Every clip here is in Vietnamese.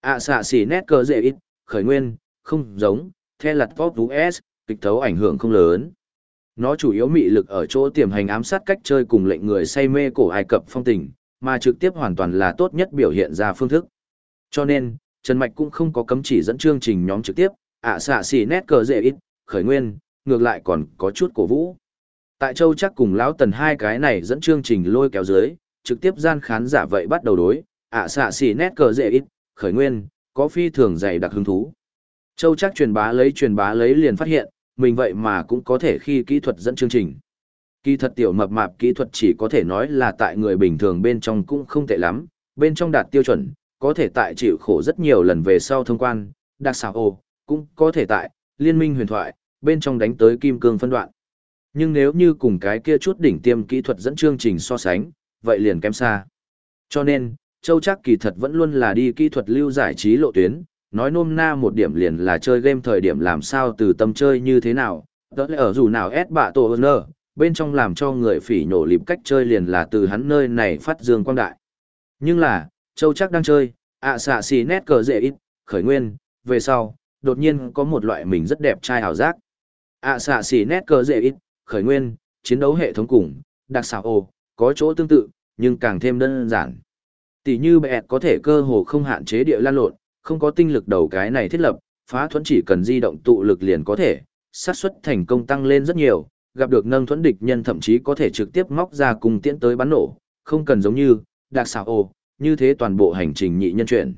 ạ xạ xỉ nét cờ dễ ít, khởi nguyên, không giống, theo lặt pop S, kịch thấu ảnh hưởng không lớn. Nó chủ yếu mị lực ở chỗ tiềm hành ám sát cách chơi cùng lệnh người say mê cổ Ai Cập phong tình, mà trực tiếp hoàn toàn là tốt nhất biểu hiện ra phương thức. Cho nên, Trần Mạch cũng không có cấm chỉ dẫn chương trình nhóm trực tiếp, ạ xạ xỉ nét cờ dễ ít, khởi nguyên, ngược lại còn có chút cổ vũ. Tại Châu chắc cùng Lão Tần hai cái này dẫn chương trình lôi kéo dưới, trực tiếp gian khán giả vậy bắt đầu đối, ạ xạ xỉ nét cờ dễ ít, khởi nguyên, có phi thường dày đặc hứng thú. Châu chắc truyền bá lấy truyền bá lấy liền phát hiện, mình vậy mà cũng có thể khi kỹ thuật dẫn chương trình. Kỹ thuật tiểu mập mạp kỹ thuật chỉ có thể nói là tại người bình thường bên trong cũng không tệ lắm, bên trong đạt tiêu chuẩn, có thể tại chịu khổ rất nhiều lần về sau thông quan, đặc xảo ồ, cũng có thể tại, liên minh huyền thoại, bên trong đánh tới kim cương phân đoạn. Nhưng nếu như cùng cái kia chút đỉnh tiêm kỹ thuật dẫn chương trình so sánh, vậy liền kém xa. Cho nên, Châu chắc kỳ thật vẫn luôn là đi kỹ thuật lưu giải trí lộ tuyến, nói nôm na một điểm liền là chơi game thời điểm làm sao từ tâm chơi như thế nào, đó là ở dù nào ép bạ tổ ơn bên trong làm cho người phỉ nhổ lịp cách chơi liền là từ hắn nơi này phát dương quang đại. Nhưng là, Châu chắc đang chơi, ạ xạ xì nét cờ dễ ít, khởi nguyên, về sau, đột nhiên có một loại mình rất đẹp trai ảo giác. ạ xạ xì nét cờ dễ ít, khởi nguyên, chiến đấu hệ thống cùng, đặc xảo ồ, có chỗ tương tự, nhưng càng thêm đơn giản. Tỷ như bẹt có thể cơ hồ không hạn chế địa lan lộn, không có tinh lực đầu cái này thiết lập, phá thuẫn chỉ cần di động tụ lực liền có thể, xác suất thành công tăng lên rất nhiều, gặp được nâng thuẫn địch nhân thậm chí có thể trực tiếp móc ra cùng tiễn tới bắn nổ, không cần giống như, đặc xảo ồ, như thế toàn bộ hành trình nhị nhân chuyển.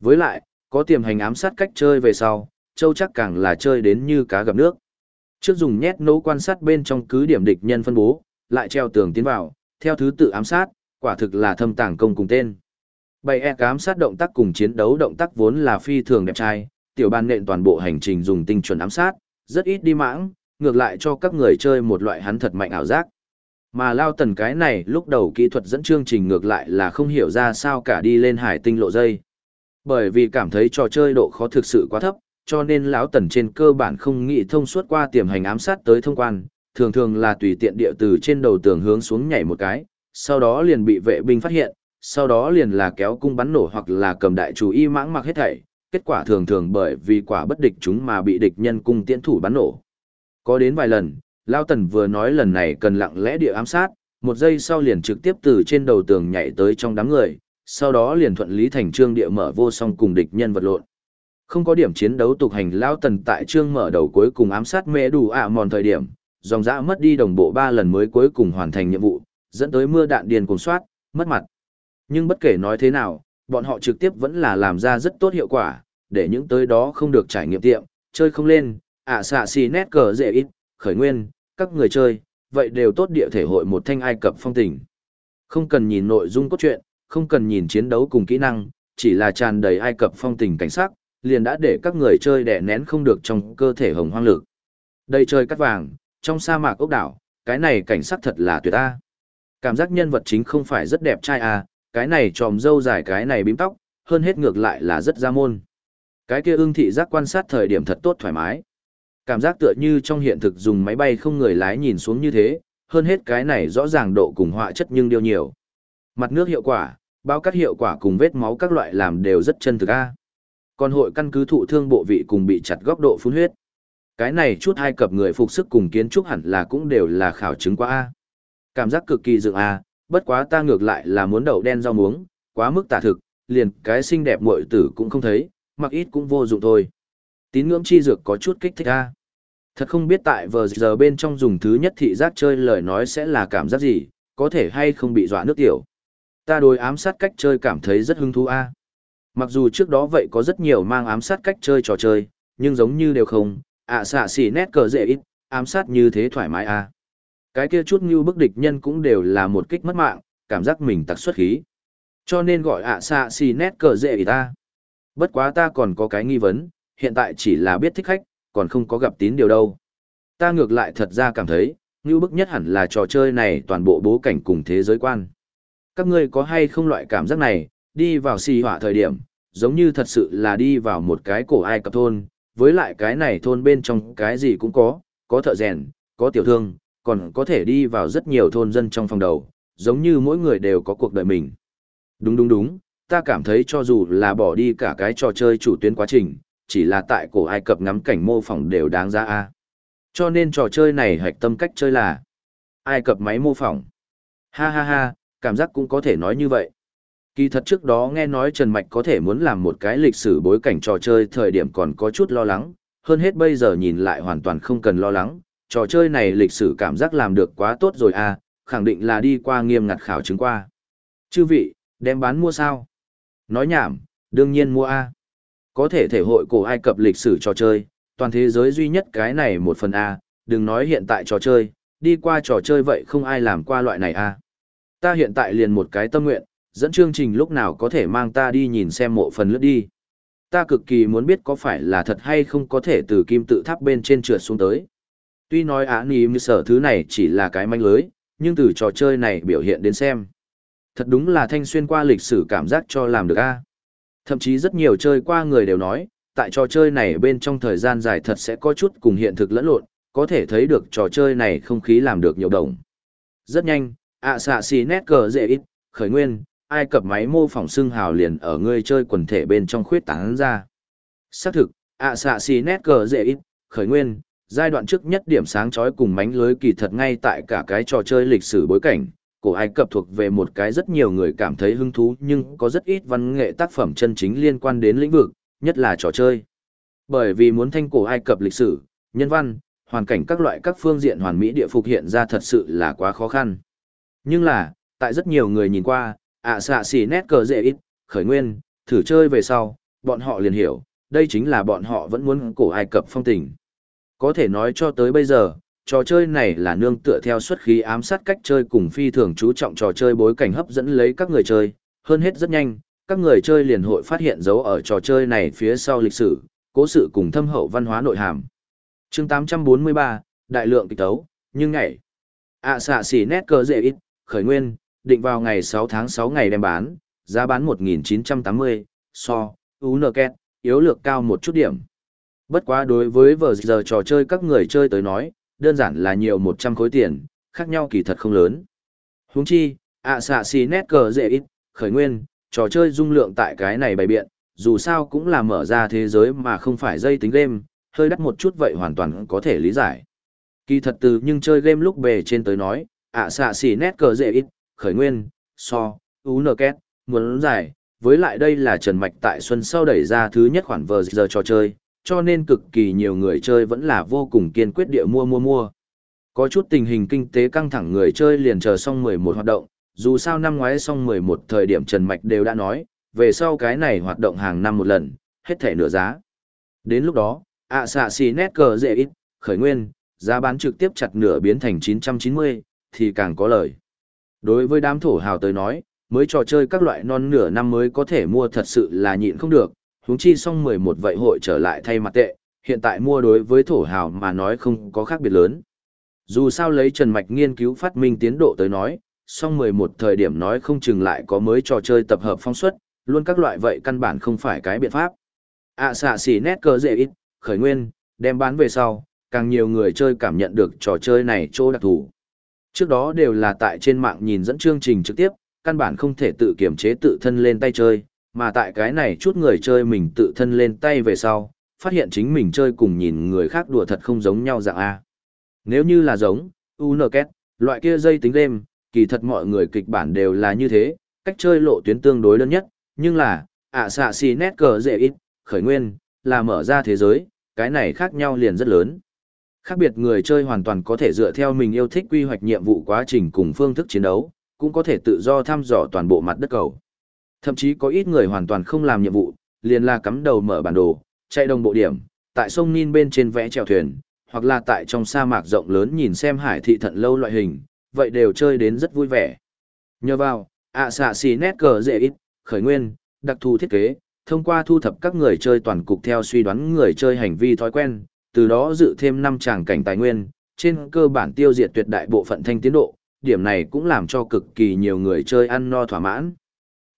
Với lại, có tiềm hành ám sát cách chơi về sau, châu chắc càng là chơi đến như cá gặp nước. Trước dùng nhét nấu quan sát bên trong cứ điểm địch nhân phân bố, lại treo tường tiến vào, theo thứ tự ám sát, quả thực là thâm tàng công cùng tên. Bày e cám sát động tác cùng chiến đấu động tác vốn là phi thường đẹp trai, tiểu ban nện toàn bộ hành trình dùng tinh chuẩn ám sát, rất ít đi mãng, ngược lại cho các người chơi một loại hắn thật mạnh ảo giác. Mà lao tần cái này lúc đầu kỹ thuật dẫn chương trình ngược lại là không hiểu ra sao cả đi lên hải tinh lộ dây. Bởi vì cảm thấy trò chơi độ khó thực sự quá thấp, cho nên lão tần trên cơ bản không nghĩ thông suốt qua tiềm hành ám sát tới thông quan, thường thường là tùy tiện địa từ trên đầu tường hướng xuống nhảy một cái, sau đó liền bị vệ binh phát hiện, sau đó liền là kéo cung bắn nổ hoặc là cầm đại chủ y mãng mặc hết thảy, kết quả thường thường bởi vì quả bất địch chúng mà bị địch nhân cung tiễn thủ bắn nổ. Có đến vài lần, Lao Tần vừa nói lần này cần lặng lẽ địa ám sát, một giây sau liền trực tiếp từ trên đầu tường nhảy tới trong đám người, sau đó liền thuận lý thành trương địa mở vô song cùng địch nhân vật lộn. Không có điểm chiến đấu tục hành Lao Tần tại trương mở đầu cuối cùng ám sát mẹ đủ ạ mòn thời điểm, dòng dã mất đi đồng bộ ba lần mới cuối cùng hoàn thành nhiệm vụ, dẫn tới mưa đạn điền cùng soát, mất mặt. Nhưng bất kể nói thế nào, bọn họ trực tiếp vẫn là làm ra rất tốt hiệu quả, để những tới đó không được trải nghiệm tiệm, chơi không lên, ạ xạ xì nét cờ dễ ít, khởi nguyên, các người chơi, vậy đều tốt địa thể hội một thanh Ai Cập phong tình. Không cần nhìn nội dung cốt truyện, không cần nhìn chiến đấu cùng kỹ năng, chỉ là tràn đầy Ai Cập phong tình cảnh sắc, liền đã để các người chơi đè nén không được trong cơ thể hồng hoang lực. Đây chơi cắt vàng, trong sa mạc ốc đảo, cái này cảnh sắc thật là tuyệt ta. Cảm giác nhân vật chính không phải rất đẹp trai à, cái này tròm dâu dài cái này bím tóc, hơn hết ngược lại là rất ra môn. Cái kia ưng thị giác quan sát thời điểm thật tốt thoải mái. Cảm giác tựa như trong hiện thực dùng máy bay không người lái nhìn xuống như thế, hơn hết cái này rõ ràng độ cùng họa chất nhưng điều nhiều. Mặt nước hiệu quả, bao cắt hiệu quả cùng vết máu các loại làm đều rất chân thực a. Còn hội căn cứ thụ thương bộ vị cùng bị chặt góc độ phun huyết. Cái này chút hai cập người phục sức cùng kiến trúc hẳn là cũng đều là khảo chứng qua a. Cảm giác cực kỳ dựng à. bất quá ta ngược lại là muốn đậu đen rau muống, quá mức tả thực, liền cái xinh đẹp muội tử cũng không thấy, mặc ít cũng vô dụng thôi. Tín ngưỡng chi dược có chút kích thích a. Thật không biết tại vờ giờ bên trong dùng thứ nhất thị giác chơi lời nói sẽ là cảm giác gì, có thể hay không bị dọa nước tiểu. Ta đối ám sát cách chơi cảm thấy rất hứng thú a. Mặc dù trước đó vậy có rất nhiều mang ám sát cách chơi trò chơi, nhưng giống như đều không, ạ xạ xỉ nét cờ dễ ít, ám sát như thế thoải mái a. Cái kia chút như bức địch nhân cũng đều là một kích mất mạng, cảm giác mình tặc xuất khí. Cho nên gọi ạ xạ xì nét cờ dễ ý ta. Bất quá ta còn có cái nghi vấn, hiện tại chỉ là biết thích khách, còn không có gặp tín điều đâu. Ta ngược lại thật ra cảm thấy, như bức nhất hẳn là trò chơi này toàn bộ bố cảnh cùng thế giới quan. Các ngươi có hay không loại cảm giác này, đi vào xì hỏa thời điểm, giống như thật sự là đi vào một cái cổ Ai Cập thôn, với lại cái này thôn bên trong cái gì cũng có, có thợ rèn, có tiểu thương, còn có thể đi vào rất nhiều thôn dân trong phòng đầu, giống như mỗi người đều có cuộc đời mình. Đúng đúng đúng, ta cảm thấy cho dù là bỏ đi cả cái trò chơi chủ tuyến quá trình, chỉ là tại cổ Ai Cập ngắm cảnh mô phỏng đều đáng giá a. Cho nên trò chơi này hạch tâm cách chơi là Ai Cập máy mô phỏng. Ha ha ha, cảm giác cũng có thể nói như vậy. Kỳ thật trước đó nghe nói Trần Mạch có thể muốn làm một cái lịch sử bối cảnh trò chơi thời điểm còn có chút lo lắng, hơn hết bây giờ nhìn lại hoàn toàn không cần lo lắng, trò chơi này lịch sử cảm giác làm được quá tốt rồi à, khẳng định là đi qua nghiêm ngặt khảo chứng qua. Chư vị, đem bán mua sao? Nói nhảm, đương nhiên mua A. Có thể thể hội cổ Ai Cập lịch sử trò chơi, toàn thế giới duy nhất cái này một phần A, đừng nói hiện tại trò chơi, đi qua trò chơi vậy không ai làm qua loại này A. Ta hiện tại liền một cái tâm nguyện, dẫn chương trình lúc nào có thể mang ta đi nhìn xem mộ phần lướt đi. Ta cực kỳ muốn biết có phải là thật hay không có thể từ kim tự tháp bên trên trượt xuống tới. Tuy nói án ý như sở thứ này chỉ là cái manh lưới, nhưng từ trò chơi này biểu hiện đến xem. Thật đúng là thanh xuyên qua lịch sử cảm giác cho làm được a. Thậm chí rất nhiều chơi qua người đều nói, tại trò chơi này bên trong thời gian dài thật sẽ có chút cùng hiện thực lẫn lộn, có thể thấy được trò chơi này không khí làm được nhiều đồng. Rất nhanh, ạ xạ xì nét cờ dễ ít, khởi nguyên, ai cập máy mô phỏng xương hào liền ở người chơi quần thể bên trong khuyết tán ra. Xác thực, ạ xạ xì nét cờ dễ ít, khởi nguyên, giai đoạn trước nhất điểm sáng chói cùng mánh lưới kỳ thật ngay tại cả cái trò chơi lịch sử bối cảnh, cổ Ai Cập thuộc về một cái rất nhiều người cảm thấy hứng thú nhưng có rất ít văn nghệ tác phẩm chân chính liên quan đến lĩnh vực, nhất là trò chơi. Bởi vì muốn thanh cổ Ai Cập lịch sử, nhân văn, hoàn cảnh các loại các phương diện hoàn mỹ địa phục hiện ra thật sự là quá khó khăn. Nhưng là, tại rất nhiều người nhìn qua, ạ xạ xì nét cờ dễ ít, khởi nguyên, thử chơi về sau, bọn họ liền hiểu, đây chính là bọn họ vẫn muốn cổ Ai Cập phong tình. Có thể nói cho tới bây giờ, trò chơi này là nương tựa theo xuất khí ám sát cách chơi cùng phi thường chú trọng trò chơi bối cảnh hấp dẫn lấy các người chơi, hơn hết rất nhanh, các người chơi liền hội phát hiện dấu ở trò chơi này phía sau lịch sử, cố sự cùng thâm hậu văn hóa nội hàm. chương 843, Đại lượng kịch tấu, nhưng ngày. ạ à, xạ xỉ nét cơ dễ ít, khởi nguyên, định vào ngày 6 tháng 6 ngày đem bán, giá bán 1980, so, UNKET, yếu lược cao một chút điểm. Bất quá đối với vờ giờ trò chơi các người chơi tới nói, đơn giản là nhiều 100 khối tiền, khác nhau kỳ thật không lớn. Huống chi, ạ xạ xì nét cờ dễ ít, khởi nguyên, trò chơi dung lượng tại cái này bày biện, dù sao cũng là mở ra thế giới mà không phải dây tính game, hơi đắt một chút vậy hoàn toàn có thể lý giải. Kỳ thật từ nhưng chơi game lúc bề trên tới nói, ạ xạ xì nét cờ dễ ít, khởi nguyên, so, két muốn giải, với lại đây là Trần Mạch tại Xuân sau đẩy ra thứ nhất khoản vờ giờ trò chơi, cho nên cực kỳ nhiều người chơi vẫn là vô cùng kiên quyết địa mua mua mua. Có chút tình hình kinh tế căng thẳng người chơi liền chờ xong 11 hoạt động, dù sao năm ngoái xong 11 thời điểm Trần Mạch đều đã nói, về sau cái này hoạt động hàng năm một lần, hết thể nửa giá. Đến lúc đó, ạ xạ xì nét cờ dễ ít, khởi nguyên, giá bán trực tiếp chặt nửa biến thành 990, thì càng có lời. Đối với đám thổ hào tới nói, mới trò chơi các loại non nửa năm mới có thể mua thật sự là nhịn không được, huống chi xong 11 vậy hội trở lại thay mặt tệ, hiện tại mua đối với thổ hào mà nói không có khác biệt lớn. Dù sao lấy Trần Mạch nghiên cứu phát minh tiến độ tới nói, xong 11 thời điểm nói không chừng lại có mới trò chơi tập hợp phong suất, luôn các loại vậy căn bản không phải cái biện pháp. ạ à, xạ xỉ nét cơ dễ ít, khởi nguyên, đem bán về sau, càng nhiều người chơi cảm nhận được trò chơi này chỗ đặc thù. Trước đó đều là tại trên mạng nhìn dẫn chương trình trực tiếp, căn bản không thể tự kiểm chế tự thân lên tay chơi, mà tại cái này chút người chơi mình tự thân lên tay về sau, phát hiện chính mình chơi cùng nhìn người khác đùa thật không giống nhau dạng A. Nếu như là giống, UNKET, loại kia dây tính game, kỳ thật mọi người kịch bản đều là như thế, cách chơi lộ tuyến tương đối đơn nhất, nhưng là, ạ xạ xì nét cờ dễ ít, khởi nguyên, là mở ra thế giới, cái này khác nhau liền rất lớn. Khác biệt người chơi hoàn toàn có thể dựa theo mình yêu thích quy hoạch nhiệm vụ quá trình cùng phương thức chiến đấu, cũng có thể tự do thăm dò toàn bộ mặt đất cầu. Thậm chí có ít người hoàn toàn không làm nhiệm vụ, liền là cắm đầu mở bản đồ, chạy đồng bộ điểm, tại sông Nin bên trên vẽ chèo thuyền, hoặc là tại trong sa mạc rộng lớn nhìn xem hải thị thận lâu loại hình, vậy đều chơi đến rất vui vẻ. Nhờ vào, ạ xạ xì nét cờ dễ ít, khởi nguyên, đặc thù thiết kế, thông qua thu thập các người chơi toàn cục theo suy đoán người chơi hành vi thói quen, từ đó dự thêm năm tràng cảnh tài nguyên, trên cơ bản tiêu diệt tuyệt đại bộ phận thanh tiến độ, điểm này cũng làm cho cực kỳ nhiều người chơi ăn no thỏa mãn.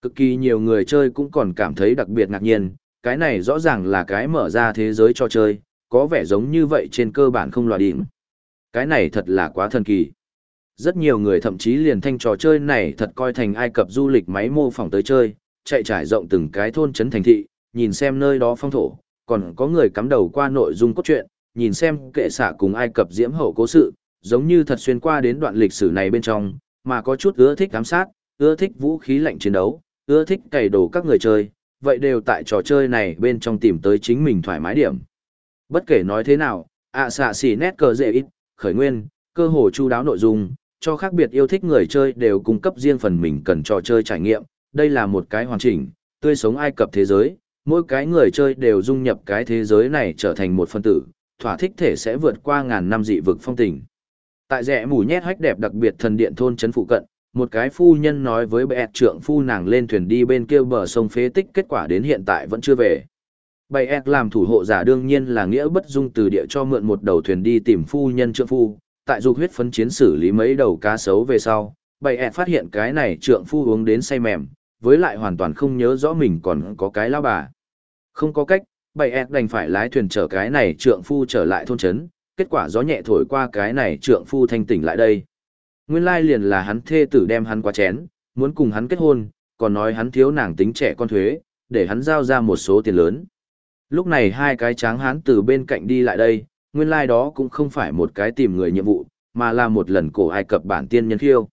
Cực kỳ nhiều người chơi cũng còn cảm thấy đặc biệt ngạc nhiên, cái này rõ ràng là cái mở ra thế giới cho chơi, có vẻ giống như vậy trên cơ bản không loại điểm. Cái này thật là quá thần kỳ. Rất nhiều người thậm chí liền thanh trò chơi này thật coi thành Ai Cập du lịch máy mô phỏng tới chơi, chạy trải rộng từng cái thôn trấn thành thị, nhìn xem nơi đó phong thổ, còn có người cắm đầu qua nội dung cốt truyện, nhìn xem kệ xạ cùng Ai Cập diễm hậu cố sự, giống như thật xuyên qua đến đoạn lịch sử này bên trong, mà có chút ưa thích giám sát, ưa thích vũ khí lạnh chiến đấu, ưa thích cày đổ các người chơi, vậy đều tại trò chơi này bên trong tìm tới chính mình thoải mái điểm. Bất kể nói thế nào, ạ xạ xỉ nét cờ dễ ít, khởi nguyên, cơ hồ chu đáo nội dung, cho khác biệt yêu thích người chơi đều cung cấp riêng phần mình cần trò chơi trải nghiệm, đây là một cái hoàn chỉnh, tươi sống Ai Cập thế giới, mỗi cái người chơi đều dung nhập cái thế giới này trở thành một phân tử, thỏa thích thể sẽ vượt qua ngàn năm dị vực phong tình. Tại rẽ mù nhét hách đẹp đặc biệt thần điện thôn trấn phụ cận, một cái phu nhân nói với bệ trượng phu nàng lên thuyền đi bên kia bờ sông phế tích kết quả đến hiện tại vẫn chưa về. bệ ẹt làm thủ hộ giả đương nhiên là nghĩa bất dung từ địa cho mượn một đầu thuyền đi tìm phu nhân trượng phu, tại dục huyết phấn chiến xử lý mấy đầu cá sấu về sau, bệ ẹt phát hiện cái này trượng phu uống đến say mềm, với lại hoàn toàn không nhớ rõ mình còn có cái lao bà. Không có cách, bệ ẹt đành phải lái thuyền chở cái này trượng phu trở lại thôn trấn, kết quả gió nhẹ thổi qua cái này trượng phu thanh tỉnh lại đây. Nguyên lai liền là hắn thê tử đem hắn qua chén, muốn cùng hắn kết hôn, còn nói hắn thiếu nàng tính trẻ con thuế, để hắn giao ra một số tiền lớn. Lúc này hai cái tráng hán từ bên cạnh đi lại đây, nguyên lai đó cũng không phải một cái tìm người nhiệm vụ, mà là một lần cổ Ai Cập bản tiên nhân khiêu.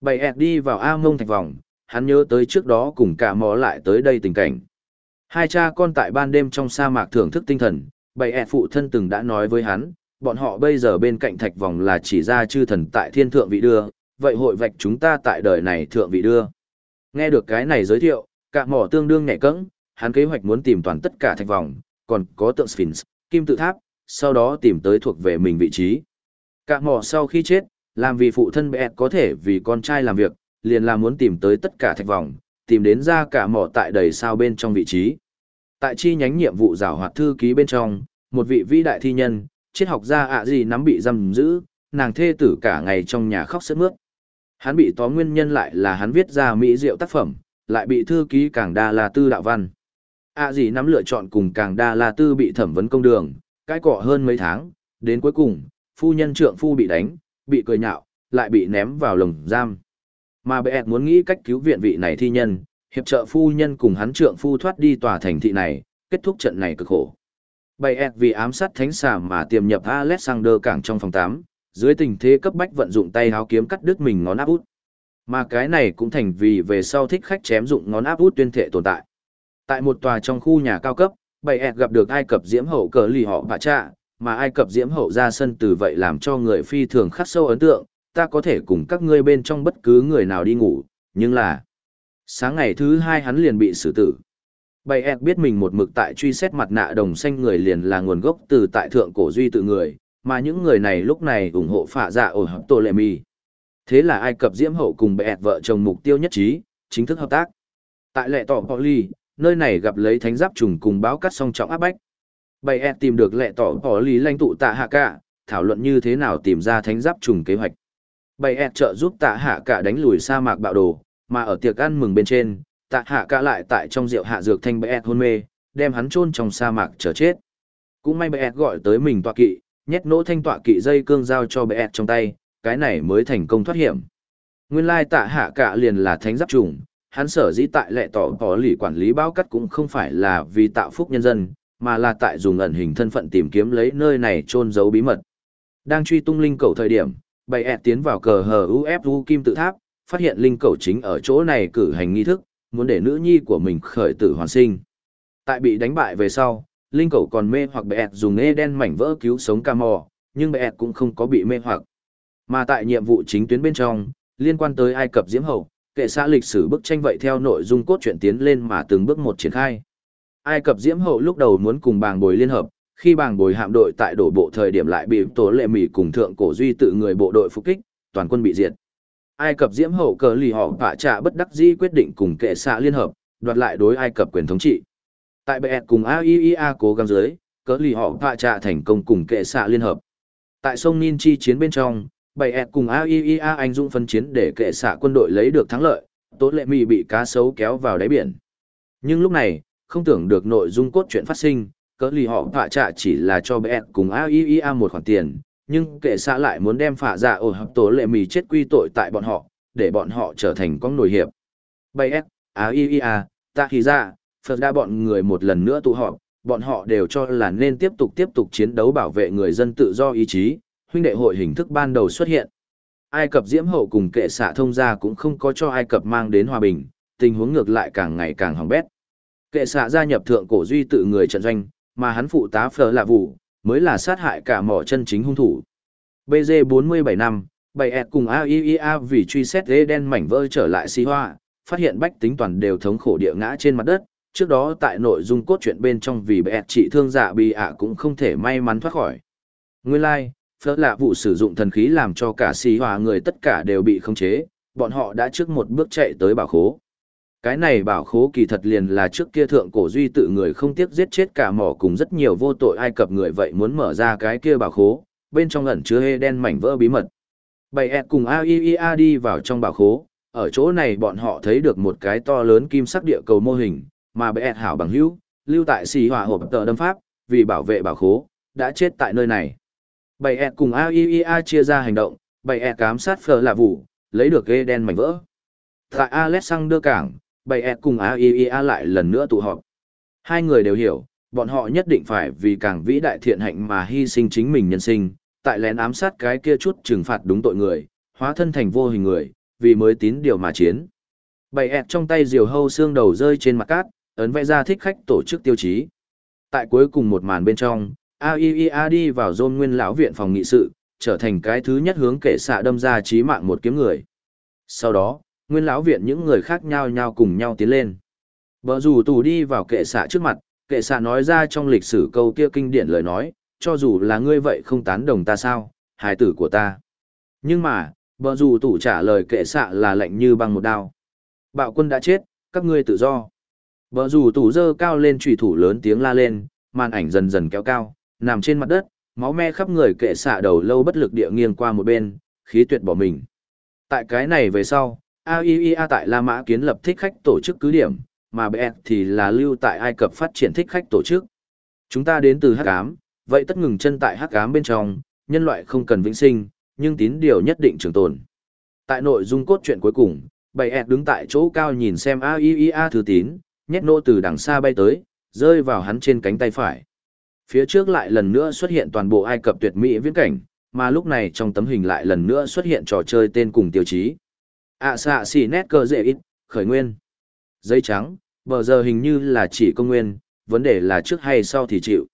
Bày ẹt đi vào A mông thạch vòng, hắn nhớ tới trước đó cùng cả mò lại tới đây tình cảnh. Hai cha con tại ban đêm trong sa mạc thưởng thức tinh thần, bày ẹt phụ thân từng đã nói với hắn, bọn họ bây giờ bên cạnh thạch vòng là chỉ ra chư thần tại thiên thượng vị đưa, vậy hội vạch chúng ta tại đời này thượng vị đưa. Nghe được cái này giới thiệu, cả mỏ tương đương nhẹ cẫng, hắn kế hoạch muốn tìm toàn tất cả thạch vòng, còn có tượng Sphinx, kim tự tháp, sau đó tìm tới thuộc về mình vị trí. Cả mỏ sau khi chết, làm vì phụ thân bẹt có thể vì con trai làm việc, liền là muốn tìm tới tất cả thạch vòng, tìm đến ra cả mỏ tại đầy sao bên trong vị trí. Tại chi nhánh nhiệm vụ giảo hoạt thư ký bên trong, một vị vĩ đại thi nhân, triết học gia ạ gì nắm bị giam giữ, nàng thê tử cả ngày trong nhà khóc sướt mướt. Hắn bị tóm nguyên nhân lại là hắn viết ra mỹ diệu tác phẩm, lại bị thư ký càng đa là tư đạo văn. ạ gì nắm lựa chọn cùng càng đa là tư bị thẩm vấn công đường, cái cọ hơn mấy tháng, đến cuối cùng, phu nhân trượng phu bị đánh, bị cười nhạo, lại bị ném vào lồng giam. Mà bệ muốn nghĩ cách cứu viện vị này thi nhân, hiệp trợ phu nhân cùng hắn trượng phu thoát đi tòa thành thị này, kết thúc trận này cực khổ. Bày ẹt vì ám sát thánh xà mà tiềm nhập Alexander cảng trong phòng 8, dưới tình thế cấp bách vận dụng tay háo kiếm cắt đứt mình ngón áp út. Mà cái này cũng thành vì về sau thích khách chém dụng ngón áp út tuyên thể tồn tại. Tại một tòa trong khu nhà cao cấp, bày ẹt gặp được Ai Cập diễm hậu cờ lì họ bạ trạ, mà Ai Cập diễm hậu ra sân từ vậy làm cho người phi thường khắc sâu ấn tượng, ta có thể cùng các ngươi bên trong bất cứ người nào đi ngủ, nhưng là... Sáng ngày thứ hai hắn liền bị xử tử. Bày Ek biết mình một mực tại truy xét mặt nạ đồng xanh người liền là nguồn gốc từ tại thượng cổ duy tự người, mà những người này lúc này ủng hộ phạ dạ ổ hợp tổ lệ mì. Thế là Ai Cập diễm hậu cùng bệ Ek vợ chồng mục tiêu nhất trí, chính thức hợp tác. Tại lệ tỏ Poly, nơi này gặp lấy thánh giáp trùng cùng báo cắt song trọng áp bách. Bày Ek tìm được lệ tỏ Poly lãnh tụ tạ hạ cả, thảo luận như thế nào tìm ra thánh giáp trùng kế hoạch. Bày Ek trợ giúp tạ hạ cả đánh lùi sa mạc bạo đồ, mà ở tiệc ăn mừng bên trên, tạ hạ cả lại tại trong rượu hạ dược thanh bệ hôn mê, đem hắn chôn trong sa mạc chờ chết. Cũng may bệ gọi tới mình tọa kỵ, nhét nỗ thanh tọa kỵ dây cương giao cho bệ trong tay, cái này mới thành công thoát hiểm. Nguyên lai tạ hạ cả liền là thánh giáp trùng, hắn sở dĩ tại lệ tỏ tỏ lì quản lý bao cắt cũng không phải là vì tạo phúc nhân dân, mà là tại dùng ẩn hình thân phận tìm kiếm lấy nơi này trôn giấu bí mật. Đang truy tung linh cầu thời điểm, bày ẹt tiến vào cờ hờ UFU kim tự tháp, phát hiện linh cầu chính ở chỗ này cử hành nghi thức, muốn để nữ nhi của mình khởi tử hoàn sinh. Tại bị đánh bại về sau, linh Cẩu còn mê hoặc bẹt dùng e đen mảnh vỡ cứu sống ca mò, nhưng bẹt cũng không có bị mê hoặc. Mà tại nhiệm vụ chính tuyến bên trong, liên quan tới Ai Cập Diễm Hậu, kệ xã lịch sử bức tranh vậy theo nội dung cốt truyện tiến lên mà từng bước một triển khai. Ai Cập Diễm Hậu lúc đầu muốn cùng bàng bồi liên hợp, khi bàng bồi hạm đội tại đổ bộ thời điểm lại bị tổ lệ mỉ cùng thượng cổ duy tự người bộ đội phục kích, toàn quân bị diệt. Ai Cập diễm hậu cờ lì họ vạ trả bất đắc dĩ quyết định cùng kệ xạ liên hợp, đoạt lại đối Ai Cập quyền thống trị. Tại bệ cùng AIEA cố gắng dưới, cờ lì họ vạ trả thành công cùng kệ xạ liên hợp. Tại sông Nin chi chiến bên trong, bệ cùng AIEA anh dũng phân chiến để kệ xạ quân đội lấy được thắng lợi, tốt lệ mì bị cá sấu kéo vào đáy biển. Nhưng lúc này, không tưởng được nội dung cốt truyện phát sinh, cỡ lì họ vạ trả chỉ là cho bệ cùng AIEA một khoản tiền, nhưng kệ xạ lại muốn đem phả dạ ổ hợp tố lệ mì chết quy tội tại bọn họ, để bọn họ trở thành con nổi hiệp. Bay S, A I I A, ta khi ra, Phật đã bọn người một lần nữa tụ họp, bọn họ đều cho là nên tiếp tục tiếp tục chiến đấu bảo vệ người dân tự do ý chí, huynh đệ hội hình thức ban đầu xuất hiện. Ai Cập diễm hậu cùng kệ xạ thông gia cũng không có cho Ai Cập mang đến hòa bình, tình huống ngược lại càng ngày càng hỏng bét. Kệ xạ gia nhập thượng cổ duy tự người trận doanh, mà hắn phụ tá phở là vụ, mới là sát hại cả mỏ chân chính hung thủ. BG 47 năm, bày ẹt cùng AIEA vì truy xét ghế đen mảnh vỡ trở lại si hoa, phát hiện bách tính toàn đều thống khổ địa ngã trên mặt đất. Trước đó tại nội dung cốt truyện bên trong vì bẹt trị thương giả bị ạ cũng không thể may mắn thoát khỏi. Nguyên lai, like, phớt lạ vụ sử dụng thần khí làm cho cả xì hòa người tất cả đều bị khống chế, bọn họ đã trước một bước chạy tới bảo khố. Cái này bảo khố kỳ thật liền là trước kia thượng cổ duy tự người không tiếc giết chết cả mỏ cùng rất nhiều vô tội Ai Cập người vậy muốn mở ra cái kia bảo khố, bên trong ẩn chứa hê đen mảnh vỡ bí mật. Bảy ẹt cùng AIEA đi vào trong bảo khố, ở chỗ này bọn họ thấy được một cái to lớn kim sắc địa cầu mô hình, mà bảy ẹt hảo bằng hữu, lưu tại xì hỏa hộp tờ đâm pháp, vì bảo vệ bảo khố, đã chết tại nơi này. Bảy ẹt cùng AIEA chia ra hành động, bảy ẹt cám sát phờ là vụ, lấy được hê đen mảnh vỡ. Tại Alexander Cảng, bầy e cùng AIEA lại lần nữa tụ họp. Hai người đều hiểu, bọn họ nhất định phải vì càng vĩ đại thiện hạnh mà hy sinh chính mình nhân sinh, tại lén ám sát cái kia chút trừng phạt đúng tội người, hóa thân thành vô hình người, vì mới tín điều mà chiến. Bầy ẹt trong tay diều hâu xương đầu rơi trên mặt cát, ấn vẽ ra thích khách tổ chức tiêu chí. Tại cuối cùng một màn bên trong, AIEA đi vào dôn nguyên lão viện phòng nghị sự, trở thành cái thứ nhất hướng kẻ xạ đâm ra chí mạng một kiếm người. Sau đó, nguyên lão viện những người khác nhau nhau cùng nhau tiến lên. Bờ rủ tù đi vào kệ xạ trước mặt, kệ xạ nói ra trong lịch sử câu kia kinh điển lời nói, cho dù là ngươi vậy không tán đồng ta sao, hài tử của ta. Nhưng mà, bờ rủ tù trả lời kệ xạ là lệnh như bằng một đao. Bạo quân đã chết, các ngươi tự do. Bờ rủ tù dơ cao lên trùy thủ lớn tiếng la lên, màn ảnh dần dần kéo cao, nằm trên mặt đất, máu me khắp người kệ xạ đầu lâu bất lực địa nghiêng qua một bên, khí tuyệt bỏ mình. Tại cái này về sau, AIIA tại La Mã kiến lập thích khách tổ chức cứ điểm, mà BS thì là lưu tại Ai Cập phát triển thích khách tổ chức. Chúng ta đến từ Hắc Ám, vậy tất ngừng chân tại Hắc Ám bên trong, nhân loại không cần vĩnh sinh, nhưng tín điều nhất định trường tồn. Tại nội dung cốt truyện cuối cùng, bầy đứng tại chỗ cao nhìn xem AIIA thư tín, nhét nô từ đằng xa bay tới, rơi vào hắn trên cánh tay phải. Phía trước lại lần nữa xuất hiện toàn bộ Ai Cập tuyệt mỹ viễn cảnh, mà lúc này trong tấm hình lại lần nữa xuất hiện trò chơi tên cùng tiêu chí ạ xạ xỉ nét cơ dễ ít khởi nguyên. Giấy trắng bờ giờ hình như là chỉ công nguyên vấn đề là trước hay sau thì chịu.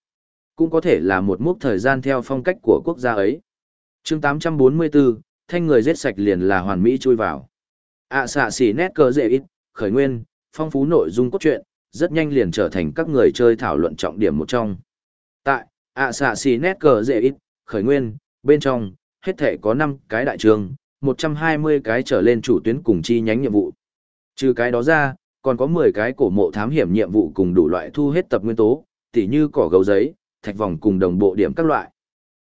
Cũng có thể là một mốc thời gian theo phong cách của quốc gia ấy. Chương 844, thanh người giết sạch liền là hoàn mỹ chui vào. Ạ xạ xỉ nét cơ dễ ít khởi nguyên phong phú nội dung cốt truyện rất nhanh liền trở thành các người chơi thảo luận trọng điểm một trong. Tại ạ xạ xỉ nét cờ dễ ít khởi nguyên bên trong hết thể có năm cái đại trường 120 cái trở lên chủ tuyến cùng chi nhánh nhiệm vụ. Trừ cái đó ra, còn có 10 cái cổ mộ thám hiểm nhiệm vụ cùng đủ loại thu hết tập nguyên tố, tỉ như cỏ gấu giấy, thạch vòng cùng đồng bộ điểm các loại.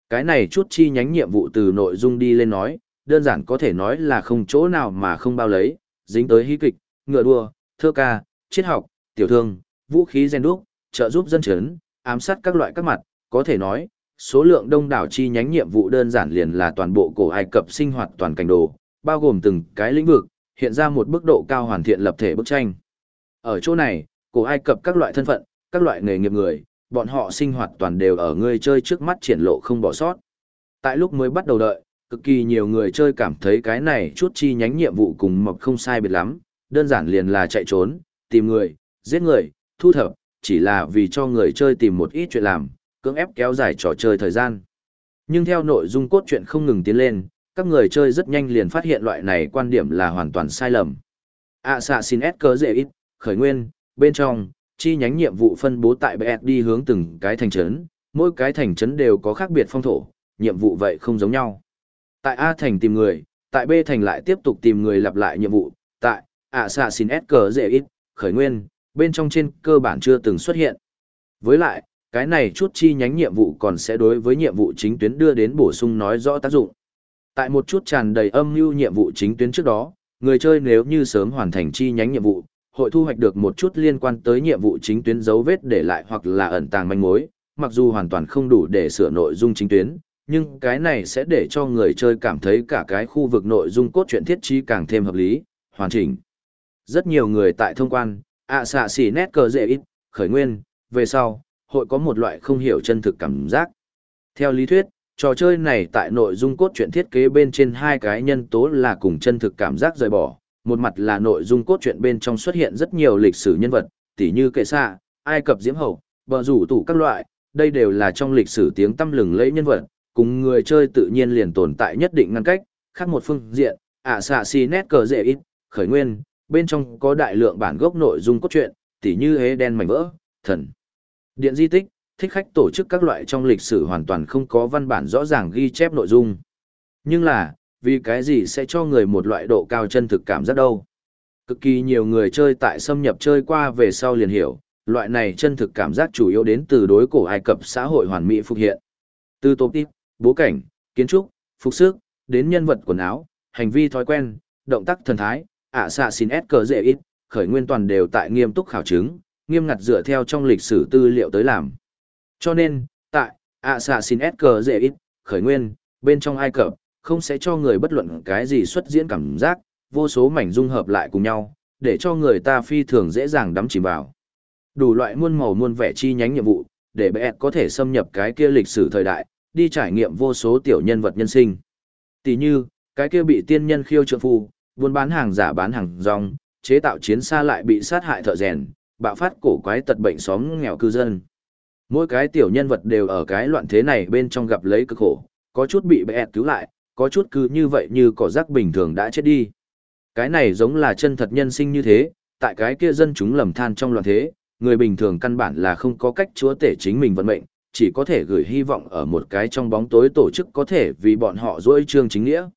Cái này chút chi nhánh nhiệm vụ từ nội dung đi lên nói, đơn giản có thể nói là không chỗ nào mà không bao lấy, dính tới hí kịch, ngựa đua, thơ ca, triết học, tiểu thương, vũ khí gen đúc, trợ giúp dân chấn, ám sát các loại các mặt, có thể nói, số lượng đông đảo chi nhánh nhiệm vụ đơn giản liền là toàn bộ cổ Ai Cập sinh hoạt toàn cảnh đồ, bao gồm từng cái lĩnh vực, hiện ra một mức độ cao hoàn thiện lập thể bức tranh. Ở chỗ này, cổ Ai Cập các loại thân phận, các loại nghề nghiệp người, bọn họ sinh hoạt toàn đều ở người chơi trước mắt triển lộ không bỏ sót. Tại lúc mới bắt đầu đợi, cực kỳ nhiều người chơi cảm thấy cái này chút chi nhánh nhiệm vụ cùng mộc không sai biệt lắm, đơn giản liền là chạy trốn, tìm người, giết người, thu thập, chỉ là vì cho người chơi tìm một ít chuyện làm, cưỡng ép kéo dài trò chơi thời gian. Nhưng theo nội dung cốt truyện không ngừng tiến lên, các người chơi rất nhanh liền phát hiện loại này quan điểm là hoàn toàn sai lầm. À xạ xin S cớ dễ ít, khởi nguyên, bên trong, chi nhánh nhiệm vụ phân bố tại BS đi hướng từng cái thành trấn, mỗi cái thành trấn đều có khác biệt phong thổ, nhiệm vụ vậy không giống nhau. Tại A thành tìm người, tại B thành lại tiếp tục tìm người lặp lại nhiệm vụ, tại ạ xạ xin S cờ dễ ít, khởi nguyên, bên trong trên cơ bản chưa từng xuất hiện. Với lại, cái này chút chi nhánh nhiệm vụ còn sẽ đối với nhiệm vụ chính tuyến đưa đến bổ sung nói rõ tác dụng. Tại một chút tràn đầy âm mưu nhiệm vụ chính tuyến trước đó, người chơi nếu như sớm hoàn thành chi nhánh nhiệm vụ, hội thu hoạch được một chút liên quan tới nhiệm vụ chính tuyến dấu vết để lại hoặc là ẩn tàng manh mối, mặc dù hoàn toàn không đủ để sửa nội dung chính tuyến, nhưng cái này sẽ để cho người chơi cảm thấy cả cái khu vực nội dung cốt truyện thiết trí càng thêm hợp lý, hoàn chỉnh. Rất nhiều người tại thông quan, ạ xạ xỉ nét cờ dễ ít, khởi nguyên, về sau, hội có một loại không hiểu chân thực cảm giác. Theo lý thuyết, trò chơi này tại nội dung cốt truyện thiết kế bên trên hai cái nhân tố là cùng chân thực cảm giác rời bỏ. Một mặt là nội dung cốt truyện bên trong xuất hiện rất nhiều lịch sử nhân vật, tỉ như kệ xạ, Ai Cập Diễm Hậu, bờ rủ tủ các loại, đây đều là trong lịch sử tiếng tăm lừng lẫy nhân vật, cùng người chơi tự nhiên liền tồn tại nhất định ngăn cách, khác một phương diện, ạ xạ xì nét cờ dễ ít, khởi nguyên, bên trong có đại lượng bản gốc nội dung cốt truyện, tỉ như hế đen mảnh vỡ, thần, điện di tích, thích khách tổ chức các loại trong lịch sử hoàn toàn không có văn bản rõ ràng ghi chép nội dung. Nhưng là, vì cái gì sẽ cho người một loại độ cao chân thực cảm giác đâu? Cực kỳ nhiều người chơi tại xâm nhập chơi qua về sau liền hiểu, loại này chân thực cảm giác chủ yếu đến từ đối cổ Ai Cập xã hội hoàn mỹ phục hiện. Từ tổ tiếp, bố cảnh, kiến trúc, phục sức, đến nhân vật quần áo, hành vi thói quen, động tác thần thái, ạ xạ xin S cờ dễ ít, khởi nguyên toàn đều tại nghiêm túc khảo chứng, nghiêm ngặt dựa theo trong lịch sử tư liệu tới làm. Cho nên, tại ạ xạ xin S cờ dễ ít, khởi nguyên, bên trong Ai Cập, không sẽ cho người bất luận cái gì xuất diễn cảm giác, vô số mảnh dung hợp lại cùng nhau, để cho người ta phi thường dễ dàng đắm chìm vào. Đủ loại muôn màu muôn vẻ chi nhánh nhiệm vụ, để bé có thể xâm nhập cái kia lịch sử thời đại, đi trải nghiệm vô số tiểu nhân vật nhân sinh. Tỷ như, cái kia bị tiên nhân khiêu trượng phu, buôn bán hàng giả bán hàng rong, chế tạo chiến xa lại bị sát hại thợ rèn, bạo phát cổ quái tật bệnh xóm nghèo cư dân. Mỗi cái tiểu nhân vật đều ở cái loạn thế này bên trong gặp lấy cực khổ, có chút bị bẻ cứu lại, có chút cứ như vậy như cỏ rác bình thường đã chết đi. Cái này giống là chân thật nhân sinh như thế, tại cái kia dân chúng lầm than trong loạn thế, người bình thường căn bản là không có cách chúa tể chính mình vận mệnh, chỉ có thể gửi hy vọng ở một cái trong bóng tối tổ chức có thể vì bọn họ dỗi trương chính nghĩa.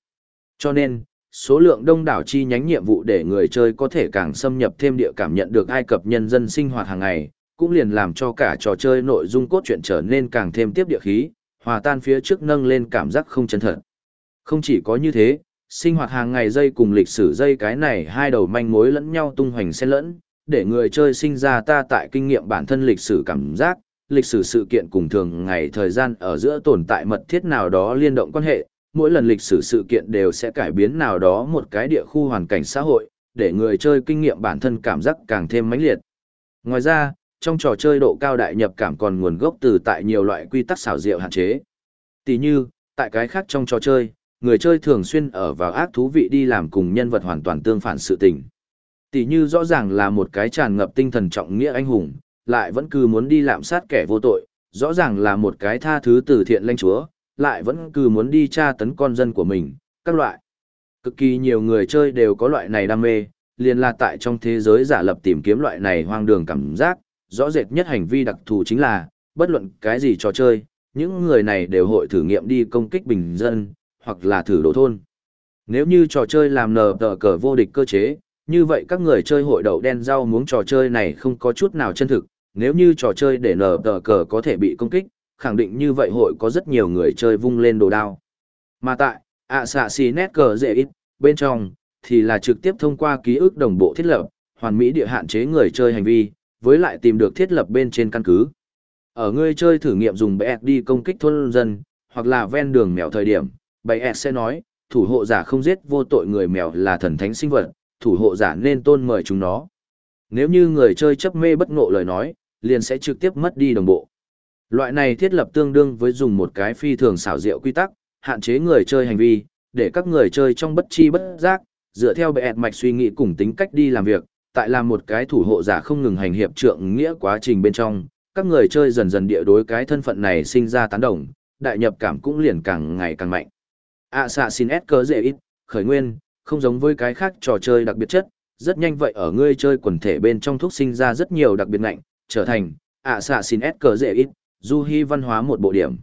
Cho nên, số lượng đông đảo chi nhánh nhiệm vụ để người chơi có thể càng xâm nhập thêm địa cảm nhận được Ai Cập nhân dân sinh hoạt hàng ngày, cũng liền làm cho cả trò chơi nội dung cốt truyện trở nên càng thêm tiếp địa khí, hòa tan phía trước nâng lên cảm giác không chân thật. Không chỉ có như thế, sinh hoạt hàng ngày dây cùng lịch sử dây cái này hai đầu manh mối lẫn nhau tung hoành xen lẫn, để người chơi sinh ra ta tại kinh nghiệm bản thân lịch sử cảm giác, lịch sử sự kiện cùng thường ngày thời gian ở giữa tồn tại mật thiết nào đó liên động quan hệ, mỗi lần lịch sử sự kiện đều sẽ cải biến nào đó một cái địa khu hoàn cảnh xã hội, để người chơi kinh nghiệm bản thân cảm giác càng thêm mãnh liệt. Ngoài ra, trong trò chơi độ cao đại nhập cảm còn nguồn gốc từ tại nhiều loại quy tắc xảo diệu hạn chế. Tỷ như, tại cái khác trong trò chơi, người chơi thường xuyên ở vào ác thú vị đi làm cùng nhân vật hoàn toàn tương phản sự tình. Tỷ như rõ ràng là một cái tràn ngập tinh thần trọng nghĩa anh hùng, lại vẫn cứ muốn đi lạm sát kẻ vô tội, rõ ràng là một cái tha thứ từ thiện lãnh chúa, lại vẫn cứ muốn đi tra tấn con dân của mình, các loại. Cực kỳ nhiều người chơi đều có loại này đam mê, liền là tại trong thế giới giả lập tìm kiếm loại này hoang đường cảm giác, rõ rệt nhất hành vi đặc thù chính là, bất luận cái gì trò chơi, những người này đều hội thử nghiệm đi công kích bình dân, hoặc là thử đổ thôn. Nếu như trò chơi làm nờ tờ cờ vô địch cơ chế, như vậy các người chơi hội đậu đen rau muống trò chơi này không có chút nào chân thực, nếu như trò chơi để nờ tờ cờ có thể bị công kích, khẳng định như vậy hội có rất nhiều người chơi vung lên đồ đao. Mà tại, ạ xạ xì nét cờ dễ ít, bên trong, thì là trực tiếp thông qua ký ức đồng bộ thiết lập, hoàn mỹ địa hạn chế người chơi hành vi, với lại tìm được thiết lập bên trên căn cứ. Ở người chơi thử nghiệm dùng bệ đi công kích thôn dân, hoặc là ven đường mèo thời điểm, bệ sẽ nói, thủ hộ giả không giết vô tội người mèo là thần thánh sinh vật, thủ hộ giả nên tôn mời chúng nó. Nếu như người chơi chấp mê bất ngộ lời nói, liền sẽ trực tiếp mất đi đồng bộ. Loại này thiết lập tương đương với dùng một cái phi thường xảo diệu quy tắc, hạn chế người chơi hành vi, để các người chơi trong bất chi bất giác, dựa theo bệ mạch suy nghĩ cùng tính cách đi làm việc, tại làm một cái thủ hộ giả không ngừng hành hiệp trượng nghĩa quá trình bên trong, các người chơi dần dần địa đối cái thân phận này sinh ra tán đồng, đại nhập cảm cũng liền càng ngày càng mạnh. À xạ xin S cớ dễ ít, khởi nguyên, không giống với cái khác trò chơi đặc biệt chất, rất nhanh vậy ở người chơi quần thể bên trong thuốc sinh ra rất nhiều đặc biệt ngạnh, trở thành, à xạ xin S cờ dễ ít, du hy văn hóa một bộ điểm.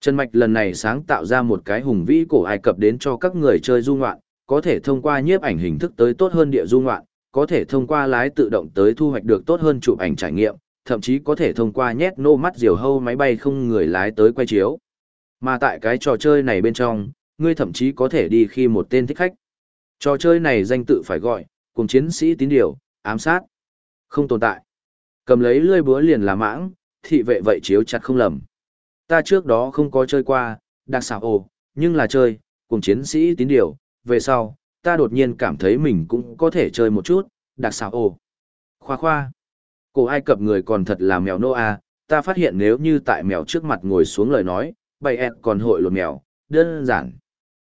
Trần Mạch lần này sáng tạo ra một cái hùng vĩ cổ Ai Cập đến cho các người chơi du ngoạn, có thể thông qua nhiếp ảnh hình thức tới tốt hơn địa du ngoạn, có thể thông qua lái tự động tới thu hoạch được tốt hơn chụp ảnh trải nghiệm, thậm chí có thể thông qua nhét nô mắt diều hâu máy bay không người lái tới quay chiếu. Mà tại cái trò chơi này bên trong, ngươi thậm chí có thể đi khi một tên thích khách. Trò chơi này danh tự phải gọi, cùng chiến sĩ tín điều, ám sát. Không tồn tại. Cầm lấy lươi búa liền là mãng, thị vệ vậy chiếu chặt không lầm. Ta trước đó không có chơi qua, đặc xảo ồ, nhưng là chơi, cùng chiến sĩ tín điều, về sau, ta đột nhiên cảm thấy mình cũng có thể chơi một chút, đặc xảo ồ. Khoa khoa. Cổ Ai Cập người còn thật là mèo nô à ta phát hiện nếu như tại mèo trước mặt ngồi xuống lời nói, bày ẹt còn hội lột mèo, đơn giản.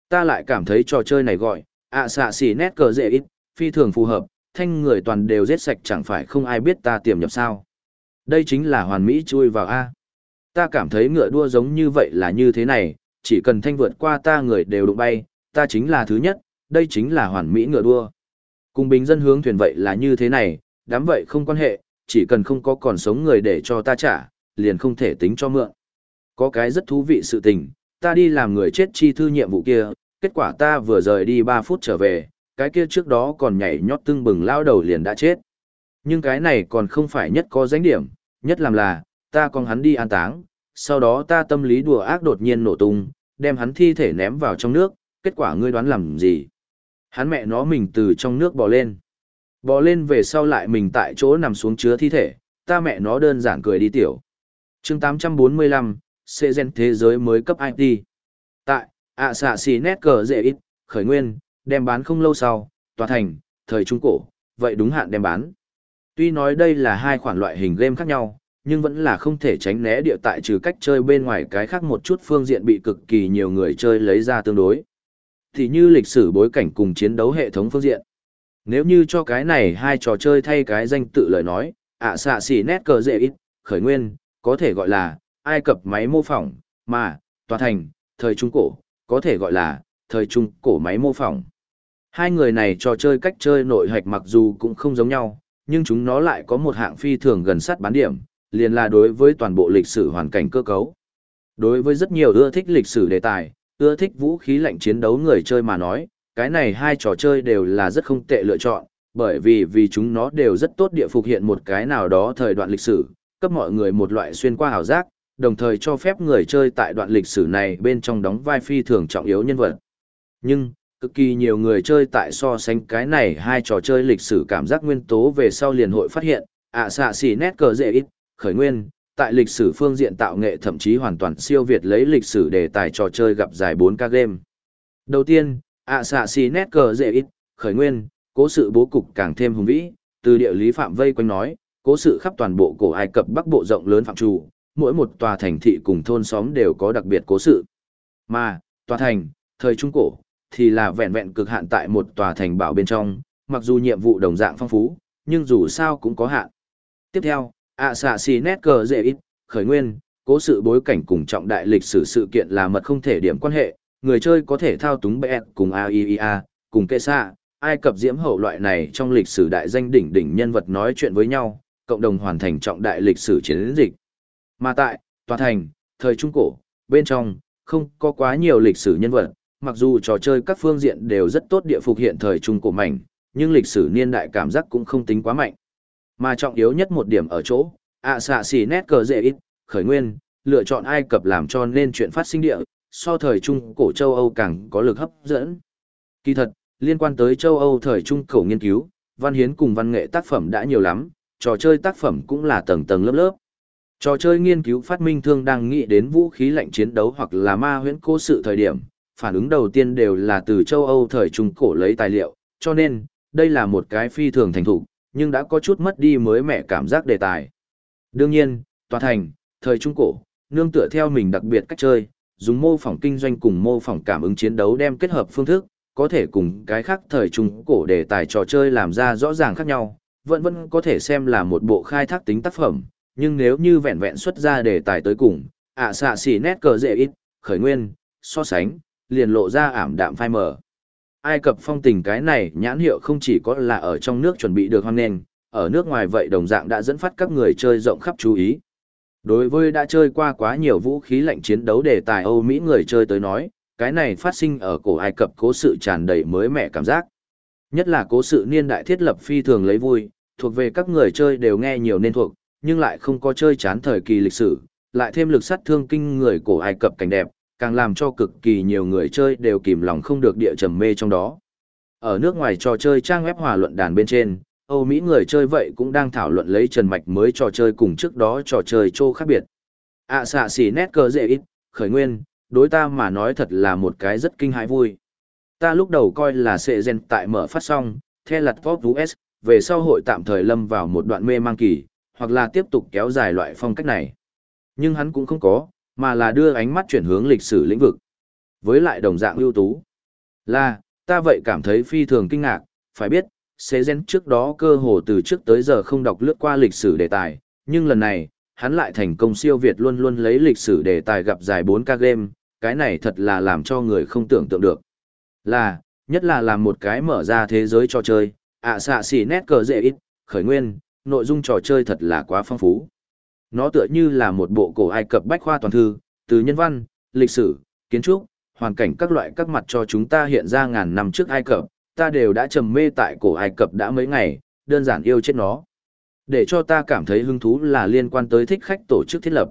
Ta lại cảm thấy trò chơi này gọi, ạ xạ xỉ nét cờ dễ ít, phi thường phù hợp, thanh người toàn đều giết sạch chẳng phải không ai biết ta tiềm nhập sao. Đây chính là hoàn mỹ chui vào A. Ta cảm thấy ngựa đua giống như vậy là như thế này, chỉ cần thanh vượt qua ta người đều đụng bay, ta chính là thứ nhất, đây chính là hoàn mỹ ngựa đua. Cùng bình dân hướng thuyền vậy là như thế này, đám vậy không quan hệ, chỉ cần không có còn sống người để cho ta trả, liền không thể tính cho mượn. Có cái rất thú vị sự tình, ta đi làm người chết chi thư nhiệm vụ kia, kết quả ta vừa rời đi 3 phút trở về, cái kia trước đó còn nhảy nhót tưng bừng lao đầu liền đã chết. Nhưng cái này còn không phải nhất có danh điểm, nhất làm là, ta con hắn đi an táng, sau đó ta tâm lý đùa ác đột nhiên nổ tung, đem hắn thi thể ném vào trong nước, kết quả ngươi đoán làm gì? Hắn mẹ nó mình từ trong nước bò lên. Bò lên về sau lại mình tại chỗ nằm xuống chứa thi thể, ta mẹ nó đơn giản cười đi tiểu. chương 845, Sê Gen Thế giới mới cấp IT. Tại, ạ xạ xì nét cờ dễ ít, khởi nguyên, đem bán không lâu sau, tòa thành, thời trung cổ, vậy đúng hạn đem bán. Tuy nói đây là hai khoản loại hình game khác nhau, nhưng vẫn là không thể tránh né địa tại trừ cách chơi bên ngoài cái khác một chút phương diện bị cực kỳ nhiều người chơi lấy ra tương đối. Thì như lịch sử bối cảnh cùng chiến đấu hệ thống phương diện. Nếu như cho cái này hai trò chơi thay cái danh tự lời nói, ạ xạ xỉ nét cờ dễ ít, khởi nguyên, có thể gọi là Ai Cập máy mô phỏng, mà, tòa thành, thời trung cổ, có thể gọi là thời trung cổ máy mô phỏng. Hai người này trò chơi cách chơi nội hạch mặc dù cũng không giống nhau, nhưng chúng nó lại có một hạng phi thường gần sát bán điểm, liền là đối với toàn bộ lịch sử hoàn cảnh cơ cấu. Đối với rất nhiều ưa thích lịch sử đề tài, ưa thích vũ khí lạnh chiến đấu người chơi mà nói, cái này hai trò chơi đều là rất không tệ lựa chọn, bởi vì vì chúng nó đều rất tốt địa phục hiện một cái nào đó thời đoạn lịch sử, cấp mọi người một loại xuyên qua hào giác, đồng thời cho phép người chơi tại đoạn lịch sử này bên trong đóng vai phi thường trọng yếu nhân vật. Nhưng, cực kỳ nhiều người chơi tại so sánh cái này hai trò chơi lịch sử cảm giác nguyên tố về sau liền hội phát hiện, ạ xạ xì nét cờ dễ ít, khởi nguyên, tại lịch sử phương diện tạo nghệ thậm chí hoàn toàn siêu việt lấy lịch sử đề tài trò chơi gặp dài 4K game. Đầu tiên, ạ xạ xì nét cờ dễ ít, khởi nguyên, cố sự bố cục càng thêm hùng vĩ, từ địa lý phạm vây quanh nói, cố sự khắp toàn bộ cổ Ai Cập bắc bộ rộng lớn phạm trù, mỗi một tòa thành thị cùng thôn xóm đều có đặc biệt cố sự. Mà, tòa thành, thời Trung Cổ, thì là vẹn vẹn cực hạn tại một tòa thành bảo bên trong, mặc dù nhiệm vụ đồng dạng phong phú, nhưng dù sao cũng có hạn. Tiếp theo, ạ xạ xì nét cờ dễ ít, khởi nguyên, cố sự bối cảnh cùng trọng đại lịch sử sự kiện là mật không thể điểm quan hệ, người chơi có thể thao túng bẹt cùng AIEA, cùng kệ xạ, Ai Cập diễm hậu loại này trong lịch sử đại danh đỉnh đỉnh nhân vật nói chuyện với nhau, cộng đồng hoàn thành trọng đại lịch sử chiến dịch. Mà tại, tòa thành, thời Trung Cổ, bên trong, không có quá nhiều lịch sử nhân vật, mặc dù trò chơi các phương diện đều rất tốt địa phục hiện thời Trung Cổ mảnh, nhưng lịch sử niên đại cảm giác cũng không tính quá mạnh. Mà trọng yếu nhất một điểm ở chỗ, ạ xạ xì nét cờ dễ ít, khởi nguyên, lựa chọn Ai Cập làm cho nên chuyện phát sinh địa, so thời Trung Cổ châu Âu càng có lực hấp dẫn. Kỳ thật, liên quan tới châu Âu thời Trung Cổ nghiên cứu, văn hiến cùng văn nghệ tác phẩm đã nhiều lắm, trò chơi tác phẩm cũng là tầng tầng lớp lớp. Trò chơi nghiên cứu phát minh thương đang nghĩ đến vũ khí lạnh chiến đấu hoặc là ma huyễn cố sự thời điểm, phản ứng đầu tiên đều là từ châu Âu thời Trung Cổ lấy tài liệu, cho nên, đây là một cái phi thường thành thục, nhưng đã có chút mất đi mới mẻ cảm giác đề tài. Đương nhiên, tòa thành, thời Trung Cổ, nương tựa theo mình đặc biệt cách chơi, dùng mô phỏng kinh doanh cùng mô phỏng cảm ứng chiến đấu đem kết hợp phương thức, có thể cùng cái khác thời Trung Cổ đề tài trò chơi làm ra rõ ràng khác nhau, vẫn vẫn có thể xem là một bộ khai thác tính tác phẩm, nhưng nếu như vẹn vẹn xuất ra đề tài tới cùng, ạ xạ xỉ nét cờ dễ ít, khởi nguyên, so sánh, liền lộ ra ảm đạm phai mờ. Ai Cập phong tình cái này nhãn hiệu không chỉ có là ở trong nước chuẩn bị được hoang nền, ở nước ngoài vậy đồng dạng đã dẫn phát các người chơi rộng khắp chú ý. Đối với đã chơi qua quá nhiều vũ khí lạnh chiến đấu đề tài Âu Mỹ người chơi tới nói, cái này phát sinh ở cổ Ai Cập cố sự tràn đầy mới mẻ cảm giác. Nhất là cố sự niên đại thiết lập phi thường lấy vui, thuộc về các người chơi đều nghe nhiều nên thuộc, nhưng lại không có chơi chán thời kỳ lịch sử, lại thêm lực sát thương kinh người cổ Ai Cập cảnh đẹp, càng làm cho cực kỳ nhiều người chơi đều kìm lòng không được địa trầm mê trong đó. Ở nước ngoài trò chơi trang web hòa luận đàn bên trên, Âu Mỹ người chơi vậy cũng đang thảo luận lấy Trần Mạch mới trò chơi cùng trước đó trò chơi trô khác biệt. ạ xạ xỉ nét cơ dễ ít, khởi nguyên, đối ta mà nói thật là một cái rất kinh hãi vui. Ta lúc đầu coi là sệ gen tại mở phát xong, theo lặt Pop US, về sau hội tạm thời lâm vào một đoạn mê mang kỳ, hoặc là tiếp tục kéo dài loại phong cách này. Nhưng hắn cũng không có, mà là đưa ánh mắt chuyển hướng lịch sử lĩnh vực. Với lại đồng dạng ưu tú. Là, ta vậy cảm thấy phi thường kinh ngạc, phải biết, Xế Gen trước đó cơ hồ từ trước tới giờ không đọc lướt qua lịch sử đề tài, nhưng lần này, hắn lại thành công siêu Việt luôn luôn lấy lịch sử đề tài gặp dài 4K game, cái này thật là làm cho người không tưởng tượng được. Là, nhất là làm một cái mở ra thế giới cho chơi, ạ xạ xỉ nét cờ dễ ít, khởi nguyên, nội dung trò chơi thật là quá phong phú. Nó tựa như là một bộ cổ Ai Cập bách khoa toàn thư, từ nhân văn, lịch sử, kiến trúc, hoàn cảnh các loại các mặt cho chúng ta hiện ra ngàn năm trước Ai Cập, ta đều đã trầm mê tại cổ Ai Cập đã mấy ngày, đơn giản yêu chết nó. Để cho ta cảm thấy hứng thú là liên quan tới thích khách tổ chức thiết lập.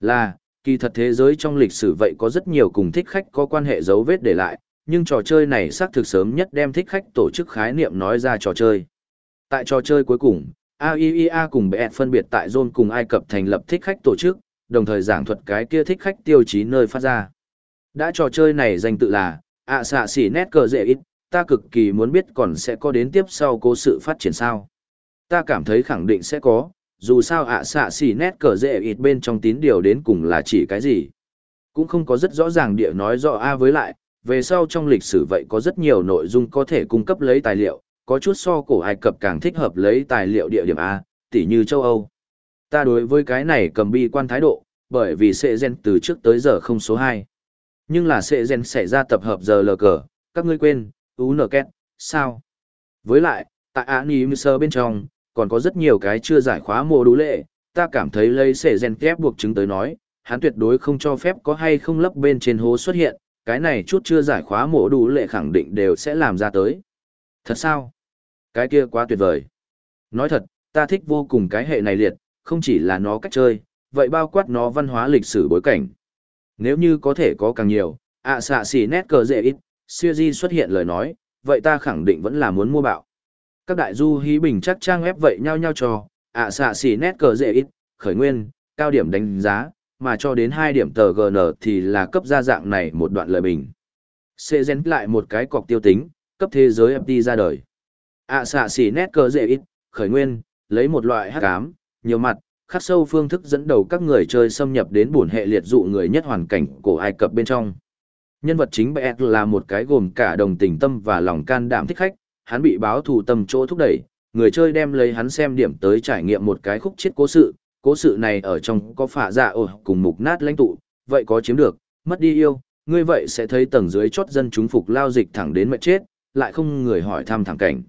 Là, kỳ thật thế giới trong lịch sử vậy có rất nhiều cùng thích khách có quan hệ dấu vết để lại, nhưng trò chơi này xác thực sớm nhất đem thích khách tổ chức khái niệm nói ra trò chơi. Tại trò chơi cuối cùng, AIEA cùng BE phân biệt tại Zone cùng Ai Cập thành lập thích khách tổ chức, đồng thời giảng thuật cái kia thích khách tiêu chí nơi phát ra. Đã trò chơi này danh tự là, ạ xạ xỉ nét cờ dễ ít, ta cực kỳ muốn biết còn sẽ có đến tiếp sau cố sự phát triển sao. Ta cảm thấy khẳng định sẽ có, dù sao ạ xạ xỉ nét cờ dễ ít bên trong tín điều đến cùng là chỉ cái gì. Cũng không có rất rõ ràng địa nói rõ A với lại, về sau trong lịch sử vậy có rất nhiều nội dung có thể cung cấp lấy tài liệu, có chút so cổ Ai Cập càng thích hợp lấy tài liệu địa điểm A, tỉ như châu Âu. Ta đối với cái này cầm bi quan thái độ, bởi vì sệ gen từ trước tới giờ không số 2. Nhưng là sệ gen xảy ra tập hợp giờ lờ cờ, các ngươi quên, ú nở két, sao? Với lại, tại Animuser bên trong, còn có rất nhiều cái chưa giải khóa mô đủ lệ, ta cảm thấy lấy sệ gen kép buộc chứng tới nói, hắn tuyệt đối không cho phép có hay không lấp bên trên hố xuất hiện, cái này chút chưa giải khóa mổ đủ lệ khẳng định đều sẽ làm ra tới. Thật sao? Cái kia quá tuyệt vời. Nói thật, ta thích vô cùng cái hệ này liệt, không chỉ là nó cách chơi, vậy bao quát nó văn hóa lịch sử bối cảnh. Nếu như có thể có càng nhiều, ạ xạ xì nét cờ dễ ít, siêu di xuất hiện lời nói, vậy ta khẳng định vẫn là muốn mua bạo. Các đại du hí bình chắc trang web vậy nhau nhau cho, ạ xạ xì nét cờ dễ ít, khởi nguyên, cao điểm đánh giá, mà cho đến hai điểm tờ GN thì là cấp ra dạng này một đoạn lời bình. Sẽ dén lại một cái cọc tiêu tính, cấp thế giới FT ra đời. ạ xạ xỉ nét cơ dễ ít, khởi nguyên, lấy một loại hắc ám, nhiều mặt, khắc sâu phương thức dẫn đầu các người chơi xâm nhập đến buồn hệ liệt dụ người nhất hoàn cảnh của Ai Cập bên trong. Nhân vật chính Bẹt là một cái gồm cả đồng tình tâm và lòng can đảm thích khách, hắn bị báo thù tâm chỗ thúc đẩy, người chơi đem lấy hắn xem điểm tới trải nghiệm một cái khúc chết cố sự, cố sự này ở trong có phả dạ ồ cùng mục nát lãnh tụ, vậy có chiếm được, mất đi yêu, ngươi vậy sẽ thấy tầng dưới chót dân chúng phục lao dịch thẳng đến mệt chết, lại không người hỏi thăm thẳng cảnh.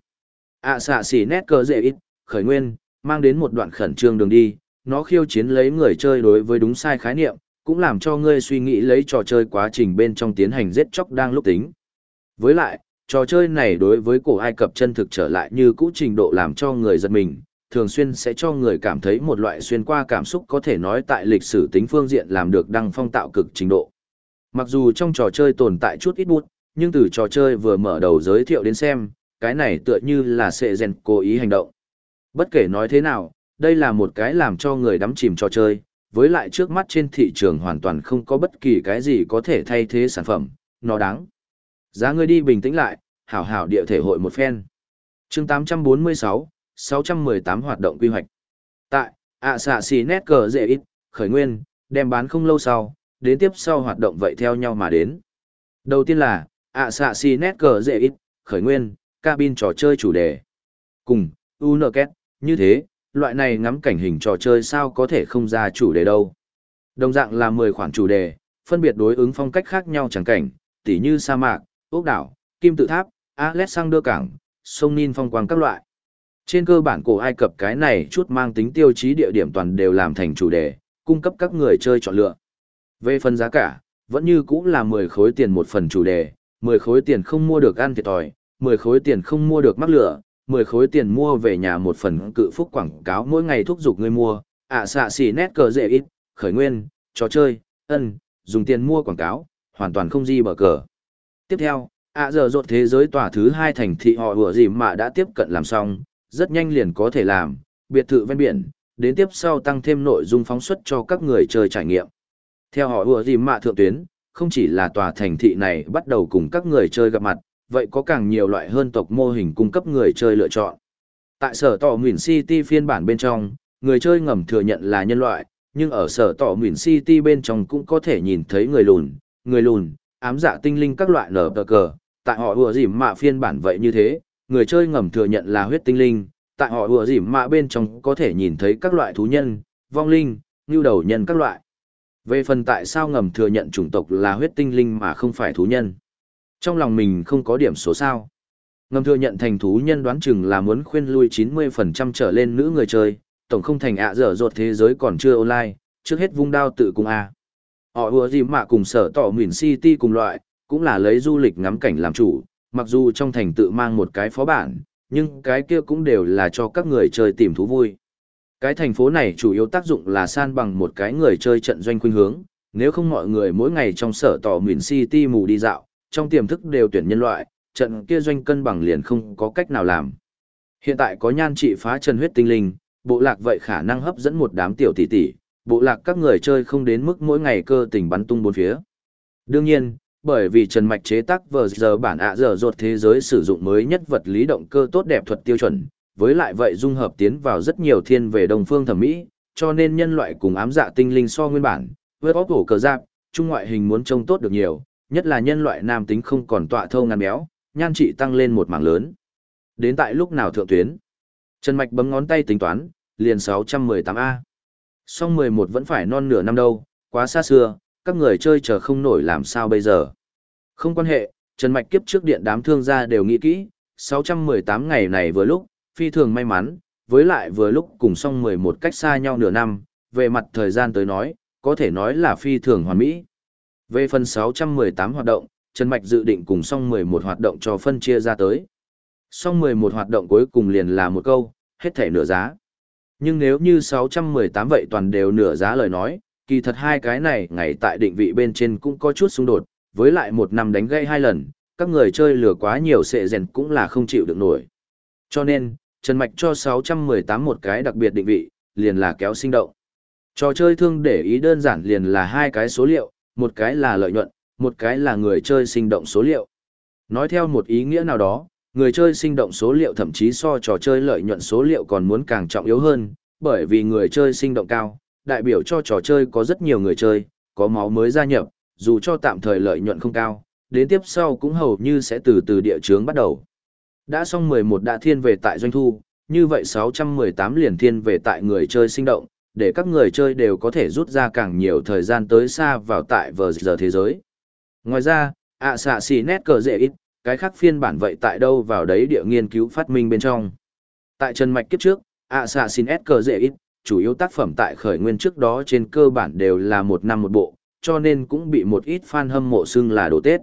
ạ xạ xỉ nét cờ dễ ít, khởi nguyên, mang đến một đoạn khẩn trương đường đi, nó khiêu chiến lấy người chơi đối với đúng sai khái niệm, cũng làm cho ngươi suy nghĩ lấy trò chơi quá trình bên trong tiến hành giết chóc đang lúc tính. Với lại, trò chơi này đối với cổ Ai Cập chân thực trở lại như cũ trình độ làm cho người giật mình, thường xuyên sẽ cho người cảm thấy một loại xuyên qua cảm xúc có thể nói tại lịch sử tính phương diện làm được đăng phong tạo cực trình độ. Mặc dù trong trò chơi tồn tại chút ít bút, nhưng từ trò chơi vừa mở đầu giới thiệu đến xem, cái này tựa như là sẽ rèn cố ý hành động. Bất kể nói thế nào, đây là một cái làm cho người đắm chìm trò chơi, với lại trước mắt trên thị trường hoàn toàn không có bất kỳ cái gì có thể thay thế sản phẩm, nó đáng. Giá ngươi đi bình tĩnh lại, hảo hảo địa thể hội một phen. chương 846, 618 hoạt động quy hoạch. Tại, ạ xạ xì nét cờ dễ ít, khởi nguyên, đem bán không lâu sau, đến tiếp sau hoạt động vậy theo nhau mà đến. Đầu tiên là, ạ xạ xì nét cờ dễ ít, khởi nguyên, cabin trò chơi chủ đề. Cùng, UNKET, như thế, loại này ngắm cảnh hình trò chơi sao có thể không ra chủ đề đâu. Đồng dạng là 10 khoản chủ đề, phân biệt đối ứng phong cách khác nhau chẳng cảnh, tỉ như sa mạc, ốc đảo, kim tự tháp, Alexander cảng, sông Nin phong quang các loại. Trên cơ bản cổ Ai Cập cái này chút mang tính tiêu chí địa điểm toàn đều làm thành chủ đề, cung cấp các người chơi chọn lựa. Về phần giá cả, vẫn như cũng là 10 khối tiền một phần chủ đề, 10 khối tiền không mua được ăn thiệt thòi, 10 khối tiền không mua được mắc lửa, 10 khối tiền mua về nhà một phần cự phúc quảng cáo mỗi ngày thúc giục người mua, ạ à, xạ xỉ nét cờ dễ ít, khởi nguyên, trò chơi, ân, dùng tiền mua quảng cáo, hoàn toàn không di bờ cờ. Tiếp theo, ạ giờ rột thế giới tòa thứ hai thành thị họ vừa gì mà đã tiếp cận làm xong, rất nhanh liền có thể làm, biệt thự ven biển, đến tiếp sau tăng thêm nội dung phóng xuất cho các người chơi trải nghiệm. Theo họ vừa gì mà thượng tuyến, không chỉ là tòa thành thị này bắt đầu cùng các người chơi gặp mặt, vậy có càng nhiều loại hơn tộc mô hình cung cấp người chơi lựa chọn. Tại sở tỏ Nguyễn City phiên bản bên trong, người chơi ngầm thừa nhận là nhân loại, nhưng ở sở tỏ Nguyễn City bên trong cũng có thể nhìn thấy người lùn, người lùn, ám dạ tinh linh các loại nở tờ cờ, tại họ vừa dìm mạ phiên bản vậy như thế, người chơi ngầm thừa nhận là huyết tinh linh, tại họ vừa dìm mạ bên trong có thể nhìn thấy các loại thú nhân, vong linh, như đầu nhân các loại. Về phần tại sao ngầm thừa nhận chủng tộc là huyết tinh linh mà không phải thú nhân. Trong lòng mình không có điểm số sao. Ngầm thừa nhận thành thú nhân đoán chừng là muốn khuyên lui 90% trở lên nữ người chơi, tổng không thành ạ dở dột thế giới còn chưa online, trước hết vung đao tự cùng A. Họ vừa gì mà cùng sở tỏ Mìn City cùng loại, cũng là lấy du lịch ngắm cảnh làm chủ, mặc dù trong thành tự mang một cái phó bản, nhưng cái kia cũng đều là cho các người chơi tìm thú vui. Cái thành phố này chủ yếu tác dụng là san bằng một cái người chơi trận doanh khuynh hướng, nếu không mọi người mỗi ngày trong sở tỏ Mìn City mù đi dạo, trong tiềm thức đều tuyển nhân loại, trận kia doanh cân bằng liền không có cách nào làm. Hiện tại có nhan trị phá chân huyết tinh linh, bộ lạc vậy khả năng hấp dẫn một đám tiểu tỷ tỷ, bộ lạc các người chơi không đến mức mỗi ngày cơ tình bắn tung bốn phía. Đương nhiên, bởi vì Trần Mạch chế tác vờ giờ bản ạ giờ rột thế giới sử dụng mới nhất vật lý động cơ tốt đẹp thuật tiêu chuẩn, với lại vậy dung hợp tiến vào rất nhiều thiên về đồng phương thẩm mỹ, cho nên nhân loại cùng ám dạ tinh linh so nguyên bản, với bóp hổ cờ giáp, trung ngoại hình muốn trông tốt được nhiều, nhất là nhân loại nam tính không còn tọa thâu ngăn béo, nhan trị tăng lên một mảng lớn. Đến tại lúc nào thượng tuyến? Trần Mạch bấm ngón tay tính toán, liền 618A. Song 11 vẫn phải non nửa năm đâu, quá xa xưa, các người chơi chờ không nổi làm sao bây giờ. Không quan hệ, Trần Mạch kiếp trước điện đám thương gia đều nghĩ kỹ, 618 ngày này vừa lúc, phi thường may mắn, với lại vừa lúc cùng song 11 cách xa nhau nửa năm, về mặt thời gian tới nói, có thể nói là phi thường hoàn mỹ. Về phần 618 hoạt động, Trần Mạch dự định cùng song 11 hoạt động cho phân chia ra tới. Song 11 hoạt động cuối cùng liền là một câu, hết thể nửa giá. Nhưng nếu như 618 vậy toàn đều nửa giá lời nói, kỳ thật hai cái này ngày tại định vị bên trên cũng có chút xung đột, với lại một năm đánh gây hai lần, các người chơi lừa quá nhiều sệ rèn cũng là không chịu được nổi. Cho nên, Trần Mạch cho 618 một cái đặc biệt định vị, liền là kéo sinh động. Trò chơi thương để ý đơn giản liền là hai cái số liệu, một cái là lợi nhuận, một cái là người chơi sinh động số liệu. Nói theo một ý nghĩa nào đó, người chơi sinh động số liệu thậm chí so trò chơi lợi nhuận số liệu còn muốn càng trọng yếu hơn, bởi vì người chơi sinh động cao, đại biểu cho trò chơi có rất nhiều người chơi, có máu mới gia nhập, dù cho tạm thời lợi nhuận không cao, đến tiếp sau cũng hầu như sẽ từ từ địa chướng bắt đầu. Đã xong 11 đã thiên về tại doanh thu, như vậy 618 liền thiên về tại người chơi sinh động, để các người chơi đều có thể rút ra càng nhiều thời gian tới xa vào tại vờ giờ thế giới. Ngoài ra, ạ xạ xì nét cờ dễ ít, cái khác phiên bản vậy tại đâu vào đấy địa nghiên cứu phát minh bên trong. Tại Trần Mạch kiếp trước, ạ xạ xì nét cờ dễ ít, chủ yếu tác phẩm tại khởi nguyên trước đó trên cơ bản đều là một năm một bộ, cho nên cũng bị một ít fan hâm mộ xưng là đồ Tết.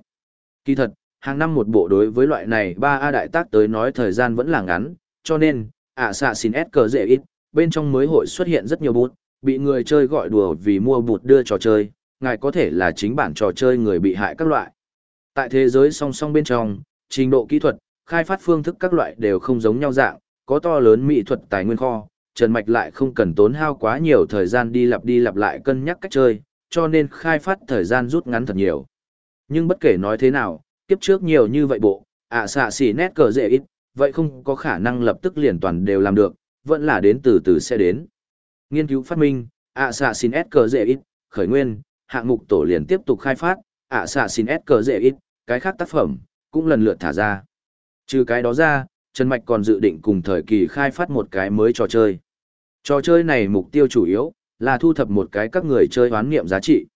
Kỳ thật, hàng năm một bộ đối với loại này ba a đại tác tới nói thời gian vẫn là ngắn, cho nên, ạ xạ xin S cờ dễ ít, bên trong mới hội xuất hiện rất nhiều bút, bị người chơi gọi đùa vì mua bụt đưa trò chơi, ngài có thể là chính bản trò chơi người bị hại các loại. Tại thế giới song song bên trong, trình độ kỹ thuật, khai phát phương thức các loại đều không giống nhau dạng, có to lớn mỹ thuật tài nguyên kho, Trần Mạch lại không cần tốn hao quá nhiều thời gian đi lặp đi lặp lại cân nhắc cách chơi, cho nên khai phát thời gian rút ngắn thật nhiều. Nhưng bất kể nói thế nào, kiếp trước nhiều như vậy bộ, ạ xạ xỉ nét cờ dễ ít, vậy không có khả năng lập tức liền toàn đều làm được, vẫn là đến từ từ sẽ đến. Nghiên cứu phát minh, ạ xạ xin S cờ dễ ít, khởi nguyên, hạng mục tổ liền tiếp tục khai phát, ạ xạ xin S cờ dễ ít, cái khác tác phẩm, cũng lần lượt thả ra. Trừ cái đó ra, Trần Mạch còn dự định cùng thời kỳ khai phát một cái mới trò chơi. Trò chơi này mục tiêu chủ yếu là thu thập một cái các người chơi hoán nghiệm giá trị.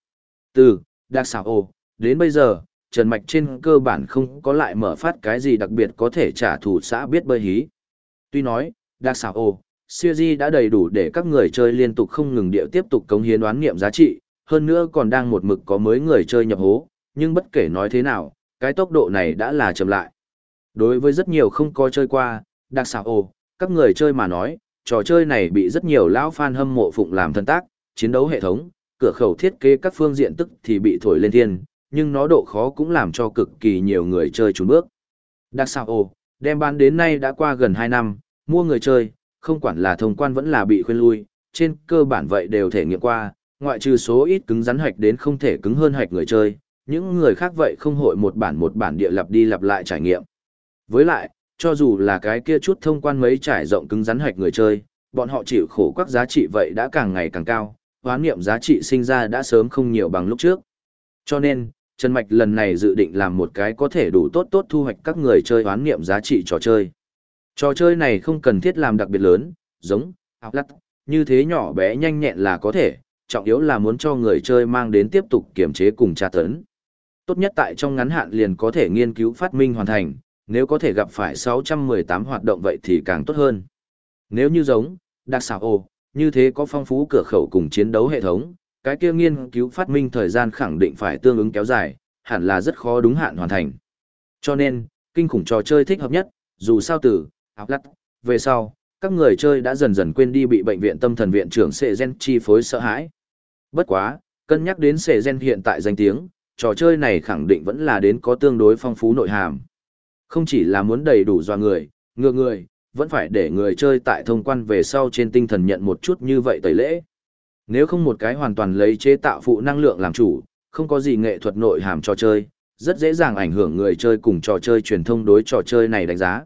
Từ Đặc xảo ồ, đến bây giờ, Trần Mạch trên cơ bản không có lại mở phát cái gì đặc biệt có thể trả thù xã biết bơi hí. Tuy nói, Đặc xảo ồ, siêu di đã đầy đủ để các người chơi liên tục không ngừng điệu tiếp tục cống hiến đoán nghiệm giá trị, hơn nữa còn đang một mực có mới người chơi nhập hố, nhưng bất kể nói thế nào, cái tốc độ này đã là chậm lại. Đối với rất nhiều không có chơi qua, đặc xảo ồ, các người chơi mà nói, trò chơi này bị rất nhiều lão fan hâm mộ phụng làm thân tác, chiến đấu hệ thống, cửa khẩu thiết kế các phương diện tức thì bị thổi lên thiên, nhưng nó độ khó cũng làm cho cực kỳ nhiều người chơi trốn bước. Đặc sao ồ, đem bán đến nay đã qua gần 2 năm, mua người chơi, không quản là thông quan vẫn là bị khuyên lui, trên cơ bản vậy đều thể nghiệm qua, ngoại trừ số ít cứng rắn hạch đến không thể cứng hơn hạch người chơi, những người khác vậy không hội một bản một bản địa lặp đi lặp lại trải nghiệm. Với lại, cho dù là cái kia chút thông quan mấy trải rộng cứng rắn hạch người chơi, bọn họ chịu khổ các giá trị vậy đã càng ngày càng cao, hoán niệm giá trị sinh ra đã sớm không nhiều bằng lúc trước. Cho nên, Trần Mạch lần này dự định làm một cái có thể đủ tốt tốt thu hoạch các người chơi hoán nghiệm giá trị trò chơi. Trò chơi này không cần thiết làm đặc biệt lớn, giống, áo lắc, như thế nhỏ bé nhanh nhẹn là có thể, trọng yếu là muốn cho người chơi mang đến tiếp tục kiểm chế cùng tra tấn. Tốt nhất tại trong ngắn hạn liền có thể nghiên cứu phát minh hoàn thành, nếu có thể gặp phải 618 hoạt động vậy thì càng tốt hơn. Nếu như giống, đặc xảo ồ, như thế có phong phú cửa khẩu cùng chiến đấu hệ thống, cái kia nghiên cứu phát minh thời gian khẳng định phải tương ứng kéo dài, hẳn là rất khó đúng hạn hoàn thành. Cho nên, kinh khủng trò chơi thích hợp nhất, dù sao từ, áo lắc, về sau, các người chơi đã dần dần quên đi bị bệnh viện tâm thần viện trưởng Sệ Gen chi phối sợ hãi. Bất quá, cân nhắc đến Sệ Gen hiện tại danh tiếng, trò chơi này khẳng định vẫn là đến có tương đối phong phú nội hàm. Không chỉ là muốn đầy đủ dọa người, ngược người, vẫn phải để người chơi tại thông quan về sau trên tinh thần nhận một chút như vậy tẩy lễ. Nếu không một cái hoàn toàn lấy chế tạo phụ năng lượng làm chủ, không có gì nghệ thuật nội hàm trò chơi, rất dễ dàng ảnh hưởng người chơi cùng trò chơi truyền thông đối trò chơi này đánh giá.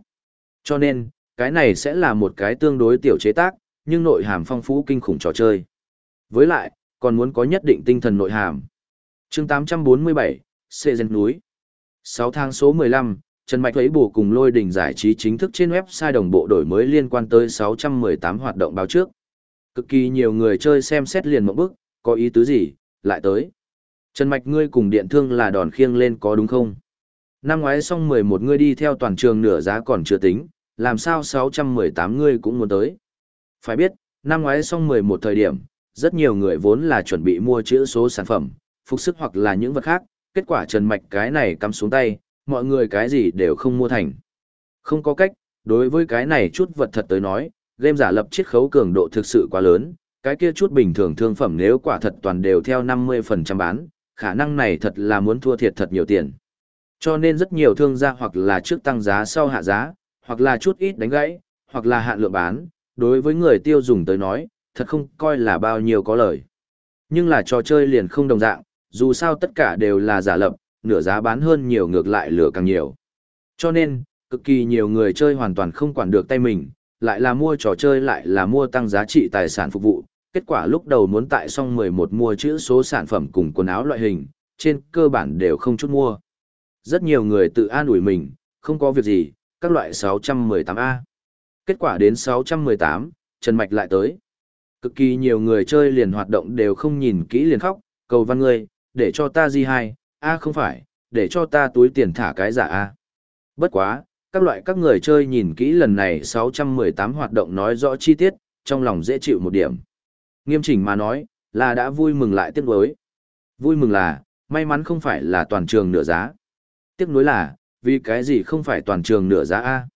Cho nên, cái này sẽ là một cái tương đối tiểu chế tác, nhưng nội hàm phong phú kinh khủng trò chơi. Với lại, còn muốn có nhất định tinh thần nội hàm. chương 847, Sê Dân Núi 6 tháng số 15, Trần Mạch thấy bổ cùng lôi đỉnh giải trí chính thức trên website đồng bộ đổi mới liên quan tới 618 hoạt động báo trước. Cực kỳ nhiều người chơi xem xét liền một bức, có ý tứ gì, lại tới. Trần Mạch ngươi cùng điện thương là đòn khiêng lên có đúng không? Năm ngoái xong 11 ngươi đi theo toàn trường nửa giá còn chưa tính, làm sao 618 ngươi cũng muốn tới. Phải biết, năm ngoái xong 11 thời điểm, rất nhiều người vốn là chuẩn bị mua chữ số sản phẩm, phục sức hoặc là những vật khác, kết quả Trần Mạch cái này cắm xuống tay, mọi người cái gì đều không mua thành. Không có cách, đối với cái này chút vật thật tới nói, game giả lập chiết khấu cường độ thực sự quá lớn, cái kia chút bình thường thương phẩm nếu quả thật toàn đều theo 50% bán, khả năng này thật là muốn thua thiệt thật nhiều tiền. Cho nên rất nhiều thương gia hoặc là trước tăng giá sau hạ giá, hoặc là chút ít đánh gãy, hoặc là hạn lượng bán, đối với người tiêu dùng tới nói, thật không coi là bao nhiêu có lời. Nhưng là trò chơi liền không đồng dạng, dù sao tất cả đều là giả lập, nửa giá bán hơn nhiều ngược lại lửa càng nhiều. Cho nên, cực kỳ nhiều người chơi hoàn toàn không quản được tay mình, lại là mua trò chơi lại là mua tăng giá trị tài sản phục vụ. Kết quả lúc đầu muốn tại xong 11 mua chữ số sản phẩm cùng quần áo loại hình, trên cơ bản đều không chút mua. Rất nhiều người tự an ủi mình, không có việc gì, các loại 618A. Kết quả đến 618, Trần Mạch lại tới. Cực kỳ nhiều người chơi liền hoạt động đều không nhìn kỹ liền khóc, cầu văn ngươi, để cho ta di hai, A không phải, để cho ta túi tiền thả cái giả A. Bất quá, các loại các người chơi nhìn kỹ lần này 618 hoạt động nói rõ chi tiết, trong lòng dễ chịu một điểm. Nghiêm chỉnh mà nói, là đã vui mừng lại tiếc nuối. Vui mừng là, may mắn không phải là toàn trường nửa giá. Tiếc nuối là, vì cái gì không phải toàn trường nửa giá A.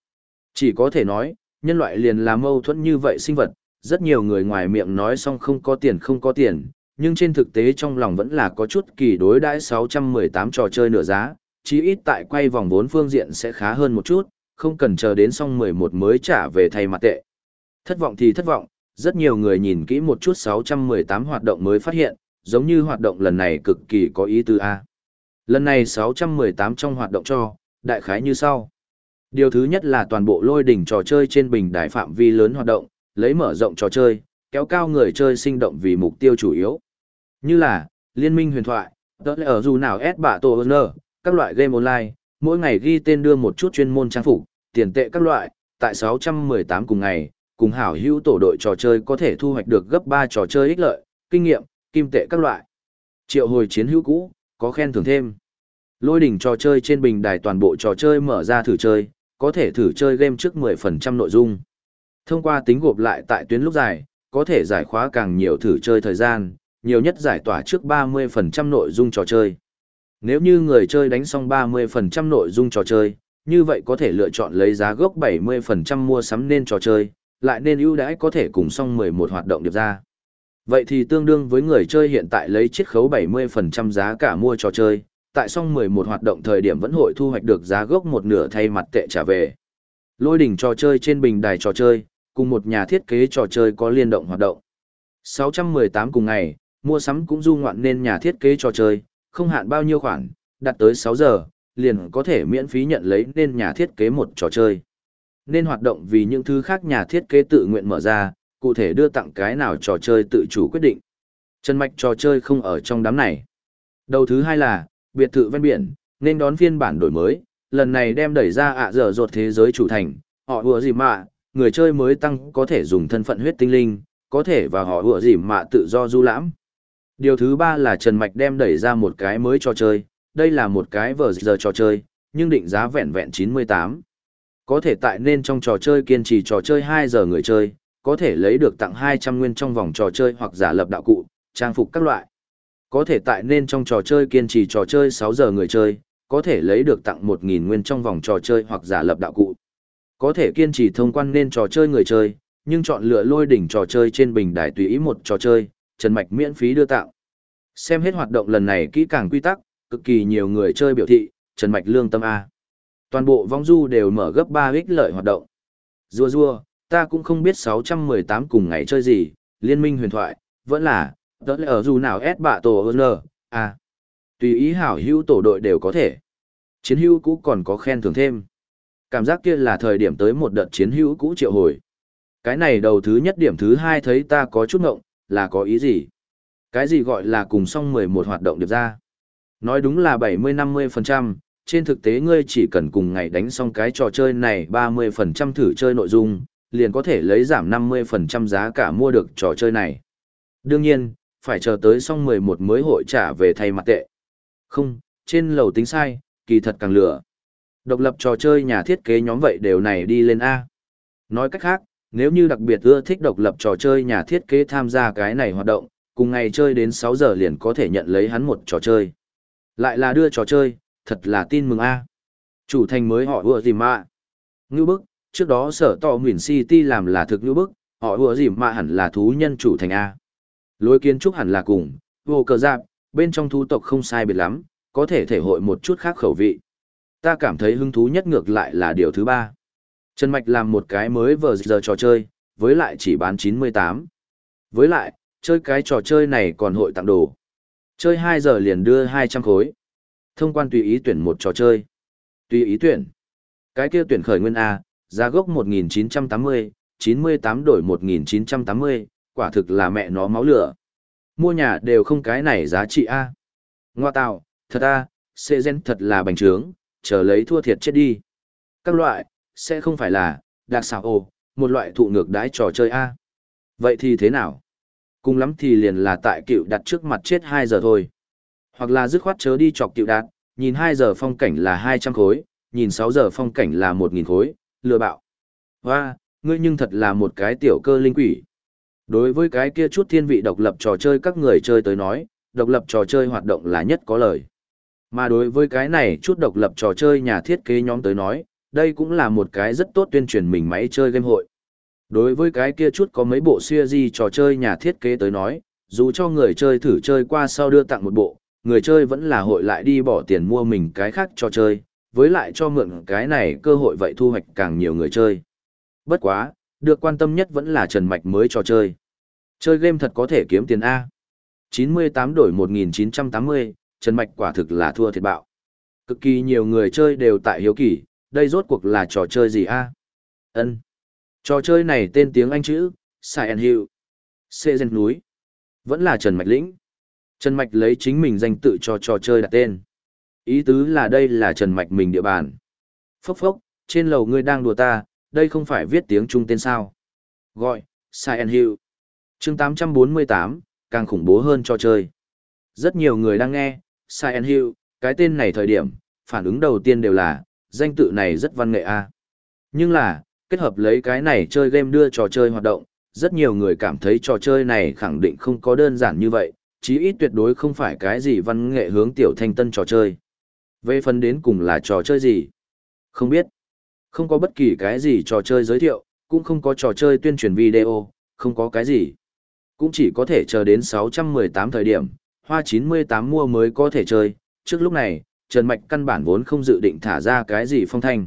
Chỉ có thể nói, nhân loại liền là mâu thuẫn như vậy sinh vật, rất nhiều người ngoài miệng nói xong không có tiền không có tiền, nhưng trên thực tế trong lòng vẫn là có chút kỳ đối đãi 618 trò chơi nửa giá, chí ít tại quay vòng vốn phương diện sẽ khá hơn một chút, không cần chờ đến xong 11 mới trả về thay mặt tệ. Thất vọng thì thất vọng, rất nhiều người nhìn kỹ một chút 618 hoạt động mới phát hiện, giống như hoạt động lần này cực kỳ có ý tứ A. Lần này 618 trong hoạt động cho, đại khái như sau. Điều thứ nhất là toàn bộ lôi đỉnh trò chơi trên bình đài phạm vi lớn hoạt động, lấy mở rộng trò chơi, kéo cao người chơi sinh động vì mục tiêu chủ yếu. Như là, liên minh huyền thoại, tớ ở dù nào S bạ tổ nơ, các loại game online, mỗi ngày ghi tên đưa một chút chuyên môn trang phục, tiền tệ các loại, tại 618 cùng ngày, cùng hảo hữu tổ đội trò chơi có thể thu hoạch được gấp 3 trò chơi ích lợi, kinh nghiệm, kim tệ các loại. Triệu hồi chiến hữu cũ, có khen thưởng thêm. Lôi đỉnh trò chơi trên bình đài toàn bộ trò chơi mở ra thử chơi, có thể thử chơi game trước 10% nội dung. Thông qua tính gộp lại tại tuyến lúc dài, có thể giải khóa càng nhiều thử chơi thời gian, nhiều nhất giải tỏa trước 30% nội dung trò chơi. Nếu như người chơi đánh xong 30% nội dung trò chơi, như vậy có thể lựa chọn lấy giá gốc 70% mua sắm nên trò chơi, lại nên ưu đãi có thể cùng xong 11 hoạt động điệp ra. Vậy thì tương đương với người chơi hiện tại lấy chiết khấu 70% giá cả mua trò chơi, tại xong 11 hoạt động thời điểm vẫn hội thu hoạch được giá gốc một nửa thay mặt tệ trả về. Lôi đỉnh trò chơi trên bình đài trò chơi, cùng một nhà thiết kế trò chơi có liên động hoạt động. 618 cùng ngày, mua sắm cũng du ngoạn nên nhà thiết kế trò chơi, không hạn bao nhiêu khoản, đặt tới 6 giờ, liền có thể miễn phí nhận lấy nên nhà thiết kế một trò chơi. Nên hoạt động vì những thứ khác nhà thiết kế tự nguyện mở ra, cụ thể đưa tặng cái nào trò chơi tự chủ quyết định. Trần Mạch trò chơi không ở trong đám này. Đầu thứ hai là, biệt thự ven biển, nên đón phiên bản đổi mới, lần này đem đẩy ra ạ dở dột thế giới chủ thành, họ vừa gì mà, người chơi mới tăng có thể dùng thân phận huyết tinh linh, có thể và họ vừa gì mà tự do du lãm. Điều thứ ba là Trần Mạch đem đẩy ra một cái mới trò chơi, đây là một cái vờ giờ trò chơi, nhưng định giá vẹn vẹn 98. Có thể tại nên trong trò chơi kiên trì trò chơi 2 giờ người chơi, có thể lấy được tặng 200 nguyên trong vòng trò chơi hoặc giả lập đạo cụ, trang phục các loại. Có thể tại nên trong trò chơi kiên trì trò chơi 6 giờ người chơi, có thể lấy được tặng 1.000 nguyên trong vòng trò chơi hoặc giả lập đạo cụ. Có thể kiên trì thông quan nên trò chơi người chơi, nhưng chọn lựa lôi đỉnh trò chơi trên bình đài tùy ý một trò chơi, Trần Mạch miễn phí đưa tặng. Xem hết hoạt động lần này kỹ càng quy tắc, cực kỳ nhiều người chơi biểu thị, Trần Mạch lương tâm A. Toàn bộ vong du đều mở gấp 3 ích lợi hoạt động. Rua rua, ta cũng không biết 618 cùng ngày chơi gì, liên minh huyền thoại, vẫn là, tớ lẽ ở dù nào S bạ tổ hơn à. Tùy ý hảo hữu tổ đội đều có thể. Chiến hữu cũ còn có khen thưởng thêm. Cảm giác kia là thời điểm tới một đợt chiến hữu cũ triệu hồi. Cái này đầu thứ nhất điểm thứ hai thấy ta có chút ngộng, là có ý gì? Cái gì gọi là cùng song 11 hoạt động được ra? Nói đúng là 70-50%, trên thực tế ngươi chỉ cần cùng ngày đánh xong cái trò chơi này 30% thử chơi nội dung, liền có thể lấy giảm 50% giá cả mua được trò chơi này. Đương nhiên, phải chờ tới xong 11 mới hội trả về thay mặt tệ. Không, trên lầu tính sai, kỳ thật càng lửa. Độc lập trò chơi nhà thiết kế nhóm vậy đều này đi lên A. Nói cách khác, nếu như đặc biệt ưa thích độc lập trò chơi nhà thiết kế tham gia cái này hoạt động, cùng ngày chơi đến 6 giờ liền có thể nhận lấy hắn một trò chơi. Lại là đưa trò chơi, thật là tin mừng A. Chủ thành mới họ vừa gì mà. Ngư bức, trước đó sở tỏ Nguyễn City làm là thực ngư bức, họ vừa gì mà hẳn là thú nhân chủ thành A. Lối kiến trúc hẳn là cùng, vô cờ giáp, bên trong thú tộc không sai biệt lắm, có thể thể hội một chút khác khẩu vị. Ta cảm thấy hứng thú nhất ngược lại là điều thứ ba. Trần Mạch làm một cái mới vừa giờ trò chơi, với lại chỉ bán 98. Với lại, chơi cái trò chơi này còn hội tặng đồ. Chơi 2 giờ liền đưa 200 khối. Thông quan tùy ý tuyển một trò chơi. Tùy ý tuyển. Cái kia tuyển khởi nguyên A, giá gốc 1980, 98 đổi 1980, quả thực là mẹ nó máu lửa. Mua nhà đều không cái này giá trị A. Ngoa tạo, thật A, xe gen thật là bành trướng, chờ lấy thua thiệt chết đi. Các loại, sẽ không phải là, đặc xảo ồ, một loại thụ ngược đái trò chơi A. Vậy thì thế nào? Cùng lắm thì liền là tại cựu đặt trước mặt chết 2 giờ thôi. Hoặc là dứt khoát chớ đi chọc cựu đạt, nhìn 2 giờ phong cảnh là 200 khối, nhìn 6 giờ phong cảnh là 1.000 khối, lừa bạo. Hoa, ngươi nhưng thật là một cái tiểu cơ linh quỷ. Đối với cái kia chút thiên vị độc lập trò chơi các người chơi tới nói, độc lập trò chơi hoạt động là nhất có lời. Mà đối với cái này chút độc lập trò chơi nhà thiết kế nhóm tới nói, đây cũng là một cái rất tốt tuyên truyền mình máy chơi game hội. Đối với cái kia chút có mấy bộ siêu di trò chơi nhà thiết kế tới nói, dù cho người chơi thử chơi qua sau đưa tặng một bộ, người chơi vẫn là hội lại đi bỏ tiền mua mình cái khác trò chơi, với lại cho mượn cái này cơ hội vậy thu hoạch càng nhiều người chơi. Bất quá, được quan tâm nhất vẫn là Trần Mạch mới trò chơi. Chơi game thật có thể kiếm tiền A. 98 đổi 1980, Trần Mạch quả thực là thua thiệt bạo. Cực kỳ nhiều người chơi đều tại hiếu kỳ, đây rốt cuộc là trò chơi gì A? ân Trò chơi này tên tiếng Anh chữ, Silent Hill. Xê dân núi. Vẫn là Trần Mạch Lĩnh. Trần Mạch lấy chính mình danh tự cho trò chơi đặt tên. Ý tứ là đây là Trần Mạch mình địa bàn. Phốc phốc, trên lầu ngươi đang đùa ta, đây không phải viết tiếng Trung tên sao. Gọi, Silent Hill. chương 848, càng khủng bố hơn trò chơi. Rất nhiều người đang nghe, Silent Hill, cái tên này thời điểm, phản ứng đầu tiên đều là, danh tự này rất văn nghệ a Nhưng là, kết hợp lấy cái này chơi game đưa trò chơi hoạt động, rất nhiều người cảm thấy trò chơi này khẳng định không có đơn giản như vậy, chí ít tuyệt đối không phải cái gì văn nghệ hướng tiểu thanh tân trò chơi. Về phần đến cùng là trò chơi gì? Không biết. Không có bất kỳ cái gì trò chơi giới thiệu, cũng không có trò chơi tuyên truyền video, không có cái gì. Cũng chỉ có thể chờ đến 618 thời điểm, hoa 98 mua mới có thể chơi, trước lúc này, Trần Mạch căn bản vốn không dự định thả ra cái gì phong thanh.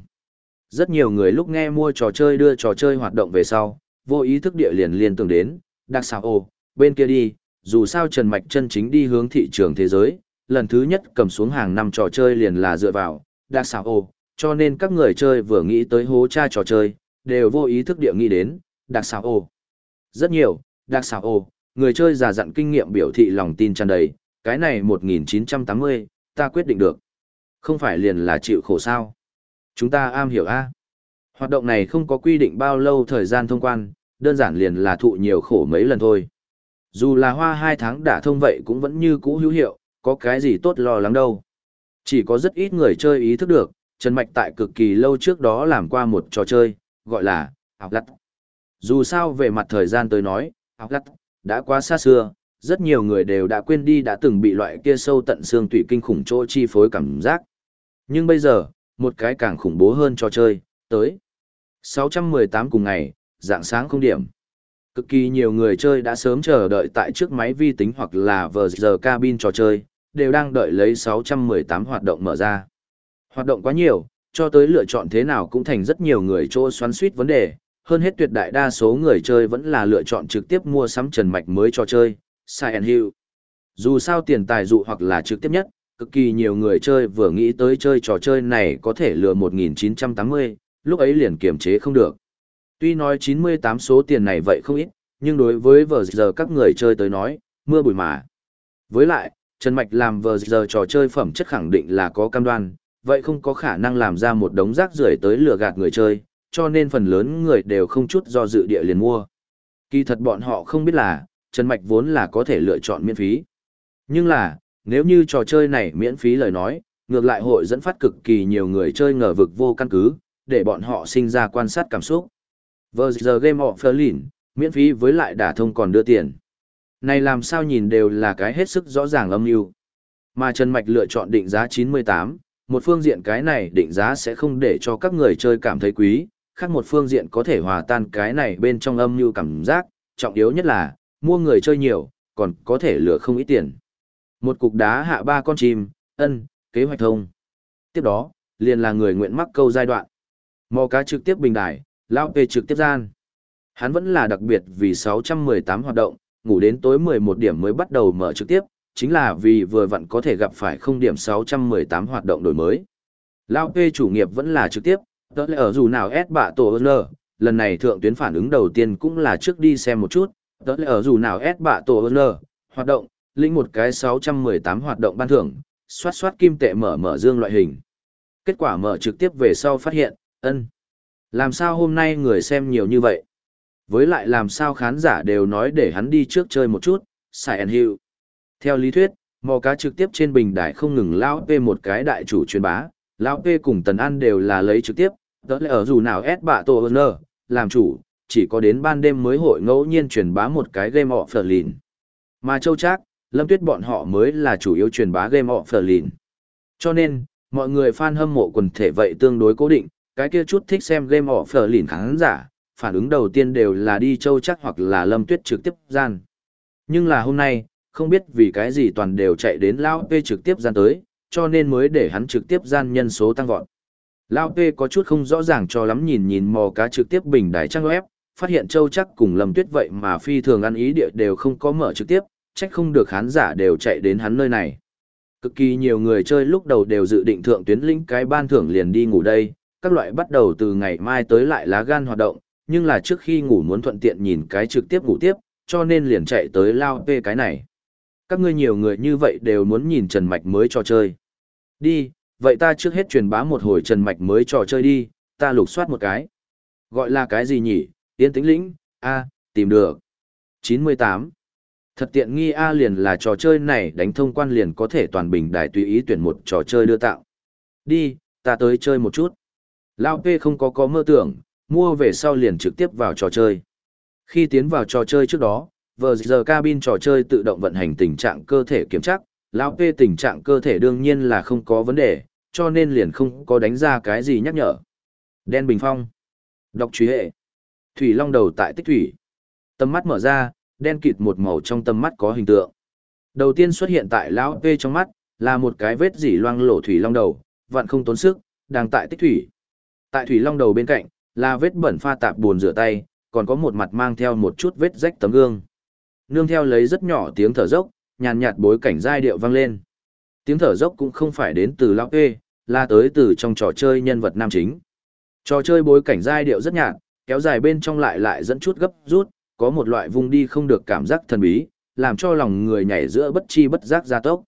Rất nhiều người lúc nghe mua trò chơi đưa trò chơi hoạt động về sau, vô ý thức địa liền liên tưởng đến, đặc xào ồ, bên kia đi, dù sao Trần Mạch chân chính đi hướng thị trường thế giới, lần thứ nhất cầm xuống hàng năm trò chơi liền là dựa vào, đặc xào ồ, cho nên các người chơi vừa nghĩ tới hố cha trò chơi, đều vô ý thức địa nghĩ đến, đặc xảo ô. Rất nhiều, đặc xảo ô, người chơi già dặn kinh nghiệm biểu thị lòng tin tràn đầy, cái này 1980, ta quyết định được. Không phải liền là chịu khổ sao. Chúng ta am hiểu a. Hoạt động này không có quy định bao lâu thời gian thông quan, đơn giản liền là thụ nhiều khổ mấy lần thôi. Dù là hoa hai tháng đã thông vậy cũng vẫn như cũ hữu hiệu, có cái gì tốt lo lắng đâu. Chỉ có rất ít người chơi ý thức được, Trần Mạch tại cực kỳ lâu trước đó làm qua một trò chơi, gọi là học lắt. Dù sao về mặt thời gian tới nói, học lắt đã quá xa xưa, rất nhiều người đều đã quên đi đã từng bị loại kia sâu tận xương tủy kinh khủng chỗ chi phối cảm giác. Nhưng bây giờ, một cái càng khủng bố hơn trò chơi, tới. 618 cùng ngày, dạng sáng không điểm. Cực kỳ nhiều người chơi đã sớm chờ đợi tại trước máy vi tính hoặc là vờ giờ cabin trò chơi, đều đang đợi lấy 618 hoạt động mở ra. Hoạt động quá nhiều, cho tới lựa chọn thế nào cũng thành rất nhiều người chỗ xoắn suýt vấn đề, hơn hết tuyệt đại đa số người chơi vẫn là lựa chọn trực tiếp mua sắm trần mạch mới trò chơi, Silent Hill. Dù sao tiền tài dụ hoặc là trực tiếp nhất, cực kỳ nhiều người chơi vừa nghĩ tới chơi trò chơi này có thể lừa 1980, lúc ấy liền kiềm chế không được. Tuy nói 98 số tiền này vậy không ít, nhưng đối với vờ giờ các người chơi tới nói, mưa bụi mà. Với lại, Trần Mạch làm vờ giờ trò chơi phẩm chất khẳng định là có cam đoan, vậy không có khả năng làm ra một đống rác rưởi tới lừa gạt người chơi, cho nên phần lớn người đều không chút do dự địa liền mua. Kỳ thật bọn họ không biết là, Trần Mạch vốn là có thể lựa chọn miễn phí. Nhưng là, nếu như trò chơi này miễn phí lời nói, ngược lại hội dẫn phát cực kỳ nhiều người chơi ngờ vực vô căn cứ, để bọn họ sinh ra quan sát cảm xúc. Vừa giờ game of Berlin, miễn phí với lại đả thông còn đưa tiền. Này làm sao nhìn đều là cái hết sức rõ ràng âm mưu. Mà Trần Mạch lựa chọn định giá 98, một phương diện cái này định giá sẽ không để cho các người chơi cảm thấy quý, khác một phương diện có thể hòa tan cái này bên trong âm mưu cảm giác, trọng yếu nhất là, mua người chơi nhiều, còn có thể lựa không ít tiền. Một cục đá hạ ba con chim, ân, kế hoạch thông. Tiếp đó, liền là người nguyện mắc câu giai đoạn. Mò cá trực tiếp bình đài, lão P trực tiếp gian. Hắn vẫn là đặc biệt vì 618 hoạt động, ngủ đến tối 11 điểm mới bắt đầu mở trực tiếp, chính là vì vừa vặn có thể gặp phải không điểm 618 hoạt động đổi mới. Lão P chủ nghiệp vẫn là trực tiếp, tớ lẽ ở dù nào S bạ tổ l. lần này thượng tuyến phản ứng đầu tiên cũng là trước đi xem một chút, tớ lẽ ở dù nào S bạ tổ l. hoạt động, lĩnh một cái 618 hoạt động ban thưởng, xoát xoát kim tệ mở mở dương loại hình. Kết quả mở trực tiếp về sau phát hiện, ân. Làm sao hôm nay người xem nhiều như vậy? Với lại làm sao khán giả đều nói để hắn đi trước chơi một chút, Silent hiệu. Theo lý thuyết, mò cá trực tiếp trên bình đài không ngừng lao P một cái đại chủ truyền bá, lao P cùng Tần An đều là lấy trực tiếp, đó là ở dù nào S bạ tổ nơ, làm chủ, chỉ có đến ban đêm mới hội ngẫu nhiên truyền bá một cái game of lìn. Mà Châu Trác, Lâm Tuyết bọn họ mới là chủ yếu truyền bá game of lìn, Cho nên, mọi người fan hâm mộ quần thể vậy tương đối cố định, cái kia chút thích xem game of Berlin khán giả, phản ứng đầu tiên đều là đi Châu chắc hoặc là Lâm Tuyết trực tiếp gian. Nhưng là hôm nay, không biết vì cái gì toàn đều chạy đến Lao P trực tiếp gian tới, cho nên mới để hắn trực tiếp gian nhân số tăng vọt. Lao P có chút không rõ ràng cho lắm nhìn nhìn mò cá trực tiếp bình đài trang web, phát hiện Châu chắc cùng Lâm Tuyết vậy mà phi thường ăn ý địa đều không có mở trực tiếp, trách không được khán giả đều chạy đến hắn nơi này. Cực kỳ nhiều người chơi lúc đầu đều dự định thượng tuyến lĩnh cái ban thưởng liền đi ngủ đây, các loại bắt đầu từ ngày mai tới lại lá gan hoạt động, nhưng là trước khi ngủ muốn thuận tiện nhìn cái trực tiếp ngủ tiếp, cho nên liền chạy tới lao về cái này. Các ngươi nhiều người như vậy đều muốn nhìn Trần Mạch mới trò chơi. Đi, vậy ta trước hết truyền bá một hồi Trần Mạch mới trò chơi đi, ta lục soát một cái. Gọi là cái gì nhỉ? Yên tĩnh lĩnh, A, tìm được. 98. Thật tiện nghi A liền là trò chơi này đánh thông quan liền có thể toàn bình đài tùy ý tuyển một trò chơi đưa tạo. Đi, ta tới chơi một chút. Lao P không có có mơ tưởng, mua về sau liền trực tiếp vào trò chơi. Khi tiến vào trò chơi trước đó, vờ giờ cabin trò chơi tự động vận hành tình trạng cơ thể kiểm tra, lão P tình trạng cơ thể đương nhiên là không có vấn đề, cho nên liền không có đánh ra cái gì nhắc nhở. Đen bình phong. Đọc truy hệ. Thủy long đầu tại tích thủy. Tầm mắt mở ra, đen kịt một màu trong tầm mắt có hình tượng. Đầu tiên xuất hiện tại lão P trong mắt, là một cái vết dỉ loang lổ thủy long đầu, vặn không tốn sức, đang tại tích thủy. Tại thủy long đầu bên cạnh, là vết bẩn pha tạp buồn rửa tay, còn có một mặt mang theo một chút vết rách tấm gương. Nương theo lấy rất nhỏ tiếng thở dốc, nhàn nhạt bối cảnh giai điệu vang lên. Tiếng thở dốc cũng không phải đến từ lão P, là tới từ trong trò chơi nhân vật nam chính. Trò chơi bối cảnh giai điệu rất nhạt, kéo dài bên trong lại lại dẫn chút gấp rút, có một loại vung đi không được cảm giác thần bí, làm cho lòng người nhảy giữa bất chi bất giác gia tốc.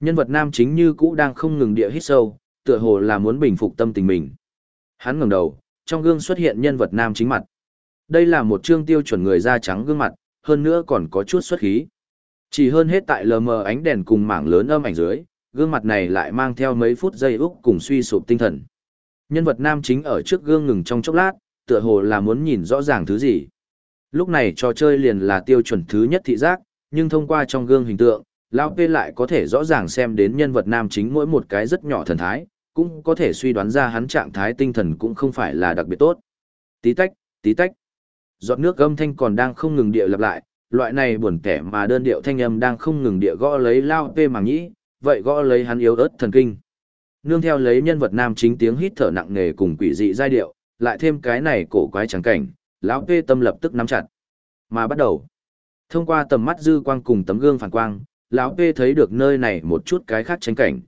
Nhân vật nam chính như cũ đang không ngừng địa hít sâu, tựa hồ là muốn bình phục tâm tình mình. Hắn ngẩng đầu, trong gương xuất hiện nhân vật nam chính mặt. Đây là một trương tiêu chuẩn người da trắng gương mặt, hơn nữa còn có chút xuất khí. Chỉ hơn hết tại lờ mờ ánh đèn cùng mảng lớn âm ảnh dưới, gương mặt này lại mang theo mấy phút giây úc cùng suy sụp tinh thần. Nhân vật nam chính ở trước gương ngừng trong chốc lát, tựa hồ là muốn nhìn rõ ràng thứ gì. Lúc này trò chơi liền là tiêu chuẩn thứ nhất thị giác, nhưng thông qua trong gương hình tượng, Lao P lại có thể rõ ràng xem đến nhân vật nam chính mỗi một cái rất nhỏ thần thái, cũng có thể suy đoán ra hắn trạng thái tinh thần cũng không phải là đặc biệt tốt. Tí tách, tí tách. Giọt nước âm thanh còn đang không ngừng địa lặp lại, loại này buồn kẻ mà đơn điệu thanh âm đang không ngừng địa gõ lấy Lao P màng nhĩ, vậy gõ lấy hắn yếu ớt thần kinh. Nương theo lấy nhân vật nam chính tiếng hít thở nặng nề cùng quỷ dị giai điệu, lại thêm cái này cổ quái trắng cảnh, lão P tâm lập tức nắm chặt. Mà bắt đầu, thông qua tầm mắt dư quang cùng tấm gương phản quang, lão P thấy được nơi này một chút cái khác tránh cảnh.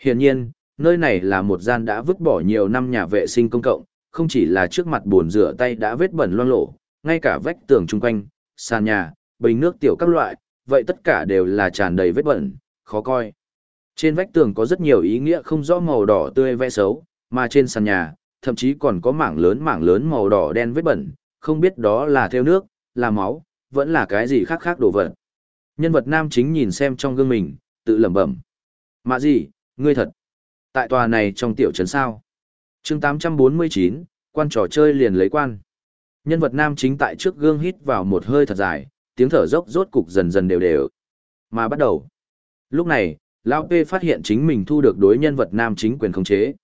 Hiển nhiên, nơi này là một gian đã vứt bỏ nhiều năm nhà vệ sinh công cộng, không chỉ là trước mặt bồn rửa tay đã vết bẩn loang lổ, ngay cả vách tường chung quanh, sàn nhà, bình nước tiểu các loại, vậy tất cả đều là tràn đầy vết bẩn, khó coi. Trên vách tường có rất nhiều ý nghĩa không rõ màu đỏ tươi vẽ xấu, mà trên sàn nhà, thậm chí còn có mảng lớn mảng lớn màu đỏ đen vết bẩn, không biết đó là theo nước, là máu, vẫn là cái gì khác khác đồ vật. Nhân vật nam chính nhìn xem trong gương mình, tự lẩm bẩm. Mà gì, ngươi thật. Tại tòa này trong tiểu trấn sao. chương 849, quan trò chơi liền lấy quan. Nhân vật nam chính tại trước gương hít vào một hơi thật dài, tiếng thở dốc rốt cục dần dần đều đều. Mà bắt đầu. Lúc này, Lão P phát hiện chính mình thu được đối nhân vật nam chính quyền khống chế.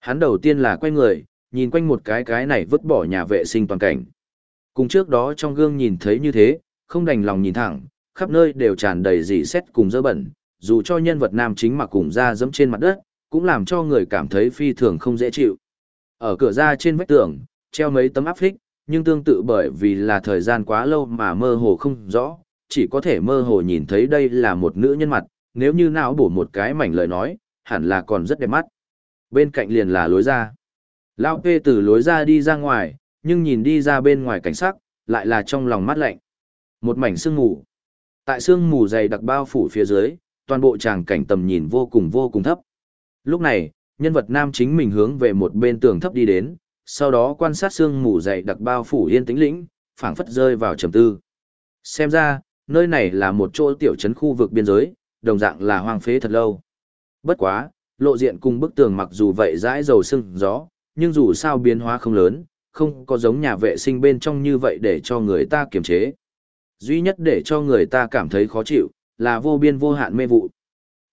Hắn đầu tiên là quay người, nhìn quanh một cái cái này vứt bỏ nhà vệ sinh toàn cảnh. Cùng trước đó trong gương nhìn thấy như thế, không đành lòng nhìn thẳng, khắp nơi đều tràn đầy dỉ xét cùng dơ bẩn, dù cho nhân vật nam chính mặc cùng da dẫm trên mặt đất, cũng làm cho người cảm thấy phi thường không dễ chịu. Ở cửa ra trên vách tường, treo mấy tấm áp phích, nhưng tương tự bởi vì là thời gian quá lâu mà mơ hồ không rõ, chỉ có thể mơ hồ nhìn thấy đây là một nữ nhân mặt, nếu như não bổ một cái mảnh lời nói, hẳn là còn rất đẹp mắt. Bên cạnh liền là lối ra. Lão P từ lối ra đi ra ngoài, nhưng nhìn đi ra bên ngoài cảnh sắc, lại là trong lòng mát lạnh. Một mảnh sương mù. Tại sương mù dày đặc bao phủ phía dưới, toàn bộ tràng cảnh tầm nhìn vô cùng vô cùng thấp. Lúc này, nhân vật nam chính mình hướng về một bên tường thấp đi đến, sau đó quan sát sương mù dày đặc bao phủ yên tĩnh lĩnh, phảng phất rơi vào trầm tư. Xem ra, nơi này là một chỗ tiểu trấn khu vực biên giới, đồng dạng là hoang phế thật lâu. Bất quá, lộ diện cùng bức tường mặc dù vậy dãi dầu sưng gió, nhưng dù sao biến hóa không lớn, không có giống nhà vệ sinh bên trong như vậy để cho người ta kiềm chế. Duy nhất để cho người ta cảm thấy khó chịu, là vô biên vô hạn mê vụ.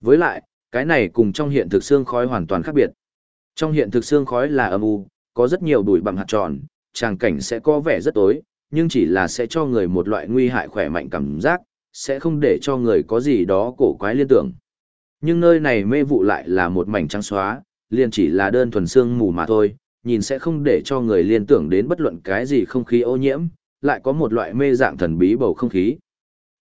Với lại, cái này cùng trong hiện thực xương khói hoàn toàn khác biệt. Trong hiện thực xương khói là âm u, có rất nhiều bụi bằng hạt tròn, tràng cảnh sẽ có vẻ rất tối, nhưng chỉ là sẽ cho người một loại nguy hại khỏe mạnh cảm giác, sẽ không để cho người có gì đó cổ quái liên tưởng. Nhưng nơi này mê vụ lại là một mảnh trắng xóa, liền chỉ là đơn thuần xương mù mà thôi, nhìn sẽ không để cho người liên tưởng đến bất luận cái gì không khí ô nhiễm, lại có một loại mê dạng thần bí bầu không khí.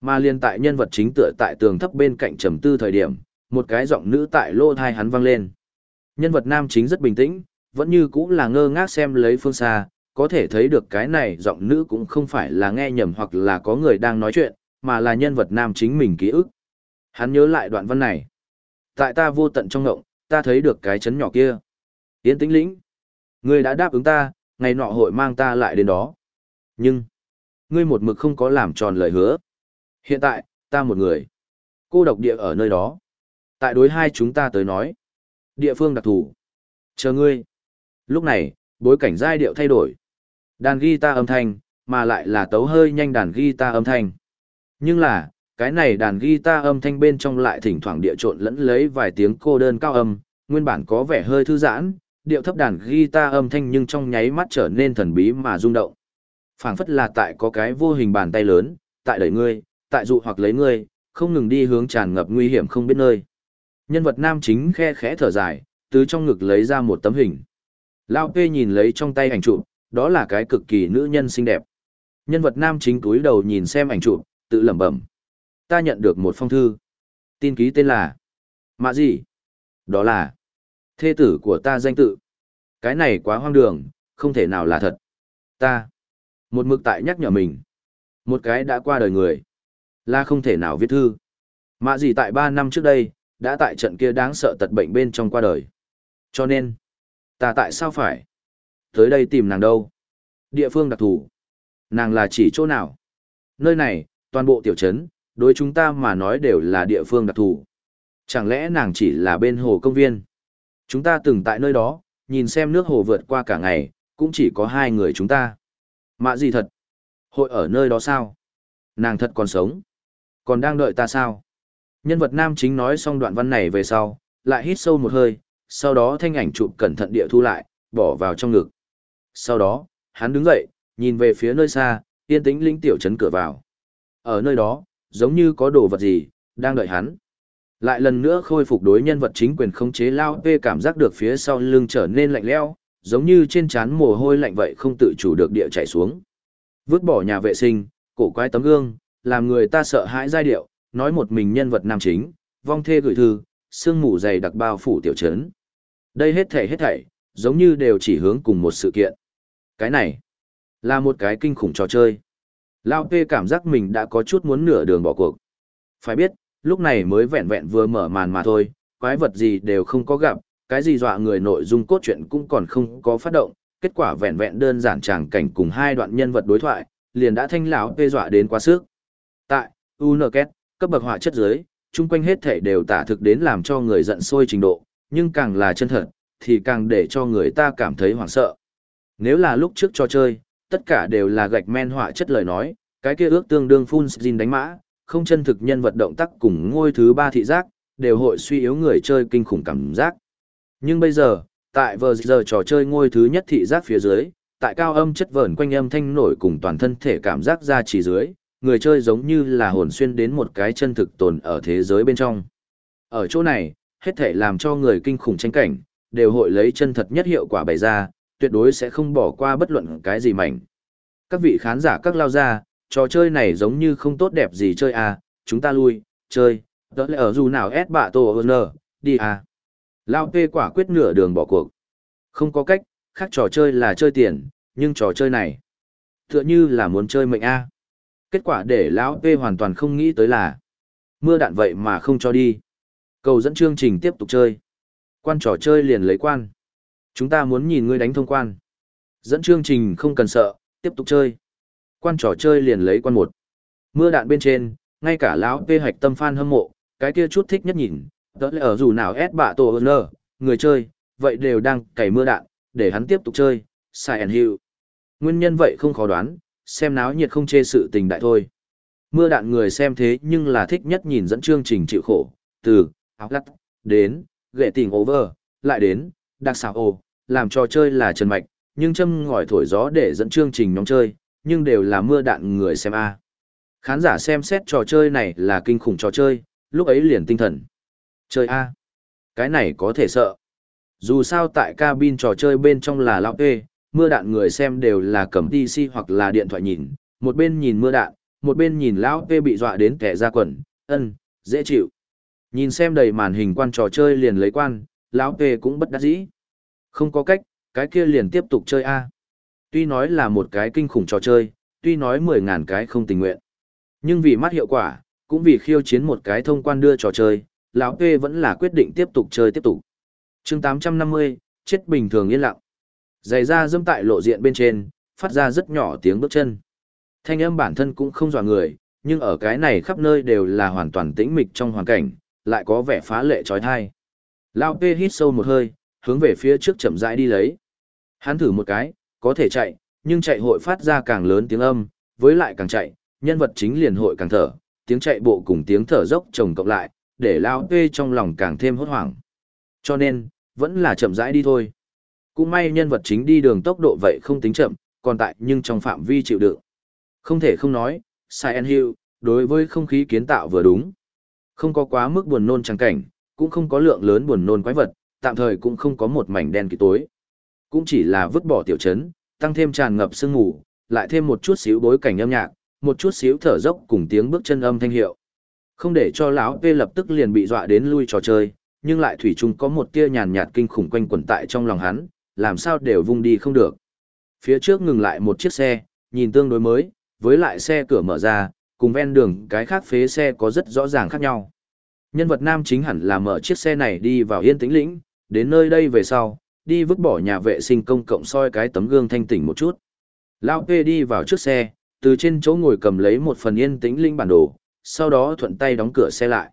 Mà liên tại nhân vật chính tựa tại tường thấp bên cạnh trầm tư thời điểm, một cái giọng nữ tại lô thai hắn vang lên. Nhân vật nam chính rất bình tĩnh, vẫn như cũng là ngơ ngác xem lấy phương xa, có thể thấy được cái này giọng nữ cũng không phải là nghe nhầm hoặc là có người đang nói chuyện, mà là nhân vật nam chính mình ký ức. Hắn nhớ lại đoạn văn này. Tại ta vô tận trong ngộng, ta thấy được cái chấn nhỏ kia. Yến tĩnh lĩnh. Ngươi đã đáp ứng ta, ngày nọ hội mang ta lại đến đó. Nhưng, ngươi một mực không có làm tròn lời hứa. Hiện tại, ta một người. Cô độc địa ở nơi đó. Tại đối hai chúng ta tới nói. Địa phương đặc thù. Chờ ngươi. Lúc này, bối cảnh giai điệu thay đổi. Đàn guitar âm thanh, mà lại là tấu hơi nhanh đàn guitar âm thanh. Nhưng là, cái này đàn guitar âm thanh bên trong lại thỉnh thoảng địa trộn lẫn lấy vài tiếng cô đơn cao âm, nguyên bản có vẻ hơi thư giãn, điệu thấp đàn guitar âm thanh nhưng trong nháy mắt trở nên thần bí mà rung động. phảng phất là tại có cái vô hình bàn tay lớn, tại đẩy ngươi, tại dụ hoặc lấy ngươi, không ngừng đi hướng tràn ngập nguy hiểm không biết nơi. Nhân vật nam chính khe khẽ thở dài, từ trong ngực lấy ra một tấm hình. Lao Pê nhìn lấy trong tay ảnh chụp, đó là cái cực kỳ nữ nhân xinh đẹp. Nhân vật nam chính túi đầu nhìn xem ảnh chụp, tự lẩm bẩm. Ta nhận được một phong thư. Tin ký tên là... Mạ gì? Đó là... Thê tử của ta danh tự. Cái này quá hoang đường, không thể nào là thật. Ta. Một mực tại nhắc nhở mình. Một cái đã qua đời người. Là không thể nào viết thư. Mạ gì tại ba năm trước đây, đã tại trận kia đáng sợ tật bệnh bên trong qua đời. Cho nên, ta tại sao phải? Tới đây tìm nàng đâu? Địa phương đặc thù. Nàng là chỉ chỗ nào? Nơi này, toàn bộ tiểu trấn, đối chúng ta mà nói đều là địa phương đặc thù. Chẳng lẽ nàng chỉ là bên hồ công viên? Chúng ta từng tại nơi đó, nhìn xem nước hồ vượt qua cả ngày, cũng chỉ có hai người chúng ta. Mạ gì thật? Hội ở nơi đó sao? Nàng thật còn sống? Còn đang đợi ta sao? Nhân vật nam chính nói xong đoạn văn này về sau, lại hít sâu một hơi, sau đó thanh ảnh chụp cẩn thận địa thu lại, bỏ vào trong ngực. Sau đó, hắn đứng dậy, nhìn về phía nơi xa, yên tĩnh linh tiểu trấn cửa vào. Ở nơi đó, giống như có đồ vật gì, đang đợi hắn. Lại lần nữa khôi phục đối nhân vật chính quyền khống chế lao P cảm giác được phía sau lưng trở nên lạnh lẽo, giống như trên trán mồ hôi lạnh vậy không tự chủ được địa chảy xuống. Vứt bỏ nhà vệ sinh, cổ quái tấm gương, làm người ta sợ hãi giai điệu, nói một mình nhân vật nam chính, vong thê gửi thư, sương mù dày đặc bao phủ tiểu trấn. Đây hết thảy hết thảy, giống như đều chỉ hướng cùng một sự kiện. Cái này, là một cái kinh khủng trò chơi. Lao P cảm giác mình đã có chút muốn nửa đường bỏ cuộc. Phải biết, lúc này mới vẹn vẹn vừa mở màn mà thôi, quái vật gì đều không có gặp, cái gì dọa người nội dung cốt truyện cũng còn không có phát động, kết quả vẹn vẹn đơn giản tràng cảnh cùng hai đoạn nhân vật đối thoại, liền đã thanh lão P dọa đến quá sức. Tại, UNKET, cấp bậc họa chất dưới, chung quanh hết thể đều tả thực đến làm cho người giận sôi trình độ, nhưng càng là chân thật, thì càng để cho người ta cảm thấy hoảng sợ. Nếu là lúc trước cho chơi, tất cả đều là gạch men họa chất lời nói, cái kia ước tương đương phun xin đánh mã, không chân thực nhân vật động tác cùng ngôi thứ ba thị giác, đều hội suy yếu người chơi kinh khủng cảm giác. Nhưng bây giờ, tại vờ giờ trò chơi ngôi thứ nhất thị giác phía dưới, tại cao âm chất vẩn quanh âm thanh nổi cùng toàn thân thể cảm giác ra chỉ dưới, người chơi giống như là hồn xuyên đến một cái chân thực tồn ở thế giới bên trong. Ở chỗ này, hết thể làm cho người kinh khủng tranh cảnh, đều hội lấy chân thật nhất hiệu quả bày ra, tuyệt đối sẽ không bỏ qua bất luận cái gì mảnh. Các vị khán giả các lao ra, trò chơi này giống như không tốt đẹp gì chơi à, chúng ta lui, chơi, đỡ lẽ ở dù nào ép bạ tổ nờ đi à. Lao P quả quyết nửa đường bỏ cuộc. Không có cách, khác trò chơi là chơi tiền, nhưng trò chơi này, tựa như là muốn chơi mệnh A. Kết quả để lão P hoàn toàn không nghĩ tới là, mưa đạn vậy mà không cho đi. Cầu dẫn chương trình tiếp tục chơi. Quan trò chơi liền lấy quan. Chúng ta muốn nhìn ngươi đánh thông quan. Dẫn chương trình không cần sợ, tiếp tục chơi. Quan trò chơi liền lấy quan một. Mưa đạn bên trên, ngay cả lão P hạch tâm fan hâm mộ, cái kia chút thích nhất nhìn, Tớ lẽ ở dù nào ép bạ tổ ơn người chơi, vậy đều đang cày mưa đạn, để hắn tiếp tục chơi, sai ẩn hiệu. Nguyên nhân vậy không khó đoán, xem náo nhiệt không chê sự tình đại thôi. Mưa đạn người xem thế nhưng là thích nhất nhìn dẫn chương trình chịu khổ, từ, áo lắc, đến, ghệ tình over, lại đến, đặc xào ồ, làm trò chơi là trần mạch, nhưng châm ngòi thổi gió để dẫn chương trình nhóm chơi, nhưng đều là mưa đạn người xem A. Khán giả xem xét trò chơi này là kinh khủng trò chơi, lúc ấy liền tinh thần. Chơi A. Cái này có thể sợ. Dù sao tại cabin trò chơi bên trong là lão kê, mưa đạn người xem đều là cầm PC hoặc là điện thoại nhìn, một bên nhìn mưa đạn, một bên nhìn lão kê bị dọa đến kẻ ra quần, ân, dễ chịu. Nhìn xem đầy màn hình quan trò chơi liền lấy quan, lão kê cũng bất đắc dĩ. Không có cách, cái kia liền tiếp tục chơi A. Tuy nói là một cái kinh khủng trò chơi, tuy nói mười ngàn cái không tình nguyện. Nhưng vì mắt hiệu quả, cũng vì khiêu chiến một cái thông quan đưa trò chơi, lão P vẫn là quyết định tiếp tục chơi tiếp tục. chương 850, chết bình thường yên lặng. Giày da dâm tại lộ diện bên trên, phát ra rất nhỏ tiếng bước chân. Thanh âm bản thân cũng không dọa người, nhưng ở cái này khắp nơi đều là hoàn toàn tĩnh mịch trong hoàn cảnh, lại có vẻ phá lệ trói thai. Lão P hít sâu một hơi, hướng về phía trước chậm rãi đi lấy. Hắn thử một cái, có thể chạy, nhưng chạy hội phát ra càng lớn tiếng âm, với lại càng chạy, nhân vật chính liền hội càng thở, tiếng chạy bộ cùng tiếng thở dốc chồng cộng lại, để lao tê trong lòng càng thêm hốt hoảng. Cho nên, vẫn là chậm rãi đi thôi. Cũng may nhân vật chính đi đường tốc độ vậy không tính chậm, còn tại nhưng trong phạm vi chịu đựng. Không thể không nói, Silent Hill, đối với không khí kiến tạo vừa đúng. Không có quá mức buồn nôn chẳng cảnh, cũng không có lượng lớn buồn nôn quái vật, tạm thời cũng không có một mảnh đen kỳ tối. Cũng chỉ là vứt bỏ tiểu trấn, tăng thêm tràn ngập sương ngủ, lại thêm một chút xíu bối cảnh âm nhạc, một chút xíu thở dốc cùng tiếng bước chân âm thanh hiệu. Không để cho lão P lập tức liền bị dọa đến lui trò chơi, nhưng lại thủy chung có một tia nhàn nhạt kinh khủng quanh quẩn tại trong lòng hắn, làm sao đều vung đi không được. Phía trước ngừng lại một chiếc xe, nhìn tương đối mới, với lại xe cửa mở ra, cùng ven đường cái khác phế xe có rất rõ ràng khác nhau. Nhân vật nam chính hẳn là mở chiếc xe này đi vào yên tĩnh lĩnh, đến nơi đây về sau, đi vứt bỏ nhà vệ sinh công cộng soi cái tấm gương thanh tỉnh một chút. Lao P đi vào trước xe, từ trên chỗ ngồi cầm lấy một phần yên tĩnh linh bản đồ, sau đó thuận tay đóng cửa xe lại.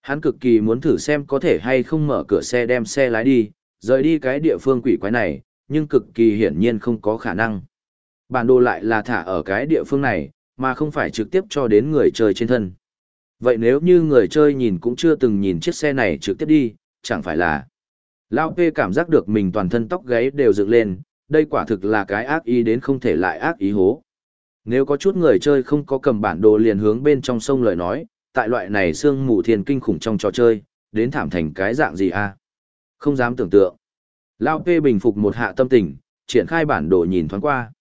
Hắn cực kỳ muốn thử xem có thể hay không mở cửa xe đem xe lái đi, rời đi cái địa phương quỷ quái này, nhưng cực kỳ hiển nhiên không có khả năng. Bản đồ lại là thả ở cái địa phương này, mà không phải trực tiếp cho đến người chơi trên thân. Vậy nếu như người chơi nhìn cũng chưa từng nhìn chiếc xe này trực tiếp đi, chẳng phải là... Lao P cảm giác được mình toàn thân tóc gáy đều dựng lên, đây quả thực là cái ác ý đến không thể lại ác ý hố. Nếu có chút người chơi không có cầm bản đồ liền hướng bên trong sông lời nói, tại loại này sương mù thiền kinh khủng trong trò chơi, đến thảm thành cái dạng gì a? Không dám tưởng tượng. Lao P bình phục một hạ tâm tình, triển khai bản đồ nhìn thoáng qua.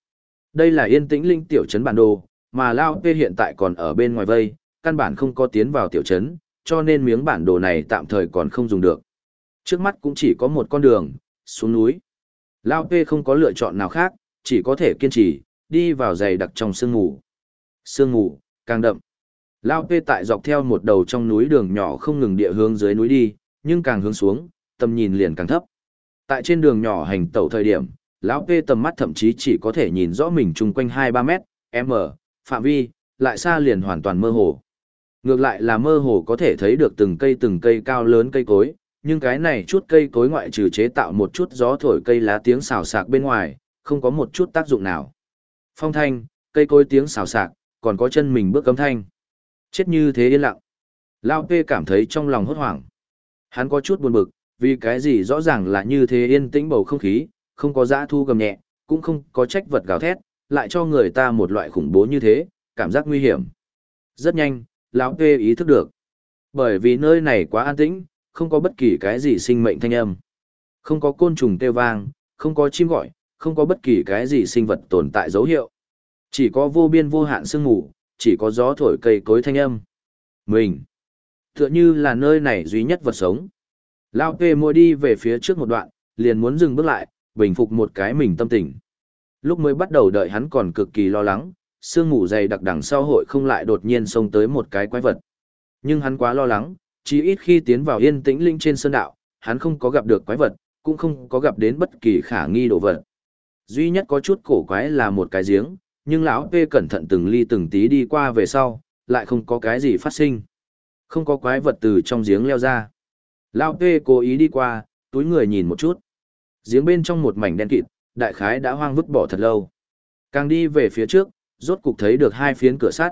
Đây là yên tĩnh linh tiểu trấn bản đồ, mà Lao P hiện tại còn ở bên ngoài vây, căn bản không có tiến vào tiểu trấn, cho nên miếng bản đồ này tạm thời còn không dùng được. Trước mắt cũng chỉ có một con đường, xuống núi. Lao P không có lựa chọn nào khác, chỉ có thể kiên trì, đi vào dày đặc trong sương mù. Sương mù, càng đậm. Lao P tại dọc theo một đầu trong núi đường nhỏ không ngừng địa hướng dưới núi đi, nhưng càng hướng xuống, tầm nhìn liền càng thấp. Tại trên đường nhỏ hành tẩu thời điểm, lão P tầm mắt thậm chí chỉ có thể nhìn rõ mình chung quanh 2-3 mét, m, phạm vi, lại xa liền hoàn toàn mơ hồ. Ngược lại là mơ hồ có thể thấy được từng cây từng cây cao lớn cây cối, nhưng cái này chút cây cối ngoại trừ chế tạo một chút gió thổi cây lá tiếng xào xạc bên ngoài, không có một chút tác dụng nào. Phong thanh, cây cối tiếng xào xạc, còn có chân mình bước cấm thanh. Chết như thế yên lặng. Lao Pê cảm thấy trong lòng hốt hoảng. Hắn có chút buồn bực, vì cái gì rõ ràng là như thế yên tĩnh bầu không khí, không có dã thu gầm nhẹ, cũng không có trách vật gào thét, lại cho người ta một loại khủng bố như thế, cảm giác nguy hiểm. Rất nhanh, lão Pê ý thức được. Bởi vì nơi này quá an tĩnh, không có bất kỳ cái gì sinh mệnh thanh âm. Không có côn trùng kêu vang, không có chim gọi, không có bất kỳ cái gì sinh vật tồn tại dấu hiệu. Chỉ có vô biên vô hạn sương mù, chỉ có gió thổi cây cối thanh âm. Mình, tựa như là nơi này duy nhất vật sống. Lao P môi đi về phía trước một đoạn, liền muốn dừng bước lại, bình phục một cái mình tâm tình. Lúc mới bắt đầu đợi hắn còn cực kỳ lo lắng, sương mù dày đặc đằng sau hội không lại đột nhiên xông tới một cái quái vật. Nhưng hắn quá lo lắng, chỉ ít khi tiến vào yên tĩnh linh trên sơn đạo, hắn không có gặp được quái vật, cũng không có gặp đến bất kỳ khả nghi đồ vật. Duy nhất có chút cổ quái là một cái giếng, nhưng lão P cẩn thận từng ly từng tí đi qua về sau, lại không có cái gì phát sinh. Không có quái vật từ trong giếng leo ra. Lão P cố ý đi qua, túi người nhìn một chút. Giếng bên trong một mảnh đen kịt, đại khái đã hoang vứt bỏ thật lâu. Càng đi về phía trước, rốt cục thấy được hai phiến cửa sắt.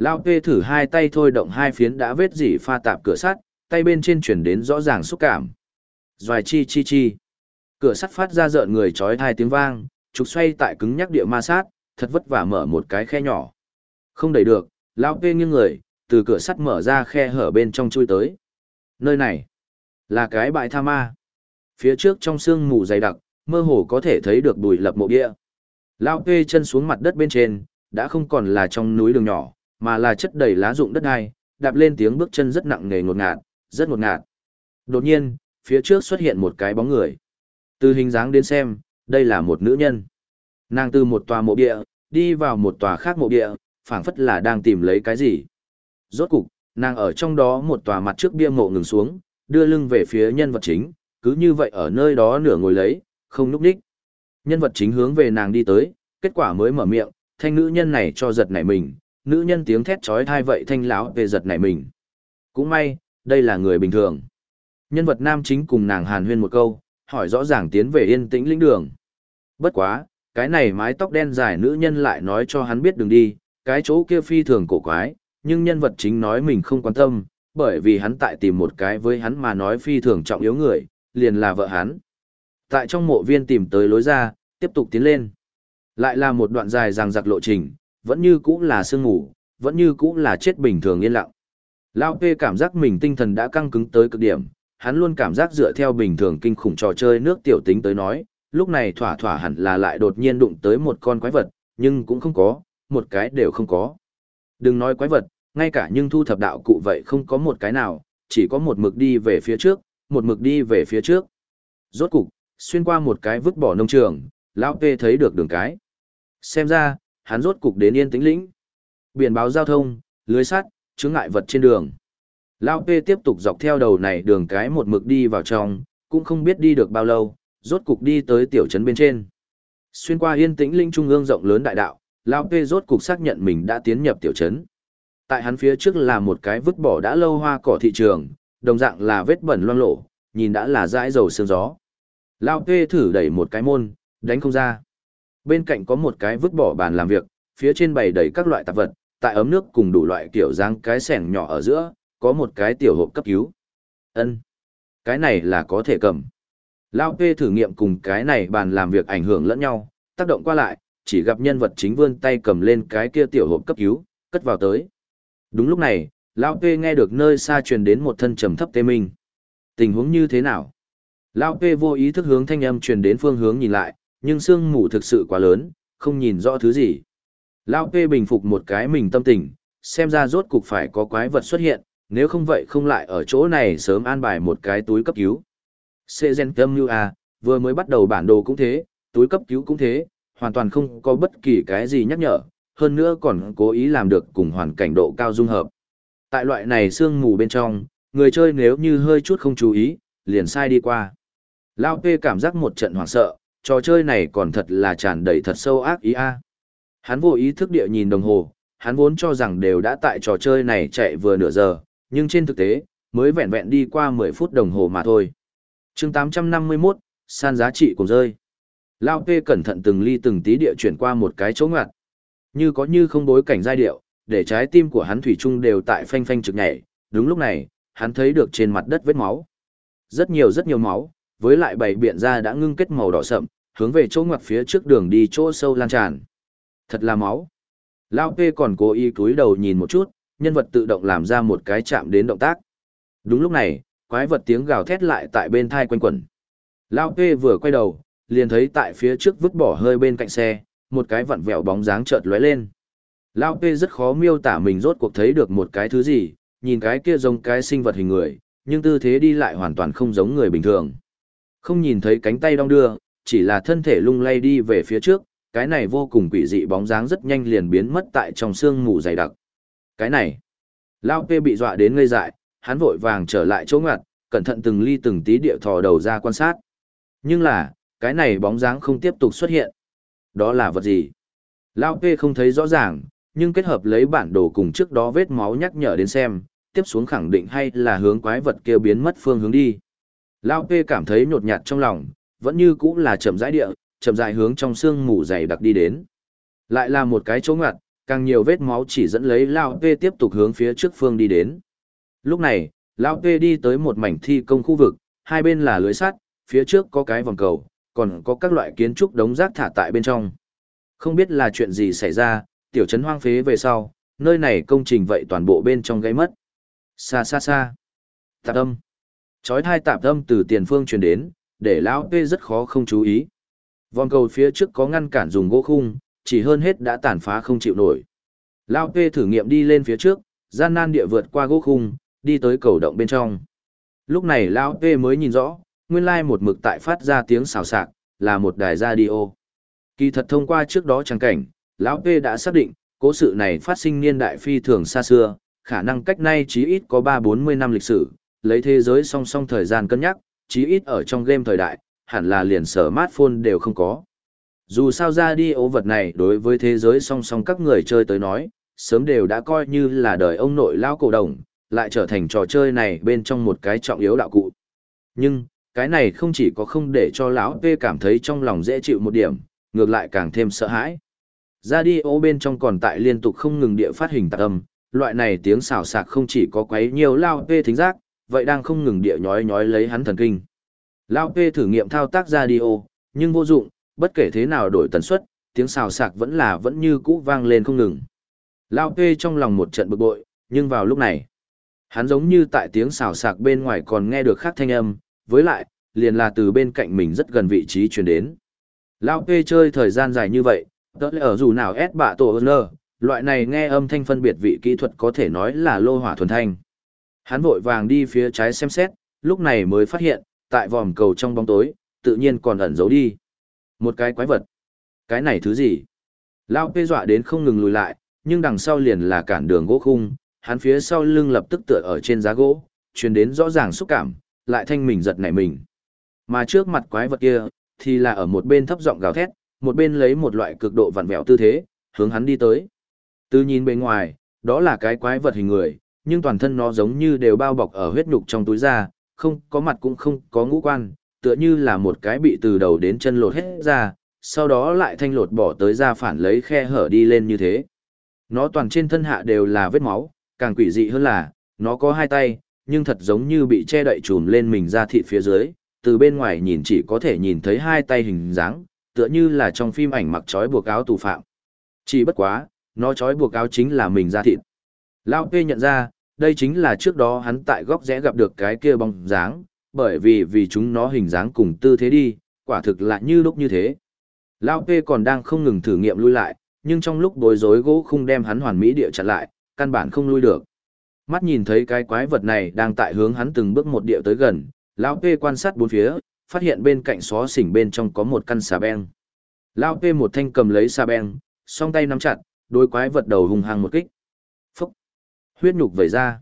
Lao Pê thử hai tay thôi động hai phiến đã vết dỉ pha tạp cửa sắt, tay bên trên chuyển đến rõ ràng xúc cảm. Doài chi chi chi. Cửa sắt phát ra rợn người trói hai tiếng vang, trục xoay tại cứng nhắc địa ma sát, thật vất vả mở một cái khe nhỏ. Không đẩy được, Lao Pê nghiêng người, từ cửa sắt mở ra khe hở bên trong chui tới. Nơi này là cái bãi tha ma. Phía trước trong sương mù dày đặc, mơ hồ có thể thấy được bùi lập mộ địa. Lao Pê chân xuống mặt đất bên trên, đã không còn là trong núi đường nhỏ, mà là chất đầy lá rụng đất đai, đạp lên tiếng bước chân rất nặng nề ngột ngạt, rất ngột ngạt. Đột nhiên, phía trước xuất hiện một cái bóng người. Từ hình dáng đến xem, đây là một nữ nhân. Nàng từ một tòa mộ địa, đi vào một tòa khác mộ địa, phảng phất là đang tìm lấy cái gì. Rốt cục, nàng ở trong đó một tòa mặt trước bia mộ ngừng xuống, đưa lưng về phía nhân vật chính, cứ như vậy ở nơi đó nửa ngồi lấy, không núp đích. Nhân vật chính hướng về nàng đi tới, kết quả mới mở miệng, thanh nữ nhân này cho giật nảy mình, nữ nhân tiếng thét trói thai vậy thanh lão về giật nảy mình. Cũng may, đây là người bình thường. Nhân vật nam chính cùng nàng hàn huyên một câu, hỏi rõ ràng tiến về yên tĩnh lĩnh đường. Bất quá, cái này mái tóc đen dài nữ nhân lại nói cho hắn biết đường đi, cái chỗ kia phi thường cổ quái, nhưng nhân vật chính nói mình không quan tâm, bởi vì hắn tại tìm một cái với hắn mà nói phi thường trọng yếu người, liền là vợ hắn. Tại trong mộ viên tìm tới lối ra, tiếp tục tiến lên. Lại là một đoạn dài ràng giặc lộ trình, vẫn như cũ là sương ngủ, vẫn như cũ là chết bình thường yên lặng. Lao P cảm giác mình tinh thần đã căng cứng tới cực điểm, hắn luôn cảm giác dựa theo bình thường kinh khủng trò chơi nước tiểu tính tới nói, lúc này thỏa thỏa hẳn là lại đột nhiên đụng tới một con quái vật, nhưng cũng không có, một cái đều không có. Đừng nói quái vật, ngay cả nhưng thu thập đạo cụ vậy không có một cái nào, chỉ có một mực đi về phía trước, một mực đi về phía trước. Rốt cục, xuyên qua một cái vứt bỏ nông trường, lão P thấy được đường cái. Xem ra, hắn rốt cục đến yên tĩnh lĩnh. Biển báo giao thông, lưới sắt, chướng ngại vật trên đường. lao P tiếp tục dọc theo đầu này đường cái một mực đi vào trong, cũng không biết đi được bao lâu, rốt cục đi tới tiểu trấn bên trên. Xuyên qua yên tĩnh linh trung ương rộng lớn đại đạo, lao P rốt cục xác nhận mình đã tiến nhập tiểu trấn. Tại hắn phía trước là một cái vứt bỏ đã lâu hoa cỏ thị trường, đồng dạng là vết bẩn loang lổ, nhìn đã là dãi dầu sương gió. lao P thử đẩy một cái môn, đánh không ra. Bên cạnh có một cái vứt bỏ bàn làm việc, phía trên bày đầy các loại tạp vật, tại ấm nước cùng đủ loại kiểu dáng cái sẻng nhỏ ở giữa, có một cái tiểu hộp cấp cứu. Ân, Cái này là có thể cầm. Lao P thử nghiệm cùng cái này bàn làm việc ảnh hưởng lẫn nhau, tác động qua lại, chỉ gặp nhân vật chính vươn tay cầm lên cái kia tiểu hộp cấp cứu, cất vào tới. Đúng lúc này, Lao P nghe được nơi xa truyền đến một thân trầm thấp tê minh. Tình huống như thế nào? Lao P vô ý thức hướng thanh âm truyền đến phương hướng nhìn lại, nhưng sương mù thực sự quá lớn, không nhìn rõ thứ gì. Lao P bình phục một cái mình tâm tình, xem ra rốt cục phải có quái vật xuất hiện, nếu không vậy không lại ở chỗ này sớm an bài một cái túi cấp cứu. Sezen Tâm Như A, vừa mới bắt đầu bản đồ cũng thế, túi cấp cứu cũng thế, hoàn toàn không có bất kỳ cái gì nhắc nhở, hơn nữa còn cố ý làm được cùng hoàn cảnh độ cao dung hợp. Tại loại này sương mù bên trong, người chơi nếu như hơi chút không chú ý, liền sai đi qua. Lao P cảm giác một trận hoảng sợ, trò chơi này còn thật là tràn đầy thật sâu ác ý a. Hắn vô ý thức địa nhìn đồng hồ, hắn vốn cho rằng đều đã tại trò chơi này chạy vừa nửa giờ, nhưng trên thực tế, mới vẹn vẹn đi qua 10 phút đồng hồ mà thôi. chương 851, san giá trị cùng rơi. Lao P cẩn thận từng ly từng tí địa chuyển qua một cái chỗ ngoặt. Như có như không bối cảnh giai điệu, để trái tim của hắn thủy chung đều tại phanh phanh trực nhảy. Đúng lúc này, hắn thấy được trên mặt đất vết máu. Rất nhiều rất nhiều máu, với lại bảy biện ra đã ngưng kết màu đỏ sậm, hướng về chỗ ngoặt phía trước đường đi chỗ sâu lan tràn. Thật là máu. Lao P còn cố ý cúi đầu nhìn một chút, nhân vật tự động làm ra một cái chạm đến động tác. Đúng lúc này, quái vật tiếng gào thét lại tại bên thai quanh quẩn. Lao P vừa quay đầu, liền thấy tại phía trước vứt bỏ hơi bên cạnh xe, một cái vặn vẹo bóng dáng chợt lóe lên. Lao P rất khó miêu tả mình rốt cuộc thấy được một cái thứ gì, nhìn cái kia giống cái sinh vật hình người, nhưng tư thế đi lại hoàn toàn không giống người bình thường. Không nhìn thấy cánh tay đong đưa, chỉ là thân thể lung lay đi về phía trước, cái này vô cùng quỷ dị bóng dáng rất nhanh liền biến mất tại trong sương mù dày đặc. Cái này, Lao Pê bị dọa đến ngây dại, hắn vội vàng trở lại chỗ ngặt, cẩn thận từng ly từng tí địa thò đầu ra quan sát. Nhưng là, cái này bóng dáng không tiếp tục xuất hiện. Đó là vật gì? Lao Pê không thấy rõ ràng, nhưng kết hợp lấy bản đồ cùng trước đó vết máu nhắc nhở đến xem, tiếp xuống khẳng định hay là hướng quái vật kia biến mất phương hướng đi. Lao P cảm thấy nhột nhạt trong lòng, vẫn như cũng là chậm rãi địa, chậm rãi hướng trong xương mù dày đặc đi đến. Lại là một cái chỗ ngặt, càng nhiều vết máu chỉ dẫn lấy Lao P tiếp tục hướng phía trước phương đi đến. Lúc này, Lao P đi tới một mảnh thi công khu vực, hai bên là lưới sắt, phía trước có cái vòng cầu, còn có các loại kiến trúc đống rác thả tại bên trong. Không biết là chuyện gì xảy ra, tiểu trấn hoang phế về sau, nơi này công trình vậy toàn bộ bên trong gây mất. Xa xa xa. Tạp âm. Chói thai tạp âm từ tiền phương truyền đến, để lão P rất khó không chú ý. Vòng cầu phía trước có ngăn cản dùng gỗ khung, chỉ hơn hết đã tàn phá không chịu nổi. Lão P thử nghiệm đi lên phía trước, gian nan địa vượt qua gỗ khung, đi tới cầu động bên trong. Lúc này Lão P mới nhìn rõ, nguyên lai một mực tại phát ra tiếng xào xạc, là một đài radio. Kỳ thật thông qua trước đó trang cảnh, Lão P đã xác định, cố sự này phát sinh niên đại phi thường xa xưa, khả năng cách nay chí ít có 3-40 năm lịch sử, lấy thế giới song song thời gian cân nhắc, chí ít ở trong game thời đại, hẳn là liền sở smartphone đều không có. Dù sao ra đi ố vật này đối với thế giới song song các người chơi tới nói, sớm đều đã coi như là đời ông nội lao cổ đồng, lại trở thành trò chơi này bên trong một cái trọng yếu đạo cụ. Nhưng, cái này không chỉ có không để cho lão P cảm thấy trong lòng dễ chịu một điểm, ngược lại càng thêm sợ hãi. Ra đi ô bên trong còn tại liên tục không ngừng địa phát hình tạc âm, loại này tiếng xào sạc không chỉ có quấy nhiều lao P thính giác, vậy đang không ngừng địa nhói nhói lấy hắn thần kinh. Lao P thử nghiệm thao tác radio, nhưng vô dụng, bất kể thế nào đổi tần suất, tiếng xào sạc vẫn là vẫn như cũ vang lên không ngừng. Lao P trong lòng một trận bực bội, nhưng vào lúc này, hắn giống như tại tiếng xào sạc bên ngoài còn nghe được khác thanh âm, với lại, liền là từ bên cạnh mình rất gần vị trí truyền đến. Lao P chơi thời gian dài như vậy, tớ lẽ ở dù nào ép bạ tổ ơn loại này nghe âm thanh phân biệt vị kỹ thuật có thể nói là lô hỏa thuần thanh. Hắn vội vàng đi phía trái xem xét, lúc này mới phát hiện, tại vòm cầu trong bóng tối, tự nhiên còn ẩn giấu đi. Một cái quái vật. Cái này thứ gì? Lao Pê dọa đến không ngừng lùi lại, nhưng đằng sau liền là cản đường gỗ khung, hắn phía sau lưng lập tức tựa ở trên giá gỗ, truyền đến rõ ràng xúc cảm, lại thanh mình giật nảy mình. Mà trước mặt quái vật kia, thì là ở một bên thấp giọng gào thét, một bên lấy một loại cực độ vặn vẹo tư thế, hướng hắn đi tới. Từ nhìn bên ngoài, đó là cái quái vật hình người, nhưng toàn thân nó giống như đều bao bọc ở huyết nhục trong túi da, không có mặt cũng không có ngũ quan, tựa như là một cái bị từ đầu đến chân lột hết ra, sau đó lại thanh lột bỏ tới da phản lấy khe hở đi lên như thế. Nó toàn trên thân hạ đều là vết máu, càng quỷ dị hơn là, nó có hai tay, nhưng thật giống như bị che đậy trùm lên mình ra thịt phía dưới, từ bên ngoài nhìn chỉ có thể nhìn thấy hai tay hình dáng, tựa như là trong phim ảnh mặc trói buộc áo tù phạm. Chỉ bất quá, nó trói buộc áo chính là mình ra thịt. Lao P nhận ra, đây chính là trước đó hắn tại góc rẽ gặp được cái kia bóng dáng, bởi vì vì chúng nó hình dáng cùng tư thế đi, quả thực là như lúc như thế. Lao P còn đang không ngừng thử nghiệm lui lại, nhưng trong lúc bối rối gỗ không đem hắn hoàn mỹ địa chặn lại, căn bản không lui được. Mắt nhìn thấy cái quái vật này đang tại hướng hắn từng bước một địa tới gần, Lao P quan sát bốn phía, phát hiện bên cạnh xó xỉnh bên trong có một căn xà beng. Lao P một thanh cầm lấy xà beng, song tay nắm chặt, đôi quái vật đầu hùng hăng một kích. Huyết nhục vẩy ra.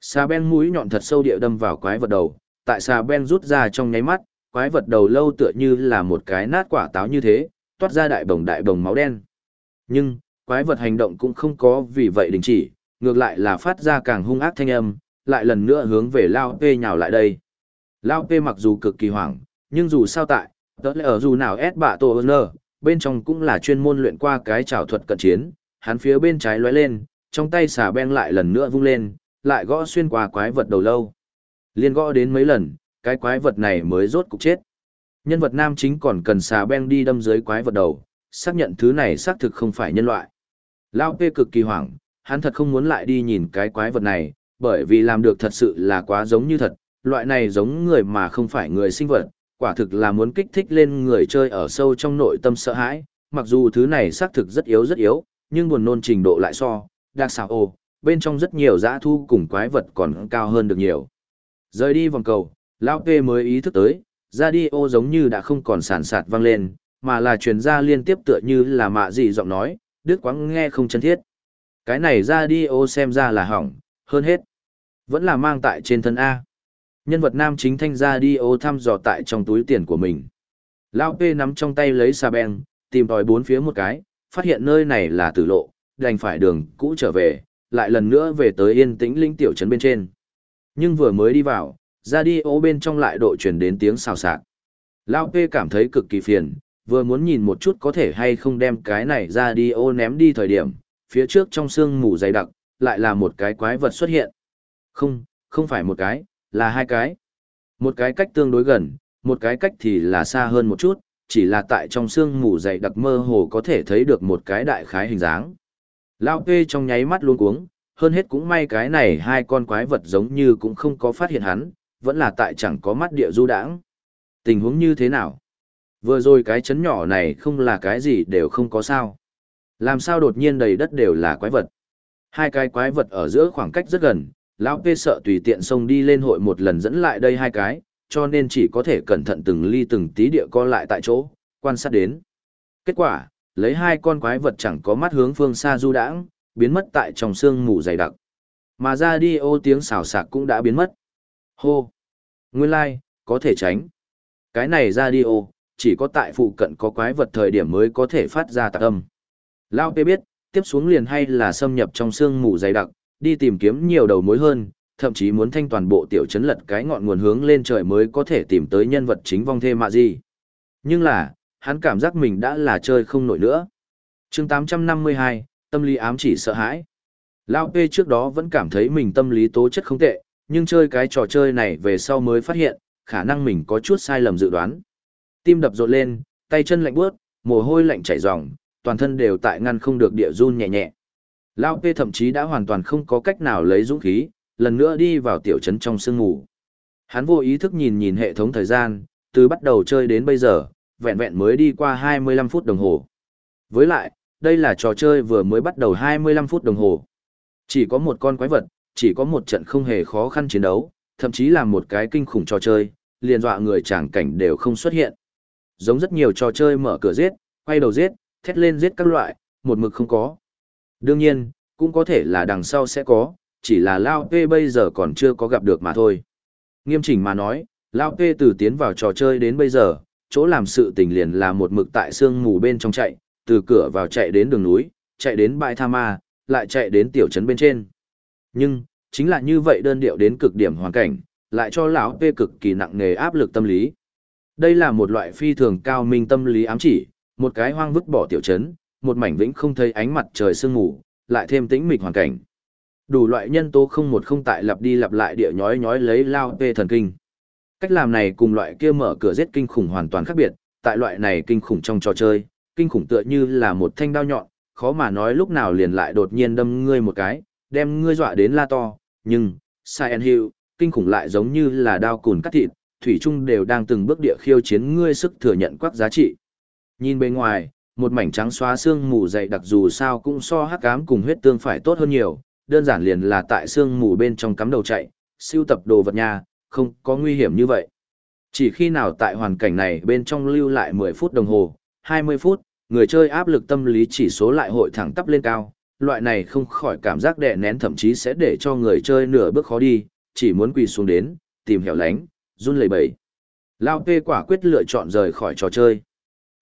Xà ben mũi nhọn thật sâu địa đâm vào quái vật đầu, tại xà ben rút ra trong nháy mắt, quái vật đầu lâu tựa như là một cái nát quả táo như thế, toát ra đại bồng đại bồng máu đen. Nhưng, quái vật hành động cũng không có vì vậy đình chỉ, ngược lại là phát ra càng hung ác thanh âm, lại lần nữa hướng về Lao P nhào lại đây. Lao P mặc dù cực kỳ hoảng, nhưng dù sao tại, tớ lẽ ở dù nào ép bạ tổ ơn bên trong cũng là chuyên môn luyện qua cái trảo thuật cận chiến, hắn phía bên trái lóe lên, trong tay xà beng lại lần nữa vung lên, lại gõ xuyên qua quái vật đầu lâu. Liên gõ đến mấy lần, cái quái vật này mới rốt cục chết. Nhân vật nam chính còn cần xà beng đi đâm dưới quái vật đầu, xác nhận thứ này xác thực không phải nhân loại. Lao P cực kỳ hoảng, hắn thật không muốn lại đi nhìn cái quái vật này, bởi vì làm được thật sự là quá giống như thật, loại này giống người mà không phải người sinh vật, quả thực là muốn kích thích lên người chơi ở sâu trong nội tâm sợ hãi, mặc dù thứ này xác thực rất yếu rất yếu, nhưng buồn nôn trình độ lại so, đặc xảo ồ, bên trong rất nhiều dã thu cùng quái vật còn cao hơn được nhiều. Rời đi vòng cầu, Lão P mới ý thức tới, radio giống như đã không còn sản sạt vang lên, mà là truyền ra liên tiếp tựa như là mạ gì giọng nói, đứt quãng nghe không chân thiết. Cái này radio xem ra là hỏng, hơn hết. Vẫn là mang tại trên thân A. Nhân vật nam chính thanh radio thăm dò tại trong túi tiền của mình. Lão P nắm trong tay lấy xà beng, tìm tòi bốn phía một cái, phát hiện nơi này là tử lộ, đành phải đường cũ trở về, lại lần nữa về tới yên tĩnh linh tiểu trấn bên trên. Nhưng vừa mới đi vào, ra đi ô bên trong lại độ chuyển đến tiếng xào xạc. Lao P cảm thấy cực kỳ phiền, vừa muốn nhìn một chút có thể hay không đem cái này ra đi ô ném đi thời điểm, phía trước trong sương mù dày đặc, lại là một cái quái vật xuất hiện. Không, không phải một cái, là hai cái. Một cái cách tương đối gần, một cái cách thì là xa hơn một chút, chỉ là tại trong sương mù dày đặc mơ hồ có thể thấy được một cái đại khái hình dáng. Lao Tê trong nháy mắt luôn cuống, hơn hết cũng may cái này hai con quái vật giống như cũng không có phát hiện hắn, vẫn là tại chẳng có mắt địa du đãng. Tình huống như thế nào? Vừa rồi cái chấn nhỏ này không là cái gì đều không có sao. Làm sao đột nhiên đầy đất đều là quái vật? Hai cái quái vật ở giữa khoảng cách rất gần, lão Tê sợ tùy tiện xông đi lên hội một lần dẫn lại đây hai cái, cho nên chỉ có thể cẩn thận từng ly từng tí địa co lại tại chỗ, quan sát đến. Kết quả, lấy hai con quái vật chẳng có mắt hướng phương xa du đãng, biến mất tại trong sương mù dày đặc. Mà ra đi ô tiếng xào xạc cũng đã biến mất. Hô! Nguyên lai, like, có thể tránh. Cái này ra đi ô, chỉ có tại phụ cận có quái vật thời điểm mới có thể phát ra tạc âm. Lao Pê biết, tiếp xuống liền hay là xâm nhập trong sương mù dày đặc, đi tìm kiếm nhiều đầu mối hơn, thậm chí muốn thanh toàn bộ tiểu chấn lật cái ngọn nguồn hướng lên trời mới có thể tìm tới nhân vật chính vong thê mạ gì. Nhưng là, hắn cảm giác mình đã là chơi không nổi nữa. chương 852, tâm lý ám chỉ sợ hãi. Lao P trước đó vẫn cảm thấy mình tâm lý tố chất không tệ, nhưng chơi cái trò chơi này về sau mới phát hiện, khả năng mình có chút sai lầm dự đoán. Tim đập rộn lên, tay chân lạnh bước, mồ hôi lạnh chảy ròng, toàn thân đều tại ngăn không được địa run nhẹ nhẹ. Lao P thậm chí đã hoàn toàn không có cách nào lấy dũng khí, lần nữa đi vào tiểu trấn trong sương ngủ. Hắn vô ý thức nhìn nhìn hệ thống thời gian, từ bắt đầu chơi đến bây giờ, vẹn vẹn mới đi qua 25 phút đồng hồ. Với lại, đây là trò chơi vừa mới bắt đầu 25 phút đồng hồ. Chỉ có một con quái vật, chỉ có một trận không hề khó khăn chiến đấu, thậm chí là một cái kinh khủng trò chơi, liền dọa người chẳng cảnh đều không xuất hiện. giống rất nhiều trò chơi mở cửa giết, quay đầu giết, thét lên giết các loại, một mực không có. Đương nhiên, cũng có thể là đằng sau sẽ có, chỉ là Lao P bây giờ còn chưa có gặp được mà thôi. Nghiêm chỉnh mà nói, Lao P từ tiến vào trò chơi đến bây giờ, chỗ làm sự tình liền là một mực tại sương mù bên trong chạy, từ cửa vào chạy đến đường núi, chạy đến bãi tha ma, lại chạy đến tiểu trấn bên trên. Nhưng, chính là như vậy đơn điệu đến cực điểm hoàn cảnh, lại cho lão P cực kỳ nặng nề áp lực tâm lý. Đây là một loại phi thường cao minh tâm lý ám chỉ, một cái hoang vứt bỏ tiểu trấn, một mảnh vĩnh không thấy ánh mặt trời sương mù, lại thêm tĩnh mịch hoàn cảnh. Đủ loại nhân tố không một không tại lặp đi lặp lại địa nhói nhói lấy lao tê thần kinh. Cách làm này cùng loại kia mở cửa giết kinh khủng hoàn toàn khác biệt, tại loại này kinh khủng trong trò chơi, kinh khủng tựa như là một thanh đao nhọn, khó mà nói lúc nào liền lại đột nhiên đâm ngươi một cái, đem ngươi dọa đến la to, nhưng, Silent Hill, kinh khủng lại giống như là đao cùn cắt thịt, thủy chung đều đang từng bước địa khiêu chiến ngươi sức thừa nhận quắc giá trị. Nhìn bên ngoài, một mảnh trắng xóa xương mù dày đặc dù sao cũng so hắc ám cùng huyết tương phải tốt hơn nhiều, đơn giản liền là tại xương mù bên trong cắm đầu chạy, siêu tập đồ vật nhà, không có nguy hiểm như vậy. Chỉ khi nào tại hoàn cảnh này bên trong lưu lại 10 phút đồng hồ, 20 phút, người chơi áp lực tâm lý chỉ số lại hội thẳng tắp lên cao, loại này không khỏi cảm giác đè nén thậm chí sẽ để cho người chơi nửa bước khó đi, chỉ muốn quỳ xuống đến, tìm hẻo lánh, run lẩy bẩy. Lao P quả quyết lựa chọn rời khỏi trò chơi.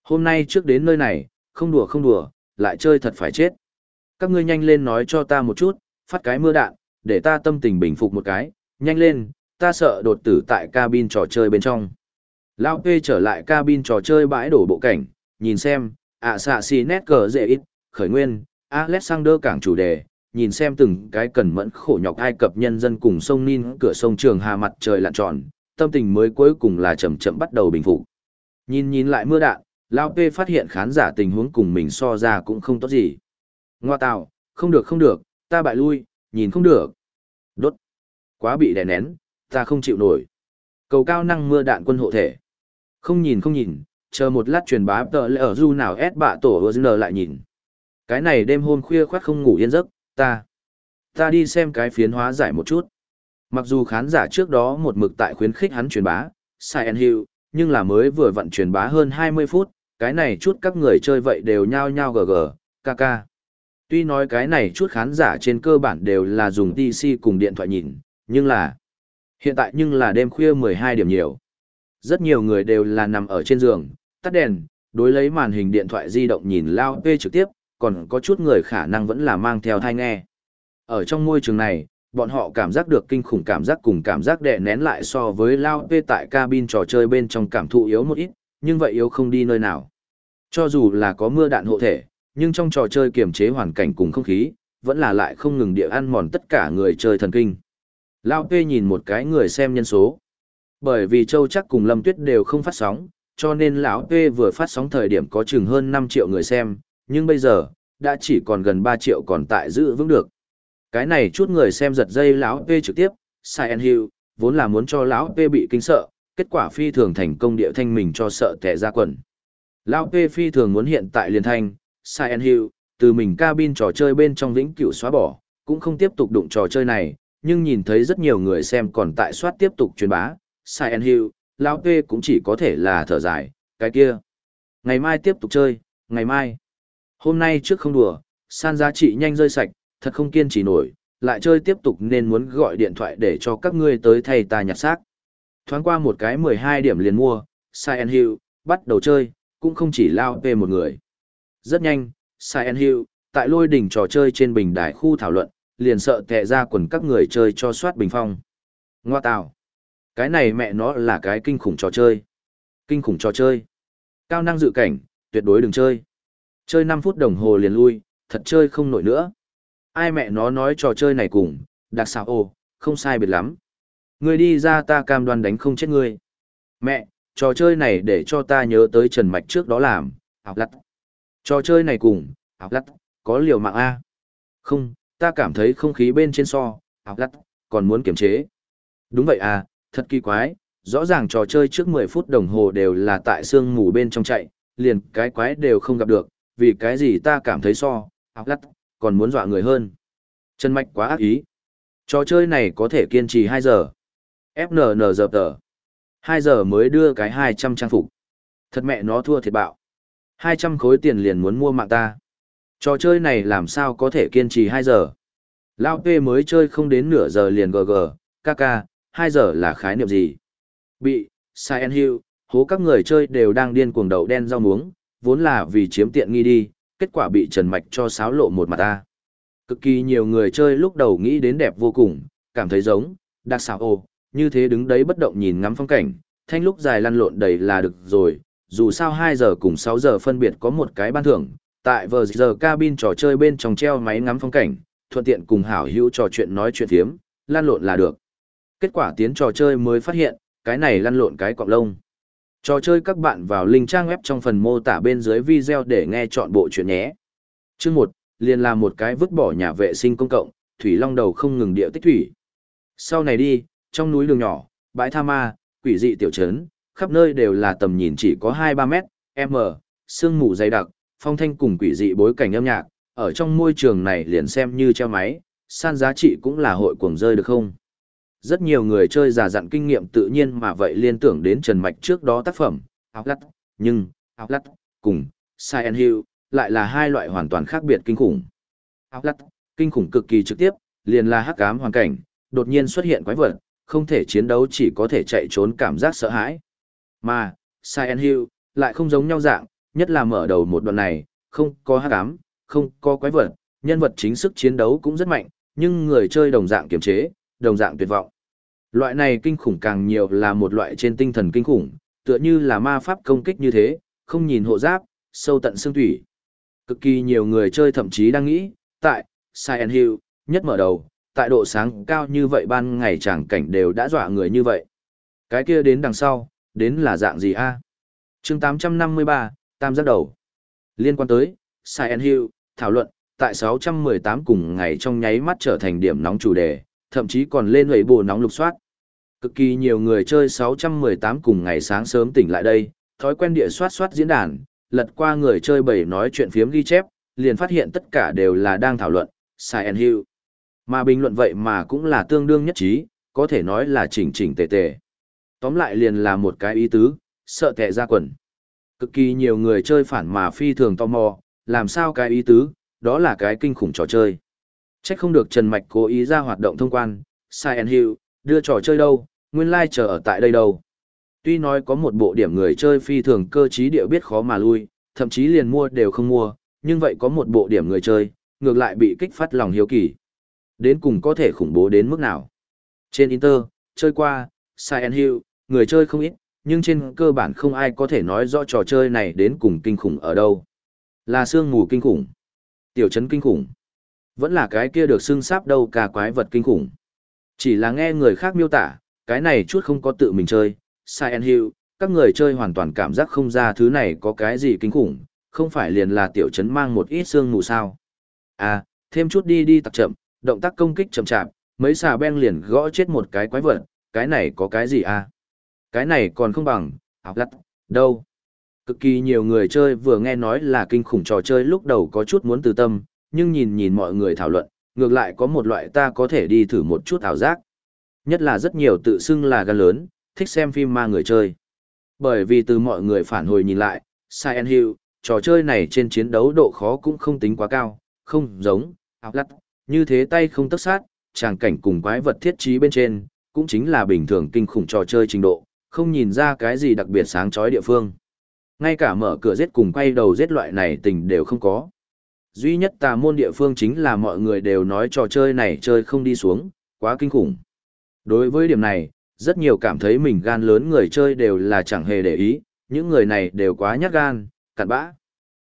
Hôm nay trước đến nơi này, không đùa không đùa, lại chơi thật phải chết. Các ngươi nhanh lên nói cho ta một chút, phát cái mưa đạn, để ta tâm tình bình phục một cái, nhanh lên, ta sợ đột tử tại cabin trò chơi bên trong. Lao P trở lại cabin trò chơi bãi đổ bộ cảnh, nhìn xem, ạ xạ xì nét cờ dễ ít, khởi nguyên, Alexander cảng chủ đề, nhìn xem từng cái cần mẫn khổ nhọc Ai Cập nhân dân cùng sông Nin cửa sông Trường Hà mặt trời lặn tròn, tâm tình mới cuối cùng là chậm chậm bắt đầu bình phục. Nhìn nhìn lại mưa đạn, Lao P phát hiện khán giả tình huống cùng mình so ra cũng không tốt gì. Ngoa tạo, không được không được, ta bại lui, nhìn không được. Đốt. Quá bị đè nén, ta không chịu nổi. Cầu cao năng mưa đạn quân hộ thể. Không nhìn không nhìn, chờ một lát truyền bá tờ lệ ở du nào ép bạ tổ hờ lại nhìn. Cái này đêm hôm khuya khoát không ngủ yên giấc, ta. Ta đi xem cái phiến hóa giải một chút. Mặc dù khán giả trước đó một mực tại khuyến khích hắn truyền bá, Silent Hill, nhưng là mới vừa vận truyền bá hơn 20 phút, cái này chút các người chơi vậy đều nhao nhao gờ gờ, ca ca. Tuy nói cái này chút khán giả trên cơ bản đều là dùng PC cùng điện thoại nhìn, nhưng là hiện tại nhưng là đêm khuya 12 điểm nhiều. Rất nhiều người đều là nằm ở trên giường, tắt đèn, đối lấy màn hình điện thoại di động nhìn lao tê trực tiếp, còn có chút người khả năng vẫn là mang theo thai nghe. Ở trong môi trường này, bọn họ cảm giác được kinh khủng cảm giác cùng cảm giác đè nén lại so với lao tê tại cabin trò chơi bên trong cảm thụ yếu một ít, nhưng vậy yếu không đi nơi nào. Cho dù là có mưa đạn hộ thể, nhưng trong trò chơi kiềm chế hoàn cảnh cùng không khí, vẫn là lại không ngừng địa ăn mòn tất cả người chơi thần kinh. Lao Pê nhìn một cái người xem nhân số. Bởi vì Châu chắc cùng Lâm Tuyết đều không phát sóng, cho nên lão Pê vừa phát sóng thời điểm có chừng hơn 5 triệu người xem, nhưng bây giờ, đã chỉ còn gần 3 triệu còn tại giữ vững được. Cái này chút người xem giật dây lão Pê trực tiếp, Silent Hill, vốn là muốn cho lão Pê bị kinh sợ, kết quả phi thường thành công địa thanh mình cho sợ tẻ ra quần. Lão Pê phi thường muốn hiện tại liền thanh, Silent Hill, từ mình cabin trò chơi bên trong vĩnh cửu xóa bỏ, cũng không tiếp tục đụng trò chơi này, nhưng nhìn thấy rất nhiều người xem còn tại soát tiếp tục truyền bá, Silent Hill, Lão tê cũng chỉ có thể là thở dài, cái kia. Ngày mai tiếp tục chơi, ngày mai. Hôm nay trước không đùa, san giá trị nhanh rơi sạch, thật không kiên trì nổi, lại chơi tiếp tục nên muốn gọi điện thoại để cho các ngươi tới thay ta nhặt xác. Thoáng qua một cái 12 điểm liền mua, Silent Hill, bắt đầu chơi, cũng không chỉ lao tê một người. Rất nhanh, Silent Hill, tại lôi đỉnh trò chơi trên bình đài khu thảo luận, liền sợ tệ ra quần các người chơi cho soát bình phong. Ngoa tào. Cái này mẹ nó là cái kinh khủng trò chơi. Kinh khủng trò chơi. Cao năng dự cảnh, tuyệt đối đừng chơi. Chơi 5 phút đồng hồ liền lui, thật chơi không nổi nữa. Ai mẹ nó nói trò chơi này cùng, đặc xào ồ, không sai biệt lắm. Ngươi đi ra ta cam đoan đánh không chết ngươi. Mẹ, trò chơi này để cho ta nhớ tới Trần Mạch trước đó làm, học lặt. Trò chơi này cùng, học lặt, có liều mạng A. Không, ta cảm thấy không khí bên trên so, học lắt, còn muốn kiểm chế. Đúng vậy à, thật kỳ quái, rõ ràng trò chơi trước 10 phút đồng hồ đều là tại sương mù bên trong chạy, liền cái quái đều không gặp được, vì cái gì ta cảm thấy so, học lắt, còn muốn dọa người hơn. Chân Mạch quá ác ý. Trò chơi này có thể kiên trì 2 giờ. FNN giờ tờ. 2 giờ mới đưa cái 200 trang phục. Thật mẹ nó thua thiệt bạo. 200 khối tiền liền muốn mua mạng ta. Trò chơi này làm sao có thể kiên trì 2 giờ. Lao P mới chơi không đến nửa giờ liền GG, KK, 2 giờ là khái niệm gì? Bị, Silent Hill, hố các người chơi đều đang điên cuồng đầu đen rau muống, vốn là vì chiếm tiện nghi đi, kết quả bị Trần Mạch cho sáo lộ một mặt ta. Cực kỳ nhiều người chơi lúc đầu nghĩ đến đẹp vô cùng, cảm thấy giống, đặc xảo ô, như thế đứng đấy bất động nhìn ngắm phong cảnh, thanh lúc dài lăn lộn đầy là được rồi, dù sao 2 giờ cùng 6 giờ phân biệt có một cái ban thưởng, tại vờ giờ cabin trò chơi bên trong treo máy ngắm phong cảnh, thuận tiện cùng hảo hữu trò chuyện nói chuyện thiếm, lan lộn là được. Kết quả tiến trò chơi mới phát hiện, cái này lăn lộn cái cọng lông. Trò chơi các bạn vào link trang web trong phần mô tả bên dưới video để nghe chọn bộ chuyện nhé. Chương 1, liền là một cái vứt bỏ nhà vệ sinh công cộng, thủy long đầu không ngừng điệu tích thủy. Sau này đi, trong núi đường nhỏ, bãi tha ma, quỷ dị tiểu trấn, khắp nơi đều là tầm nhìn chỉ có 2-3 mét, m, sương mù dày đặc, phong thanh cùng quỷ dị bối cảnh âm nhạc, ở trong môi trường này liền xem như treo máy, san giá trị cũng là hội cuồng rơi được không? Rất nhiều người chơi già dặn kinh nghiệm tự nhiên mà vậy liên tưởng đến Trần Mạch trước đó tác phẩm, áo lắt, nhưng, áo lắt, cùng, Silent Hill, lại là hai loại hoàn toàn khác biệt kinh khủng. Áo lắt, kinh khủng cực kỳ trực tiếp, liền là hắc ám hoàn cảnh, đột nhiên xuất hiện quái vật, không thể chiến đấu chỉ có thể chạy trốn cảm giác sợ hãi. Mà, Silent Hill, lại không giống nhau dạng, nhất là mở đầu một đoạn này, không có hắc ám, không có quái vật, nhân vật chính sức chiến đấu cũng rất mạnh, nhưng người chơi đồng dạng kiềm chế, đồng dạng tuyệt vọng. Loại này kinh khủng càng nhiều là một loại trên tinh thần kinh khủng, tựa như là ma pháp công kích như thế, không nhìn hộ giáp, sâu tận xương thủy. Cực kỳ nhiều người chơi thậm chí đang nghĩ, tại Silent Hill, nhất mở đầu, tại độ sáng cao như vậy ban ngày chẳng cảnh đều đã dọa người như vậy. Cái kia đến đằng sau, đến là dạng gì a? À? chương 853, Tam giác đầu. Liên quan tới, Silent Hill, thảo luận, tại 618 cùng ngày trong nháy mắt trở thành điểm nóng chủ đề, thậm chí còn lên lưỡi bồ nóng lục soát. Cực kỳ nhiều người chơi 618 cùng ngày sáng sớm tỉnh lại đây, thói quen địa soát soát diễn đàn, lật qua người chơi bảy nói chuyện phiếm ghi chép, liền phát hiện tất cả đều là đang thảo luận, Silent Hill. Mà bình luận vậy mà cũng là tương đương nhất trí, có thể nói là chỉnh chỉnh tề tề. Tóm lại liền là một cái ý tứ, sợ tệ ra quần. Cực kỳ nhiều người chơi phản mà phi thường tò mò, làm sao cái ý tứ, đó là cái kinh khủng trò chơi. Chắc không được Trần Mạch cố ý ra hoạt động thông quan, Silent Hill, đưa trò chơi đâu, nguyên lai like chờ ở tại đây đâu. Tuy nói có một bộ điểm người chơi phi thường cơ trí địa biết khó mà lui, thậm chí liền mua đều không mua, nhưng vậy có một bộ điểm người chơi, ngược lại bị kích phát lòng hiếu kỳ. Đến cùng có thể khủng bố đến mức nào. Trên Inter, chơi qua, Silent Hill, người chơi không ít, nhưng trên cơ bản không ai có thể nói rõ trò chơi này đến cùng kinh khủng ở đâu. Là sương mù kinh khủng, tiểu trấn kinh khủng, vẫn là cái kia được xưng sáp đâu cả quái vật kinh khủng. Chỉ là nghe người khác miêu tả, cái này chút không có tự mình chơi, Silent Hill, các người chơi hoàn toàn cảm giác không ra thứ này có cái gì kinh khủng, không phải liền là tiểu trấn mang một ít xương mù sao. À, thêm chút đi đi tặc chậm, động tác công kích chậm chạp, mấy xà beng liền gõ chết một cái quái vật, cái này có cái gì à? Cái này còn không bằng, học lặt, đâu. Cực kỳ nhiều người chơi vừa nghe nói là kinh khủng trò chơi lúc đầu có chút muốn từ tâm, nhưng nhìn nhìn mọi người thảo luận, ngược lại có một loại ta có thể đi thử một chút ảo giác. Nhất là rất nhiều tự xưng là gan lớn, thích xem phim ma người chơi. Bởi vì từ mọi người phản hồi nhìn lại, Silent Hill, trò chơi này trên chiến đấu độ khó cũng không tính quá cao, không giống, ảo lặt, như thế tay không tất sát, tràng cảnh cùng quái vật thiết trí bên trên, cũng chính là bình thường kinh khủng trò chơi trình độ, không nhìn ra cái gì đặc biệt sáng chói địa phương. Ngay cả mở cửa giết cùng quay đầu giết loại này tình đều không có. Duy nhất tà môn địa phương chính là mọi người đều nói trò chơi này chơi không đi xuống, quá kinh khủng. Đối với điểm này, rất nhiều cảm thấy mình gan lớn người chơi đều là chẳng hề để ý, những người này đều quá nhát gan, cặn bã.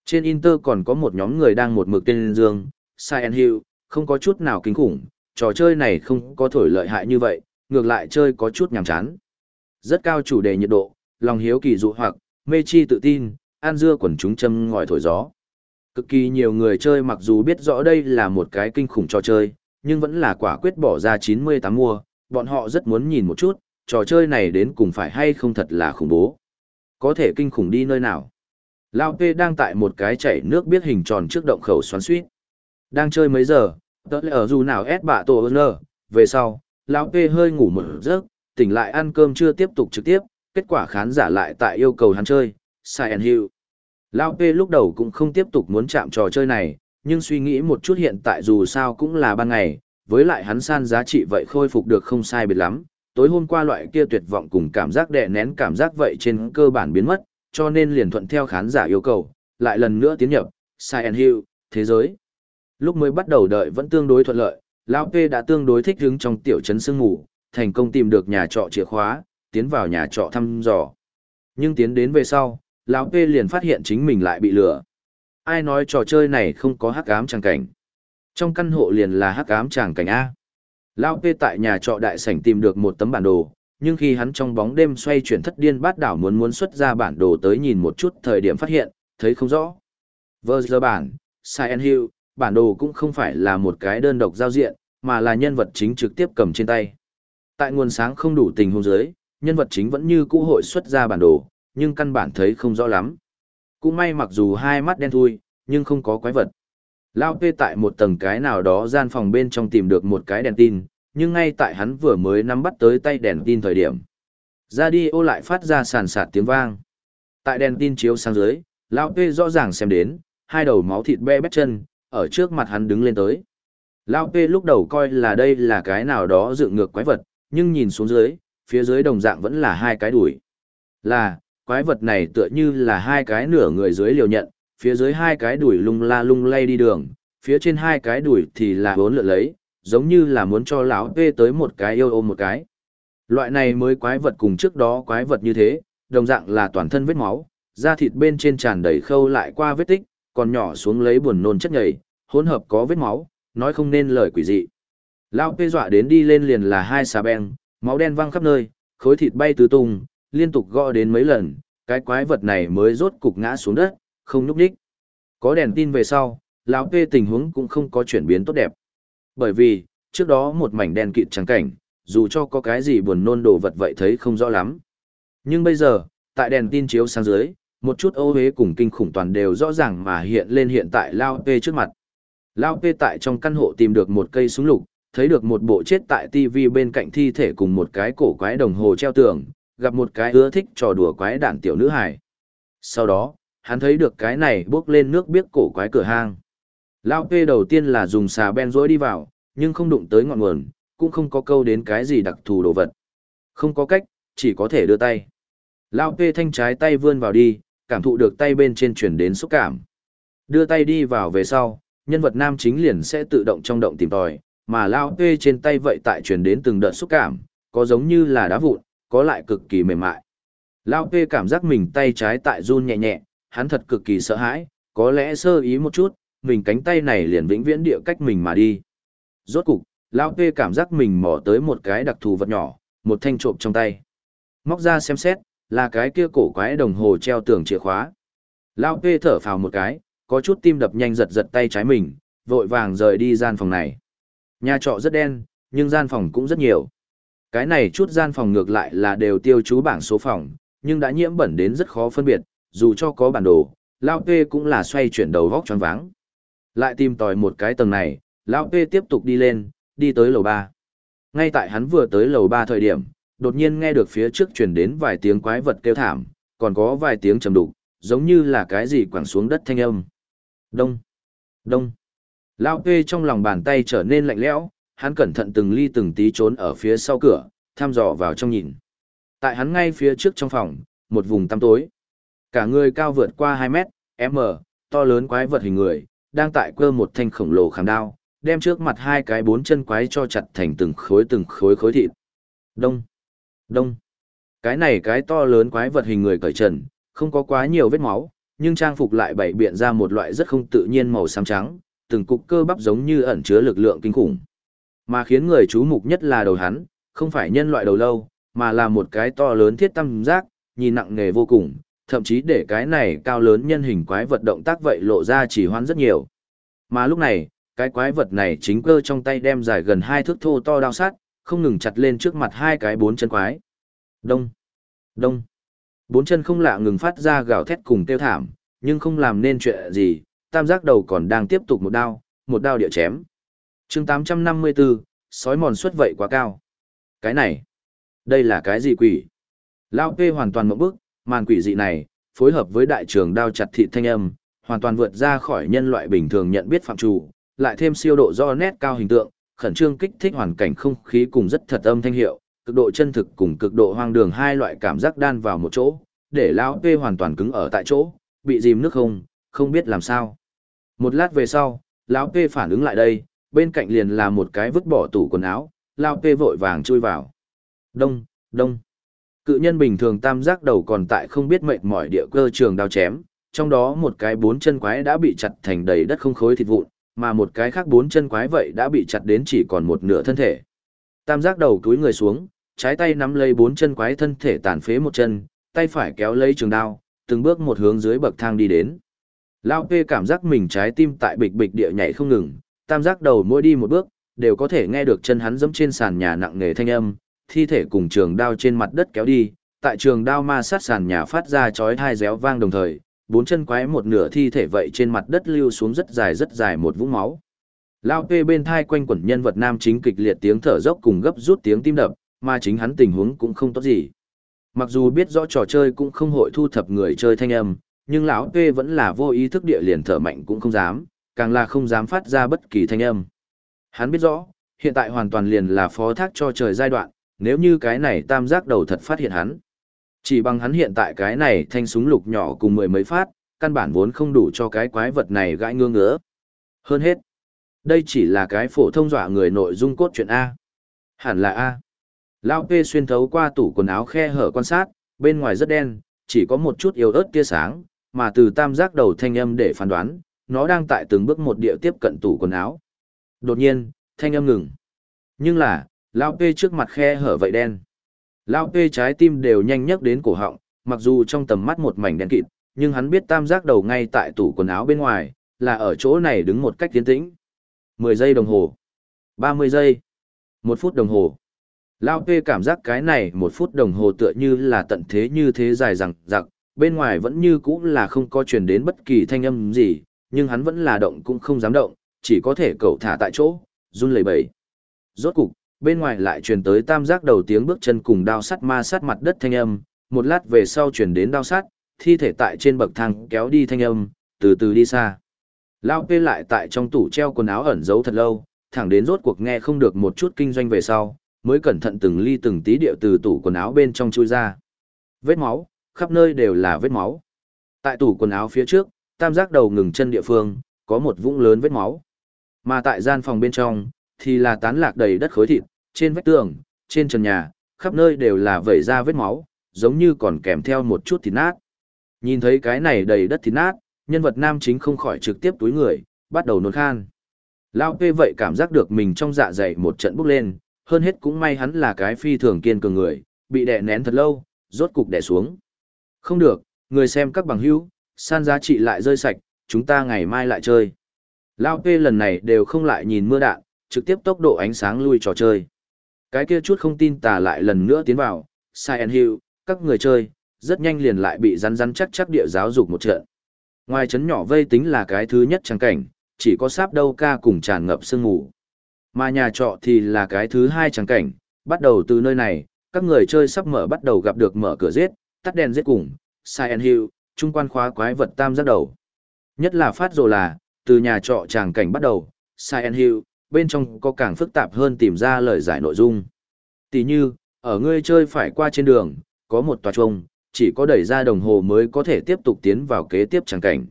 Trên Inter còn có một nhóm người đang một mực tên dương, Silent Hill, không có chút nào kinh khủng, trò chơi này không có thổi lợi hại như vậy, ngược lại chơi có chút nhàm chán. Rất cao chủ đề nhiệt độ, lòng hiếu kỳ dụ hoặc, mê chi tự tin, an dưa quần chúng châm ngòi thổi gió. Cực kỳ nhiều người chơi mặc dù biết rõ đây là một cái kinh khủng trò chơi, nhưng vẫn là quả quyết bỏ ra 98 mua, bọn họ rất muốn nhìn một chút, trò chơi này đến cùng phải hay không thật là khủng bố. Có thể kinh khủng đi nơi nào. Lao P đang tại một cái chảy nước biết hình tròn trước động khẩu xoắn suýt. Đang chơi mấy giờ, tớ lẽ ở dù nào ép bạ tổ ơn về sau, Lao P hơi ngủ một giấc, tỉnh lại ăn cơm chưa tiếp tục trực tiếp, kết quả khán giả lại tại yêu cầu hắn chơi, Silent Hill. Lao P lúc đầu cũng không tiếp tục muốn chạm trò chơi này, nhưng suy nghĩ một chút hiện tại dù sao cũng là ban ngày, với lại hắn san giá trị vậy khôi phục được không sai biệt lắm. Tối hôm qua loại kia tuyệt vọng cùng cảm giác đè nén cảm giác vậy trên cơ bản biến mất, cho nên liền thuận theo khán giả yêu cầu, lại lần nữa tiến nhập, Silent Hill, thế giới. Lúc mới bắt đầu đợi vẫn tương đối thuận lợi, Lao P đã tương đối thích hứng trong tiểu trấn sương ngủ, thành công tìm được nhà trọ chìa khóa, tiến vào nhà trọ thăm dò. Nhưng tiến đến về sau, lão P liền phát hiện chính mình lại bị lừa. Ai nói trò chơi này không có hắc ám tràng cảnh. Trong căn hộ liền là hắc ám tràng cảnh A. Lão P tại nhà trọ đại sảnh tìm được một tấm bản đồ, nhưng khi hắn trong bóng đêm xoay chuyển thất điên bát đảo muốn muốn xuất ra bản đồ tới nhìn một chút thời điểm phát hiện, thấy không rõ. Vơ giờ bản, Cyan Hill, bản đồ cũng không phải là một cái đơn độc giao diện, mà là nhân vật chính trực tiếp cầm trên tay. Tại nguồn sáng không đủ tình huống dưới, nhân vật chính vẫn như cũ hội xuất ra bản đồ, nhưng căn bản thấy không rõ lắm. Cũng may mặc dù hai mắt đen thui, nhưng không có quái vật. Lao Pê tại một tầng cái nào đó gian phòng bên trong tìm được một cái đèn tin, nhưng ngay tại hắn vừa mới nắm bắt tới tay đèn tin thời điểm. Radio lại phát ra sàn sạt tiếng vang. Tại đèn tin chiếu sang dưới, Lao Pê rõ ràng xem đến, hai đầu máu thịt be bét chân, ở trước mặt hắn đứng lên tới. Lao Pê lúc đầu coi là đây là cái nào đó dựng ngược quái vật, nhưng nhìn xuống dưới, phía dưới đồng dạng vẫn là hai cái đuổi. Là, quái vật này tựa như là hai cái nửa người dưới liều nhận, phía dưới hai cái đuổi lung la lung lay đi đường, phía trên hai cái đuổi thì là bốn lượn lấy, giống như là muốn cho lão tê tới một cái yêu ôm một cái. Loại này mới quái vật cùng trước đó quái vật như thế, đồng dạng là toàn thân vết máu, da thịt bên trên tràn đầy khâu lại qua vết tích, còn nhỏ xuống lấy buồn nôn chất nhầy, hỗn hợp có vết máu, nói không nên lời quỷ dị. Lao Pê dọa đến đi lên liền là hai xà beng, máu đen văng khắp nơi, khối thịt bay tứ tung, liên tục gõ đến mấy lần, cái quái vật này mới rốt cục ngã xuống đất, không nhúc nhích. Có đèn tin về sau, lão Pê tình huống cũng không có chuyển biến tốt đẹp. Bởi vì, trước đó một mảnh đen kịt trắng cảnh, dù cho có cái gì buồn nôn đồ vật vậy thấy không rõ lắm. Nhưng bây giờ, tại đèn tin chiếu sang dưới, một chút ô hế cùng kinh khủng toàn đều rõ ràng mà hiện lên hiện tại Lao Pê trước mặt. Lao Pê tại trong căn hộ tìm được một cây súng lục, thấy được một bộ chết tại TV bên cạnh thi thể cùng một cái cổ quái đồng hồ treo tường, gặp một cái ưa thích trò đùa quái đản tiểu nữ hài. Sau đó, hắn thấy được cái này bước lên nước biếc cổ quái cửa hang. Lao P đầu tiên là dùng xà ben rối đi vào, nhưng không đụng tới ngọn nguồn, cũng không có câu đến cái gì đặc thù đồ vật. Không có cách, chỉ có thể đưa tay. Lao P thanh trái tay vươn vào đi, cảm thụ được tay bên trên chuyển đến xúc cảm. Đưa tay đi vào về sau, nhân vật nam chính liền sẽ tự động trong động tìm tòi, mà Lao Tê trên tay vậy tại truyền đến từng đợt xúc cảm, có giống như là đá vụn, có lại cực kỳ mềm mại. Lao Tê cảm giác mình tay trái tại run nhẹ nhẹ, hắn thật cực kỳ sợ hãi, có lẽ sơ ý một chút, mình cánh tay này liền vĩnh viễn địa cách mình mà đi. Rốt cục, Lao Tê cảm giác mình mò tới một cái đặc thù vật nhỏ, một thanh trộm trong tay. Móc ra xem xét, là cái kia cổ quái đồng hồ treo tường chìa khóa. Lao Tê thở phào một cái, có chút tim đập nhanh giật giật tay trái mình, vội vàng rời đi gian phòng này. Nhà trọ rất đen, nhưng gian phòng cũng rất nhiều. Cái này chút gian phòng ngược lại là đều tiêu chú bảng số phòng, nhưng đã nhiễm bẩn đến rất khó phân biệt, dù cho có bản đồ, Lao P cũng là xoay chuyển đầu góc tròn váng. Lại tìm tòi một cái tầng này, Lao P tiếp tục đi lên, đi tới lầu 3. Ngay tại hắn vừa tới lầu 3 thời điểm, đột nhiên nghe được phía trước truyền đến vài tiếng quái vật kêu thảm, còn có vài tiếng trầm đục, giống như là cái gì quẳng xuống đất thanh âm. Đông, đông. Lao P trong lòng bàn tay trở nên lạnh lẽo, hắn cẩn thận từng ly từng tí trốn ở phía sau cửa, thăm dò vào trong nhìn. Tại hắn ngay phía trước trong phòng, một vùng tăm tối. Cả người cao vượt qua 2 mét, m, to lớn quái vật hình người, đang tại cơ một thanh khổng lồ khảm đao, đem trước mặt hai cái bốn chân quái cho chặt thành từng khối từng khối khối thịt. Đông, đông. Cái này cái to lớn quái vật hình người cởi trần, không có quá nhiều vết máu, nhưng trang phục lại bảy biện ra một loại rất không tự nhiên màu xám trắng, từng cục cơ bắp giống như ẩn chứa lực lượng kinh khủng. Mà khiến người chú mục nhất là đầu hắn, không phải nhân loại đầu lâu, mà là một cái to lớn thiết tâm giác, nhìn nặng nề vô cùng, thậm chí để cái này cao lớn nhân hình quái vật động tác vậy lộ ra chỉ hoán rất nhiều. Mà lúc này, cái quái vật này chính cơ trong tay đem dài gần hai thước thô to đao sắt, không ngừng chặt lên trước mặt hai cái bốn chân quái. Đông, đông. Bốn chân không lạ ngừng phát ra gào thét cùng tiêu thảm, nhưng không làm nên chuyện gì, tam giác đầu còn đang tiếp tục một đao, một đao địa chém chương 854, sói mòn suất vậy quá cao. Cái này, đây là cái gì quỷ? Lao P hoàn toàn một bức, màn quỷ dị này, phối hợp với đại trường đao chặt thị thanh âm, hoàn toàn vượt ra khỏi nhân loại bình thường nhận biết phạm chủ, lại thêm siêu độ do nét cao hình tượng, khẩn trương kích thích hoàn cảnh không khí cùng rất thật âm thanh hiệu, cực độ chân thực cùng cực độ hoang đường hai loại cảm giác đan vào một chỗ, để lão P hoàn toàn cứng ở tại chỗ, bị dìm nước không, không biết làm sao. Một lát về sau, lão P phản ứng lại đây, bên cạnh liền là một cái vứt bỏ tủ quần áo, lão P vội vàng chui vào. Đông, đông. Cự nhân bình thường tam giác đầu còn tại không biết mệnh mỏi địa cơ trường đao chém, trong đó một cái bốn chân quái đã bị chặt thành đầy đất không khối thịt vụn, mà một cái khác bốn chân quái vậy đã bị chặt đến chỉ còn một nửa thân thể. Tam giác đầu túi người xuống, trái tay nắm lấy bốn chân quái thân thể tàn phế một chân, tay phải kéo lấy trường đao, từng bước một hướng dưới bậc thang đi đến. Lao P cảm giác mình trái tim tại bịch bịch địa nhảy không ngừng, tam giác đầu mỗi đi một bước, đều có thể nghe được chân hắn giẫm trên sàn nhà nặng nề thanh âm, thi thể cùng trường đao trên mặt đất kéo đi, tại trường đao ma sát sàn nhà phát ra chói tai réo vang đồng thời, bốn chân quái một nửa thi thể vậy trên mặt đất lưu xuống rất dài rất dài một vũng máu. Lao P bên thai quanh quẩn nhân vật nam chính kịch liệt tiếng thở dốc cùng gấp rút tiếng tim đập, mà chính hắn tình huống cũng không tốt gì. Mặc dù biết rõ trò chơi cũng không hội thu thập người chơi thanh âm, nhưng lão P vẫn là vô ý thức địa liền thở mạnh cũng không dám, càng là không dám phát ra bất kỳ thanh âm. Hắn biết rõ, hiện tại hoàn toàn liền là phó thác cho trời giai đoạn, nếu như cái này tam giác đầu thật phát hiện hắn. Chỉ bằng hắn hiện tại cái này thanh súng lục nhỏ cùng mười mấy phát, căn bản vốn không đủ cho cái quái vật này gãi ngương ngứa. Hơn hết, đây chỉ là cái phổ thông dọa người nội dung cốt truyện A. Hẳn là A. Lao P xuyên thấu qua tủ quần áo khe hở quan sát, bên ngoài rất đen, chỉ có một chút yếu ớt tia sáng, mà từ tam giác đầu thanh âm để phán đoán, nó đang tại từng bước một địa tiếp cận tủ quần áo. Đột nhiên, thanh âm ngừng. Nhưng là, Lao P trước mặt khe hở vậy đen. Lao P trái tim đều nhanh nhấc đến cổ họng, mặc dù trong tầm mắt một mảnh đen kịt, nhưng hắn biết tam giác đầu ngay tại tủ quần áo bên ngoài, là ở chỗ này đứng một cách tiến tĩnh. 10 giây đồng hồ, 30 giây, 1 phút đồng hồ. Lao P cảm giác cái này một phút đồng hồ tựa như là tận thế như thế dài rằng rặc, bên ngoài vẫn như cũ là không có truyền đến bất kỳ thanh âm gì, nhưng hắn vẫn là động cũng không dám động, chỉ có thể cẩu thả tại chỗ, run lẩy bẩy. Rốt cục, bên ngoài lại truyền tới tam giác đầu tiếng bước chân cùng đao sắt ma sát mặt đất thanh âm, một lát về sau truyền đến đao sắt, thi thể tại trên bậc thang kéo đi thanh âm, từ từ đi xa. Lao P lại tại trong tủ treo quần áo ẩn giấu thật lâu, thẳng đến rốt cuộc nghe không được một chút kinh doanh về sau, mới cẩn thận từng ly từng tí điệu từ tủ quần áo bên trong chui ra. Vết máu, khắp nơi đều là vết máu. Tại tủ quần áo phía trước, tam giác đầu ngừng chân địa phương, có một vũng lớn vết máu. Mà tại gian phòng bên trong, thì là tán lạc đầy đất khối thịt, trên vách tường, trên trần nhà, khắp nơi đều là vẩy ra vết máu, giống như còn kèm theo một chút thịt nát. Nhìn thấy cái này đầy đất thịt nát, nhân vật nam chính không khỏi trực tiếp túi người, bắt đầu nôn khan. Lao P vậy cảm giác được mình trong dạ dày một trận bốc lên, hơn hết cũng may hắn là cái phi thường kiên cường người, bị đè nén thật lâu, rốt cục đè xuống. Không được, người xem các bằng hữu, san giá trị lại rơi sạch, chúng ta ngày mai lại chơi. Lao P lần này đều không lại nhìn mưa đạn, trực tiếp tốc độ ánh sáng lui trò chơi. Cái kia chút không tin tà lại lần nữa tiến vào, Silent Hill, các người chơi, rất nhanh liền lại bị rắn rắn chắc chắc địa giáo dục một trận. Ngoài chấn nhỏ vây tính là cái thứ nhất trang cảnh, chỉ có sáp đâu ca cùng tràn ngập sương mù. Mà nhà trọ thì là cái thứ hai trang cảnh, bắt đầu từ nơi này, các người chơi sắp mở bắt đầu gặp được mở cửa giết, tắt đèn giết cùng, Silent Hill, trung quan khóa quái vật tam giác đầu. Nhất là phát rồ là, từ nhà trọ tràng cảnh bắt đầu, Silent Hill, bên trong có càng phức tạp hơn tìm ra lời giải nội dung. Tỷ như, ở ngươi chơi phải qua trên đường, có một tòa trông, chỉ có đẩy ra đồng hồ mới có thể tiếp tục tiến vào kế tiếp tràng cảnh.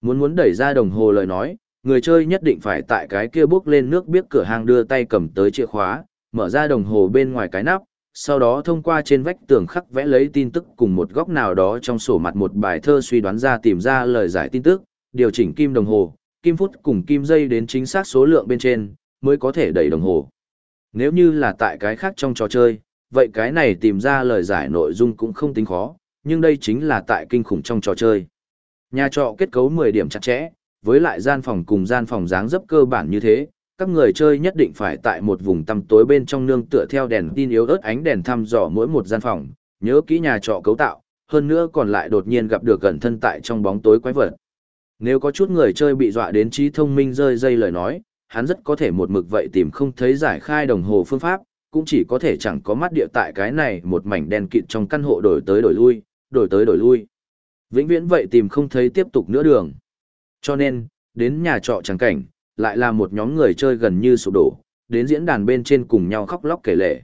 Muốn muốn đẩy ra đồng hồ lời nói, người chơi nhất định phải tại cái kia bước lên nước biết cửa hàng đưa tay cầm tới chìa khóa, mở ra đồng hồ bên ngoài cái nắp, sau đó thông qua trên vách tường khắc vẽ lấy tin tức cùng một góc nào đó trong sổ mặt một bài thơ suy đoán ra tìm ra lời giải tin tức, điều chỉnh kim đồng hồ, kim phút cùng kim dây đến chính xác số lượng bên trên, mới có thể đẩy đồng hồ. Nếu như là tại cái khác trong trò chơi, vậy cái này tìm ra lời giải nội dung cũng không tính khó, nhưng đây chính là tại kinh khủng trong trò chơi. Nhà trọ kết cấu 10 điểm chặt chẽ, với lại gian phòng cùng gian phòng dáng dấp cơ bản như thế, các người chơi nhất định phải tại một vùng tăm tối bên trong nương tựa theo đèn tin yếu ớt ánh đèn thăm dò mỗi một gian phòng, nhớ kỹ nhà trọ cấu tạo, hơn nữa còn lại đột nhiên gặp được gần thân tại trong bóng tối quái vật. Nếu có chút người chơi bị dọa đến trí thông minh rơi dây lời nói, hắn rất có thể một mực vậy tìm không thấy giải khai đồng hồ phương pháp, cũng chỉ có thể chẳng có mắt địa tại cái này một mảnh đen kịt trong căn hộ đổi tới đổi lui, đổi tới đổi lui. Vĩnh viễn vậy tìm không thấy tiếp tục nữa đường. Cho nên, đến nhà trọ chẳng cảnh, lại là một nhóm người chơi gần như sụp đổ, đến diễn đàn bên trên cùng nhau khóc lóc kể lệ.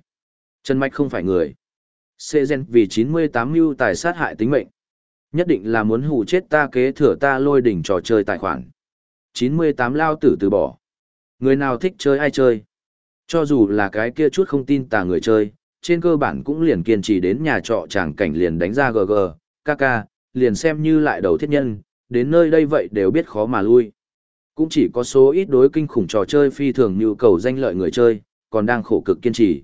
Trần Mạch không phải người. Sê Gen vì 98 mưu tài sát hại tính mệnh. Nhất định là muốn hù chết ta kế thừa ta lôi đỉnh trò chơi tài khoản. 98 lao tử từ bỏ. Người nào thích chơi ai chơi. Cho dù là cái kia chút không tin tà người chơi, trên cơ bản cũng liền kiên trì đến nhà trọ chàng cảnh liền đánh ra GG, KK, liền xem như lại đầu thiết nhân, đến nơi đây vậy đều biết khó mà lui. Cũng chỉ có số ít đối kinh khủng trò chơi phi thường nhu cầu danh lợi người chơi, còn đang khổ cực kiên trì.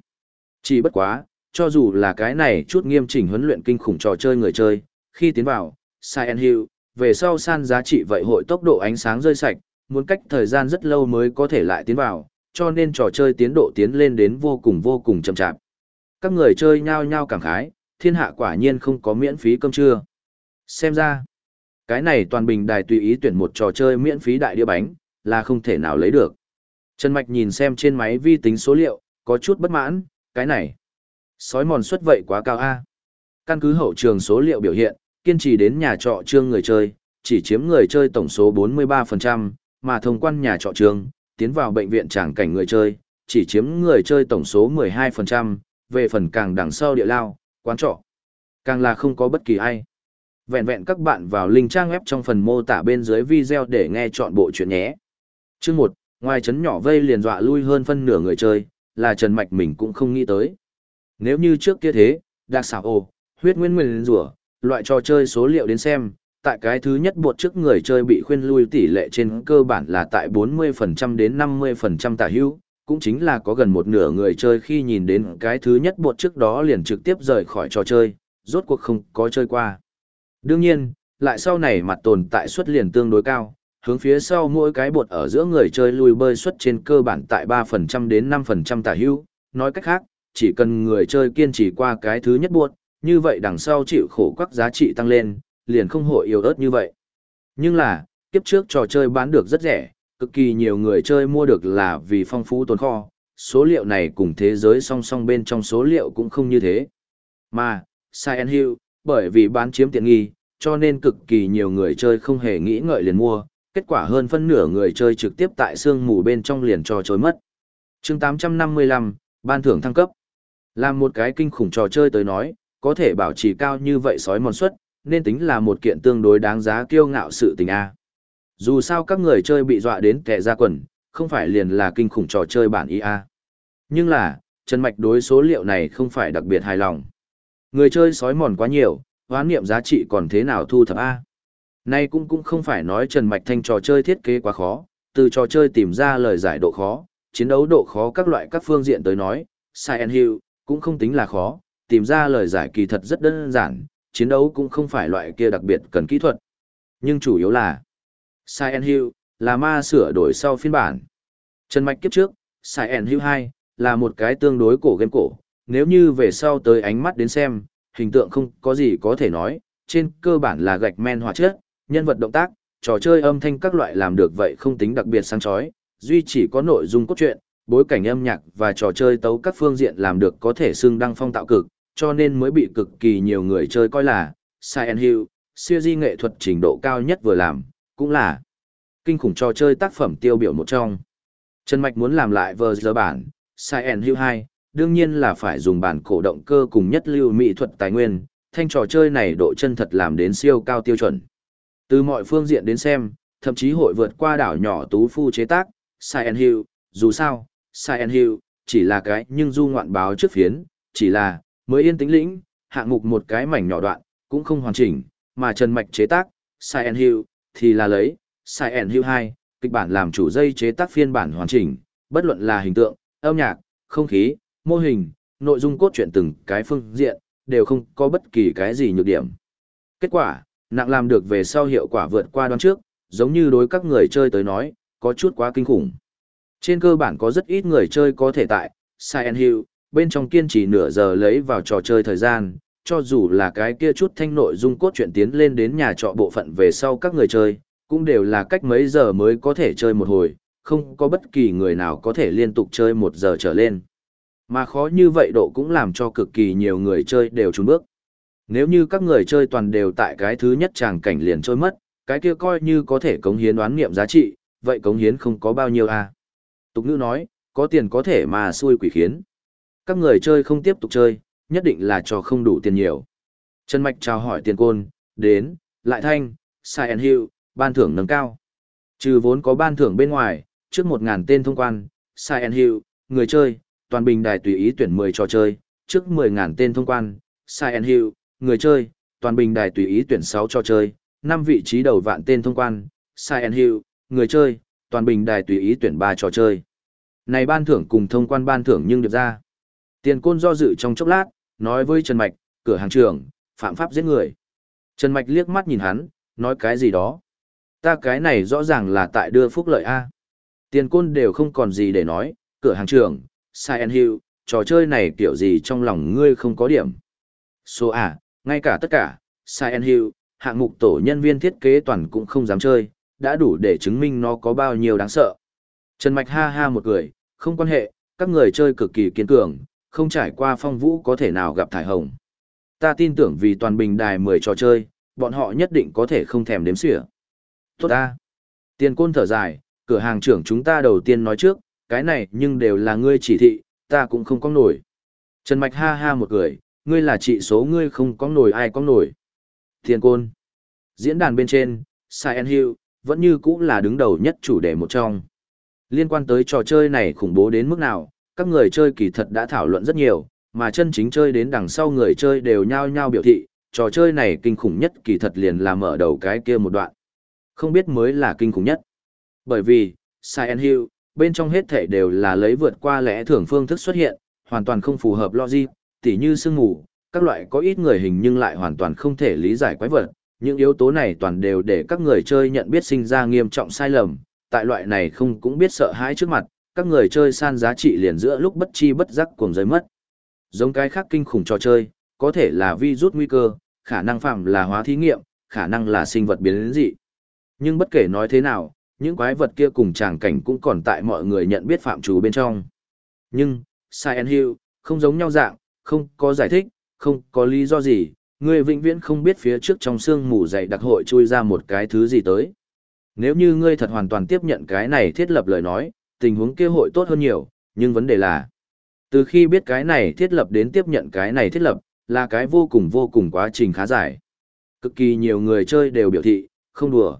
Chỉ bất quá, cho dù là cái này chút nghiêm chỉnh huấn luyện kinh khủng trò chơi người chơi, khi tiến vào, Silent Hill, về sau san giá trị vậy hội tốc độ ánh sáng rơi sạch, muốn cách thời gian rất lâu mới có thể lại tiến vào, cho nên trò chơi tiến độ tiến lên đến vô cùng vô cùng chậm chạp. Các người chơi nhao nhao cảm khái, thiên hạ quả nhiên không có miễn phí cơm trưa. Xem ra, cái này toàn bình đài tùy ý tuyển một trò chơi miễn phí đại đĩa bánh, là không thể nào lấy được. Trần Mạch nhìn xem trên máy vi tính số liệu, có chút bất mãn, cái này. Sói mòn suất vậy quá cao a Căn cứ hậu trường số liệu biểu hiện, kiên trì đến nhà trọ trương người chơi, chỉ chiếm người chơi tổng số 43%, mà thông quan nhà trọ trương, tiến vào bệnh viện tràng cảnh người chơi, chỉ chiếm người chơi tổng số 12%, về phần càng đằng sau địa lao, quán trọ. Càng là không có bất kỳ ai. Vẹn vẹn các bạn vào link trang web trong phần mô tả bên dưới video để nghe chọn bộ chuyện nhé. Chương 1, ngoài chấn nhỏ vây liền dọa lui hơn phân nửa người chơi, là Trần Mạch mình cũng không nghĩ tới. Nếu như trước kia thế, đặc xảo ồ, huyết nguyên nguyên rủa loại trò chơi số liệu đến xem, tại cái thứ nhất buộc trước người chơi bị khuyên lui tỷ lệ trên cơ bản là tại 40% đến 50% tả hữu, cũng chính là có gần một nửa người chơi khi nhìn đến cái thứ nhất buộc trước đó liền trực tiếp rời khỏi trò chơi, rốt cuộc không có chơi qua. Đương nhiên, lại sau này mặt tồn tại suất liền tương đối cao, hướng phía sau mỗi cái bột ở giữa người chơi lùi bơi suất trên cơ bản tại 3% đến 5% tả hữu, nói cách khác, chỉ cần người chơi kiên trì qua cái thứ nhất buộc, như vậy đằng sau chịu khổ quắc giá trị tăng lên, liền không hội yếu ớt như vậy. Nhưng là, kiếp trước trò chơi bán được rất rẻ, cực kỳ nhiều người chơi mua được là vì phong phú tồn kho, số liệu này cùng thế giới song song bên trong số liệu cũng không như thế. Mà, Silent Hill, bởi vì bán chiếm tiện nghi, cho nên cực kỳ nhiều người chơi không hề nghĩ ngợi liền mua, kết quả hơn phân nửa người chơi trực tiếp tại sương mù bên trong liền cho chối mất. chương 855, ban thưởng thăng cấp. Làm một cái kinh khủng trò chơi tới nói, có thể bảo trì cao như vậy sói mòn suất, nên tính là một kiện tương đối đáng giá kiêu ngạo sự tình a. Dù sao các người chơi bị dọa đến kẻ ra quần, không phải liền là kinh khủng trò chơi bản IA. Nhưng là, Trần Mạch đối số liệu này không phải đặc biệt hài lòng. Người chơi sói mòn quá nhiều, hoán niệm giá trị còn thế nào thu thập A. Nay cũng cũng không phải nói Trần Mạch Thanh trò chơi thiết kế quá khó, từ trò chơi tìm ra lời giải độ khó, chiến đấu độ khó các loại các phương diện tới nói, Silent Hill cũng không tính là khó, tìm ra lời giải kỳ thật rất đơn giản, chiến đấu cũng không phải loại kia đặc biệt cần kỹ thuật. Nhưng chủ yếu là Silent Hill là ma sửa đổi sau phiên bản. Trần Mạch kiếp trước, Silent Hill 2 là một cái tương đối cổ game cổ, nếu như về sau tới ánh mắt đến xem, hình tượng không có gì có thể nói, trên cơ bản là gạch men hóa chất, nhân vật động tác, trò chơi âm thanh các loại làm được vậy không tính đặc biệt sáng chói, duy chỉ có nội dung cốt truyện, bối cảnh âm nhạc và trò chơi tấu các phương diện làm được có thể xưng đăng phong tạo cực, cho nên mới bị cực kỳ nhiều người chơi coi là Silent Hill, siêu di nghệ thuật trình độ cao nhất vừa làm, cũng là kinh khủng trò chơi tác phẩm tiêu biểu một trong. Trần Mạch muốn làm lại vờ giờ bản, Silent Hill 2, đương nhiên là phải dùng bản cổ động cơ cùng nhất lưu mỹ thuật tài nguyên, thanh trò chơi này độ chân thật làm đến siêu cao tiêu chuẩn. Từ mọi phương diện đến xem, thậm chí hội vượt qua đảo nhỏ tú phu chế tác, Silent Hill, dù sao, Silent Hill, chỉ là cái nhưng du ngoạn báo trước phiến, chỉ là, mới yên tĩnh lĩnh, hạng mục một cái mảnh nhỏ đoạn, cũng không hoàn chỉnh, mà Trần Mạch chế tác, Silent Hill, thì là lấy, Silent Hill 2, kịch bản làm chủ dây chế tác phiên bản hoàn chỉnh, bất luận là hình tượng, âm nhạc, không khí, mô hình, nội dung cốt truyện từng cái phương diện, đều không có bất kỳ cái gì nhược điểm. Kết quả, nặng làm được về sau hiệu quả vượt qua đoán trước, giống như đối các người chơi tới nói, có chút quá kinh khủng. Trên cơ bản có rất ít người chơi có thể tại Silent Hill, bên trong kiên trì nửa giờ lấy vào trò chơi thời gian, cho dù là cái kia chút thanh nội dung cốt truyện tiến lên đến nhà trọ bộ phận về sau các người chơi, cũng đều là cách mấy giờ mới có thể chơi một hồi, không có bất kỳ người nào có thể liên tục chơi một giờ trở lên. Mà khó như vậy độ cũng làm cho cực kỳ nhiều người chơi đều trốn bước. Nếu như các người chơi toàn đều tại cái thứ nhất tràng cảnh liền trôi mất, cái kia coi như có thể cống hiến đoán nghiệm giá trị, vậy cống hiến không có bao nhiêu à. Tục ngữ nói, có tiền có thể mà xui quỷ khiến. Các người chơi không tiếp tục chơi, nhất định là cho không đủ tiền nhiều. Trần Mạch chào hỏi tiền côn, đến, lại thanh, sai and hiệu, ban thưởng nâng cao. Trừ vốn có ban thưởng bên ngoài, trước 1.000 tên thông quan, sai and hiệu, người chơi, toàn bình đài tùy ý tuyển 10 trò chơi, trước 10.000 tên thông quan, sai Hill, hiệu, người chơi, toàn bình đài tùy ý tuyển 6 trò chơi, 5 vị trí đầu vạn tên thông quan, sai Hill, hiệu, người chơi, toàn bình đài tùy ý tuyển 3 trò chơi. Này ban thưởng cùng thông quan ban thưởng nhưng được ra. Tiền côn do dự trong chốc lát, nói với Trần Mạch, cửa hàng trưởng, phạm pháp giết người. Trần Mạch liếc mắt nhìn hắn, nói cái gì đó. Ta cái này rõ ràng là tại đưa phúc lợi A. Tiền côn đều không còn gì để nói, cửa hàng trưởng, Silent Hill, trò chơi này kiểu gì trong lòng ngươi không có điểm. Số à? ngay cả tất cả, Silent Hill, hạng mục tổ nhân viên thiết kế toàn cũng không dám chơi, đã đủ để chứng minh nó có bao nhiêu đáng sợ. Trần Mạch ha ha một cười, không quan hệ, các người chơi cực kỳ kiên cường, không trải qua phong vũ có thể nào gặp thải hồng. Ta tin tưởng vì toàn bình đài 10 trò chơi, bọn họ nhất định có thể không thèm đếm xỉa. Tốt ta. Tiền côn thở dài, cửa hàng trưởng chúng ta đầu tiên nói trước, cái này nhưng đều là ngươi chỉ thị, ta cũng không có nổi. Trần Mạch ha ha một cười, ngươi là trị số ngươi không có nổi ai có nổi. Thiên côn. Diễn đàn bên trên, Silent Hill, vẫn như cũng là đứng đầu nhất chủ đề một trong. Liên quan tới trò chơi này khủng bố đến mức nào, các người chơi kỳ thật đã thảo luận rất nhiều, mà chân chính chơi đến đằng sau người chơi đều nhao nhao biểu thị, trò chơi này kinh khủng nhất kỳ thật liền là mở đầu cái kia một đoạn. Không biết mới là kinh khủng nhất. Bởi vì, Silent Hill, bên trong hết thể đều là lấy vượt qua lẽ thường phương thức xuất hiện, hoàn toàn không phù hợp logic, tỉ như sương mù, các loại có ít người hình nhưng lại hoàn toàn không thể lý giải quái vật. Những yếu tố này toàn đều để các người chơi nhận biết sinh ra nghiêm trọng sai lầm, tại loại này không cũng biết sợ hãi trước mặt, các người chơi san giá trị liền giữa lúc bất chi bất giác cuồng rơi mất. Giống cái khác kinh khủng trò chơi, có thể là vi rút nguy cơ, khả năng phạm là hóa thí nghiệm, khả năng là sinh vật biến dị. Nhưng bất kể nói thế nào, những quái vật kia cùng tràng cảnh cũng còn tại mọi người nhận biết phạm trù bên trong. Nhưng, Silent Hill, không giống nhau dạng, không có giải thích, không có lý do gì, người vĩnh viễn không biết phía trước trong xương mù dày đặc hội chui ra một cái thứ gì tới. Nếu như ngươi thật hoàn toàn tiếp nhận cái này thiết lập lời nói, tình huống kia hội tốt hơn nhiều, nhưng vấn đề là, từ khi biết cái này thiết lập đến tiếp nhận cái này thiết lập, là cái vô cùng vô cùng quá trình khá dài. Cực kỳ nhiều người chơi đều biểu thị, không đùa,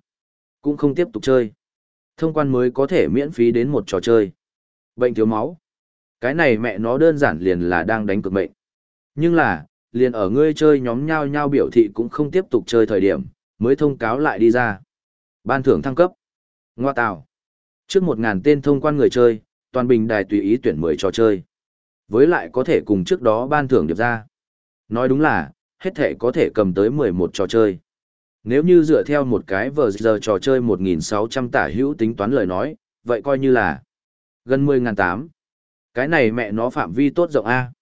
cũng không tiếp tục chơi. Thông quan mới có thể miễn phí đến một trò chơi. Bệnh thiếu máu. Cái này mẹ nó đơn giản liền là đang đánh cực mệnh. Nhưng là, liền ở ngươi chơi nhóm nhau nhau biểu thị cũng không tiếp tục chơi thời điểm, mới thông cáo lại đi ra. Ban thưởng thăng cấp. Ngoa tạo. Trước 1.000 tên thông quan người chơi, toàn bình đài tùy ý tuyển 10 trò chơi. Với lại có thể cùng trước đó ban thưởng điệp ra. Nói đúng là, hết thể có thể cầm tới 11 trò chơi. Nếu như dựa theo một cái vờ giờ trò chơi 1.600 tả hữu tính toán lời nói, vậy coi như là gần 10.800. Cái này mẹ nó phạm vi tốt rộng A.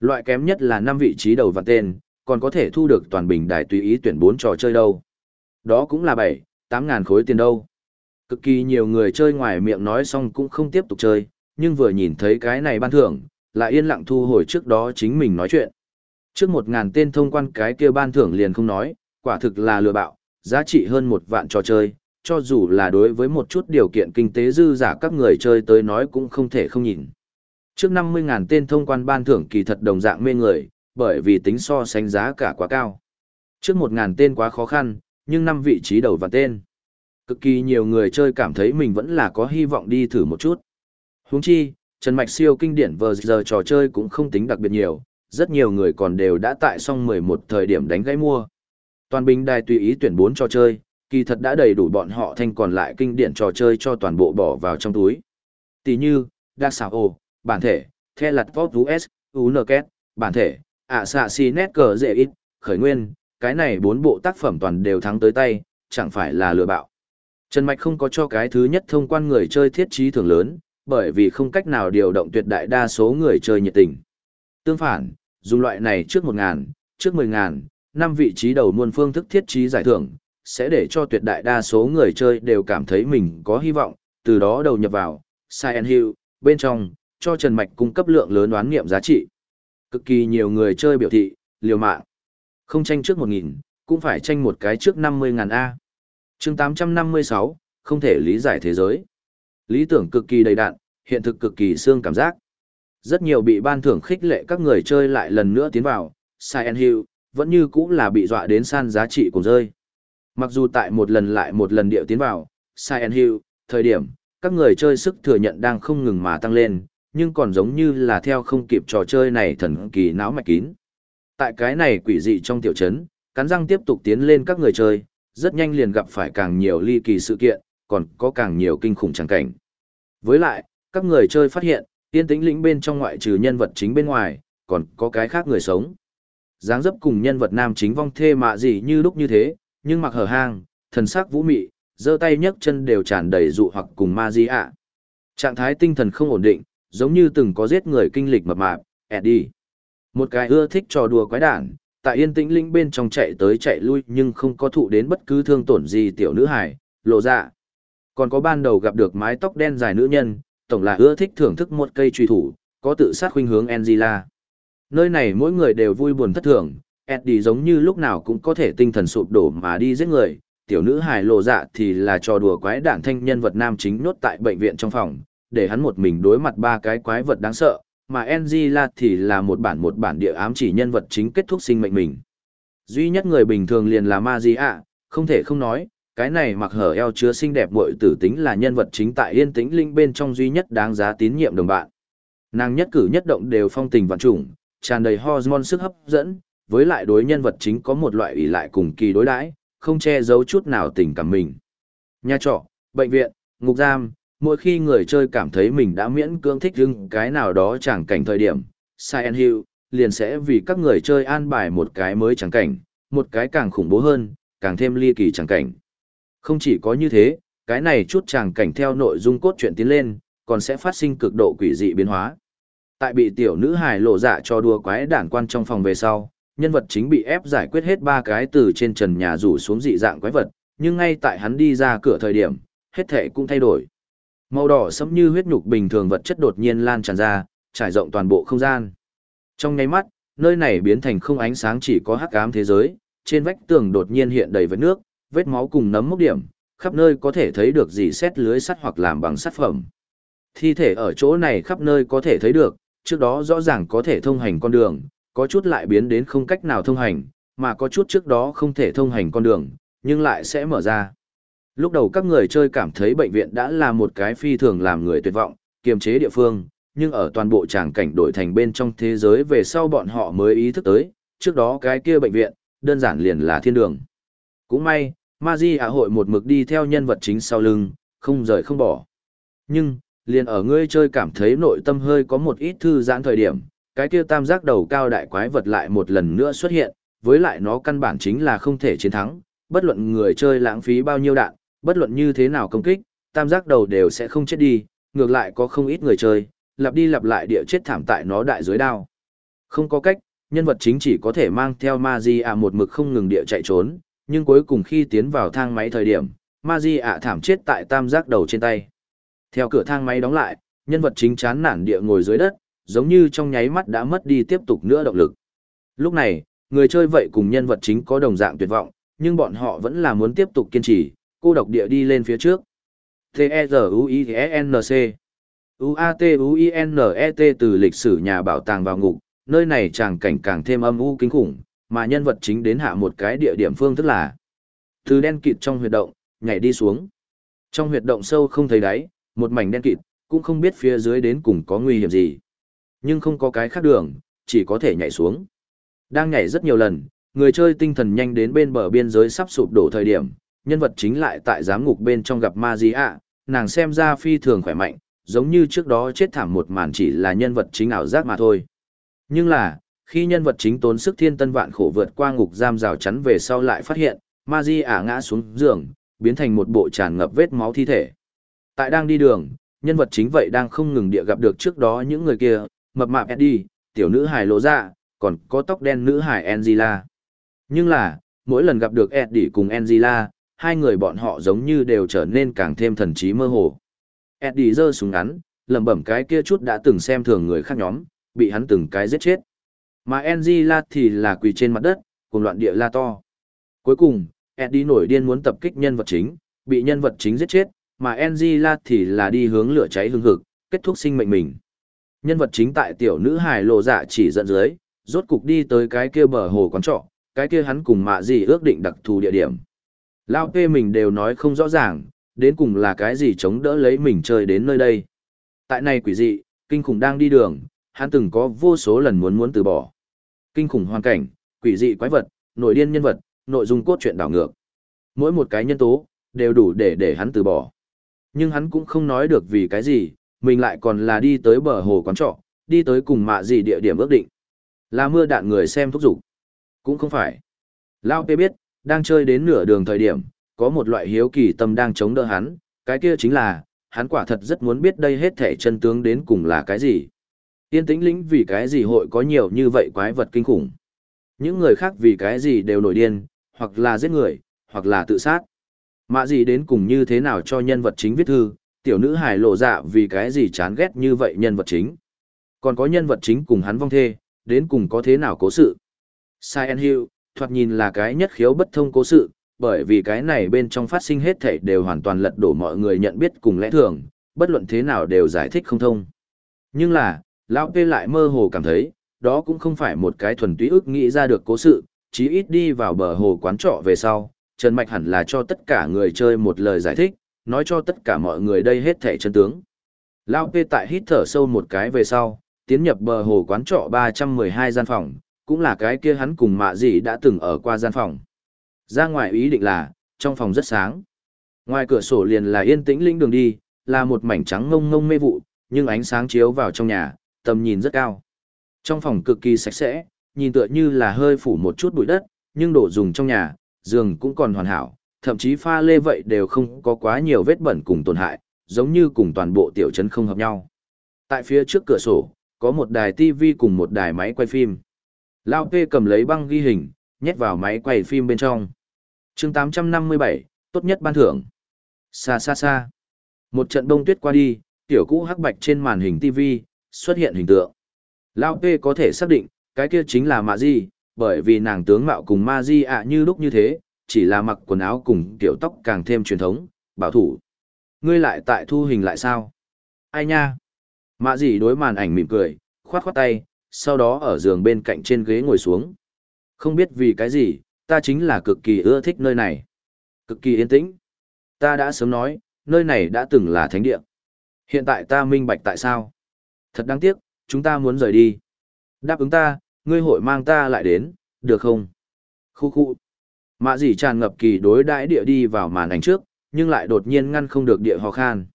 Loại kém nhất là 5 vị trí đầu và tên, còn có thể thu được toàn bình đài tùy ý tuyển 4 trò chơi đâu. Đó cũng là 7, 8 ngàn khối tiền đâu. Cực kỳ nhiều người chơi ngoài miệng nói xong cũng không tiếp tục chơi, nhưng vừa nhìn thấy cái này ban thưởng, lại yên lặng thu hồi trước đó chính mình nói chuyện. Trước một ngàn tên thông quan cái kia ban thưởng liền không nói, quả thực là lừa bạo, giá trị hơn một vạn trò chơi, cho dù là đối với một chút điều kiện kinh tế dư giả các người chơi tới nói cũng không thể không nhìn. Trước 50.000 tên thông quan ban thưởng kỳ thật đồng dạng mê người, bởi vì tính so sánh giá cả quá cao. Trước 1.000 tên quá khó khăn, nhưng năm vị trí đầu và tên. Cực kỳ nhiều người chơi cảm thấy mình vẫn là có hy vọng đi thử một chút. Huống chi, Trần Mạch siêu kinh điển vờ giờ trò chơi cũng không tính đặc biệt nhiều, rất nhiều người còn đều đã tại xong 11 thời điểm đánh gãy mua. Toàn bình đài tùy ý tuyển 4 trò chơi, kỳ thật đã đầy đủ bọn họ thanh còn lại kinh điển trò chơi cho toàn bộ bỏ vào trong túi. Tỷ như, Dark Sao, bản thể, The Lạt Vought US, Unerket, bản thể, ạ xạ si nét cờ dễ ít, khởi nguyên, cái này bốn bộ tác phẩm toàn đều thắng tới tay, chẳng phải là lừa bạo. Trần Mạch không có cho cái thứ nhất thông quan người chơi thiết trí thường lớn, bởi vì không cách nào điều động tuyệt đại đa số người chơi nhiệt tình. Tương phản, dùng loại này trước 1.000, trước 10.000, năm vị trí đầu muôn phương thức thiết trí giải thưởng, sẽ để cho tuyệt đại đa số người chơi đều cảm thấy mình có hy vọng, từ đó đầu nhập vào, Silent Hill, bên trong, cho Trần Mạch cung cấp lượng lớn đoán nghiệm giá trị. Cực kỳ nhiều người chơi biểu thị, liều mạng. Không tranh trước 1.000, cũng phải tranh một cái trước 50.000 A. chương 856, không thể lý giải thế giới. Lý tưởng cực kỳ đầy đạn, hiện thực cực kỳ xương cảm giác. Rất nhiều bị ban thưởng khích lệ các người chơi lại lần nữa tiến vào, Silent Hill, vẫn như cũng là bị dọa đến san giá trị cùng rơi. Mặc dù tại một lần lại một lần điệu tiến vào, Silent Hill, thời điểm, các người chơi sức thừa nhận đang không ngừng mà tăng lên, nhưng còn giống như là theo không kịp trò chơi này thần kỳ não mạch kín. Tại cái này quỷ dị trong tiểu trấn, cắn răng tiếp tục tiến lên các người chơi, rất nhanh liền gặp phải càng nhiều ly kỳ sự kiện, còn có càng nhiều kinh khủng trắng cảnh. Với lại, các người chơi phát hiện, yên tĩnh lĩnh bên trong ngoại trừ nhân vật chính bên ngoài, còn có cái khác người sống dáng dấp cùng nhân vật nam chính vong thê mạ gì như lúc như thế, nhưng mặc hở hang, thần sắc vũ mị, giơ tay nhấc chân đều tràn đầy dụ hoặc cùng ma di ạ. Trạng thái tinh thần không ổn định, giống như từng có giết người kinh lịch mập mạp, Eddie. Một cái ưa thích trò đùa quái đản, tại yên tĩnh linh bên trong chạy tới chạy lui nhưng không có thụ đến bất cứ thương tổn gì tiểu nữ hải, lộ ra. Còn có ban đầu gặp được mái tóc đen dài nữ nhân, tổng là ưa thích thưởng thức một cây truy thủ, có tự sát khuynh hướng Angela. Nơi này mỗi người đều vui buồn thất thường, Eddie giống như lúc nào cũng có thể tinh thần sụp đổ mà đi giết người, tiểu nữ hài lộ dạ thì là trò đùa quái đản thanh nhân vật nam chính nốt tại bệnh viện trong phòng, để hắn một mình đối mặt ba cái quái vật đáng sợ, mà Angela thì là một bản một bản địa ám chỉ nhân vật chính kết thúc sinh mệnh mình. Duy nhất người bình thường liền là Magia, không thể không nói, cái này mặc hở eo chứa xinh đẹp muội tử tính là nhân vật chính tại yên tĩnh linh bên trong duy nhất đáng giá tín nhiệm đồng bạn. Nàng nhất cử nhất động đều phong tình vạn trùng, tràn đầy hormone sức hấp dẫn, với lại đối nhân vật chính có một loại ủy lại cùng kỳ đối đãi, không che giấu chút nào tình cảm mình. Nhà trọ, bệnh viện, ngục giam, mỗi khi người chơi cảm thấy mình đã miễn cưỡng thích hưng cái nào đó chẳng cảnh thời điểm, Silent Hill liền sẽ vì các người chơi an bài một cái mới chẳng cảnh, một cái càng khủng bố hơn, càng thêm ly kỳ chẳng cảnh. Không chỉ có như thế, cái này chút chẳng cảnh theo nội dung cốt truyện tiến lên, còn sẽ phát sinh cực độ quỷ dị biến hóa. Tại bị tiểu nữ hài lộ dạ cho đùa quái đản quan trong phòng về sau, nhân vật chính bị ép giải quyết hết ba cái từ trên trần nhà rủ xuống dị dạng quái vật, nhưng ngay tại hắn đi ra cửa thời điểm, hết thể cũng thay đổi. Màu đỏ sẫm như huyết nhục bình thường vật chất đột nhiên lan tràn ra, trải rộng toàn bộ không gian. Trong nháy mắt, nơi này biến thành không ánh sáng chỉ có hắc ám thế giới, trên vách tường đột nhiên hiện đầy vết nước, vết máu cùng nấm mốc điểm, khắp nơi có thể thấy được gì xét lưới sắt hoặc làm bằng sắt phẩm. Thi thể ở chỗ này khắp nơi có thể thấy được, trước đó rõ ràng có thể thông hành con đường, có chút lại biến đến không cách nào thông hành, mà có chút trước đó không thể thông hành con đường, nhưng lại sẽ mở ra. Lúc đầu các người chơi cảm thấy bệnh viện đã là một cái phi thường làm người tuyệt vọng, kiềm chế địa phương, nhưng ở toàn bộ tràng cảnh đổi thành bên trong thế giới về sau bọn họ mới ý thức tới, trước đó cái kia bệnh viện, đơn giản liền là thiên đường. Cũng may, Maji ạ hội một mực đi theo nhân vật chính sau lưng, không rời không bỏ. Nhưng, liền ở ngươi chơi cảm thấy nội tâm hơi có một ít thư giãn thời điểm, cái kia tam giác đầu cao đại quái vật lại một lần nữa xuất hiện, với lại nó căn bản chính là không thể chiến thắng, bất luận người chơi lãng phí bao nhiêu đạn, bất luận như thế nào công kích, tam giác đầu đều sẽ không chết đi, ngược lại có không ít người chơi, lặp đi lặp lại địa chết thảm tại nó đại dưới đao. Không có cách, nhân vật chính chỉ có thể mang theo Magia một mực không ngừng địa chạy trốn, nhưng cuối cùng khi tiến vào thang máy thời điểm, Magia thảm chết tại tam giác đầu trên tay. Theo cửa thang máy đóng lại, nhân vật chính chán nản địa ngồi dưới đất, giống như trong nháy mắt đã mất đi tiếp tục nữa động lực. Lúc này, người chơi vậy cùng nhân vật chính có đồng dạng tuyệt vọng, nhưng bọn họ vẫn là muốn tiếp tục kiên trì, cô độc địa đi lên phía trước. T-E-Z-U-I-E-N-C U-A-T-U-I-N-E-T từ lịch sử nhà bảo tàng vào ngục, nơi này tràng cảnh càng thêm âm u kinh khủng, mà nhân vật chính đến hạ một cái địa điểm phương tức là từ đen kịt trong huyệt động, nhảy đi xuống. Trong huyệt động sâu không thấy đáy, một mảnh đen kịt, cũng không biết phía dưới đến cùng có nguy hiểm gì. Nhưng không có cái khác đường, chỉ có thể nhảy xuống. Đang nhảy rất nhiều lần, người chơi tinh thần nhanh đến bên bờ biên giới sắp sụp đổ thời điểm, nhân vật chính lại tại giám ngục bên trong gặp ma di ạ, nàng xem ra phi thường khỏe mạnh, giống như trước đó chết thảm một màn chỉ là nhân vật chính ảo giác mà thôi. Nhưng là, khi nhân vật chính tốn sức thiên tân vạn khổ vượt qua ngục giam rào chắn về sau lại phát hiện, ma di ả ngã xuống giường, biến thành một bộ tràn ngập vết máu thi thể. Tại đang đi đường, nhân vật chính vậy đang không ngừng địa gặp được trước đó những người kia, mập mạp Eddie, tiểu nữ hài lộ ra, dạ, còn có tóc đen nữ hài Angela. Nhưng là, mỗi lần gặp được Eddie cùng Angela, hai người bọn họ giống như đều trở nên càng thêm thần trí mơ hồ. Eddie giơ súng ngắn, lẩm bẩm cái kia chút đã từng xem thường người khác nhóm, bị hắn từng cái giết chết. Mà Angela thì là quỳ trên mặt đất, cùng loạn địa la to. Cuối cùng, Eddie nổi điên muốn tập kích nhân vật chính, bị nhân vật chính giết chết, mà Angela thì là đi hướng lửa cháy hương hực, kết thúc sinh mệnh mình. Nhân vật chính tại tiểu nữ hài lộ dạ chỉ dẫn dưới, rốt cục đi tới cái kia bờ hồ quán trọ, cái kia hắn cùng mạ gì ước định đặc thù địa điểm. Lao kê mình đều nói không rõ ràng, đến cùng là cái gì chống đỡ lấy mình chơi đến nơi đây. Tại này quỷ dị, kinh khủng đang đi đường, hắn từng có vô số lần muốn muốn từ bỏ. Kinh khủng hoàn cảnh, quỷ dị quái vật, nội điên nhân vật, nội dung cốt truyện đảo ngược. Mỗi một cái nhân tố, đều đủ để để hắn từ bỏ. Nhưng hắn cũng không nói được vì cái gì, mình lại còn là đi tới bờ hồ quán trọ, đi tới cùng mạ gì địa điểm ước định. Là mưa đạn người xem thúc giục. Cũng không phải. Lao Pê biết, đang chơi đến nửa đường thời điểm, có một loại hiếu kỳ tâm đang chống đỡ hắn, cái kia chính là, hắn quả thật rất muốn biết đây hết thể chân tướng đến cùng là cái gì. Yên tĩnh lĩnh vì cái gì hội có nhiều như vậy quái vật kinh khủng. Những người khác vì cái gì đều nổi điên, hoặc là giết người, hoặc là tự sát. Mạ gì đến cùng như thế nào cho nhân vật chính viết thư, tiểu nữ hài lộ dạ vì cái gì chán ghét như vậy nhân vật chính. Còn có nhân vật chính cùng hắn vong thê, đến cùng có thế nào cố sự. Silent Hill, thoạt nhìn là cái nhất khiếu bất thông cố sự, bởi vì cái này bên trong phát sinh hết thảy đều hoàn toàn lật đổ mọi người nhận biết cùng lẽ thường, bất luận thế nào đều giải thích không thông. Nhưng là, lão P lại mơ hồ cảm thấy, đó cũng không phải một cái thuần túy ức nghĩ ra được cố sự, chí ít đi vào bờ hồ quán trọ về sau, Trần Mạch hẳn là cho tất cả người chơi một lời giải thích, nói cho tất cả mọi người đây hết thẻ chân tướng. Lão P tại hít thở sâu một cái về sau, tiến nhập bờ hồ quán trọ 312 gian phòng, cũng là cái kia hắn cùng mạ gì đã từng ở qua gian phòng. Ra ngoài ý định là, trong phòng rất sáng. Ngoài cửa sổ liền là yên tĩnh linh đường đi, là một mảnh trắng ngông ngông mê vụ, nhưng ánh sáng chiếu vào trong nhà, tầm nhìn rất cao. Trong phòng cực kỳ sạch sẽ, nhìn tựa như là hơi phủ một chút bụi đất, nhưng đồ dùng trong nhà, giường cũng còn hoàn hảo, thậm chí pha lê vậy đều không có quá nhiều vết bẩn cùng tổn hại, giống như cùng toàn bộ tiểu trấn không hợp nhau. Tại phía trước cửa sổ, có một đài TV cùng một đài máy quay phim. Lao P cầm lấy băng ghi hình, nhét vào máy quay phim bên trong. chương 857, tốt nhất ban thưởng. Xa xa xa. Một trận đông tuyết qua đi, tiểu cũ hắc bạch trên màn hình TV, xuất hiện hình tượng. Lao P có thể xác định, cái kia chính là Mạ gì, bởi vì nàng tướng mạo cùng Ma Di ạ như lúc như thế, chỉ là mặc quần áo cùng kiểu tóc càng thêm truyền thống, bảo thủ. Ngươi lại tại thu hình lại sao? Ai nha? Mạ Di đối màn ảnh mỉm cười, khoát khoát tay, sau đó ở giường bên cạnh trên ghế ngồi xuống. Không biết vì cái gì, ta chính là cực kỳ ưa thích nơi này. Cực kỳ yên tĩnh. Ta đã sớm nói, nơi này đã từng là thánh địa. Hiện tại ta minh bạch tại sao. Thật đáng tiếc, chúng ta muốn rời đi. Đáp ứng ta, ngươi hội mang ta lại đến, được không? Khu khu. Mạ dì tràn ngập kỳ đối đãi địa đi vào màn ảnh trước, nhưng lại đột nhiên ngăn không được địa ho khan.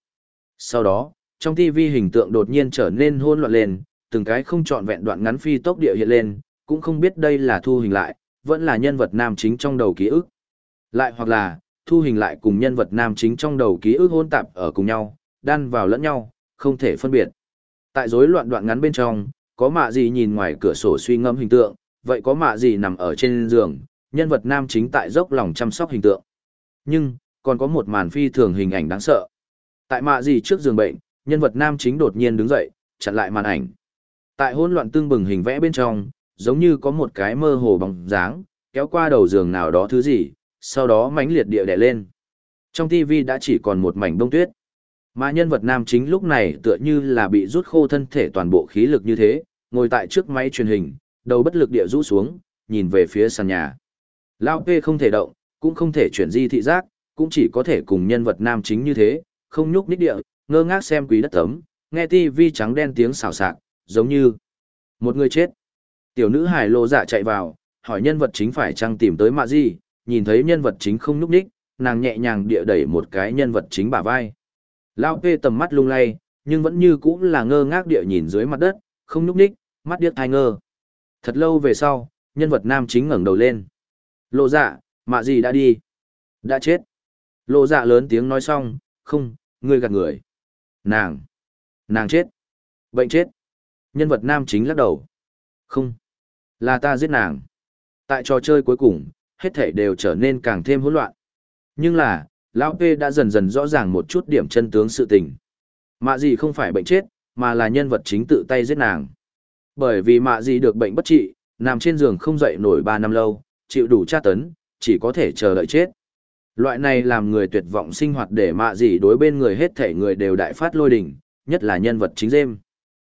Sau đó, trong TV hình tượng đột nhiên trở nên hỗn loạn lên, từng cái không trọn vẹn đoạn ngắn phi tốc địa hiện lên, cũng không biết đây là thu hình lại, vẫn là nhân vật nam chính trong đầu ký ức. Lại hoặc là, thu hình lại cùng nhân vật nam chính trong đầu ký ức hôn tạp ở cùng nhau, đan vào lẫn nhau, không thể phân biệt. Tại rối loạn đoạn ngắn bên trong, có mạ gì nhìn ngoài cửa sổ suy ngẫm hình tượng, vậy có mạ gì nằm ở trên giường, nhân vật nam chính tại dốc lòng chăm sóc hình tượng. Nhưng, còn có một màn phi thường hình ảnh đáng sợ. Tại mạ gì trước giường bệnh, nhân vật nam chính đột nhiên đứng dậy, chặn lại màn ảnh. Tại hỗn loạn tương bừng hình vẽ bên trong, giống như có một cái mơ hồ bóng dáng, kéo qua đầu giường nào đó thứ gì, sau đó mãnh liệt địa đè lên. Trong TV đã chỉ còn một mảnh bông tuyết. Mà nhân vật nam chính lúc này tựa như là bị rút khô thân thể toàn bộ khí lực như thế, ngồi tại trước máy truyền hình, đầu bất lực địa rũ xuống, nhìn về phía sàn nhà. Lao P không thể động, cũng không thể chuyển di thị giác, cũng chỉ có thể cùng nhân vật nam chính như thế, không nhúc nhích địa, ngơ ngác xem quý đất tấm, nghe tivi trắng đen tiếng xào xạc, giống như một người chết. Tiểu nữ hài lô dạ chạy vào, hỏi nhân vật chính phải chăng tìm tới mạ gì, nhìn thấy nhân vật chính không nhúc nhích, nàng nhẹ nhàng địa đẩy một cái nhân vật chính bả vai. Lao P tầm mắt lung lay, nhưng vẫn như cũ là ngơ ngác địa nhìn dưới mặt đất, không nhúc nhích, mắt điếc thai ngơ. Thật lâu về sau, nhân vật nam chính ngẩng đầu lên. Lộ dạ, mạ gì đã đi? Đã chết. Lộ dạ lớn tiếng nói xong, không, ngươi gạt người. Nàng. Nàng chết. Bệnh chết. Nhân vật nam chính lắc đầu. Không. Là ta giết nàng. Tại trò chơi cuối cùng, hết thể đều trở nên càng thêm hỗn loạn. Nhưng là, Lão P đã dần dần rõ ràng một chút điểm chân tướng sự tình. Mạ gì không phải bệnh chết, mà là nhân vật chính tự tay giết nàng. Bởi vì mạ gì được bệnh bất trị, nằm trên giường không dậy nổi 3 năm lâu, chịu đủ tra tấn, chỉ có thể chờ đợi chết. Loại này làm người tuyệt vọng sinh hoạt để mạ gì đối bên người hết thể người đều đại phát lôi đỉnh, nhất là nhân vật chính Dêm.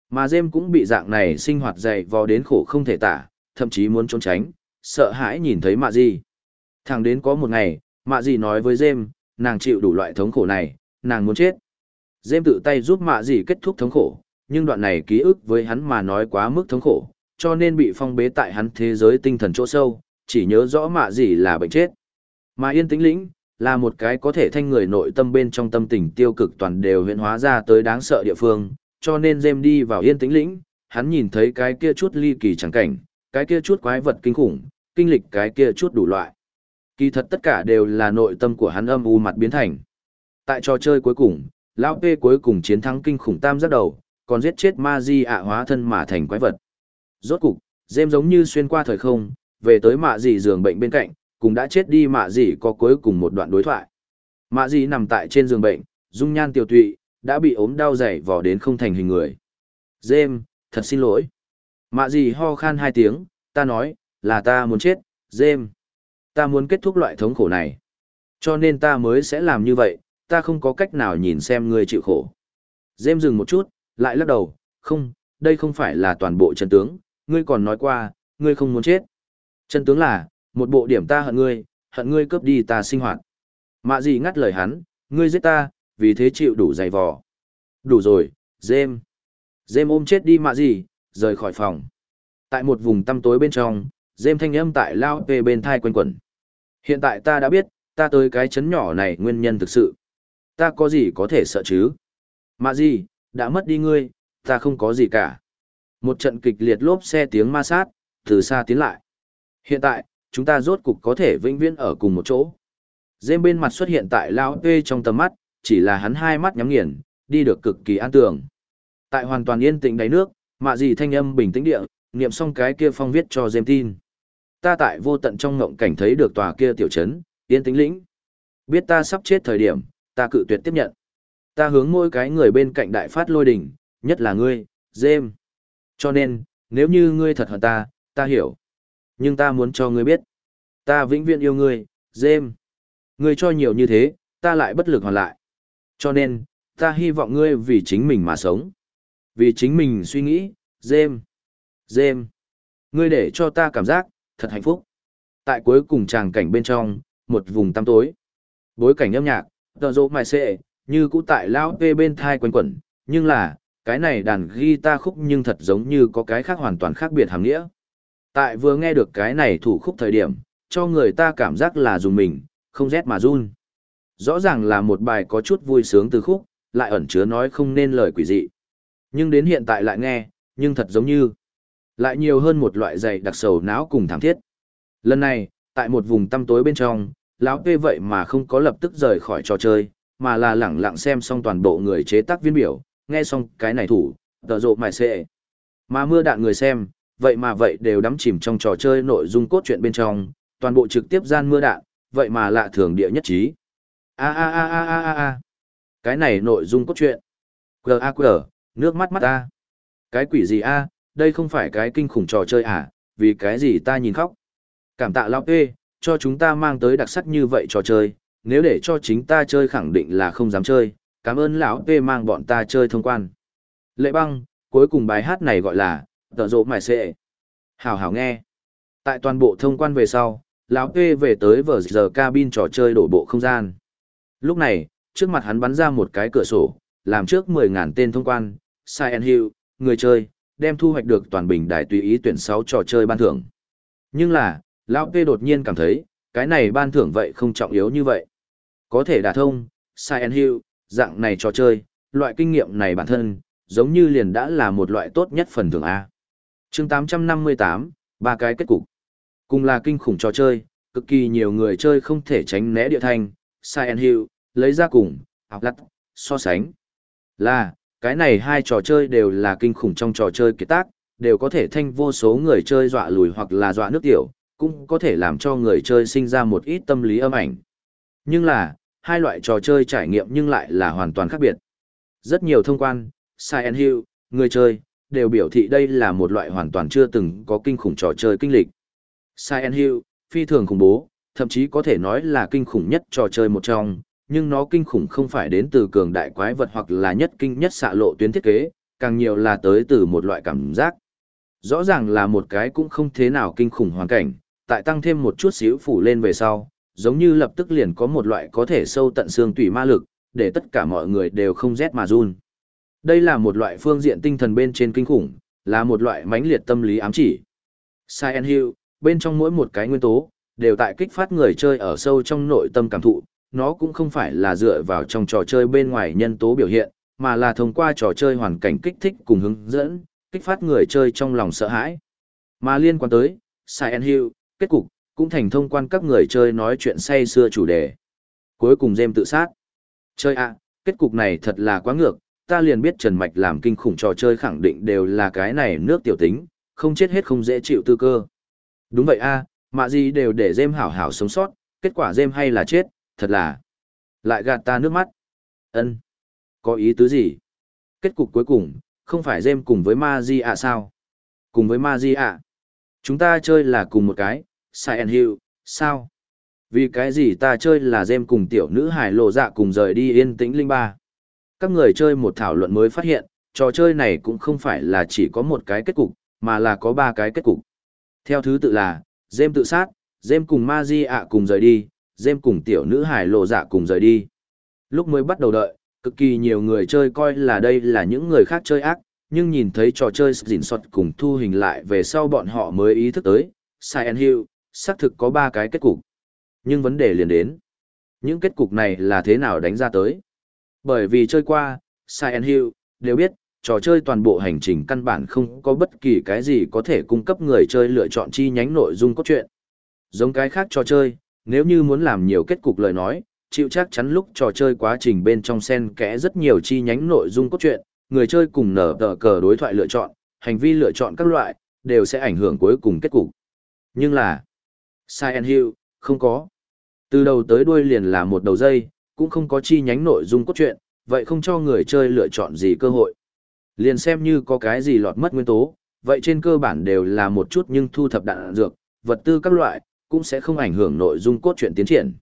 Mà Dêm cũng bị dạng này sinh hoạt dày vò đến khổ không thể tả, thậm chí muốn trốn tránh, sợ hãi nhìn thấy mạ gì. Thẳng đến có một ngày, mạ gì nói với Dêm, nàng chịu đủ loại thống khổ này, nàng muốn chết. Dêm tự tay giúp mạ gì kết thúc thống khổ, nhưng đoạn này ký ức với hắn mà nói quá mức thống khổ, cho nên bị phong bế tại hắn thế giới tinh thần chỗ sâu, chỉ nhớ rõ mạ gì là bệnh chết. Mà yên tĩnh lĩnh, là một cái có thể thanh người nội tâm bên trong tâm tình tiêu cực toàn đều huyện hóa ra tới đáng sợ địa phương, cho nên Dêm đi vào yên tĩnh lĩnh, hắn nhìn thấy cái kia chút ly kỳ chẳng cảnh, cái kia chút quái vật kinh khủng, kinh lịch cái kia chút đủ loại. Kỳ thật tất cả đều là nội tâm của hắn âm u mặt biến thành. Tại trò chơi cuối cùng, Lão P cuối cùng chiến thắng kinh khủng tam giác đầu, còn giết chết ma di ạ hóa thân mà thành quái vật. Rốt cục, Dêm giống như xuyên qua thời không, về tới mạ dì giường bệnh bên cạnh, cùng đã chết đi mạ dì có cuối cùng một đoạn đối thoại. Mạ dì nằm tại trên giường bệnh, dung nhan tiêu tụy, đã bị ốm đau dày vò đến không thành hình người. Dêm, thật xin lỗi. Mạ dì ho khan hai tiếng, ta nói, là ta muốn chết, Dêm. Ta muốn kết thúc loại thống khổ này. Cho nên ta mới sẽ làm như vậy, ta không có cách nào nhìn xem ngươi chịu khổ. Dêm dừng một chút, lại lắc đầu, không, đây không phải là toàn bộ chân tướng, ngươi còn nói qua, ngươi không muốn chết. Chân tướng là, một bộ điểm ta hận ngươi, hận ngươi cướp đi ta sinh hoạt. Mạ gì ngắt lời hắn, ngươi giết ta, vì thế chịu đủ dày vò. Đủ rồi, Dêm. Dêm ôm chết đi mạ gì, rời khỏi phòng. Tại một vùng tăm tối bên trong, Dêm thanh âm tại lao về bên thai quanh quẩn. Hiện tại ta đã biết, ta tới cái chấn nhỏ này nguyên nhân thực sự. Ta có gì có thể sợ chứ? Mạ gì, đã mất đi ngươi, ta không có gì cả. Một trận kịch liệt lốp xe tiếng ma sát, từ xa tiến lại. Hiện tại, chúng ta rốt cục có thể vĩnh viễn ở cùng một chỗ. Dêm bên mặt xuất hiện tại Lao Tê trong tầm mắt, chỉ là hắn hai mắt nhắm nghiền, đi được cực kỳ an tường. Tại hoàn toàn yên tĩnh đáy nước, mạ gì thanh âm bình tĩnh địa, niệm xong cái kia phong viết cho Dêm tin. Ta tại vô tận trong ngộng cảnh thấy được tòa kia tiểu trấn, yên tĩnh lĩnh. Biết ta sắp chết thời điểm, ta cự tuyệt tiếp nhận. Ta hướng mỗi cái người bên cạnh đại phát lôi đỉnh, nhất là ngươi, Dêm. Cho nên, nếu như ngươi thật hận ta, ta hiểu. Nhưng ta muốn cho ngươi biết. Ta vĩnh viễn yêu ngươi, Dêm. Ngươi cho nhiều như thế, ta lại bất lực hoàn lại. Cho nên, ta hy vọng ngươi vì chính mình mà sống. Vì chính mình suy nghĩ, Dêm. Dêm. Ngươi để cho ta cảm giác, thật hạnh phúc. Tại cuối cùng tràng cảnh bên trong, một vùng tăm tối. Bối cảnh âm nhạc, tờ rộ mài xệ, như cũ tại lão tê bên thai quanh quẩn, nhưng là, cái này đàn guitar khúc nhưng thật giống như có cái khác hoàn toàn khác biệt hàm nghĩa. Tại vừa nghe được cái này thủ khúc thời điểm, cho người ta cảm giác là dùng mình, không rét mà run. Rõ ràng là một bài có chút vui sướng từ khúc, lại ẩn chứa nói không nên lời quỷ dị. Nhưng đến hiện tại lại nghe, nhưng thật giống như lại nhiều hơn một loại dày đặc sầu não cùng thảm thiết. Lần này, tại một vùng tăm tối bên trong, lão tê vậy mà không có lập tức rời khỏi trò chơi, mà là lẳng lặng xem xong toàn bộ người chế tác viên biểu, nghe xong cái này thủ, tờ rộ mài xệ. Mà mưa đạn người xem, vậy mà vậy đều đắm chìm trong trò chơi nội dung cốt truyện bên trong, toàn bộ trực tiếp gian mưa đạn, vậy mà lạ thường địa nhất trí. A a a a a a a. Cái này nội dung cốt truyện. Q a Q, nước mắt mắt a. Cái quỷ gì a, đây không phải cái kinh khủng trò chơi à, vì cái gì ta nhìn khóc. Cảm tạ lão P, cho chúng ta mang tới đặc sắc như vậy trò chơi, nếu để cho chính ta chơi khẳng định là không dám chơi, cảm ơn lão P mang bọn ta chơi thông quan. Lệ băng, cuối cùng bài hát này gọi là, tợ rộ mải xệ. Hảo hảo nghe. Tại toàn bộ thông quan về sau, lão P về tới vở giờ cabin trò chơi đổ bộ không gian. Lúc này, trước mặt hắn bắn ra một cái cửa sổ, làm trước 10.000 tên thông quan, Silent Hill, người chơi, đem thu hoạch được toàn bình đài tùy ý tuyển 6 trò chơi ban thưởng. Nhưng là, lão P đột nhiên cảm thấy, cái này ban thưởng vậy không trọng yếu như vậy. Có thể đả thông, Silent Hill, dạng này trò chơi, loại kinh nghiệm này bản thân, giống như liền đã là một loại tốt nhất phần thưởng A. chương 858, ba cái kết cục. Cùng là kinh khủng trò chơi, cực kỳ nhiều người chơi không thể tránh né địa thanh, Silent Hill, lấy ra cùng, học lặt, so sánh. Là, cái này hai trò chơi đều là kinh khủng trong trò chơi kiệt tác, đều có thể thanh vô số người chơi dọa lùi hoặc là dọa nước tiểu, cũng có thể làm cho người chơi sinh ra một ít tâm lý âm ảnh. Nhưng là, hai loại trò chơi trải nghiệm nhưng lại là hoàn toàn khác biệt. Rất nhiều thông quan, Silent Hill, người chơi, đều biểu thị đây là một loại hoàn toàn chưa từng có kinh khủng trò chơi kinh lịch. Silent Hill, phi thường khủng bố, thậm chí có thể nói là kinh khủng nhất trò chơi một trong, nhưng nó kinh khủng không phải đến từ cường đại quái vật hoặc là nhất kinh nhất xạ lộ tuyến thiết kế, càng nhiều là tới từ một loại cảm giác. Rõ ràng là một cái cũng không thế nào kinh khủng hoàn cảnh, tại tăng thêm một chút xíu phủ lên về sau, giống như lập tức liền có một loại có thể sâu tận xương tủy ma lực, để tất cả mọi người đều không rét mà run. Đây là một loại phương diện tinh thần bên trên kinh khủng, là một loại mãnh liệt tâm lý ám chỉ. Silent Hill, bên trong mỗi một cái nguyên tố, đều tại kích phát người chơi ở sâu trong nội tâm cảm thụ, nó cũng không phải là dựa vào trong trò chơi bên ngoài nhân tố biểu hiện, mà là thông qua trò chơi hoàn cảnh kích thích cùng hướng dẫn, kích phát người chơi trong lòng sợ hãi. Mà liên quan tới, Silent Hill, kết cục, cũng thành thông quan các người chơi nói chuyện say xưa chủ đề. Cuối cùng dêm tự sát. Chơi ạ, kết cục này thật là quá ngược, ta liền biết Trần Mạch làm kinh khủng trò chơi khẳng định đều là cái này nước tiểu tính, không chết hết không dễ chịu tư cơ. Đúng vậy a mà gì đều để dêm hảo hảo sống sót, kết quả dêm hay là chết, thật là lại gạt ta nước mắt. ân Có ý tứ gì? Kết cục cuối cùng, không phải dêm cùng với Ma Di ạ sao? Cùng với Ma Di ạ. Chúng ta chơi là cùng một cái, Silent Hill, sao? Vì cái gì ta chơi là Dêm cùng tiểu nữ hải lộ dạ cùng rời đi yên tĩnh linh ba. Các người chơi một thảo luận mới phát hiện, trò chơi này cũng không phải là chỉ có một cái kết cục, mà là có ba cái kết cục. Theo thứ tự là, Dêm tự sát, Dêm cùng Ma Di ạ cùng rời đi, Dêm cùng tiểu nữ hải lộ dạ cùng rời đi. Lúc mới bắt đầu đợi, cực kỳ nhiều người chơi coi là đây là những người khác chơi ác, nhưng nhìn thấy trò chơi dình sọt cùng thu hình lại về sau bọn họ mới ý thức tới, Silent Hill, xác thực có ba cái kết cục. Nhưng vấn đề liền đến. Những kết cục này là thế nào đánh ra tới? Bởi vì chơi qua, Silent Hill, đều biết, trò chơi toàn bộ hành trình căn bản không có bất kỳ cái gì có thể cung cấp người chơi lựa chọn chi nhánh nội dung cốt truyện. Giống cái khác trò chơi, nếu như muốn làm nhiều kết cục lời nói, chịu chắc chắn lúc trò chơi quá trình bên trong sen kẽ rất nhiều chi nhánh nội dung cốt truyện, người chơi cùng nở tờ cờ đối thoại lựa chọn, hành vi lựa chọn các loại, đều sẽ ảnh hưởng cuối cùng kết cục. Nhưng là, Silent Hill, không có. Từ đầu tới đuôi liền là một đầu dây, cũng không có chi nhánh nội dung cốt truyện, vậy không cho người chơi lựa chọn gì cơ hội. Liền xem như có cái gì lọt mất nguyên tố, vậy trên cơ bản đều là một chút nhưng thu thập đạn dược, vật tư các loại, cũng sẽ không ảnh hưởng nội dung cốt truyện tiến triển.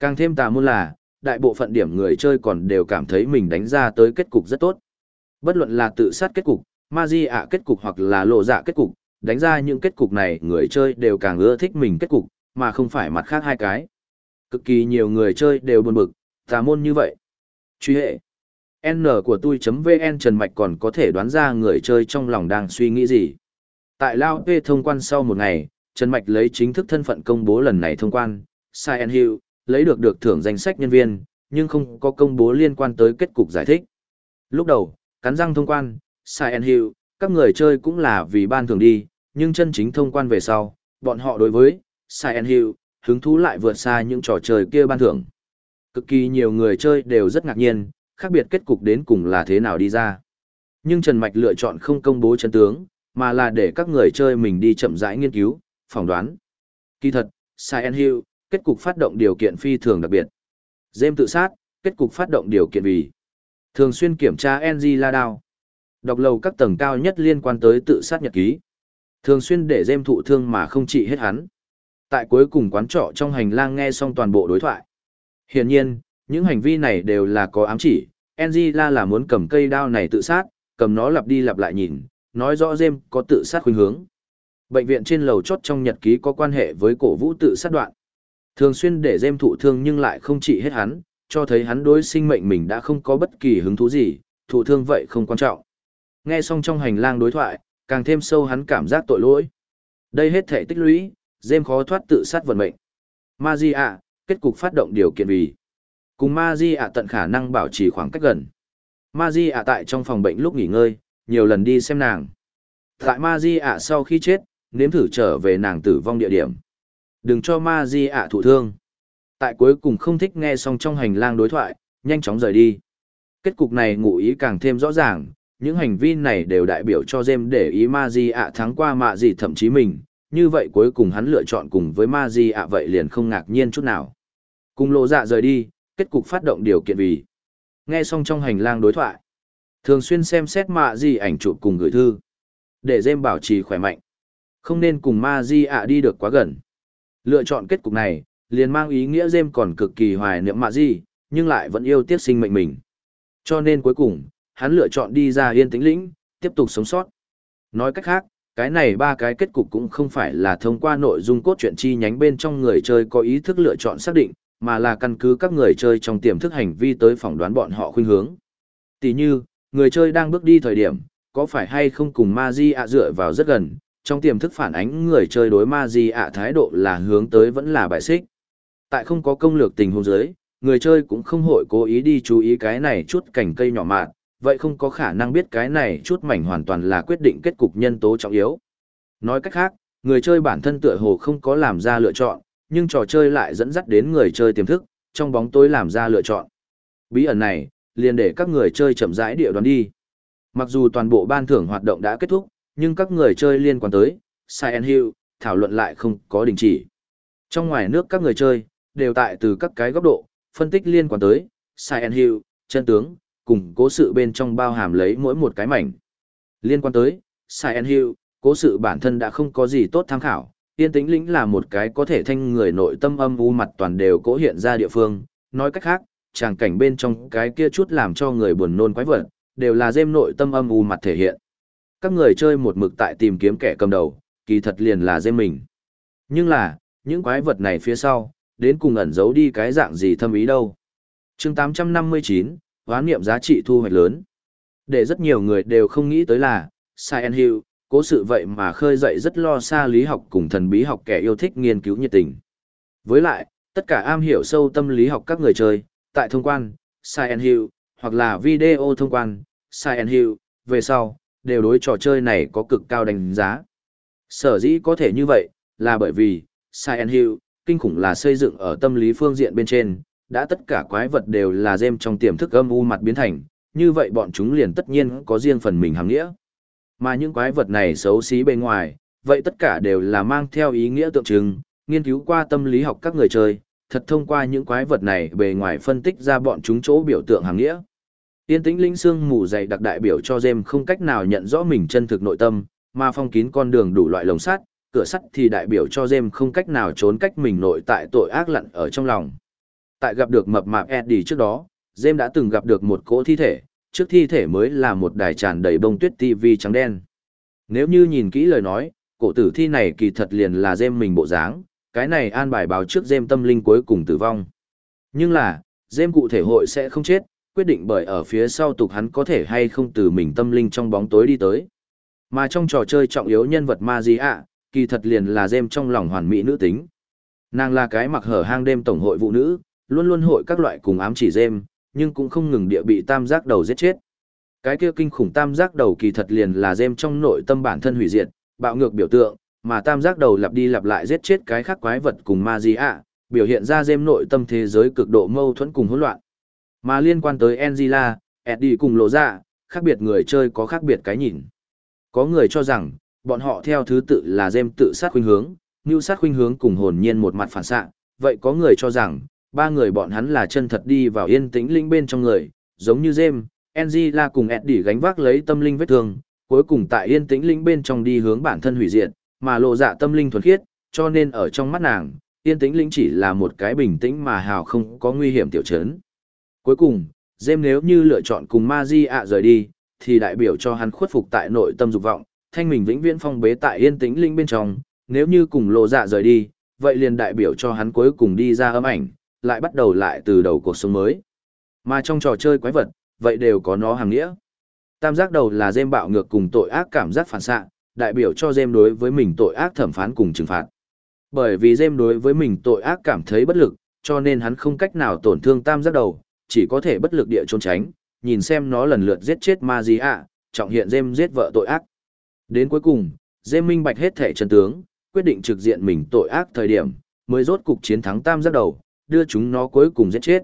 Càng thêm tà môn là, đại bộ phận điểm người chơi còn đều cảm thấy mình đánh ra tới kết cục rất tốt. Bất luận là tự sát kết cục, ma di ạ kết cục hoặc là lộ dạ kết cục, đánh ra những kết cục này người chơi đều càng ưa thích mình kết cục, mà không phải mặt khác hai cái. Cực kỳ nhiều người chơi đều buồn bực, tà môn như vậy. Truy hệ. N của tôi.vn Trần Mạch còn có thể đoán ra người chơi trong lòng đang suy nghĩ gì. Tại Lao P thông quan sau một ngày, Trần Mạch lấy chính thức thân phận công bố lần này thông quan, Silent Hill, lấy được được thưởng danh sách nhân viên, nhưng không có công bố liên quan tới kết cục giải thích. Lúc đầu, cắn răng thông quan, Silent Hill, các người chơi cũng là vì ban thường đi, nhưng chân chính thông quan về sau, bọn họ đối với Silent Hill, hứng thú lại vượt xa những trò chơi kia ban thưởng. Cực kỳ nhiều người chơi đều rất ngạc nhiên, khác biệt kết cục đến cùng là thế nào đi ra. Nhưng Trần Mạch lựa chọn không công bố chân tướng, mà là để các người chơi mình đi chậm rãi nghiên cứu, phỏng đoán. Kỳ thật, Silent Hill, kết cục phát động điều kiện phi thường đặc biệt. Dêm tự sát, kết cục phát động điều kiện vì thường xuyên kiểm tra NG la đao. Đọc lầu các tầng cao nhất liên quan tới tự sát nhật ký. Thường xuyên để dêm thụ thương mà không trị hết hắn. Tại cuối cùng quán trọ trong hành lang nghe xong toàn bộ đối thoại. Hiển nhiên, những hành vi này đều là có ám chỉ, Angela là muốn cầm cây đao này tự sát, cầm nó lặp đi lặp lại nhìn, nói rõ dêm có tự sát khuynh hướng. Bệnh viện trên lầu chót trong nhật ký có quan hệ với cổ vũ tự sát đoạn. Thường xuyên để dêm thụ thương nhưng lại không trị hết hắn, cho thấy hắn đối sinh mệnh mình đã không có bất kỳ hứng thú gì, thụ thương vậy không quan trọng. Nghe xong trong hành lang đối thoại, càng thêm sâu hắn cảm giác tội lỗi. Đây hết thể tích lũy, dêm khó thoát tự sát vận mệnh. Ma Di ạ, kết cục phát động điều kiện vì cùng Ma Di ạ tận khả năng bảo trì khoảng cách gần. Ma Di ạ tại trong phòng bệnh lúc nghỉ ngơi, nhiều lần đi xem nàng. Tại Ma Di ạ sau khi chết, nếm thử trở về nàng tử vong địa điểm. Đừng cho Ma Di ạ thụ thương. Tại cuối cùng không thích nghe xong trong hành lang đối thoại, nhanh chóng rời đi. Kết cục này ngụ ý càng thêm rõ ràng, những hành vi này đều đại biểu cho Jem để ý Ma Di ạ thắng qua mạ gì thậm chí mình, như vậy cuối cùng hắn lựa chọn cùng với Ma Di ạ vậy liền không ngạc nhiên chút nào. Cùng lộ dạ rời đi, kết cục phát động điều kiện vì. Nghe xong trong hành lang đối thoại, thường xuyên xem xét mạ Di ảnh chụp cùng gửi thư. Để Jem bảo trì khỏe mạnh. Không nên cùng Ma Di ạ đi được quá gần. Lựa chọn kết cục này, liền mang ý nghĩa Jem còn cực kỳ hoài niệm mạ di, nhưng lại vẫn yêu tiếc sinh mệnh mình. Cho nên cuối cùng, hắn lựa chọn đi ra yên tĩnh lĩnh, tiếp tục sống sót. Nói cách khác, cái này ba cái kết cục cũng không phải là thông qua nội dung cốt truyện chi nhánh bên trong người chơi có ý thức lựa chọn xác định, mà là căn cứ các người chơi trong tiềm thức hành vi tới phỏng đoán bọn họ khuynh hướng. Tỷ như, người chơi đang bước đi thời điểm, có phải hay không cùng ma di ạ dựa vào rất gần, trong tiềm thức phản ánh người chơi đối ma di ạ thái độ là hướng tới vẫn là bài xích. Tại không có công lược tình huống giới, người chơi cũng không hội cố ý đi chú ý cái này chút cảnh cây nhỏ mạn, vậy không có khả năng biết cái này chút mảnh hoàn toàn là quyết định kết cục nhân tố trọng yếu. Nói cách khác, người chơi bản thân tựa hồ không có làm ra lựa chọn, nhưng trò chơi lại dẫn dắt đến người chơi tiềm thức, trong bóng tối làm ra lựa chọn. Bí ẩn này, liền để các người chơi chậm rãi địa đoán đi. Mặc dù toàn bộ ban thưởng hoạt động đã kết thúc, nhưng các người chơi liên quan tới Silent Hill thảo luận lại không có đình chỉ. Trong ngoài nước các người chơi đều tại từ các cái góc độ phân tích liên quan tới Silent Hill, chân tướng, cùng cố sự bên trong bao hàm lấy mỗi một cái mảnh. Liên quan tới Silent Hill, cố sự bản thân đã không có gì tốt tham khảo, Tiên tĩnh lĩnh là một cái có thể thanh người nội tâm âm u mặt toàn đều cố hiện ra địa phương, nói cách khác, tràng cảnh bên trong cái kia chút làm cho người buồn nôn quái vật, đều là dêm nội tâm âm u mặt thể hiện. Các người chơi một mực tại tìm kiếm kẻ cầm đầu, kỳ thật liền là dêm mình. Nhưng là, những quái vật này phía sau, đến cùng ẩn giấu đi cái dạng gì thâm ý đâu. chương 859, hoán niệm giá trị thu hoạch lớn. Để rất nhiều người đều không nghĩ tới là, Silent Hill, cố sự vậy mà khơi dậy rất lo xa lý học cùng thần bí học kẻ yêu thích nghiên cứu nhiệt tình. Với lại, tất cả am hiểu sâu tâm lý học các người chơi, tại thông quan, Silent Hill, hoặc là video thông quan, Silent Hill, về sau, đều đối trò chơi này có cực cao đánh giá. Sở dĩ có thể như vậy, là bởi vì, Silent Hill, kinh khủng là xây dựng ở tâm lý phương diện bên trên, đã tất cả quái vật đều là dêm trong tiềm thức âm u mặt biến thành, như vậy bọn chúng liền tất nhiên có riêng phần mình hàng nghĩa. Mà những quái vật này xấu xí bên ngoài, vậy tất cả đều là mang theo ý nghĩa tượng trưng, nghiên cứu qua tâm lý học các người chơi, thật thông qua những quái vật này bề ngoài phân tích ra bọn chúng chỗ biểu tượng hàng nghĩa. Tiên tĩnh linh xương mù dày đặc đại biểu cho Gem không cách nào nhận rõ mình chân thực nội tâm, mà phong kín con đường đủ loại lồng sắt, cửa sắt thì đại biểu cho Gem không cách nào trốn cách mình nội tại tội ác lặn ở trong lòng. Tại gặp được mập mạp Eddie trước đó, James đã từng gặp được một cỗ thi thể, trước thi thể mới là một đài tràn đầy bông tuyết TV trắng đen. Nếu như nhìn kỹ lời nói, cổ tử thi này kỳ thật liền là James mình bộ dáng, cái này an bài báo trước James tâm linh cuối cùng tử vong. Nhưng là, James cụ thể hội sẽ không chết, quyết định bởi ở phía sau tục hắn có thể hay không từ mình tâm linh trong bóng tối đi tới. Mà trong trò chơi trọng yếu nhân vật Magia, ạ, kỳ thật liền là James trong lòng hoàn mỹ nữ tính. Nàng là cái mặc hở hang đêm tổng hội phụ nữ, luôn luôn hội các loại cùng ám chỉ dêm nhưng cũng không ngừng địa bị tam giác đầu giết chết. Cái kia kinh khủng tam giác đầu kỳ thật liền là dêm trong nội tâm bản thân hủy diệt, bạo ngược biểu tượng, mà tam giác đầu lặp đi lặp lại giết chết cái khác quái vật cùng ma gì ạ, biểu hiện ra dêm nội tâm thế giới cực độ mâu thuẫn cùng hỗn loạn. Mà liên quan tới Angela, Eddie cùng lộ ra, khác biệt người chơi có khác biệt cái nhìn. Có người cho rằng, bọn họ theo thứ tự là dêm tự sát khuynh hướng, như sát khuynh hướng cùng hồn nhiên một mặt phản xạ, vậy có người cho rằng, ba người bọn hắn là chân thật đi vào yên tĩnh linh bên trong người, giống như Jem, Angela cùng Eddie gánh vác lấy tâm linh vết thương, cuối cùng tại yên tĩnh linh bên trong đi hướng bản thân hủy diệt, mà lộ dạ tâm linh thuần khiết, cho nên ở trong mắt nàng, yên tĩnh linh chỉ là một cái bình tĩnh mà hào không có nguy hiểm tiểu chấn. Cuối cùng, Jem nếu như lựa chọn cùng Maji ạ rời đi, thì đại biểu cho hắn khuất phục tại nội tâm dục vọng, thanh mình vĩnh viễn phong bế tại yên tĩnh linh bên trong, nếu như cùng lộ dạ rời đi, vậy liền đại biểu cho hắn cuối cùng đi ra âm ảnh, lại bắt đầu lại từ đầu cuộc sống mới. Mà trong trò chơi quái vật, vậy đều có nó hàng nghĩa. Tam giác đầu là dêm bạo ngược cùng tội ác cảm giác phản xạ, đại biểu cho dêm đối với mình tội ác thẩm phán cùng trừng phạt. Bởi vì dêm đối với mình tội ác cảm thấy bất lực, cho nên hắn không cách nào tổn thương tam giác đầu, chỉ có thể bất lực địa trốn tránh, nhìn xem nó lần lượt giết chết ma gì ạ, trọng hiện dêm giết vợ tội ác. Đến cuối cùng, dêm minh bạch hết thể chân tướng, quyết định trực diện mình tội ác thời điểm, mới rốt cục chiến thắng tam giác đầu, đưa chúng nó cuối cùng giết chết.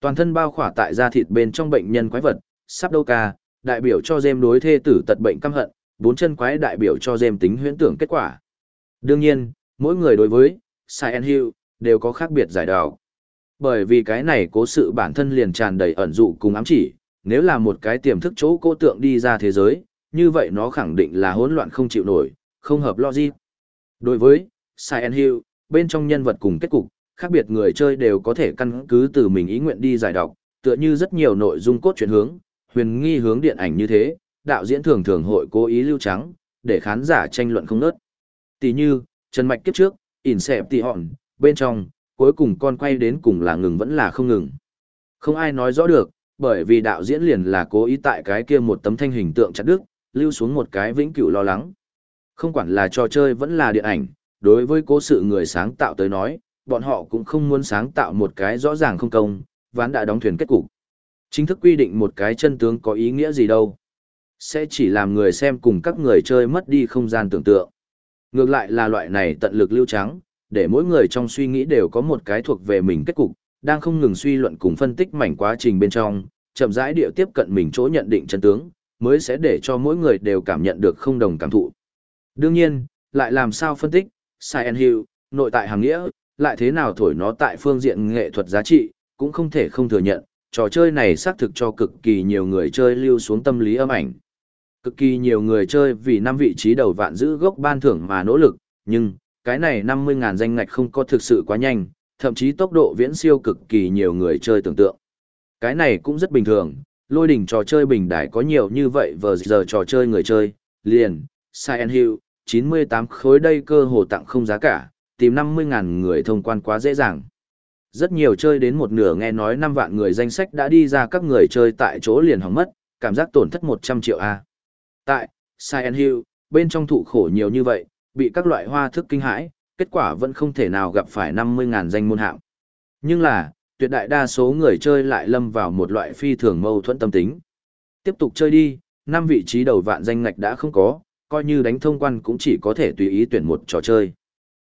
Toàn thân bao khỏa tại da thịt bên trong bệnh nhân quái vật, sắp đâu ca, đại biểu cho dêm đối thê tử tật bệnh căm hận, bốn chân quái đại biểu cho dêm tính huyễn tưởng kết quả. Đương nhiên, mỗi người đối với Silent Hill đều có khác biệt giải đạo. Bởi vì cái này cố sự bản thân liền tràn đầy ẩn dụ cùng ám chỉ, nếu là một cái tiềm thức chỗ cố tượng đi ra thế giới, như vậy nó khẳng định là hỗn loạn không chịu nổi, không hợp logic. Đối với Silent Hill, bên trong nhân vật cùng kết cục, khác biệt người chơi đều có thể căn cứ từ mình ý nguyện đi giải đọc, tựa như rất nhiều nội dung cốt truyện hướng, huyền nghi hướng điện ảnh như thế, đạo diễn thường thường hội cố ý lưu trắng, để khán giả tranh luận không nớt. Tỷ như, Trần Mạch kiếp trước, ỉn xẹp tỷ hòn, bên trong, cuối cùng con quay đến cùng là ngừng vẫn là không ngừng. Không ai nói rõ được, bởi vì đạo diễn liền là cố ý tại cái kia một tấm thanh hình tượng chặt đức, lưu xuống một cái vĩnh cửu lo lắng. Không quản là trò chơi vẫn là điện ảnh, đối với cố sự người sáng tạo tới nói, bọn họ cũng không muốn sáng tạo một cái rõ ràng không công, ván đã đóng thuyền kết cục. Chính thức quy định một cái chân tướng có ý nghĩa gì đâu. Sẽ chỉ làm người xem cùng các người chơi mất đi không gian tưởng tượng. Ngược lại là loại này tận lực lưu trắng, để mỗi người trong suy nghĩ đều có một cái thuộc về mình kết cục, đang không ngừng suy luận cùng phân tích mảnh quá trình bên trong, chậm rãi điệu tiếp cận mình chỗ nhận định chân tướng, mới sẽ để cho mỗi người đều cảm nhận được không đồng cảm thụ. Đương nhiên, lại làm sao phân tích, Silent Hill, nội tại hàng nghĩa, lại thế nào thổi nó tại phương diện nghệ thuật giá trị, cũng không thể không thừa nhận, trò chơi này xác thực cho cực kỳ nhiều người chơi lưu xuống tâm lý âm ảnh. Cực kỳ nhiều người chơi vì năm vị trí đầu vạn giữ gốc ban thưởng mà nỗ lực, nhưng, cái này 50.000 danh ngạch không có thực sự quá nhanh, thậm chí tốc độ viễn siêu cực kỳ nhiều người chơi tưởng tượng. Cái này cũng rất bình thường, lôi đỉnh trò chơi bình đại có nhiều như vậy vờ giờ trò chơi người chơi, liền, Silent Hill, 98 khối đây cơ hồ tặng không giá cả, tìm 50.000 người thông quan quá dễ dàng. Rất nhiều chơi đến một nửa nghe nói 5 vạn người danh sách đã đi ra các người chơi tại chỗ liền hỏng mất, cảm giác tổn thất 100 triệu A. Tại, Silent Hill, bên trong thụ khổ nhiều như vậy, bị các loại hoa thức kinh hãi, kết quả vẫn không thể nào gặp phải 50.000 danh môn hạng. Nhưng là, tuyệt đại đa số người chơi lại lâm vào một loại phi thường mâu thuẫn tâm tính. Tiếp tục chơi đi, năm vị trí đầu vạn danh ngạch đã không có, coi như đánh thông quan cũng chỉ có thể tùy ý tuyển một trò chơi.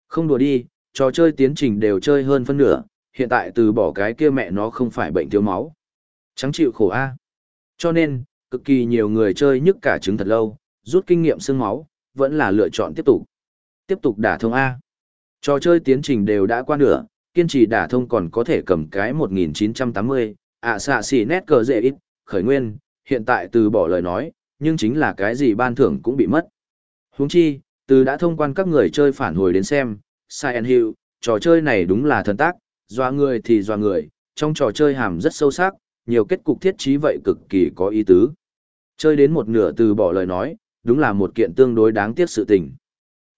Không đùa đi, trò chơi tiến trình đều chơi hơn phân nửa, hiện tại từ bỏ cái kia mẹ nó không phải bệnh thiếu máu. Trắng chịu khổ A. Cho nên, cực kỳ nhiều người chơi nhức cả trứng thật lâu, rút kinh nghiệm xương máu, vẫn là lựa chọn tiếp tục. Tiếp tục đả thông A. Trò chơi tiến trình đều đã qua nửa, kiên trì đả thông còn có thể cầm cái 1980, ạ xạ xỉ nét cờ dễ ít, khởi nguyên, hiện tại từ bỏ lời nói, nhưng chính là cái gì ban thưởng cũng bị mất. Huống chi, từ đã thông quan các người chơi phản hồi đến xem, Silent Hill, trò chơi này đúng là thần tác, doa người thì doa người, trong trò chơi hàm rất sâu sắc, nhiều kết cục thiết trí vậy cực kỳ có ý tứ. Chơi đến một nửa từ bỏ lời nói, đúng là một kiện tương đối đáng tiếc sự tình.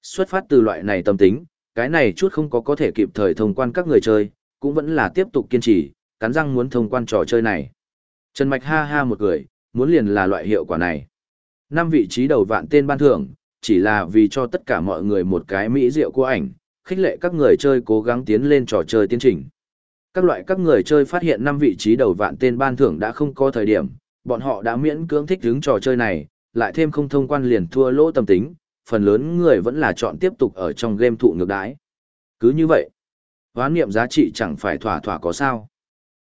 Xuất phát từ loại này tâm tính, cái này chút không có có thể kịp thời thông quan các người chơi, cũng vẫn là tiếp tục kiên trì, cắn răng muốn thông quan trò chơi này. Trần Mạch ha ha một cười, muốn liền là loại hiệu quả này. Năm vị trí đầu vạn tên ban thưởng, chỉ là vì cho tất cả mọi người một cái mỹ diệu của ảnh, khích lệ các người chơi cố gắng tiến lên trò chơi tiến trình. Các loại các người chơi phát hiện năm vị trí đầu vạn tên ban thưởng đã không có thời điểm, bọn họ đã miễn cưỡng thích hứng trò chơi này, lại thêm không thông quan liền thua lỗ tâm tính, phần lớn người vẫn là chọn tiếp tục ở trong game thụ ngược đái. Cứ như vậy, hoán niệm giá trị chẳng phải thỏa thỏa có sao.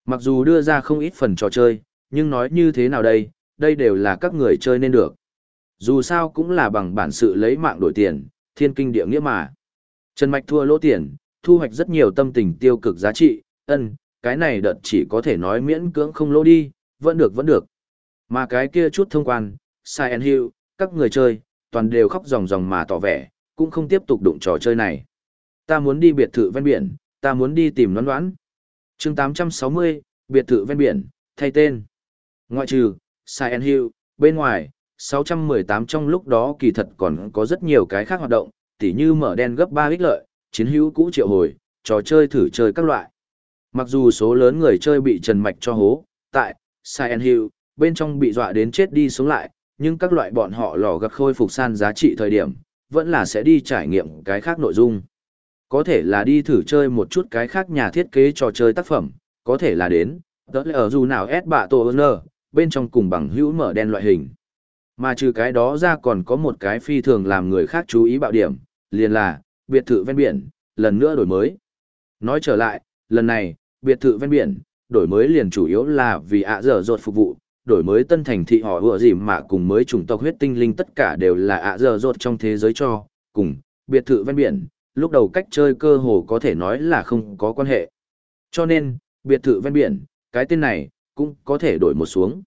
Mặc dù đưa ra không ít phần trò chơi, nhưng nói như thế nào đây, đây đều là các người chơi nên được. Dù sao cũng là bằng bản sự lấy mạng đổi tiền, thiên kinh địa nghĩa mà. Trần Mạch thua lỗ tiền, thu hoạch rất nhiều tâm tình tiêu cực giá trị, ân, cái này đợt chỉ có thể nói miễn cưỡng không lỗ đi, vẫn được vẫn được. Mà cái kia chút thông quan, Silent Hill, các người chơi, toàn đều khóc ròng ròng mà tỏ vẻ, cũng không tiếp tục đụng trò chơi này. Ta muốn đi biệt thự ven biển, ta muốn đi tìm đoán đoán. chương 860, biệt thự ven biển, thay tên. Ngoại trừ, Silent Hill, bên ngoài, 618 trong lúc đó kỳ thật còn có rất nhiều cái khác hoạt động, tỉ như mở đen gấp 3 ích lợi, chiến hữu cũ triệu hồi, trò chơi thử chơi các loại. Mặc dù số lớn người chơi bị trần mạch cho hố, tại Silent Hill, bên trong bị dọa đến chết đi sống lại, nhưng các loại bọn họ lò gặp khôi phục san giá trị thời điểm, vẫn là sẽ đi trải nghiệm cái khác nội dung. Có thể là đi thử chơi một chút cái khác nhà thiết kế trò chơi tác phẩm, có thể là đến, đó là ở dù nào S bạ tổ ơn bên trong cùng bằng hữu mở đen loại hình. Mà trừ cái đó ra còn có một cái phi thường làm người khác chú ý bạo điểm, liền là, biệt thự ven biển, lần nữa đổi mới. Nói trở lại, lần này, biệt thự ven biển, đổi mới liền chủ yếu là vì ạ dở dột phục vụ, đổi mới tân thành thị họ vừa dìm mà cùng mới chủng tộc huyết tinh linh tất cả đều là ạ dở dột trong thế giới cho, cùng, biệt thự ven biển, lúc đầu cách chơi cơ hồ có thể nói là không có quan hệ. Cho nên, biệt thự ven biển, cái tên này, cũng có thể đổi một xuống.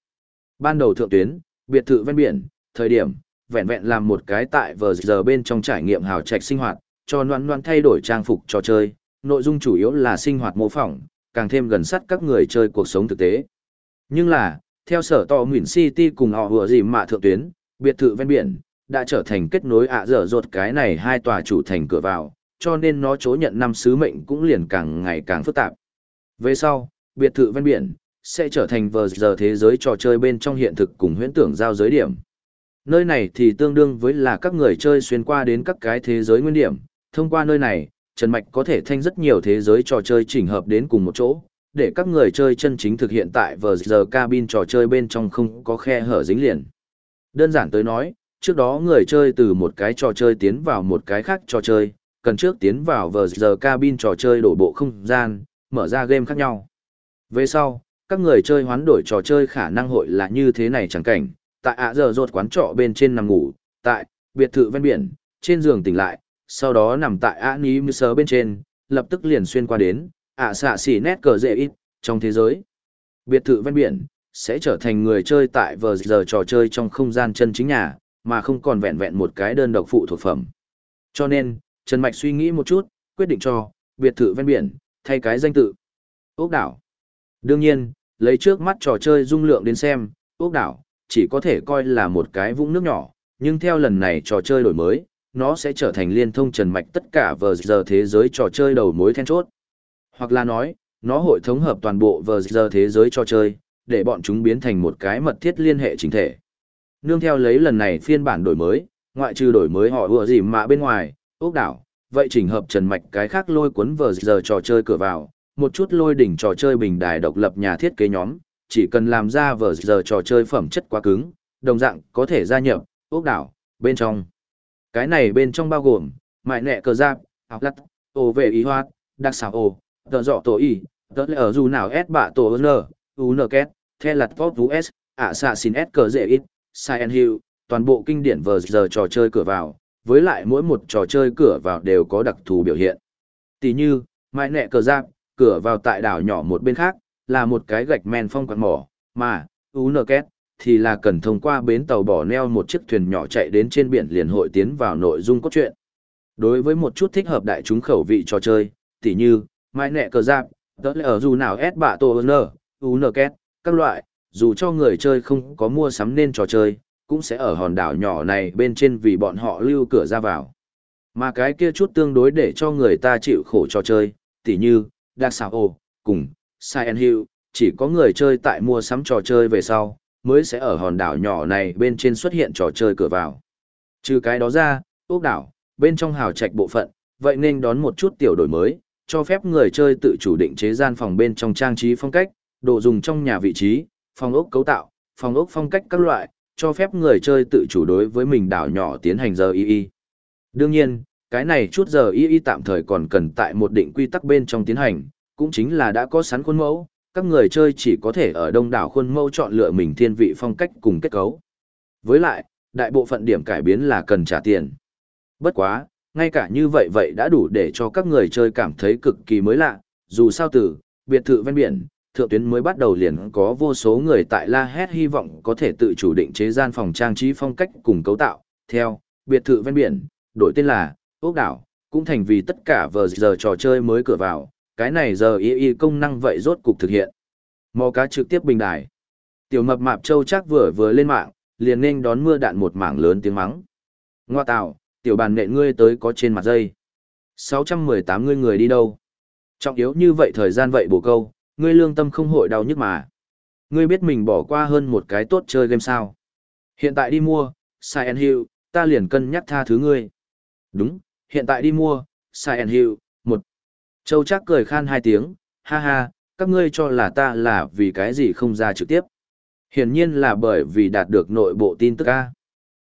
Ban đầu thượng tuyến, biệt thự ven biển, thời điểm, vẹn vẹn làm một cái tại vờ giờ bên trong trải nghiệm hào trạch sinh hoạt, cho noan noan thay đổi trang phục trò chơi, nội dung chủ yếu là sinh hoạt mô phỏng, càng thêm gần sát các người chơi cuộc sống thực tế. Nhưng là, theo sở tỏ Nguyễn City cùng họ vừa gì mà thượng tuyến, biệt thự ven biển, đã trở thành kết nối ạ dở dột cái này hai tòa chủ thành cửa vào, cho nên nó chối nhận năm sứ mệnh cũng liền càng ngày càng phức tạp. Về sau, biệt thự ven biển, sẽ trở thành vờ giờ thế giới trò chơi bên trong hiện thực cùng huyễn tưởng giao giới điểm. Nơi này thì tương đương với là các người chơi xuyên qua đến các cái thế giới nguyên điểm, thông qua nơi này, Trần Mạch có thể thanh rất nhiều thế giới trò chơi chỉnh hợp đến cùng một chỗ, để các người chơi chân chính thực hiện tại vờ giờ cabin trò chơi bên trong không có khe hở dính liền. Đơn giản tới nói, trước đó người chơi từ một cái trò chơi tiến vào một cái khác trò chơi, cần trước tiến vào vờ giờ cabin trò chơi đổ bộ không gian, mở ra game khác nhau. Về sau, các người chơi hoán đổi trò chơi khả năng hội là như thế này chẳng cảnh, tại ạ giờ rột quán trọ bên trên nằm ngủ, tại biệt thự ven biển, trên giường tỉnh lại, sau đó nằm tại ạ ní mư sớ bên trên, lập tức liền xuyên qua đến, ạ xạ xỉ nét cờ dễ ít, trong thế giới. Biệt thự ven biển, sẽ trở thành người chơi tại vờ giờ trò chơi trong không gian chân chính nhà, mà không còn vẹn vẹn một cái đơn độc phụ thuộc phẩm. Cho nên, Trần Mạch suy nghĩ một chút, quyết định cho, biệt thự ven biển, thay cái danh tự. Ốc đảo. Đương nhiên, lấy trước mắt trò chơi dung lượng đến xem, ốc đảo, chỉ có thể coi là một cái vũng nước nhỏ, nhưng theo lần này trò chơi đổi mới, nó sẽ trở thành liên thông trần mạch tất cả vờ giờ thế giới trò chơi đầu mối then chốt. Hoặc là nói, nó hội thống hợp toàn bộ vờ giờ thế giới trò chơi, để bọn chúng biến thành một cái mật thiết liên hệ chính thể. Nương theo lấy lần này phiên bản đổi mới, ngoại trừ đổi mới họ vừa gì mà bên ngoài, ốc đảo, vậy chỉnh hợp trần mạch cái khác lôi cuốn vờ giờ trò chơi cửa vào, một chút lôi đỉnh trò chơi bình đài độc lập nhà thiết kế nhóm, chỉ cần làm ra vở giờ trò chơi phẩm chất quá cứng, đồng dạng có thể gia nhập, ốc đảo, bên trong. Cái này bên trong bao gồm, mại nẹ cờ giáp, áo lắt, ô về ý hoạt, đặc xảo ô, tờ dọ tổ y, tờ lờ ở dù nào S bạ tổ N, U N Két, The lặt vót vũ S, ạ xạ xin S cờ dễ ít, Silent Hill, toàn bộ kinh điển vờ giờ trò chơi cửa vào, với lại mỗi một trò chơi cửa vào đều có đặc thù biểu hiện. Tỷ như, mại nẹ cờ giáp, cửa vào tại đảo nhỏ một bên khác, là một cái gạch men phong quạt mỏ, mà, Unket thì là cần thông qua bến tàu bỏ neo một chiếc thuyền nhỏ chạy đến trên biển liền hội tiến vào nội dung cốt truyện. Đối với một chút thích hợp đại chúng khẩu vị trò chơi, tỉ như, mai nẹ cờ giáp, tớ lẽ ở dù nào S bạ tổ N, Unket, các loại, dù cho người chơi không có mua sắm nên trò chơi, cũng sẽ ở hòn đảo nhỏ này bên trên vì bọn họ lưu cửa ra vào. Mà cái kia chút tương đối để cho người ta chịu khổ trò chơi, tỉ như, Dark Sao, cùng, Cyan Hill, chỉ có người chơi tại mua sắm trò chơi về sau, mới sẽ ở hòn đảo nhỏ này bên trên xuất hiện trò chơi cửa vào. Trừ cái đó ra, ốc đảo, bên trong hào trạch bộ phận, vậy nên đón một chút tiểu đổi mới, cho phép người chơi tự chủ định chế gian phòng bên trong trang trí phong cách, đồ dùng trong nhà vị trí, phòng ốc cấu tạo, phòng ốc phong cách các loại, cho phép người chơi tự chủ đối với mình đảo nhỏ tiến hành giờ y y. Đương nhiên, cái này chút giờ y y tạm thời còn cần tại một định quy tắc bên trong tiến hành, cũng chính là đã có sẵn khuôn mẫu, các người chơi chỉ có thể ở đông đảo khuôn mẫu chọn lựa mình thiên vị phong cách cùng kết cấu. Với lại, đại bộ phận điểm cải biến là cần trả tiền. Bất quá, ngay cả như vậy vậy đã đủ để cho các người chơi cảm thấy cực kỳ mới lạ, dù sao từ, biệt thự ven biển, thượng tuyến mới bắt đầu liền có vô số người tại La Hét hy vọng có thể tự chủ định chế gian phòng trang trí phong cách cùng cấu tạo, theo, biệt thự ven biển, đổi tên là, ốc đảo, cũng thành vì tất cả vờ giờ trò chơi mới cửa vào, cái này giờ y y công năng vậy rốt cục thực hiện. Mò cá trực tiếp bình đài. Tiểu mập mạp châu chắc vừa vừa lên mạng, liền nên đón mưa đạn một mảng lớn tiếng mắng. Ngoa tạo, tiểu bàn nện ngươi tới có trên mặt dây. 618 ngươi người đi đâu? Trọng yếu như vậy thời gian vậy bổ câu, ngươi lương tâm không hội đau nhức mà. Ngươi biết mình bỏ qua hơn một cái tốt chơi game sao. Hiện tại đi mua, Silent Hill, ta liền cân nhắc tha thứ ngươi. Đúng, hiện tại đi mua, Silent Hill, một. Châu chắc cười khan hai tiếng, ha ha, các ngươi cho là ta là vì cái gì không ra trực tiếp. Hiển nhiên là bởi vì đạt được nội bộ tin tức A.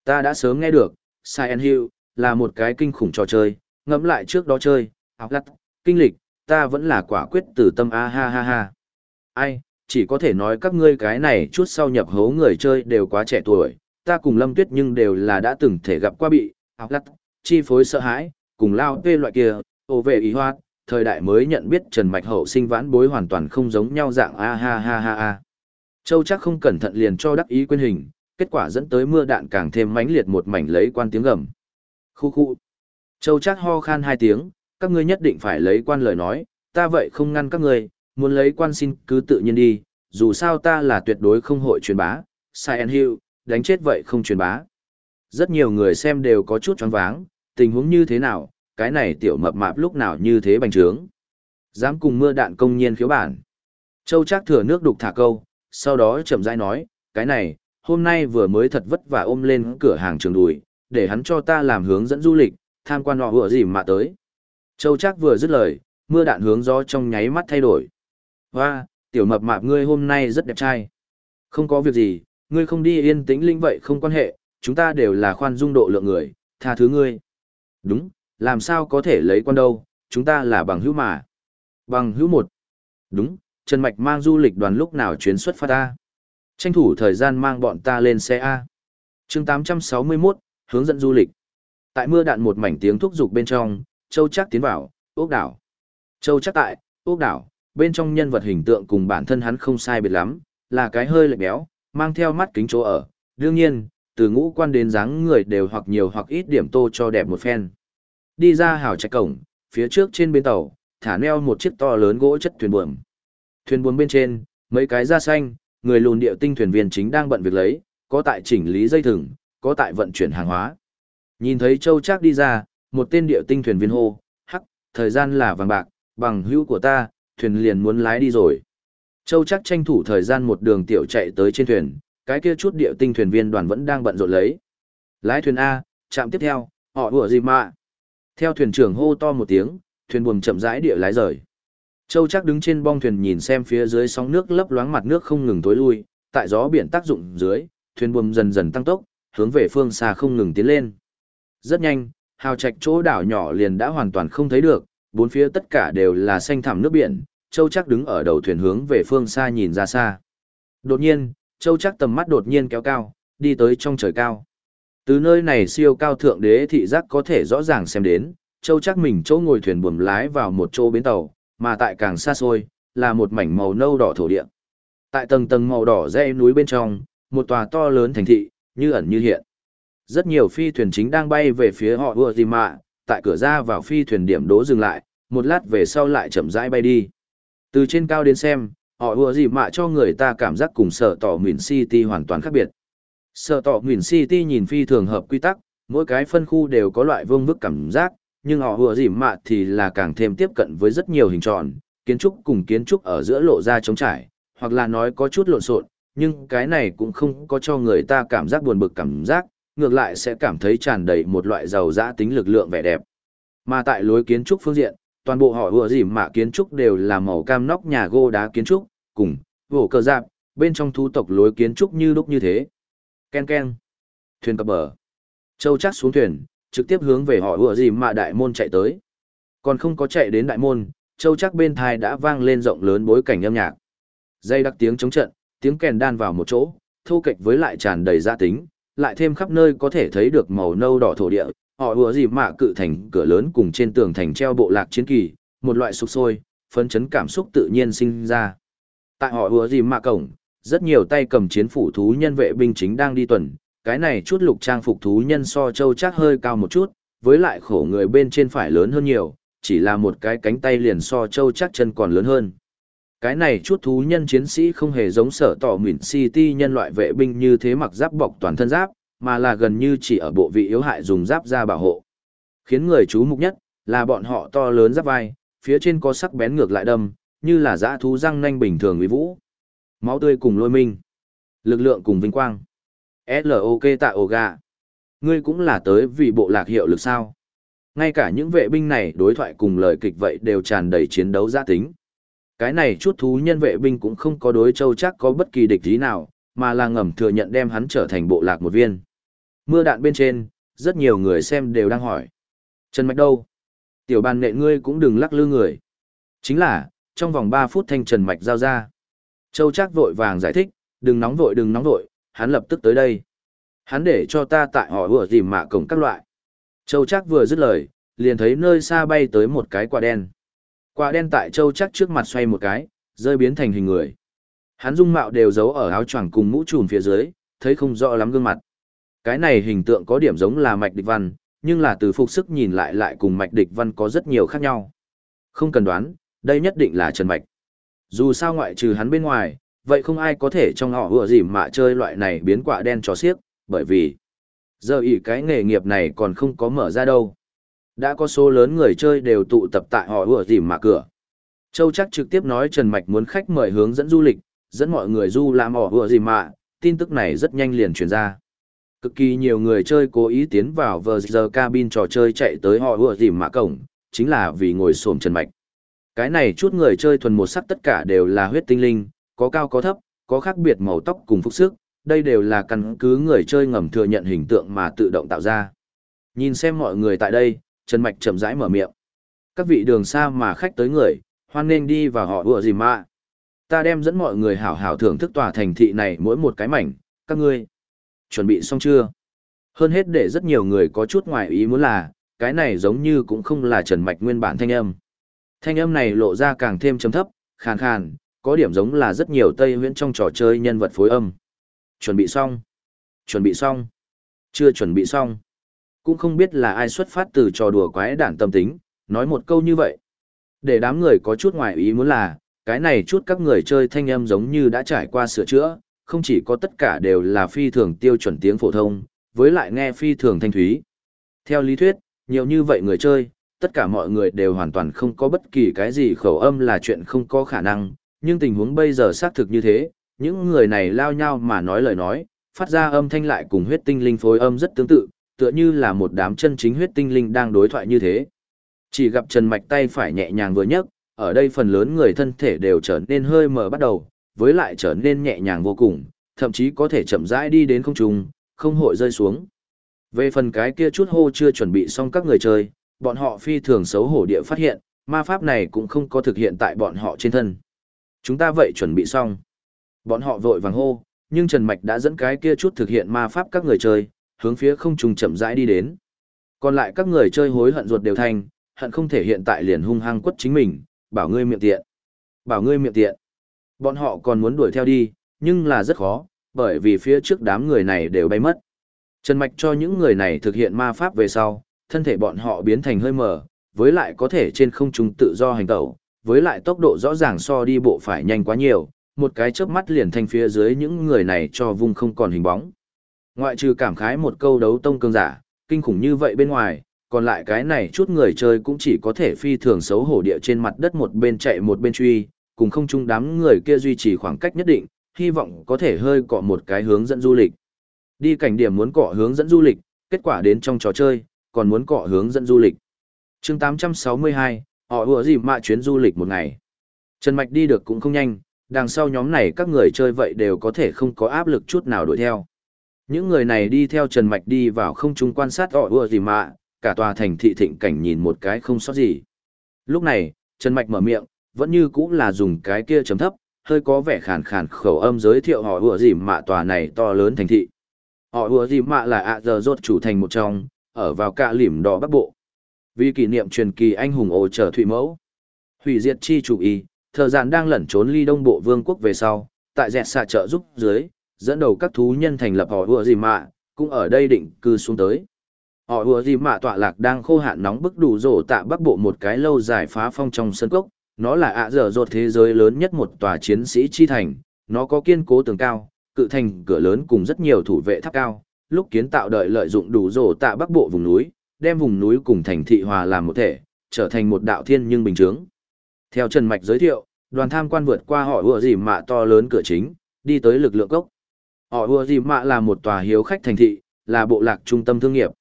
Ta đã sớm nghe được, Silent Hill, là một cái kinh khủng trò chơi, ngẫm lại trước đó chơi, áo lắt, kinh lịch, ta vẫn là quả quyết từ tâm A ha ha ha. Ai, chỉ có thể nói các ngươi cái này chút sau nhập hố người chơi đều quá trẻ tuổi, ta cùng Lâm Tuyết nhưng đều là đã từng thể gặp qua bị, áo lắt, chi phối sợ hãi, cùng lao tê loại kia, ô về ý hoạt, thời đại mới nhận biết Trần Mạch Hậu sinh vãn bối hoàn toàn không giống nhau dạng a ha ha ha ha. Châu chắc không cẩn thận liền cho đắc ý quên hình, kết quả dẫn tới mưa đạn càng thêm mãnh liệt một mảnh lấy quan tiếng gầm. Khu khu. Châu chắc ho khan hai tiếng, các ngươi nhất định phải lấy quan lời nói, ta vậy không ngăn các ngươi, muốn lấy quan xin cứ tự nhiên đi, dù sao ta là tuyệt đối không hội truyền bá, Silent Hill, đánh chết vậy không truyền bá. Rất nhiều người xem đều có chút choáng váng, tình huống như thế nào, cái này tiểu mập mạp lúc nào như thế bành trướng. Dám cùng mưa đạn công nhiên khiếu bản. Châu chắc thừa nước đục thả câu, sau đó chậm rãi nói, cái này, hôm nay vừa mới thật vất vả ôm lên cửa hàng trường đùi, để hắn cho ta làm hướng dẫn du lịch, tham quan họ vừa gì mà tới. Châu chắc vừa dứt lời, mưa đạn hướng gió trong nháy mắt thay đổi. Hoa, tiểu mập mạp ngươi hôm nay rất đẹp trai. Không có việc gì, ngươi không đi yên tĩnh linh vậy không quan hệ, chúng ta đều là khoan dung độ lượng người, tha thứ ngươi. Đúng, làm sao có thể lấy quan đâu, chúng ta là bằng hữu mà. Bằng hữu một. Đúng, Trần Mạch mang du lịch đoàn lúc nào chuyến xuất phát ta. Tranh thủ thời gian mang bọn ta lên xe A. chương 861, hướng dẫn du lịch. Tại mưa đạn một mảnh tiếng thúc dục bên trong, Châu chắc tiến vào, ốc đảo. Châu chắc tại, ốc đảo, bên trong nhân vật hình tượng cùng bản thân hắn không sai biệt lắm, là cái hơi lệch béo, mang theo mắt kính chỗ ở. Đương nhiên, từ ngũ quan đến dáng người đều hoặc nhiều hoặc ít điểm tô cho đẹp một phen. Đi ra hào trạch cổng, phía trước trên bến tàu, thả neo một chiếc to lớn gỗ chất thuyền buồm. Thuyền buồm bên trên, mấy cái da xanh, người lùn điệu tinh thuyền viên chính đang bận việc lấy, có tại chỉnh lý dây thừng, có tại vận chuyển hàng hóa. Nhìn thấy Châu Trác đi ra, một tên điệu tinh thuyền viên hô, hắc, thời gian là vàng bạc, bằng hữu của ta, thuyền liền muốn lái đi rồi. Châu Trác tranh thủ thời gian một đường tiểu chạy tới trên thuyền, cái kia chút địa tinh thuyền viên đoàn vẫn đang bận rộn lấy. Lái thuyền A, chạm tiếp theo, họ vừa gì mà. Theo thuyền trưởng hô to một tiếng, thuyền buồm chậm rãi địa lái rời. Châu chắc đứng trên bong thuyền nhìn xem phía dưới sóng nước lấp loáng mặt nước không ngừng tối lui, tại gió biển tác dụng dưới, thuyền buồm dần dần tăng tốc, hướng về phương xa không ngừng tiến lên. Rất nhanh, hào trạch chỗ đảo nhỏ liền đã hoàn toàn không thấy được, bốn phía tất cả đều là xanh thẳm nước biển, Châu chắc đứng ở đầu thuyền hướng về phương xa nhìn ra xa. Đột nhiên, Châu chắc tầm mắt đột nhiên kéo cao, đi tới trong trời cao. Từ nơi này siêu cao thượng đế thị giác có thể rõ ràng xem đến, Châu chắc mình chỗ ngồi thuyền buồm lái vào một chỗ bến tàu, mà tại càng xa xôi, là một mảnh màu nâu đỏ thổ địa. Tại tầng tầng màu đỏ dây núi bên trong, một tòa to lớn thành thị, như ẩn như hiện. Rất nhiều phi thuyền chính đang bay về phía họ vừa gì mà, tại cửa ra vào phi thuyền điểm đỗ dừng lại, một lát về sau lại chậm rãi bay đi. Từ trên cao đến xem, họ vừa gì mạ cho người ta cảm giác cùng sở tỏ Nguyện City hoàn toàn khác biệt. Sở tỏ Nguyện City nhìn phi thường hợp quy tắc, mỗi cái phân khu đều có loại vương vức cảm giác, nhưng họ vừa dìm mạ thì là càng thêm tiếp cận với rất nhiều hình tròn, kiến trúc cùng kiến trúc ở giữa lộ ra trống trải, hoặc là nói có chút lộn xộn, nhưng cái này cũng không có cho người ta cảm giác buồn bực cảm giác, ngược lại sẽ cảm thấy tràn đầy một loại giàu dã tính lực lượng vẻ đẹp. Mà tại lối kiến trúc phương diện, toàn bộ họ vừa dìm mạ kiến trúc đều là màu cam nóc nhà gỗ đá kiến trúc, cùng, vổ cờ dạp, bên trong thu tộc lối kiến trúc như lúc như thế. Ken ken. Thuyền cập bờ. Châu chắc xuống thuyền, trực tiếp hướng về họ vừa dìm mạ đại môn chạy tới. Còn không có chạy đến đại môn, châu chắc bên thai đã vang lên rộng lớn bối cảnh âm nhạc. Dây đặc tiếng chống trận, tiếng kèn đan vào một chỗ, thu kịch với lại tràn đầy gia tính, lại thêm khắp nơi có thể thấy được màu nâu đỏ thổ địa, họ ùa dìm mạ cự thành cửa lớn cùng trên tường thành treo bộ lạc chiến kỳ, một loại sục sôi, phấn chấn cảm xúc tự nhiên sinh ra. Tại họ ùa dìm mạ cổng, rất nhiều tay cầm chiến phủ thú nhân vệ binh chính đang đi tuần, cái này chút lục trang phục thú nhân so châu chắc hơi cao một chút, với lại khổ người bên trên phải lớn hơn nhiều, chỉ là một cái cánh tay liền so châu chắc chân còn lớn hơn. Cái này chút thú nhân chiến sĩ không hề giống sở tỏ mỉn city nhân loại vệ binh như thế mặc giáp bọc toàn thân giáp, mà là gần như chỉ ở bộ vị yếu hại dùng giáp ra bảo hộ. Khiến người chú mục nhất là bọn họ to lớn giáp vai, phía trên có sắc bén ngược lại đâm, như là dã thú răng nanh bình thường uy vũ. Máu tươi cùng lôi minh, lực lượng cùng vinh quang. LOK tạ ổ gà. Ngươi cũng là tới vì bộ lạc hiệu lực sao. Ngay cả những vệ binh này đối thoại cùng lời kịch vậy đều tràn đầy chiến đấu gia tính. Cái này chút thú nhân vệ binh cũng không có đối châu chắc có bất kỳ địch ý nào, mà là ngầm thừa nhận đem hắn trở thành bộ lạc một viên. Mưa đạn bên trên, rất nhiều người xem đều đang hỏi. Trần Mạch đâu? Tiểu bàn nệ ngươi cũng đừng lắc lư người. Chính là, trong vòng 3 phút thanh Trần Mạch giao ra. Châu Trác vội vàng giải thích, đừng nóng vội đừng nóng vội, hắn lập tức tới đây. Hắn để cho ta tại họ vừa tìm mạ cổng các loại. Châu Trác vừa dứt lời, liền thấy nơi xa bay tới một cái quả đen. Quả đen tại châu Trác trước mặt xoay một cái, rơi biến thành hình người. Hắn dung mạo đều giấu ở áo choàng cùng mũ trùm phía dưới, thấy không rõ lắm gương mặt. Cái này hình tượng có điểm giống là mạch địch văn, nhưng là từ phục sức nhìn lại lại cùng mạch địch văn có rất nhiều khác nhau. Không cần đoán, đây nhất định là Trần Mạch. Dù sao ngoại trừ hắn bên ngoài, vậy không ai có thể trong họ vừa gì mà chơi loại này biến quả đen chó xiếc, bởi vì giờ ý cái nghề nghiệp này còn không có mở ra đâu. Đã có số lớn người chơi đều tụ tập tại họ vừa gì mà cửa. Châu chắc trực tiếp nói Trần Mạch muốn khách mời hướng dẫn du lịch, dẫn mọi người du làm họ vừa gì mà, tin tức này rất nhanh liền truyền ra. Cực kỳ nhiều người chơi cố ý tiến vào vờ giờ cabin trò chơi chạy tới họ vừa dìm mã cổng, chính là vì ngồi xổm Trần Mạch. Cái này chút người chơi thuần một sắc tất cả đều là huyết tinh linh, có cao có thấp, có khác biệt màu tóc cùng phúc sức, đây đều là căn cứ người chơi ngầm thừa nhận hình tượng mà tự động tạo ra. Nhìn xem mọi người tại đây, Trần Mạch chậm rãi mở miệng. Các vị đường xa mà khách tới người, hoan nên đi và họ ủa gì mà. Ta đem dẫn mọi người hảo hảo thưởng thức tòa thành thị này mỗi một cái mảnh, các ngươi. Chuẩn bị xong chưa? Hơn hết để rất nhiều người có chút ngoài ý muốn là, cái này giống như cũng không là Trần Mạch nguyên bản thanh âm. Thanh âm này lộ ra càng thêm trầm thấp, khàn khàn, có điểm giống là rất nhiều Tây huyễn trong trò chơi nhân vật phối âm. Chuẩn bị xong. Chuẩn bị xong. Chưa chuẩn bị xong. Cũng không biết là ai xuất phát từ trò đùa quái đản tâm tính, nói một câu như vậy. Để đám người có chút ngoài ý muốn là, cái này chút các người chơi thanh âm giống như đã trải qua sửa chữa, không chỉ có tất cả đều là phi thường tiêu chuẩn tiếng phổ thông, với lại nghe phi thường thanh thúy. Theo lý thuyết, nhiều như vậy người chơi, tất cả mọi người đều hoàn toàn không có bất kỳ cái gì khẩu âm là chuyện không có khả năng, nhưng tình huống bây giờ xác thực như thế, những người này lao nhau mà nói lời nói, phát ra âm thanh lại cùng huyết tinh linh phối âm rất tương tự, tựa như là một đám chân chính huyết tinh linh đang đối thoại như thế. Chỉ gặp Trần Mạch tay phải nhẹ nhàng vừa nhấc, ở đây phần lớn người thân thể đều trở nên hơi mờ bắt đầu, với lại trở nên nhẹ nhàng vô cùng, thậm chí có thể chậm rãi đi đến không trung, không hội rơi xuống. Về phần cái kia chút hô chưa chuẩn bị xong các người chơi, bọn họ phi thường xấu hổ địa phát hiện, ma pháp này cũng không có thực hiện tại bọn họ trên thân. Chúng ta vậy chuẩn bị xong. Bọn họ vội vàng hô, nhưng Trần Mạch đã dẫn cái kia chút thực hiện ma pháp các người chơi, hướng phía không trùng chậm rãi đi đến. Còn lại các người chơi hối hận ruột đều thành, hận không thể hiện tại liền hung hăng quất chính mình, bảo ngươi miệng tiện. Bảo ngươi miệng tiện. Bọn họ còn muốn đuổi theo đi, nhưng là rất khó, bởi vì phía trước đám người này đều bay mất. Trần Mạch cho những người này thực hiện ma pháp về sau, thân thể bọn họ biến thành hơi mờ, với lại có thể trên không trung tự do hành tẩu, với lại tốc độ rõ ràng so đi bộ phải nhanh quá nhiều, một cái chớp mắt liền thành phía dưới những người này cho vung không còn hình bóng. Ngoại trừ cảm khái một câu đấu tông cường giả, kinh khủng như vậy bên ngoài, còn lại cái này chút người chơi cũng chỉ có thể phi thường xấu hổ địa trên mặt đất một bên chạy một bên truy, cùng không chung đám người kia duy trì khoảng cách nhất định, hy vọng có thể hơi cọ một cái hướng dẫn du lịch. Đi cảnh điểm muốn cọ hướng dẫn du lịch, kết quả đến trong trò chơi, còn muốn cọ hướng dẫn du lịch. chương 862, họ vừa gì mà chuyến du lịch một ngày. Trần Mạch đi được cũng không nhanh, đằng sau nhóm này các người chơi vậy đều có thể không có áp lực chút nào đuổi theo. Những người này đi theo Trần Mạch đi vào không trung quan sát họ vừa gì mà, cả tòa thành thị thịnh cảnh nhìn một cái không sót gì. Lúc này, Trần Mạch mở miệng, vẫn như cũng là dùng cái kia chấm thấp, hơi có vẻ khàn khàn khẩu âm giới thiệu họ ủa dìm mạ tòa này to lớn thành thị. Họ ủa dìm mạ là ạ giờ rốt chủ thành một trong, ở vào cạ lỉm đỏ bắc bộ. Vì kỷ niệm truyền kỳ anh hùng ổ trở thủy mẫu. Hủy diệt chi chủ ý, thờ giản đang lẩn trốn ly đông bộ vương quốc về sau, tại dẹt xạ trợ giúp dưới, dẫn đầu các thú nhân thành lập họ ủa dìm mạ, cũng ở đây định cư xuống tới. Họ ủa gì mạ tọa lạc đang khô hạn nóng bức đủ rổ tạ bắc bộ một cái lâu dài phá phong trong sân cốc, nó là ạ dở dột thế giới lớn nhất một tòa chiến sĩ chi thành, nó có kiên cố tường cao, cự thành cửa lớn cùng rất nhiều thủ vệ tháp cao, lúc kiến tạo đợi lợi dụng đủ rổ tạ bắc bộ vùng núi, đem vùng núi cùng thành thị hòa làm một thể, trở thành một đạo thiên nhưng bình chứng. Theo Trần Mạch giới thiệu, đoàn tham quan vượt qua họ ùa dìm mạ to lớn cửa chính, đi tới lực lượng cốc. Họ ùa dìm mạ là một tòa hiếu khách thành thị, là bộ lạc trung tâm thương nghiệp.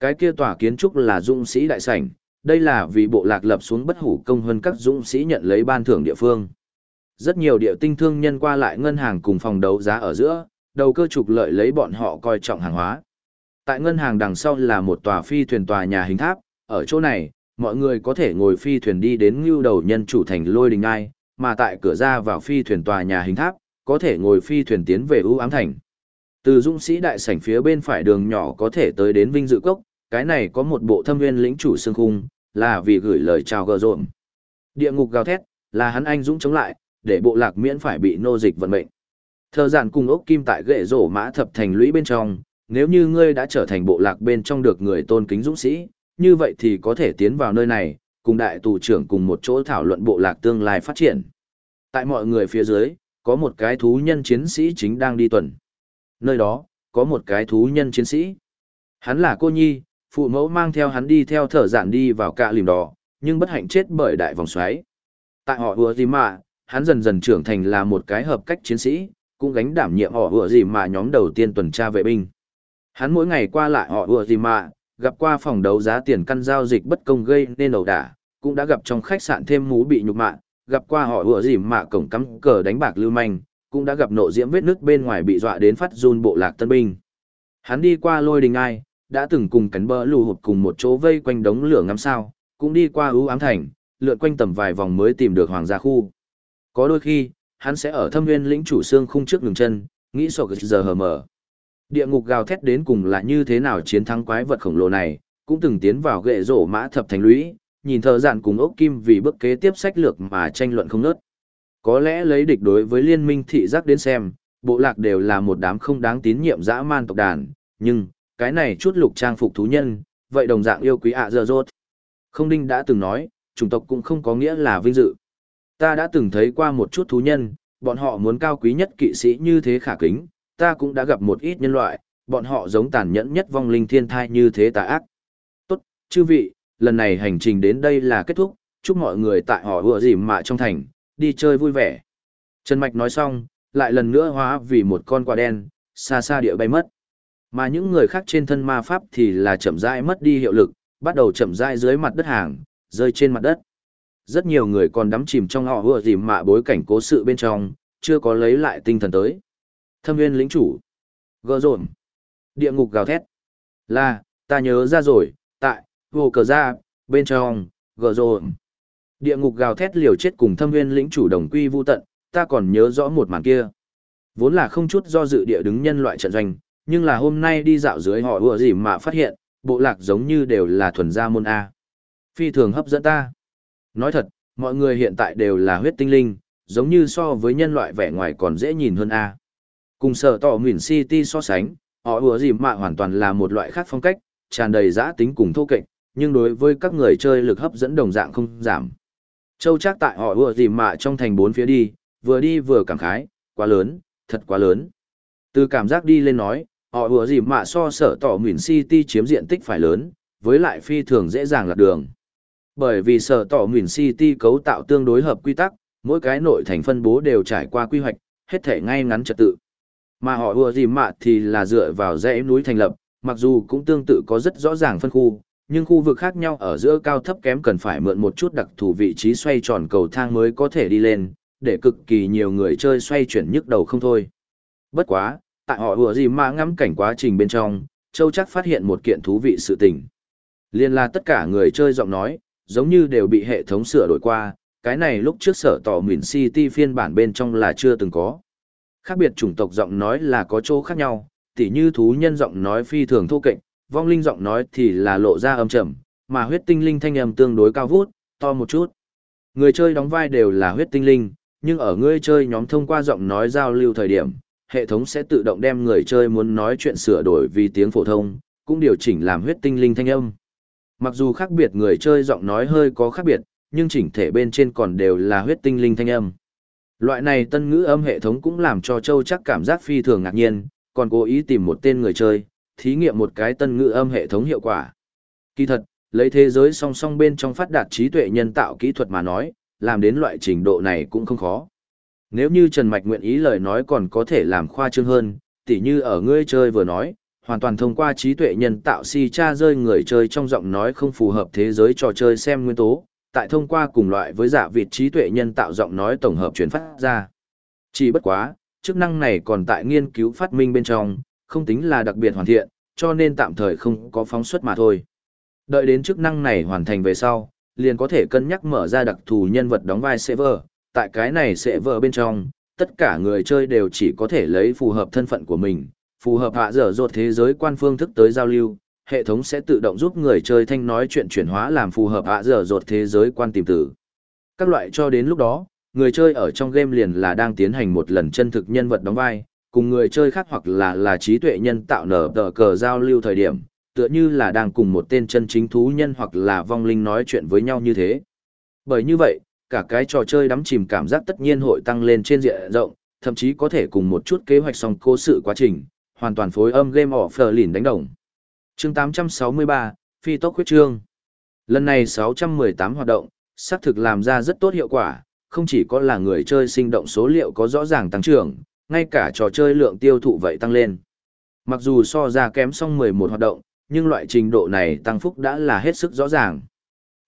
Cái kia tòa kiến trúc là dũng sĩ đại sảnh, đây là vì bộ lạc lập xuống bất hủ công hơn các dũng sĩ nhận lấy ban thưởng địa phương. Rất nhiều địa tinh thương nhân qua lại ngân hàng cùng phòng đấu giá ở giữa, đầu cơ trục lợi lấy bọn họ coi trọng hàng hóa. Tại ngân hàng đằng sau là một tòa phi thuyền tòa nhà hình tháp, ở chỗ này, mọi người có thể ngồi phi thuyền đi đến ngưu đầu nhân chủ thành lôi đình ai, mà tại cửa ra vào phi thuyền tòa nhà hình tháp, có thể ngồi phi thuyền tiến về ưu ám thành. Từ dũng sĩ đại sảnh phía bên phải đường nhỏ có thể tới đến vinh dự cốc, cái này có một bộ thâm nguyên lĩnh chủ xương khung, là vì gửi lời chào gờ rộn. Địa ngục gào thét, là hắn anh dũng chống lại, để bộ lạc miễn phải bị nô dịch vận mệnh. Thờ giản cùng ốc kim tại ghệ rổ mã thập thành lũy bên trong, nếu như ngươi đã trở thành bộ lạc bên trong được người tôn kính dũng sĩ, như vậy thì có thể tiến vào nơi này, cùng đại tù trưởng cùng một chỗ thảo luận bộ lạc tương lai phát triển. Tại mọi người phía dưới, có một cái thú nhân chiến sĩ chính đang đi tuần. Nơi đó, có một cái thú nhân chiến sĩ. Hắn là cô nhi, phụ mẫu mang theo hắn đi theo thở giản đi vào cạ lìm đỏ, nhưng bất hạnh chết bởi đại vòng xoáy. Tại họ vừa gì mà, hắn dần dần trưởng thành là một cái hợp cách chiến sĩ, cũng gánh đảm nhiệm họ vừa gì mà nhóm đầu tiên tuần tra vệ binh. Hắn mỗi ngày qua lại họ vừa gì mà, gặp qua phòng đấu giá tiền căn giao dịch bất công gây nên ẩu đả, cũng đã gặp trong khách sạn thêm mú bị nhục mạ, gặp qua họ vừa gì mà cổng cắm cờ đánh bạc lưu manh, cũng đã gặp nộ diễm vết nước bên ngoài bị dọa đến phát run bộ lạc tân binh. Hắn đi qua lôi đình ai, đã từng cùng cánh bờ lù hụt cùng một chỗ vây quanh đống lửa ngắm sao, cũng đi qua ưu ám thành, lượn quanh tầm vài vòng mới tìm được hoàng gia khu. Có đôi khi, hắn sẽ ở thâm nguyên lĩnh chủ xương khung trước ngừng chân, nghĩ sổ giờ hờ mở. Địa ngục gào thét đến cùng là như thế nào chiến thắng quái vật khổng lồ này, cũng từng tiến vào ghệ rổ mã thập thành lũy, nhìn thợ dạn cùng ốc kim vì bước kế tiếp sách lược mà tranh luận không nớt. Có lẽ lấy địch đối với liên minh thị giác đến xem, bộ lạc đều là một đám không đáng tín nhiệm dã man tộc đàn, nhưng, cái này chút lục trang phục thú nhân, vậy đồng dạng yêu quý ạ giờ rốt. Không đinh đã từng nói, chủng tộc cũng không có nghĩa là vinh dự. Ta đã từng thấy qua một chút thú nhân, bọn họ muốn cao quý nhất kỵ sĩ như thế khả kính, ta cũng đã gặp một ít nhân loại, bọn họ giống tàn nhẫn nhất vong linh thiên thai như thế tà ác. Tốt, chư vị, lần này hành trình đến đây là kết thúc, chúc mọi người tại họ vừa dìm mạ trong thành, đi chơi vui vẻ. Trần Mạch nói xong, lại lần nữa hóa vì một con quả đen, xa xa địa bay mất. Mà những người khác trên thân ma pháp thì là chậm rãi mất đi hiệu lực, bắt đầu chậm rãi dưới mặt đất hàng, rơi trên mặt đất. Rất nhiều người còn đắm chìm trong họ vừa dìm mạ bối cảnh cố sự bên trong, chưa có lấy lại tinh thần tới. Thâm viên lĩnh chủ. Gơ rộn. Địa ngục gào thét. Là, ta nhớ ra rồi, tại, vô cờ ra, bên trong, gờ rộn. Địa ngục gào thét liều chết cùng thâm viên lĩnh chủ đồng quy vu tận, ta còn nhớ rõ một màn kia. Vốn là không chút do dự địa đứng nhân loại trận doanh, nhưng là hôm nay đi dạo dưới họ ùa gì mà phát hiện, bộ lạc giống như đều là thuần gia môn A. Phi thường hấp dẫn ta. Nói thật, mọi người hiện tại đều là huyết tinh linh, giống như so với nhân loại vẻ ngoài còn dễ nhìn hơn A. Cùng sở tỏ Nguyễn City so sánh, họ ùa gì mà hoàn toàn là một loại khác phong cách, tràn đầy giã tính cùng thô kệch, nhưng đối với các người chơi lực hấp dẫn đồng dạng không giảm. Châu chắc tại họ ùa gì mà trong thành bốn phía đi, vừa đi vừa cảm khái, quá lớn, thật quá lớn. Từ cảm giác đi lên nói, họ ùa gì mà so sở tỏ Nguyễn City chiếm diện tích phải lớn, với lại phi thường dễ dàng lạc đường. Bởi vì sở tỏ Nguyễn City cấu tạo tương đối hợp quy tắc, mỗi cái nội thành phân bố đều trải qua quy hoạch, hết thể ngay ngắn trật tự. Mà họ ùa gì mà thì là dựa vào dãy núi thành lập, mặc dù cũng tương tự có rất rõ ràng phân khu, nhưng khu vực khác nhau ở giữa cao thấp kém cần phải mượn một chút đặc thù vị trí xoay tròn cầu thang mới có thể đi lên, để cực kỳ nhiều người chơi xoay chuyển nhức đầu không thôi. Bất quá, tại họ vừa gì mà ngắm cảnh quá trình bên trong, Châu chắc phát hiện một kiện thú vị sự tình. Liên là tất cả người chơi giọng nói, giống như đều bị hệ thống sửa đổi qua, cái này lúc trước sở tỏ Nguyễn City phiên bản bên trong là chưa từng có. Khác biệt chủng tộc giọng nói là có chỗ khác nhau, tỉ như thú nhân giọng nói phi thường thô kệch, vong linh giọng nói thì là lộ ra âm trầm, mà huyết tinh linh thanh âm tương đối cao vút, to một chút. Người chơi đóng vai đều là huyết tinh linh, nhưng ở người chơi nhóm thông qua giọng nói giao lưu thời điểm, hệ thống sẽ tự động đem người chơi muốn nói chuyện sửa đổi vì tiếng phổ thông, cũng điều chỉnh làm huyết tinh linh thanh âm. Mặc dù khác biệt người chơi giọng nói hơi có khác biệt, nhưng chỉnh thể bên trên còn đều là huyết tinh linh thanh âm. Loại này tân ngữ âm hệ thống cũng làm cho Châu chắc cảm giác phi thường ngạc nhiên, còn cố ý tìm một tên người chơi, thí nghiệm một cái tân ngữ âm hệ thống hiệu quả. Kỳ thật, lấy thế giới song song bên trong phát đạt trí tuệ nhân tạo kỹ thuật mà nói, làm đến loại trình độ này cũng không khó. Nếu như Trần Mạch nguyện ý lời nói còn có thể làm khoa trương hơn, tỉ như ở ngươi chơi vừa nói, hoàn toàn thông qua trí tuệ nhân tạo si cha rơi người chơi trong giọng nói không phù hợp thế giới trò chơi xem nguyên tố, tại thông qua cùng loại với giả vịt trí tuệ nhân tạo giọng nói tổng hợp chuyển phát ra. Chỉ bất quá, chức năng này còn tại nghiên cứu phát minh bên trong, không tính là đặc biệt hoàn thiện, cho nên tạm thời không có phóng xuất mà thôi. Đợi đến chức năng này hoàn thành về sau, liền có thể cân nhắc mở ra đặc thù nhân vật đóng vai server, tại cái này sẽ vỡ bên trong, tất cả người chơi đều chỉ có thể lấy phù hợp thân phận của mình, phù hợp hạ dở dột thế giới quan phương thức tới giao lưu, hệ thống sẽ tự động giúp người chơi thanh nói chuyện chuyển hóa làm phù hợp hạ dở dột thế giới quan tìm tử. Các loại cho đến lúc đó, người chơi ở trong game liền là đang tiến hành một lần chân thực nhân vật đóng vai, cùng người chơi khác hoặc là là trí tuệ nhân tạo nở tờ cờ giao lưu thời điểm, tựa như là đang cùng một tên chân chính thú nhân hoặc là vong linh nói chuyện với nhau như thế. Bởi như vậy, cả cái trò chơi đắm chìm cảm giác tất nhiên hội tăng lên trên diện rộng, thậm chí có thể cùng một chút kế hoạch song cố sự quá trình, hoàn toàn phối âm game of lìn đánh đồng. Chương 863, Phi tốc huyết trương. Lần này 618 hoạt động, xác thực làm ra rất tốt hiệu quả, không chỉ có là người chơi sinh động số liệu có rõ ràng tăng trưởng, ngay cả trò chơi lượng tiêu thụ vậy tăng lên. Mặc dù so ra kém xong 11 hoạt động, nhưng loại trình độ này tăng phúc đã là hết sức rõ ràng.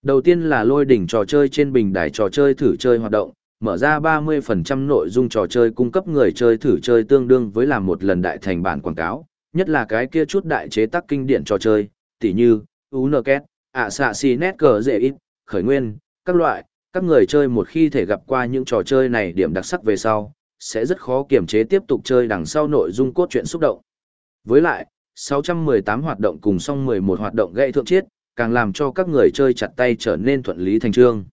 Đầu tiên là lôi đỉnh trò chơi trên bình đài trò chơi thử chơi hoạt động, mở ra 30% nội dung trò chơi cung cấp người chơi thử chơi tương đương với làm một lần đại thành bản quảng cáo, nhất là cái kia chút đại chế tác kinh điển trò chơi, tỉ như, Unket, ạ xạ xì nét cờ dễ ít, khởi nguyên, các loại, các người chơi một khi thể gặp qua những trò chơi này điểm đặc sắc về sau, sẽ rất khó kiềm chế tiếp tục chơi đằng sau nội dung cốt truyện xúc động. Với lại, 618 hoạt động cùng song 11 hoạt động gây thượng chiết, càng làm cho các người chơi chặt tay trở nên thuận lý thành trương.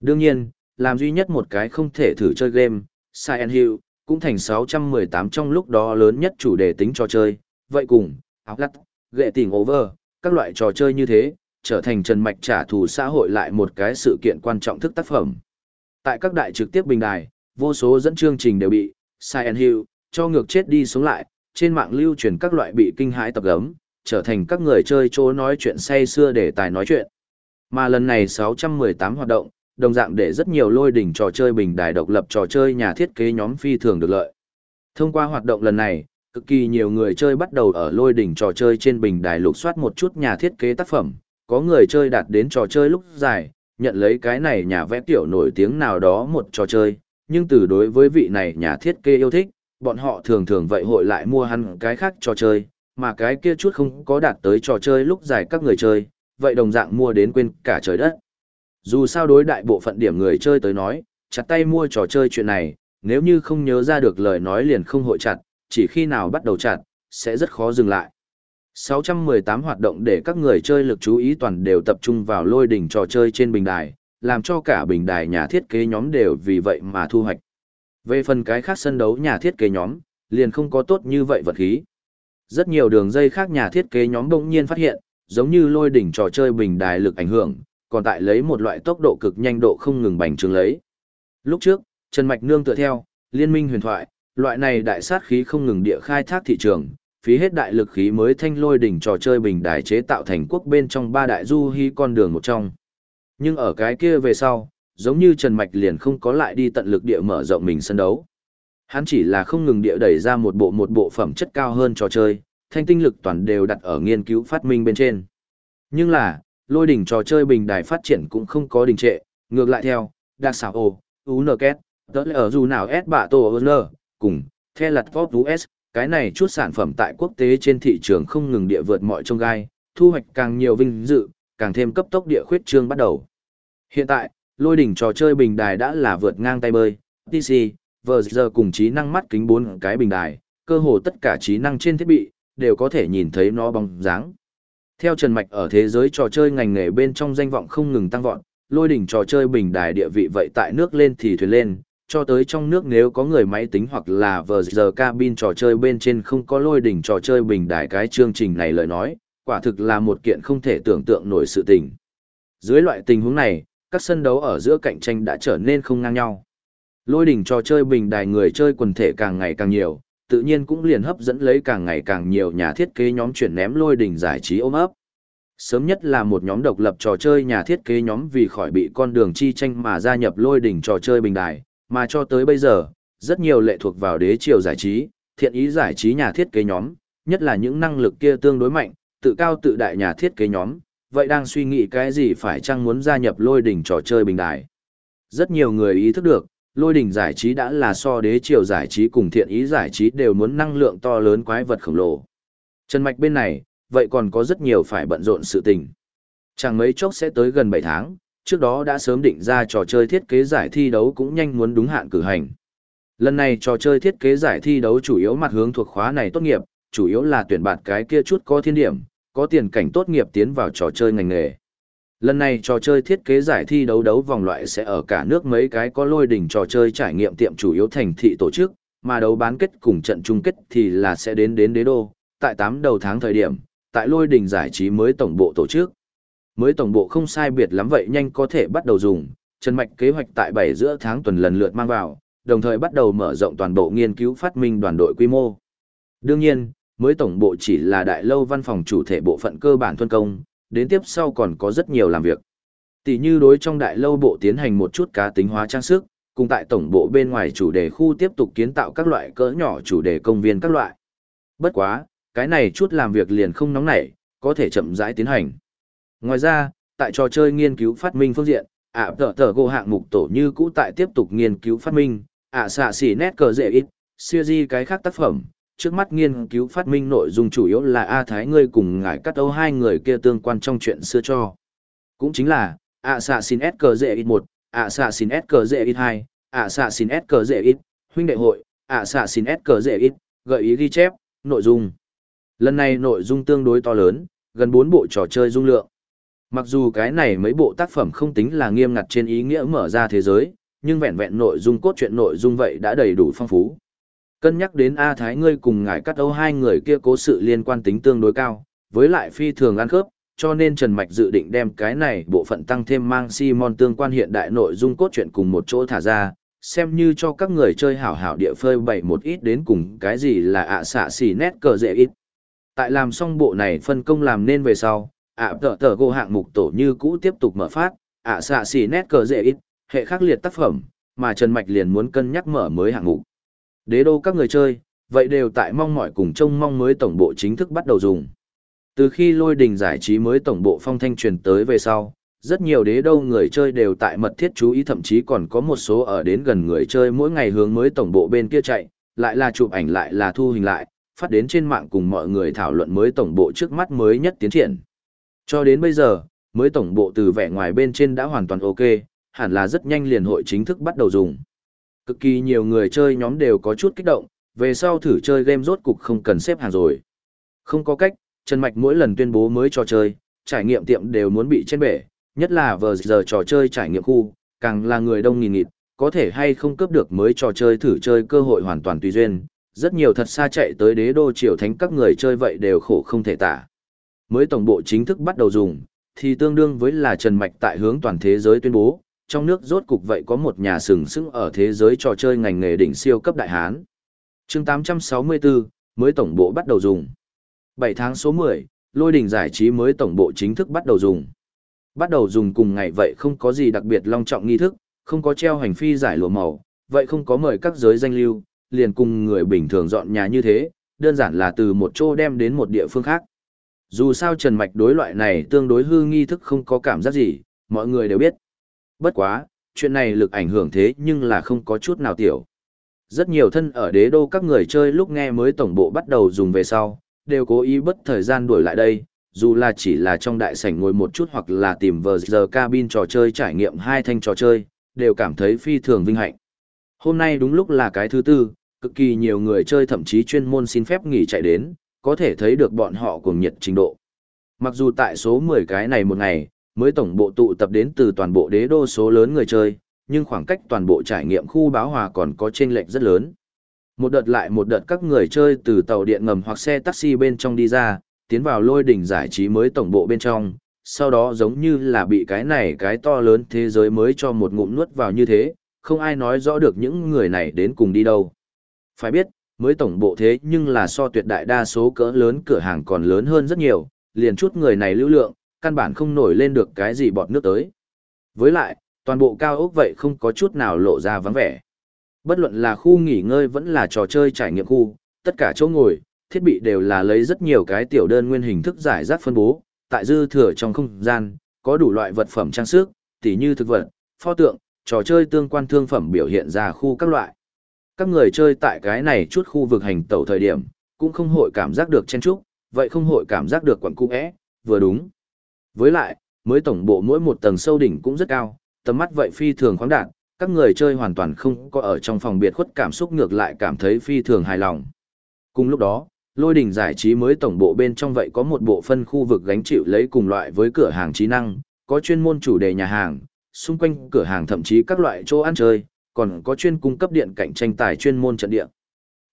Đương nhiên, làm duy nhất một cái không thể thử chơi game, Silent Hill, cũng thành 618 trong lúc đó lớn nhất chủ đề tính trò chơi, vậy cùng, áo lắt, ghệ tỉnh over, các loại trò chơi như thế, trở thành trần mạch trả thù xã hội lại một cái sự kiện quan trọng thức tác phẩm. Tại các đại trực tiếp bình đài, vô số dẫn chương trình đều bị, Silent Hill, cho ngược chết đi xuống lại, trên mạng lưu truyền các loại bị kinh hãi tập gấm, trở thành các người chơi chỗ nói chuyện say xưa để tài nói chuyện. Mà lần này 618 hoạt động, đồng dạng để rất nhiều lôi đỉnh trò chơi bình đài độc lập trò chơi nhà thiết kế nhóm phi thường được lợi. Thông qua hoạt động lần này, cực kỳ nhiều người chơi bắt đầu ở lôi đỉnh trò chơi trên bình đài lục soát một chút nhà thiết kế tác phẩm, có người chơi đạt đến trò chơi lúc dài, nhận lấy cái này nhà vẽ tiểu nổi tiếng nào đó một trò chơi, nhưng từ đối với vị này nhà thiết kế yêu thích, bọn họ thường thường vậy hội lại mua hắn cái khác trò chơi, mà cái kia chút không có đạt tới trò chơi lúc giải các người chơi, vậy đồng dạng mua đến quên cả trời đất. Dù sao đối đại bộ phận điểm người chơi tới nói, chặt tay mua trò chơi chuyện này, nếu như không nhớ ra được lời nói liền không hội chặt, chỉ khi nào bắt đầu chặt, sẽ rất khó dừng lại. 618 hoạt động để các người chơi lực chú ý toàn đều tập trung vào lôi đỉnh trò chơi trên bình đài, làm cho cả bình đài nhà thiết kế nhóm đều vì vậy mà thu hoạch. Về phần cái khác sân đấu nhà thiết kế nhóm, liền không có tốt như vậy vật khí. Rất nhiều đường dây khác nhà thiết kế nhóm bỗng nhiên phát hiện, giống như lôi đỉnh trò chơi bình đài lực ảnh hưởng, còn tại lấy một loại tốc độ cực nhanh độ không ngừng bành trướng lấy. Lúc trước, Trần Mạch Nương tựa theo, liên minh huyền thoại, loại này đại sát khí không ngừng địa khai thác thị trường, phí hết đại lực khí mới thanh lôi đỉnh trò chơi bình đài chế tạo thành quốc bên trong ba đại du hy con đường một trong. Nhưng ở cái kia về sau, giống như Trần Mạch liền không có lại đi tận lực địa mở rộng mình sân đấu. Hắn chỉ là không ngừng địa đẩy ra một bộ một bộ phẩm chất cao hơn trò chơi, thanh tinh lực toàn đều đặt ở nghiên cứu phát minh bên trên. Nhưng là, lôi đỉnh trò chơi bình đài phát triển cũng không có đình trệ, ngược lại theo, đặc xảo ồ, UNKET, tớ ở dù nào S bạ tổ ơn cùng, the lặt Pop US, cái này chút sản phẩm tại quốc tế trên thị trường không ngừng địa vượt mọi trông gai, thu hoạch càng nhiều vinh dự, càng thêm cấp tốc địa khuyết trương bắt đầu. Hiện tại, lôi đỉnh trò chơi bình đài đã là vượt ngang tay bơi, TC, vờ giờ cùng trí năng mắt kính bốn cái bình đài, cơ hồ tất cả trí năng trên thiết bị, đều có thể nhìn thấy nó bóng dáng. Theo Trần Mạch ở thế giới trò chơi ngành nghề bên trong danh vọng không ngừng tăng vọt, lôi đỉnh trò chơi bình đài địa vị vậy tại nước lên thì thuyền lên, cho tới trong nước nếu có người máy tính hoặc là vờ giờ cabin trò chơi bên trên không có lôi đỉnh trò chơi bình đài cái chương trình này lời nói, quả thực là một kiện không thể tưởng tượng nổi sự tình. Dưới loại tình huống này, các sân đấu ở giữa cạnh tranh đã trở nên không ngang nhau. Lôi đỉnh trò chơi bình đài người chơi quần thể càng ngày càng nhiều, tự nhiên cũng liền hấp dẫn lấy càng ngày càng nhiều nhà thiết kế nhóm chuyển ném lôi đỉnh giải trí ôm ấp. Sớm nhất là một nhóm độc lập trò chơi nhà thiết kế nhóm vì khỏi bị con đường chi tranh mà gia nhập lôi đỉnh trò chơi bình đài, mà cho tới bây giờ, rất nhiều lệ thuộc vào đế triều giải trí, thiện ý giải trí nhà thiết kế nhóm, nhất là những năng lực kia tương đối mạnh, tự cao tự đại nhà thiết kế nhóm, vậy đang suy nghĩ cái gì phải chăng muốn gia nhập lôi đỉnh trò chơi bình đài. Rất nhiều người ý thức được, lôi đỉnh giải trí đã là so đế triều giải trí cùng thiện ý giải trí đều muốn năng lượng to lớn quái vật khổng lồ. Trần Mạch bên này, vậy còn có rất nhiều phải bận rộn sự tình. Chẳng mấy chốc sẽ tới gần 7 tháng, trước đó đã sớm định ra trò chơi thiết kế giải thi đấu cũng nhanh muốn đúng hạn cử hành. Lần này trò chơi thiết kế giải thi đấu chủ yếu mặt hướng thuộc khóa này tốt nghiệp, chủ yếu là tuyển bạt cái kia chút có thiên điểm, có tiền cảnh tốt nghiệp tiến vào trò chơi ngành nghề. Lần này trò chơi thiết kế giải thi đấu đấu vòng loại sẽ ở cả nước mấy cái có lôi đỉnh trò chơi trải nghiệm tiệm chủ yếu thành thị tổ chức, mà đấu bán kết cùng trận chung kết thì là sẽ đến đến đế đô, tại 8 đầu tháng thời điểm, tại lôi đỉnh giải trí mới tổng bộ tổ chức. Mới tổng bộ không sai biệt lắm vậy nhanh có thể bắt đầu dùng, Trần Mạch kế hoạch tại 7 giữa tháng tuần lần lượt mang vào, đồng thời bắt đầu mở rộng toàn bộ nghiên cứu phát minh đoàn đội quy mô. Đương nhiên, mới tổng bộ chỉ là đại lâu văn phòng chủ thể bộ phận cơ bản thuân công, đến tiếp sau còn có rất nhiều làm việc. Tỷ như đối trong đại lâu bộ tiến hành một chút cá tính hóa trang sức, cùng tại tổng bộ bên ngoài chủ đề khu tiếp tục kiến tạo các loại cỡ nhỏ chủ đề công viên các loại. Bất quá, cái này chút làm việc liền không nóng nảy, có thể chậm rãi tiến hành. Ngoài ra, tại trò chơi nghiên cứu phát minh phương diện, ạ tờ tờ gô hạng mục tổ như cũ tại tiếp tục nghiên cứu phát minh, ạ xạ xỉ nét cờ dễ ít, siêu di cái khác tác phẩm, trước mắt nghiên cứu phát minh nội dung chủ yếu là A Thái ngươi cùng ngài cắt âu hai người kia tương quan trong chuyện xưa cho. Cũng chính là, ạ xạ xin S cờ dễ ít một, ạ xạ xin S cờ dễ ít hai, ạ xạ xin S cờ dễ ít, huynh đệ hội, ạ xạ xin S cờ dễ ít, gợi ý ghi chép, nội dung. Lần này nội dung tương đối to lớn, gần bốn bộ trò chơi dung lượng. Mặc dù cái này mấy bộ tác phẩm không tính là nghiêm ngặt trên ý nghĩa mở ra thế giới, nhưng vẹn vẹn nội dung cốt truyện nội dung vậy đã đầy đủ phong phú. Cân nhắc đến A Thái ngươi cùng ngài cắt âu hai người kia cố sự liên quan tính tương đối cao, với lại phi thường ăn khớp, cho nên Trần Mạch dự định đem cái này bộ phận tăng thêm mang Simon tương quan hiện đại nội dung cốt truyện cùng một chỗ thả ra, xem như cho các người chơi hảo hảo địa phơi bày một ít đến cùng cái gì là ạ xạ xì nét cờ dễ ít. Tại làm xong bộ này phân công làm nên về sau, ạ tờ tờ gô hạng mục tổ như cũ tiếp tục mở phát, ạ xạ xì nét cờ dễ ít, hệ khắc liệt tác phẩm, mà Trần Mạch liền muốn cân nhắc mở mới hạng mục. Đế đô các người chơi, vậy đều tại mong mỏi cùng trông mong mới tổng bộ chính thức bắt đầu dùng. Từ khi lôi đình giải trí mới tổng bộ phong thanh truyền tới về sau, rất nhiều đế đô người chơi đều tại mật thiết chú ý thậm chí còn có một số ở đến gần người chơi mỗi ngày hướng mới tổng bộ bên kia chạy, lại là chụp ảnh lại là thu hình lại, phát đến trên mạng cùng mọi người thảo luận mới tổng bộ trước mắt mới nhất tiến triển. Cho đến bây giờ, mới tổng bộ từ vẻ ngoài bên trên đã hoàn toàn ok, hẳn là rất nhanh liền hội chính thức bắt đầu dùng. Cực kỳ nhiều người chơi nhóm đều có chút kích động, về sau thử chơi game rốt cục không cần xếp hàng rồi. Không có cách, Trần Mạch mỗi lần tuyên bố mới trò chơi, trải nghiệm tiệm đều muốn bị trên bể, nhất là vừa giờ trò chơi trải nghiệm khu, càng là người đông nghìn nghịt, có thể hay không cướp được mới trò chơi thử chơi cơ hội hoàn toàn tùy duyên. Rất nhiều thật xa chạy tới đế đô triều thánh các người chơi vậy đều khổ không thể tả. Mới tổng bộ chính thức bắt đầu dùng, thì tương đương với là Trần Mạch tại hướng toàn thế giới tuyên bố, trong nước rốt cục vậy có một nhà sừng sững ở thế giới trò chơi ngành nghề đỉnh siêu cấp đại hán. chương 864, mới tổng bộ bắt đầu dùng. 7 tháng số 10, lôi đỉnh giải trí mới tổng bộ chính thức bắt đầu dùng. Bắt đầu dùng cùng ngày vậy không có gì đặc biệt long trọng nghi thức, không có treo hành phi giải lụa màu, vậy không có mời các giới danh lưu, liền cùng người bình thường dọn nhà như thế, đơn giản là từ một chỗ đem đến một địa phương khác. Dù sao Trần Mạch đối loại này tương đối hư nghi thức không có cảm giác gì, mọi người đều biết. Bất quá, chuyện này lực ảnh hưởng thế nhưng là không có chút nào tiểu. Rất nhiều thân ở đế đô các người chơi lúc nghe mới tổng bộ bắt đầu dùng về sau, đều cố ý bất thời gian đuổi lại đây, dù là chỉ là trong đại sảnh ngồi một chút hoặc là tìm vờ giờ cabin trò chơi trải nghiệm hai thanh trò chơi, đều cảm thấy phi thường vinh hạnh. Hôm nay đúng lúc là cái thứ tư, cực kỳ nhiều người chơi thậm chí chuyên môn xin phép nghỉ chạy đến, có thể thấy được bọn họ cùng nhiệt trình độ. Mặc dù tại số 10 cái này một ngày, mới tổng bộ tụ tập đến từ toàn bộ đế đô số lớn người chơi, nhưng khoảng cách toàn bộ trải nghiệm khu báo hòa còn có chênh lệch rất lớn. Một đợt lại một đợt các người chơi từ tàu điện ngầm hoặc xe taxi bên trong đi ra, tiến vào lôi đỉnh giải trí mới tổng bộ bên trong, sau đó giống như là bị cái này cái to lớn thế giới mới cho một ngụm nuốt vào như thế, không ai nói rõ được những người này đến cùng đi đâu. Phải biết, mới tổng bộ thế nhưng là so tuyệt đại đa số cỡ lớn cửa hàng còn lớn hơn rất nhiều, liền chút người này lưu lượng, căn bản không nổi lên được cái gì bọt nước tới. Với lại, toàn bộ cao ốc vậy không có chút nào lộ ra vắng vẻ. Bất luận là khu nghỉ ngơi vẫn là trò chơi trải nghiệm khu, tất cả chỗ ngồi, thiết bị đều là lấy rất nhiều cái tiểu đơn nguyên hình thức giải rác phân bố, tại dư thừa trong không gian, có đủ loại vật phẩm trang sức, tỉ như thực vật, pho tượng, trò chơi tương quan thương phẩm biểu hiện ra khu các loại. Các người chơi tại cái này chút khu vực hành tẩu thời điểm, cũng không hội cảm giác được chen trúc, vậy không hội cảm giác được quẩn cung ẽ, vừa đúng. Với lại, mới tổng bộ mỗi một tầng sâu đỉnh cũng rất cao, tầm mắt vậy phi thường khoáng đạt, các người chơi hoàn toàn không có ở trong phòng biệt khuất cảm xúc ngược lại cảm thấy phi thường hài lòng. Cùng lúc đó, lôi đỉnh giải trí mới tổng bộ bên trong vậy có một bộ phân khu vực gánh chịu lấy cùng loại với cửa hàng trí năng, có chuyên môn chủ đề nhà hàng, xung quanh cửa hàng thậm chí các loại chỗ ăn chơi, còn có chuyên cung cấp điện cạnh tranh tài chuyên môn trận địa.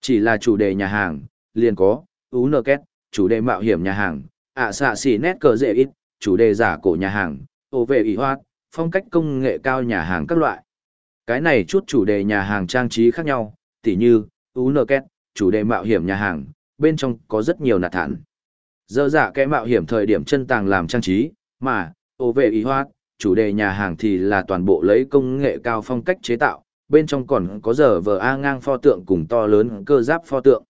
Chỉ là chủ đề nhà hàng, liền có, ú nơ két, chủ đề mạo hiểm nhà hàng, ạ xạ xỉ nét cờ dễ ít, chủ đề giả cổ nhà hàng, ô vệ ủy hoát, phong cách công nghệ cao nhà hàng các loại. Cái này chút chủ đề nhà hàng trang trí khác nhau, tỉ như, ú nơ két, chủ đề mạo hiểm nhà hàng, bên trong có rất nhiều nạt thản. Dơ giả kẽ mạo hiểm thời điểm chân tàng làm trang trí, mà, ô vệ ủy hoát, chủ đề nhà hàng thì là toàn bộ lấy công nghệ cao phong cách chế tạo, bên trong còn có giờ vờ A ngang pho tượng cùng to lớn cơ giáp pho tượng.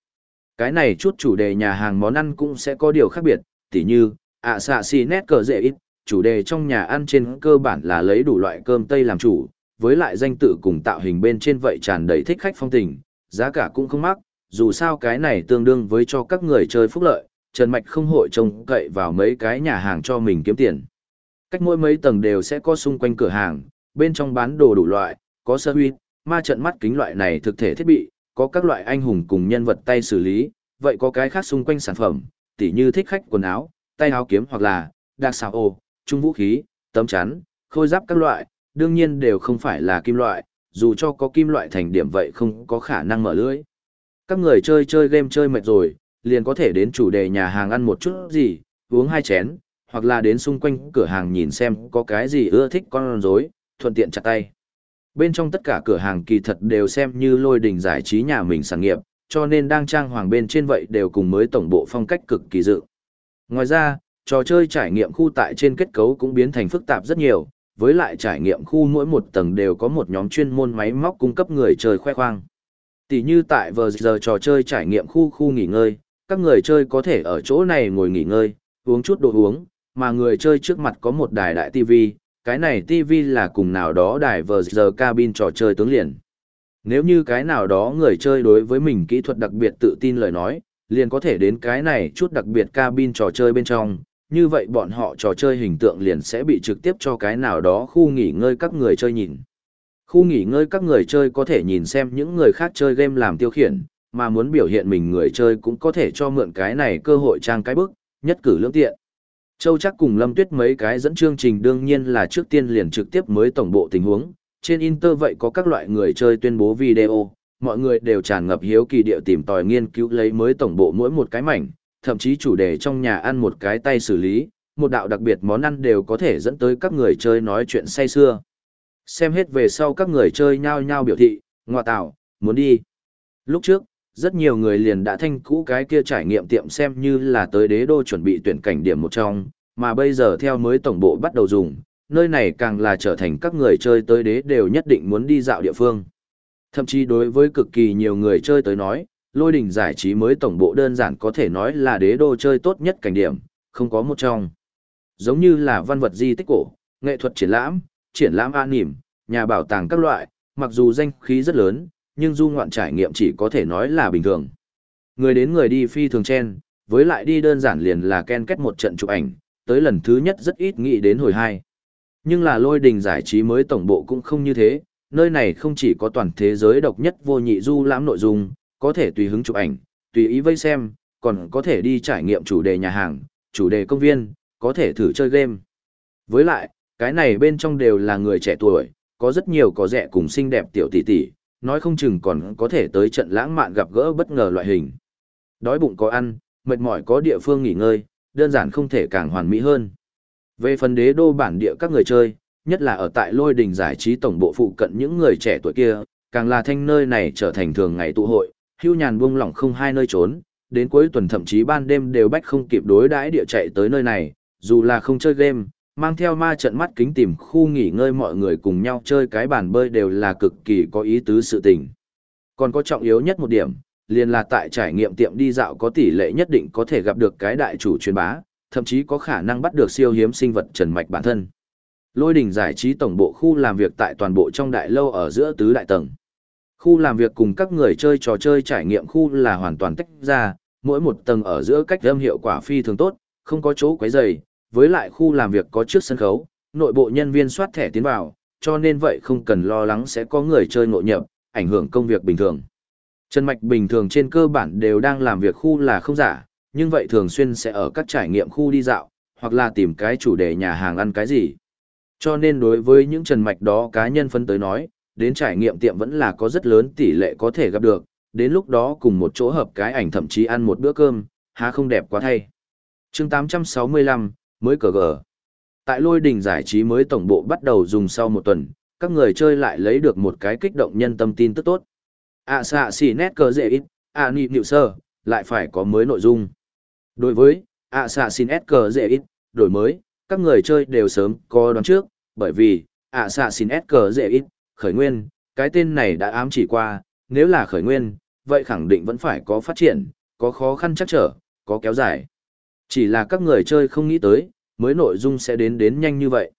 Cái này chút chủ đề nhà hàng món ăn cũng sẽ có điều khác biệt, tỉ như, ạ xạ xì nét cờ dễ ít, chủ đề trong nhà ăn trên cơ bản là lấy đủ loại cơm tây làm chủ, với lại danh tự cùng tạo hình bên trên vậy tràn đầy thích khách phong tình, giá cả cũng không mắc, dù sao cái này tương đương với cho các người chơi phúc lợi, Trần Mạch không hội trông cậy vào mấy cái nhà hàng cho mình kiếm tiền. Cách mỗi mấy tầng đều sẽ có xung quanh cửa hàng, bên trong bán đồ đủ loại, có sơ huy, ma trận mắt kính loại này thực thể thiết bị, có các loại anh hùng cùng nhân vật tay xử lý, vậy có cái khác xung quanh sản phẩm, tỉ như thích khách quần áo, tay áo kiếm hoặc là đạc xào ô, trung vũ khí, tấm chắn, khôi giáp các loại, đương nhiên đều không phải là kim loại, dù cho có kim loại thành điểm vậy không có khả năng mở lưỡi. Các người chơi chơi game chơi mệt rồi, liền có thể đến chủ đề nhà hàng ăn một chút gì, uống hai chén, hoặc là đến xung quanh cửa hàng nhìn xem có cái gì ưa thích con rối, thuận tiện chặt tay. Bên trong tất cả cửa hàng kỳ thật đều xem như lôi đình giải trí nhà mình sản nghiệp, cho nên đang trang hoàng bên trên vậy đều cùng mới tổng bộ phong cách cực kỳ dự. Ngoài ra, trò chơi trải nghiệm khu tại trên kết cấu cũng biến thành phức tạp rất nhiều, với lại trải nghiệm khu mỗi một tầng đều có một nhóm chuyên môn máy móc cung cấp người chơi khoe khoang. Tỷ như tại vừa giờ trò chơi trải nghiệm khu khu nghỉ ngơi, các người chơi có thể ở chỗ này ngồi nghỉ ngơi, uống chút đồ uống, mà người chơi trước mặt có một đài đại TV, cái này TV là cùng nào đó đài vừa giờ cabin trò chơi tướng liền. Nếu như cái nào đó người chơi đối với mình kỹ thuật đặc biệt tự tin lời nói, liền có thể đến cái này chút đặc biệt cabin trò chơi bên trong, như vậy bọn họ trò chơi hình tượng liền sẽ bị trực tiếp cho cái nào đó khu nghỉ ngơi các người chơi nhìn. Khu nghỉ ngơi các người chơi có thể nhìn xem những người khác chơi game làm tiêu khiển, mà muốn biểu hiện mình người chơi cũng có thể cho mượn cái này cơ hội trang cái bức, nhất cử lưỡng tiện. Châu chắc cùng Lâm Tuyết mấy cái dẫn chương trình đương nhiên là trước tiên liền trực tiếp mới tổng bộ tình huống, trên Inter vậy có các loại người chơi tuyên bố video, mọi người đều tràn ngập hiếu kỳ địa tìm tòi nghiên cứu lấy mới tổng bộ mỗi một cái mảnh, thậm chí chủ đề trong nhà ăn một cái tay xử lý, một đạo đặc biệt món ăn đều có thể dẫn tới các người chơi nói chuyện say xưa. Xem hết về sau các người chơi nhao nhao biểu thị, ngọa tạo, muốn đi. Lúc trước, rất nhiều người liền đã thanh cũ cái kia trải nghiệm tiệm xem như là tới đế đô chuẩn bị tuyển cảnh điểm một trong, mà bây giờ theo mới tổng bộ bắt đầu dùng, nơi này càng là trở thành các người chơi tới đế đều nhất định muốn đi dạo địa phương. Thậm chí đối với cực kỳ nhiều người chơi tới nói, lôi đỉnh giải trí mới tổng bộ đơn giản có thể nói là đế đô chơi tốt nhất cảnh điểm, không có một trong. Giống như là văn vật di tích cổ, nghệ thuật triển lãm, triển lãm an nỉm, nhà bảo tàng các loại, mặc dù danh khí rất lớn, nhưng du ngoạn trải nghiệm chỉ có thể nói là bình thường. Người đến người đi phi thường chen, với lại đi đơn giản liền là ken kết một trận chụp ảnh, tới lần thứ nhất rất ít nghĩ đến hồi hai. Nhưng là lôi đình giải trí mới tổng bộ cũng không như thế, nơi này không chỉ có toàn thế giới độc nhất vô nhị du lãm nội dung, có thể tùy hứng chụp ảnh, tùy ý vây xem, còn có thể đi trải nghiệm chủ đề nhà hàng, chủ đề công viên, có thể thử chơi game. Với lại, cái này bên trong đều là người trẻ tuổi, có rất nhiều có rẻ cùng xinh đẹp tiểu tỷ tỷ, nói không chừng còn có thể tới trận lãng mạn gặp gỡ bất ngờ loại hình. Đói bụng có ăn, mệt mỏi có địa phương nghỉ ngơi, đơn giản không thể càng hoàn mỹ hơn. Về phần đế đô bản địa các người chơi, nhất là ở tại lôi đình giải trí tổng bộ phụ cận những người trẻ tuổi kia, càng là thanh nơi này trở thành thường ngày tụ hội, hưu nhàn buông lỏng không hai nơi trốn, đến cuối tuần thậm chí ban đêm đều bách không kịp đối đãi địa chạy tới nơi này, dù là không chơi game, mang theo ma trận mắt kính tìm khu nghỉ ngơi mọi người cùng nhau chơi cái bàn bơi đều là cực kỳ có ý tứ sự tình. Còn có trọng yếu nhất một điểm, liền là tại trải nghiệm tiệm đi dạo có tỷ lệ nhất định có thể gặp được cái đại chủ truyền bá, thậm chí có khả năng bắt được siêu hiếm sinh vật trần mạch bản thân. Lôi đỉnh giải trí tổng bộ khu làm việc tại toàn bộ trong đại lâu ở giữa tứ đại tầng. Khu làm việc cùng các người chơi trò chơi trải nghiệm khu là hoàn toàn tách ra, mỗi một tầng ở giữa cách âm hiệu quả phi thường tốt, không có chỗ quấy rầy, với lại khu làm việc có trước sân khấu, nội bộ nhân viên soát thẻ tiến vào, cho nên vậy không cần lo lắng sẽ có người chơi ngộ nhập, ảnh hưởng công việc bình thường. Trần Mạch bình thường trên cơ bản đều đang làm việc khu là không giả, nhưng vậy thường xuyên sẽ ở các trải nghiệm khu đi dạo, hoặc là tìm cái chủ đề nhà hàng ăn cái gì. Cho nên đối với những Trần Mạch đó cá nhân phân tới nói, đến trải nghiệm tiệm vẫn là có rất lớn tỷ lệ có thể gặp được, đến lúc đó cùng một chỗ hợp cái ảnh thậm chí ăn một bữa cơm, há không đẹp quá thay. chương 865, mới cờ gờ. Tại lôi đình giải trí mới tổng bộ bắt đầu dùng sau một tuần, các người chơi lại lấy được một cái kích động nhân tâm tin tức tốt. À xạ xỉ nét cờ dễ ít, à nị nịu sơ, lại phải có mới nội dung. Đối với, à xạ xỉ nét cờ dễ ít, đổi mới, các người chơi đều sớm có đoán trước, bởi vì, ạ xạ xin S cờ dễ ít, khởi nguyên, cái tên này đã ám chỉ qua, nếu là khởi nguyên, vậy khẳng định vẫn phải có phát triển, có khó khăn chắc trở, có kéo dài. Chỉ là các người chơi không nghĩ tới, mới nội dung sẽ đến đến nhanh như vậy.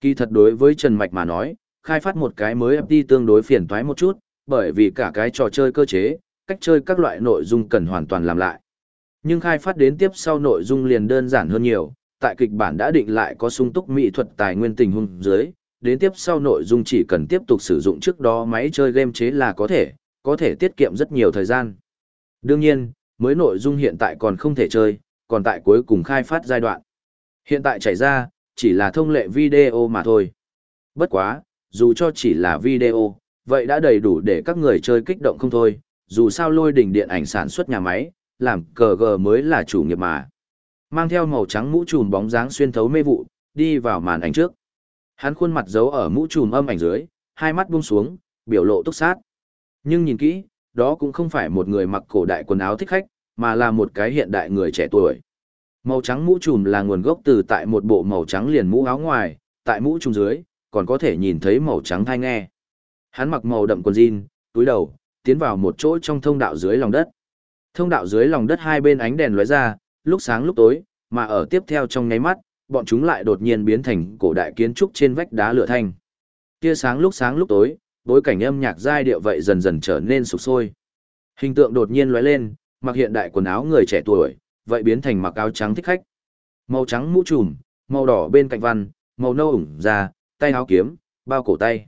Kỳ thật đối với Trần Mạch mà nói, khai phát một cái mới FT tương đối phiền toái một chút, bởi vì cả cái trò chơi cơ chế, cách chơi các loại nội dung cần hoàn toàn làm lại. Nhưng khai phát đến tiếp sau nội dung liền đơn giản hơn nhiều, tại kịch bản đã định lại có sung túc mỹ thuật tài nguyên tình huống dưới, đến tiếp sau nội dung chỉ cần tiếp tục sử dụng trước đó máy chơi game chế là có thể, có thể tiết kiệm rất nhiều thời gian. Đương nhiên, mới nội dung hiện tại còn không thể chơi, còn tại cuối cùng khai phát giai đoạn. Hiện tại chảy ra, chỉ là thông lệ video mà thôi. Bất quá, dù cho chỉ là video, vậy đã đầy đủ để các người chơi kích động không thôi, dù sao lôi đỉnh điện ảnh sản xuất nhà máy, làm cờ gờ mới là chủ nghiệp mà. Mang theo màu trắng mũ trùm bóng dáng xuyên thấu mê vụ, đi vào màn ảnh trước. Hắn khuôn mặt giấu ở mũ trùm âm ảnh dưới, hai mắt buông xuống, biểu lộ túc sát. Nhưng nhìn kỹ, đó cũng không phải một người mặc cổ đại quần áo thích khách, mà là một cái hiện đại người trẻ tuổi. Màu trắng mũ trùm là nguồn gốc từ tại một bộ màu trắng liền mũ áo ngoài, tại mũ trùm dưới, còn có thể nhìn thấy màu trắng thai nghe. Hắn mặc màu đậm quần jean, túi đầu, tiến vào một chỗ trong thông đạo dưới lòng đất. Thông đạo dưới lòng đất hai bên ánh đèn lóe ra, lúc sáng lúc tối, mà ở tiếp theo trong nháy mắt, bọn chúng lại đột nhiên biến thành cổ đại kiến trúc trên vách đá lửa thanh. Kia sáng lúc sáng lúc tối, bối cảnh âm nhạc giai điệu vậy dần dần trở nên sục sôi. Hình tượng đột nhiên lóe lên, mặc hiện đại quần áo người trẻ tuổi, vậy biến thành mặc áo trắng thích khách. Màu trắng mũ trùm, màu đỏ bên cạnh văn, màu nâu ủng da, tay áo kiếm, bao cổ tay.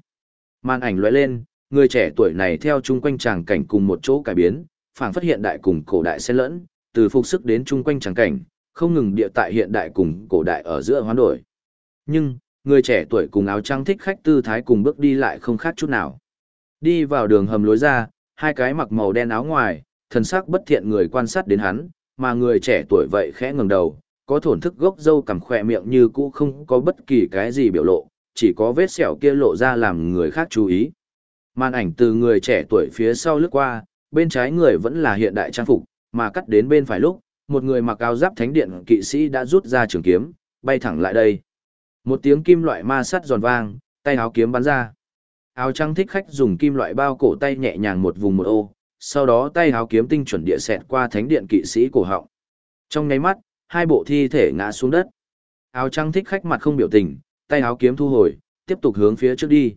Màn ảnh lóe lên, người trẻ tuổi này theo chung quanh tràng cảnh cùng một chỗ cải biến, phảng phát hiện đại cùng cổ đại xen lẫn, từ phục sức đến chung quanh tràng cảnh, không ngừng địa tại hiện đại cùng cổ đại ở giữa hoán đổi. Nhưng, người trẻ tuổi cùng áo trắng thích khách tư thái cùng bước đi lại không khác chút nào. Đi vào đường hầm lối ra, hai cái mặc màu đen áo ngoài, thần sắc bất thiện người quan sát đến hắn, mà người trẻ tuổi vậy khẽ ngẩng đầu, có thổn thức gốc dâu cằm khỏe miệng như cũ không có bất kỳ cái gì biểu lộ, chỉ có vết sẹo kia lộ ra làm người khác chú ý. Màn ảnh từ người trẻ tuổi phía sau lướt qua, bên trái người vẫn là hiện đại trang phục, mà cắt đến bên phải lúc, một người mặc áo giáp thánh điện kỵ sĩ đã rút ra trường kiếm, bay thẳng lại đây. Một tiếng kim loại ma sắt giòn vang, tay áo kiếm bắn ra. Áo trắng thích khách dùng kim loại bao cổ tay nhẹ nhàng một vùng một ô, sau đó tay áo kiếm tinh chuẩn địa xẹt qua thánh điện kỵ sĩ cổ họng. Trong nháy mắt, hai bộ thi thể ngã xuống đất. Áo trắng thích khách mặt không biểu tình, tay áo kiếm thu hồi, tiếp tục hướng phía trước đi.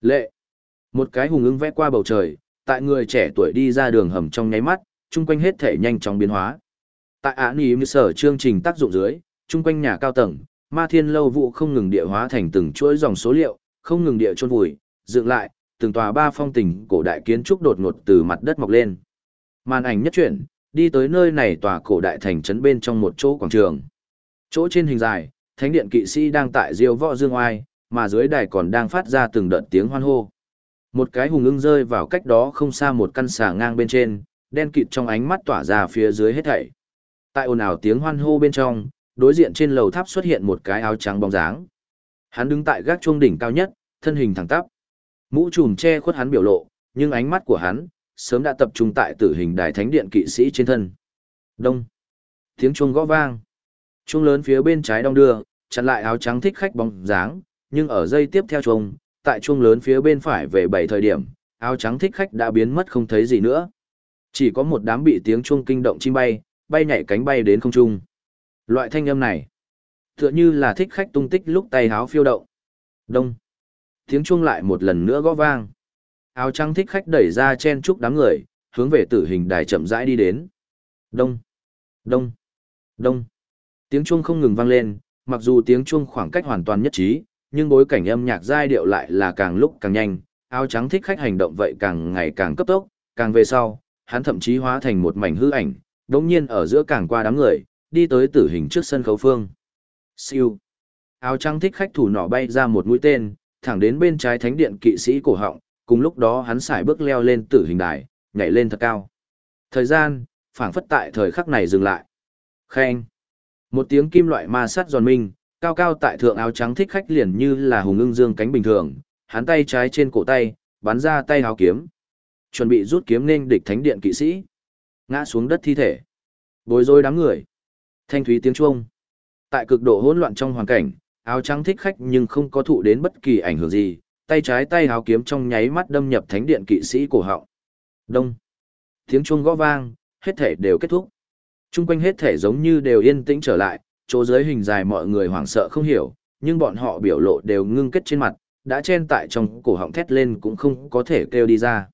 Lệ. Một cái hùng ứng vẽ qua bầu trời, tại người trẻ tuổi đi ra đường hầm trong nháy mắt, chung quanh hết thể nhanh chóng biến hóa. Tại án ý sở chương trình tác dụng dưới, chung quanh nhà cao tầng, ma thiên lâu vụ không ngừng địa hóa thành từng chuỗi dòng số liệu, không ngừng địa chôn vùi, dựng lại, từng tòa ba phong tình cổ đại kiến trúc đột ngột từ mặt đất mọc lên. Màn ảnh nhất chuyển, đi tới nơi này tòa cổ đại thành trấn bên trong một chỗ quảng trường. Chỗ trên hình dài, thánh điện kỵ sĩ đang tại diêu võ dương oai, mà dưới đài còn đang phát ra từng đợt tiếng hoan hô. Một cái hùng ưng rơi vào cách đó không xa một căn xà ngang bên trên, đen kịt trong ánh mắt tỏa ra phía dưới hết thảy. Tại ồn ào tiếng hoan hô bên trong, đối diện trên lầu tháp xuất hiện một cái áo trắng bóng dáng. Hắn đứng tại gác chuông đỉnh cao nhất, thân hình thẳng tắp. Mũ trùm che khuất hắn biểu lộ, nhưng ánh mắt của hắn sớm đã tập trung tại tử hình đài thánh điện kỵ sĩ trên thân. Đông. Tiếng chuông gõ vang. Chuông lớn phía bên trái đông đưa, chặn lại áo trắng thích khách bóng dáng, nhưng ở dây tiếp theo chuông, tại chuông lớn phía bên phải về bảy thời điểm, áo trắng thích khách đã biến mất không thấy gì nữa. Chỉ có một đám bị tiếng chuông kinh động chim bay, bay nhảy cánh bay đến không trung. Loại thanh âm này, tựa như là thích khách tung tích lúc tay háo phiêu động. Đông. Tiếng chuông lại một lần nữa gõ vang. Áo trắng thích khách đẩy ra chen chúc đám người, hướng về tử hình đài chậm rãi đi đến. Đông. Đông. Đông. Tiếng chuông không ngừng vang lên, mặc dù tiếng chuông khoảng cách hoàn toàn nhất trí, nhưng bối cảnh âm nhạc giai điệu lại là càng lúc càng nhanh, áo trắng thích khách hành động vậy càng ngày càng cấp tốc, càng về sau, hắn thậm chí hóa thành một mảnh hư ảnh, đống nhiên ở giữa cảng qua đám người, đi tới tử hình trước sân khấu phương. Siêu. Áo trắng thích khách thủ nỏ bay ra một mũi tên, thẳng đến bên trái thánh điện kỵ sĩ cổ họng, cùng lúc đó hắn xài bước leo lên tử hình đài, nhảy lên thật cao. Thời gian, phảng phất tại thời khắc này dừng lại. Khen. Một tiếng kim loại ma sát giòn minh, cao cao tại thượng áo trắng thích khách liền như là hùng ưng dương cánh bình thường, hắn tay trái trên cổ tay, bắn ra tay áo kiếm. Chuẩn bị rút kiếm nên địch thánh điện kỵ sĩ. Ngã xuống đất thi thể. Bối rối đám người. Thanh thúy tiếng chuông. Tại cực độ hỗn loạn trong hoàn cảnh, áo trắng thích khách nhưng không có thụ đến bất kỳ ảnh hưởng gì, tay trái tay háo kiếm trong nháy mắt đâm nhập thánh điện kỵ sĩ cổ họng. Đông. Tiếng chuông gõ vang, hết thể đều kết thúc. Trung quanh hết thể giống như đều yên tĩnh trở lại, chỗ dưới hình dài mọi người hoảng sợ không hiểu, nhưng bọn họ biểu lộ đều ngưng kết trên mặt, đã chen tại trong cổ họng thét lên cũng không có thể kêu đi ra.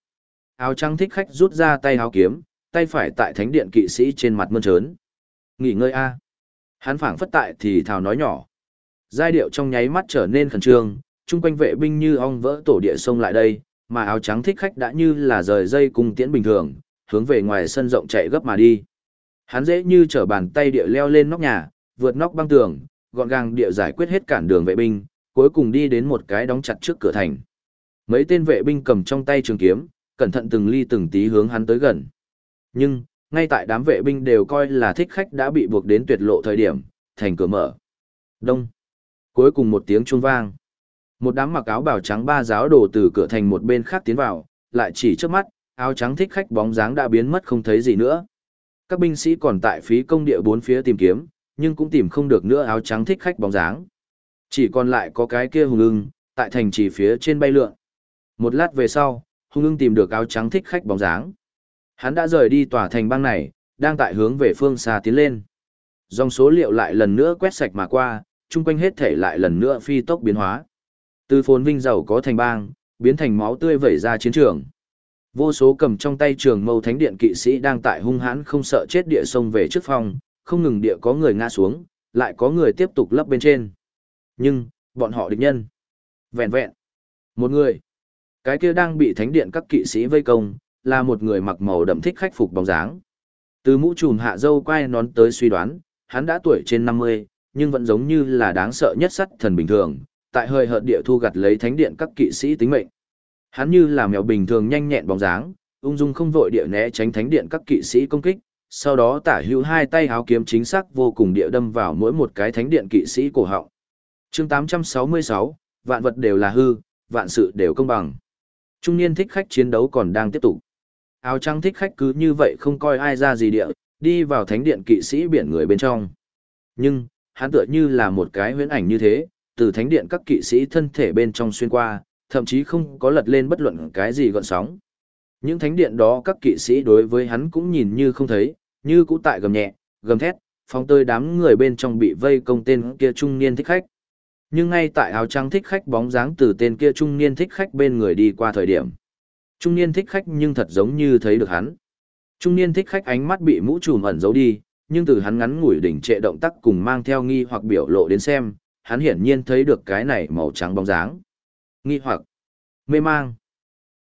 Áo trắng thích khách rút ra tay áo kiếm, tay phải tại thánh điện kỵ sĩ trên mặt mơn trớn. Nghỉ ngơi a. Hắn phảng phất tại thì thào nói nhỏ. Giai điệu trong nháy mắt trở nên khẩn trương, chung quanh vệ binh như ong vỡ tổ địa sông lại đây, mà áo trắng thích khách đã như là rời dây cùng tiễn bình thường, hướng về ngoài sân rộng chạy gấp mà đi. Hắn dễ như trở bàn tay địa leo lên nóc nhà, vượt nóc băng tường, gọn gàng địa giải quyết hết cản đường vệ binh, cuối cùng đi đến một cái đóng chặt trước cửa thành. Mấy tên vệ binh cầm trong tay trường kiếm, cẩn thận từng ly từng tí hướng hắn tới gần. Nhưng, ngay tại đám vệ binh đều coi là thích khách đã bị buộc đến tuyệt lộ thời điểm, thành cửa mở. Đông. Cuối cùng một tiếng chuông vang. Một đám mặc áo bào trắng ba giáo đồ từ cửa thành một bên khác tiến vào, lại chỉ trước mắt, áo trắng thích khách bóng dáng đã biến mất không thấy gì nữa. Các binh sĩ còn tại phí công địa bốn phía tìm kiếm, nhưng cũng tìm không được nữa áo trắng thích khách bóng dáng. Chỉ còn lại có cái kia hùng ưng, tại thành chỉ phía trên bay lượn. Một lát về sau, hung ưng tìm được áo trắng thích khách bóng dáng. Hắn đã rời đi tòa thành bang này, đang tại hướng về phương xa tiến lên. Dòng số liệu lại lần nữa quét sạch mà qua, chung quanh hết thể lại lần nữa phi tốc biến hóa. Từ phồn vinh giàu có thành bang, biến thành máu tươi vẩy ra chiến trường. Vô số cầm trong tay trường mâu thánh điện kỵ sĩ đang tại hung hãn không sợ chết địa sông về trước phòng, không ngừng địa có người ngã xuống, lại có người tiếp tục lấp bên trên. Nhưng, bọn họ địch nhân. Vẹn vẹn. Một người. Cái kia đang bị thánh điện các kỵ sĩ vây công, là một người mặc màu đậm thích khách phục bóng dáng. Từ mũ trùm hạ dâu quay nón tới suy đoán, hắn đã tuổi trên 50, nhưng vẫn giống như là đáng sợ nhất sắt thần bình thường, tại hơi hợt địa thu gặt lấy thánh điện các kỵ sĩ tính mệnh. Hắn như là mèo bình thường nhanh nhẹn bóng dáng, ung dung không vội địa né tránh thánh điện các kỵ sĩ công kích, sau đó tả hữu hai tay háo kiếm chính xác vô cùng địa đâm vào mỗi một cái thánh điện kỵ sĩ cổ họng. Chương 866, vạn vật đều là hư, vạn sự đều công bằng. Trung niên thích khách chiến đấu còn đang tiếp tục. Áo trắng thích khách cứ như vậy không coi ai ra gì địa, đi vào thánh điện kỵ sĩ biển người bên trong. Nhưng, hắn tựa như là một cái huyễn ảnh như thế, từ thánh điện các kỵ sĩ thân thể bên trong xuyên qua, thậm chí không có lật lên bất luận cái gì gọn sóng. Những thánh điện đó các kỵ sĩ đối với hắn cũng nhìn như không thấy, như cũ tại gầm nhẹ, gầm thét, phóng tơi đám người bên trong bị vây công tên kia trung niên thích khách. Nhưng ngay tại áo trắng thích khách bóng dáng từ tên kia trung niên thích khách bên người đi qua thời điểm. Trung niên thích khách nhưng thật giống như thấy được hắn. Trung niên thích khách ánh mắt bị mũ trùm ẩn giấu đi, nhưng từ hắn ngắn ngủi đỉnh trệ động tác cùng mang theo nghi hoặc biểu lộ đến xem, hắn hiển nhiên thấy được cái này màu trắng bóng dáng. Nghi hoặc, mê mang.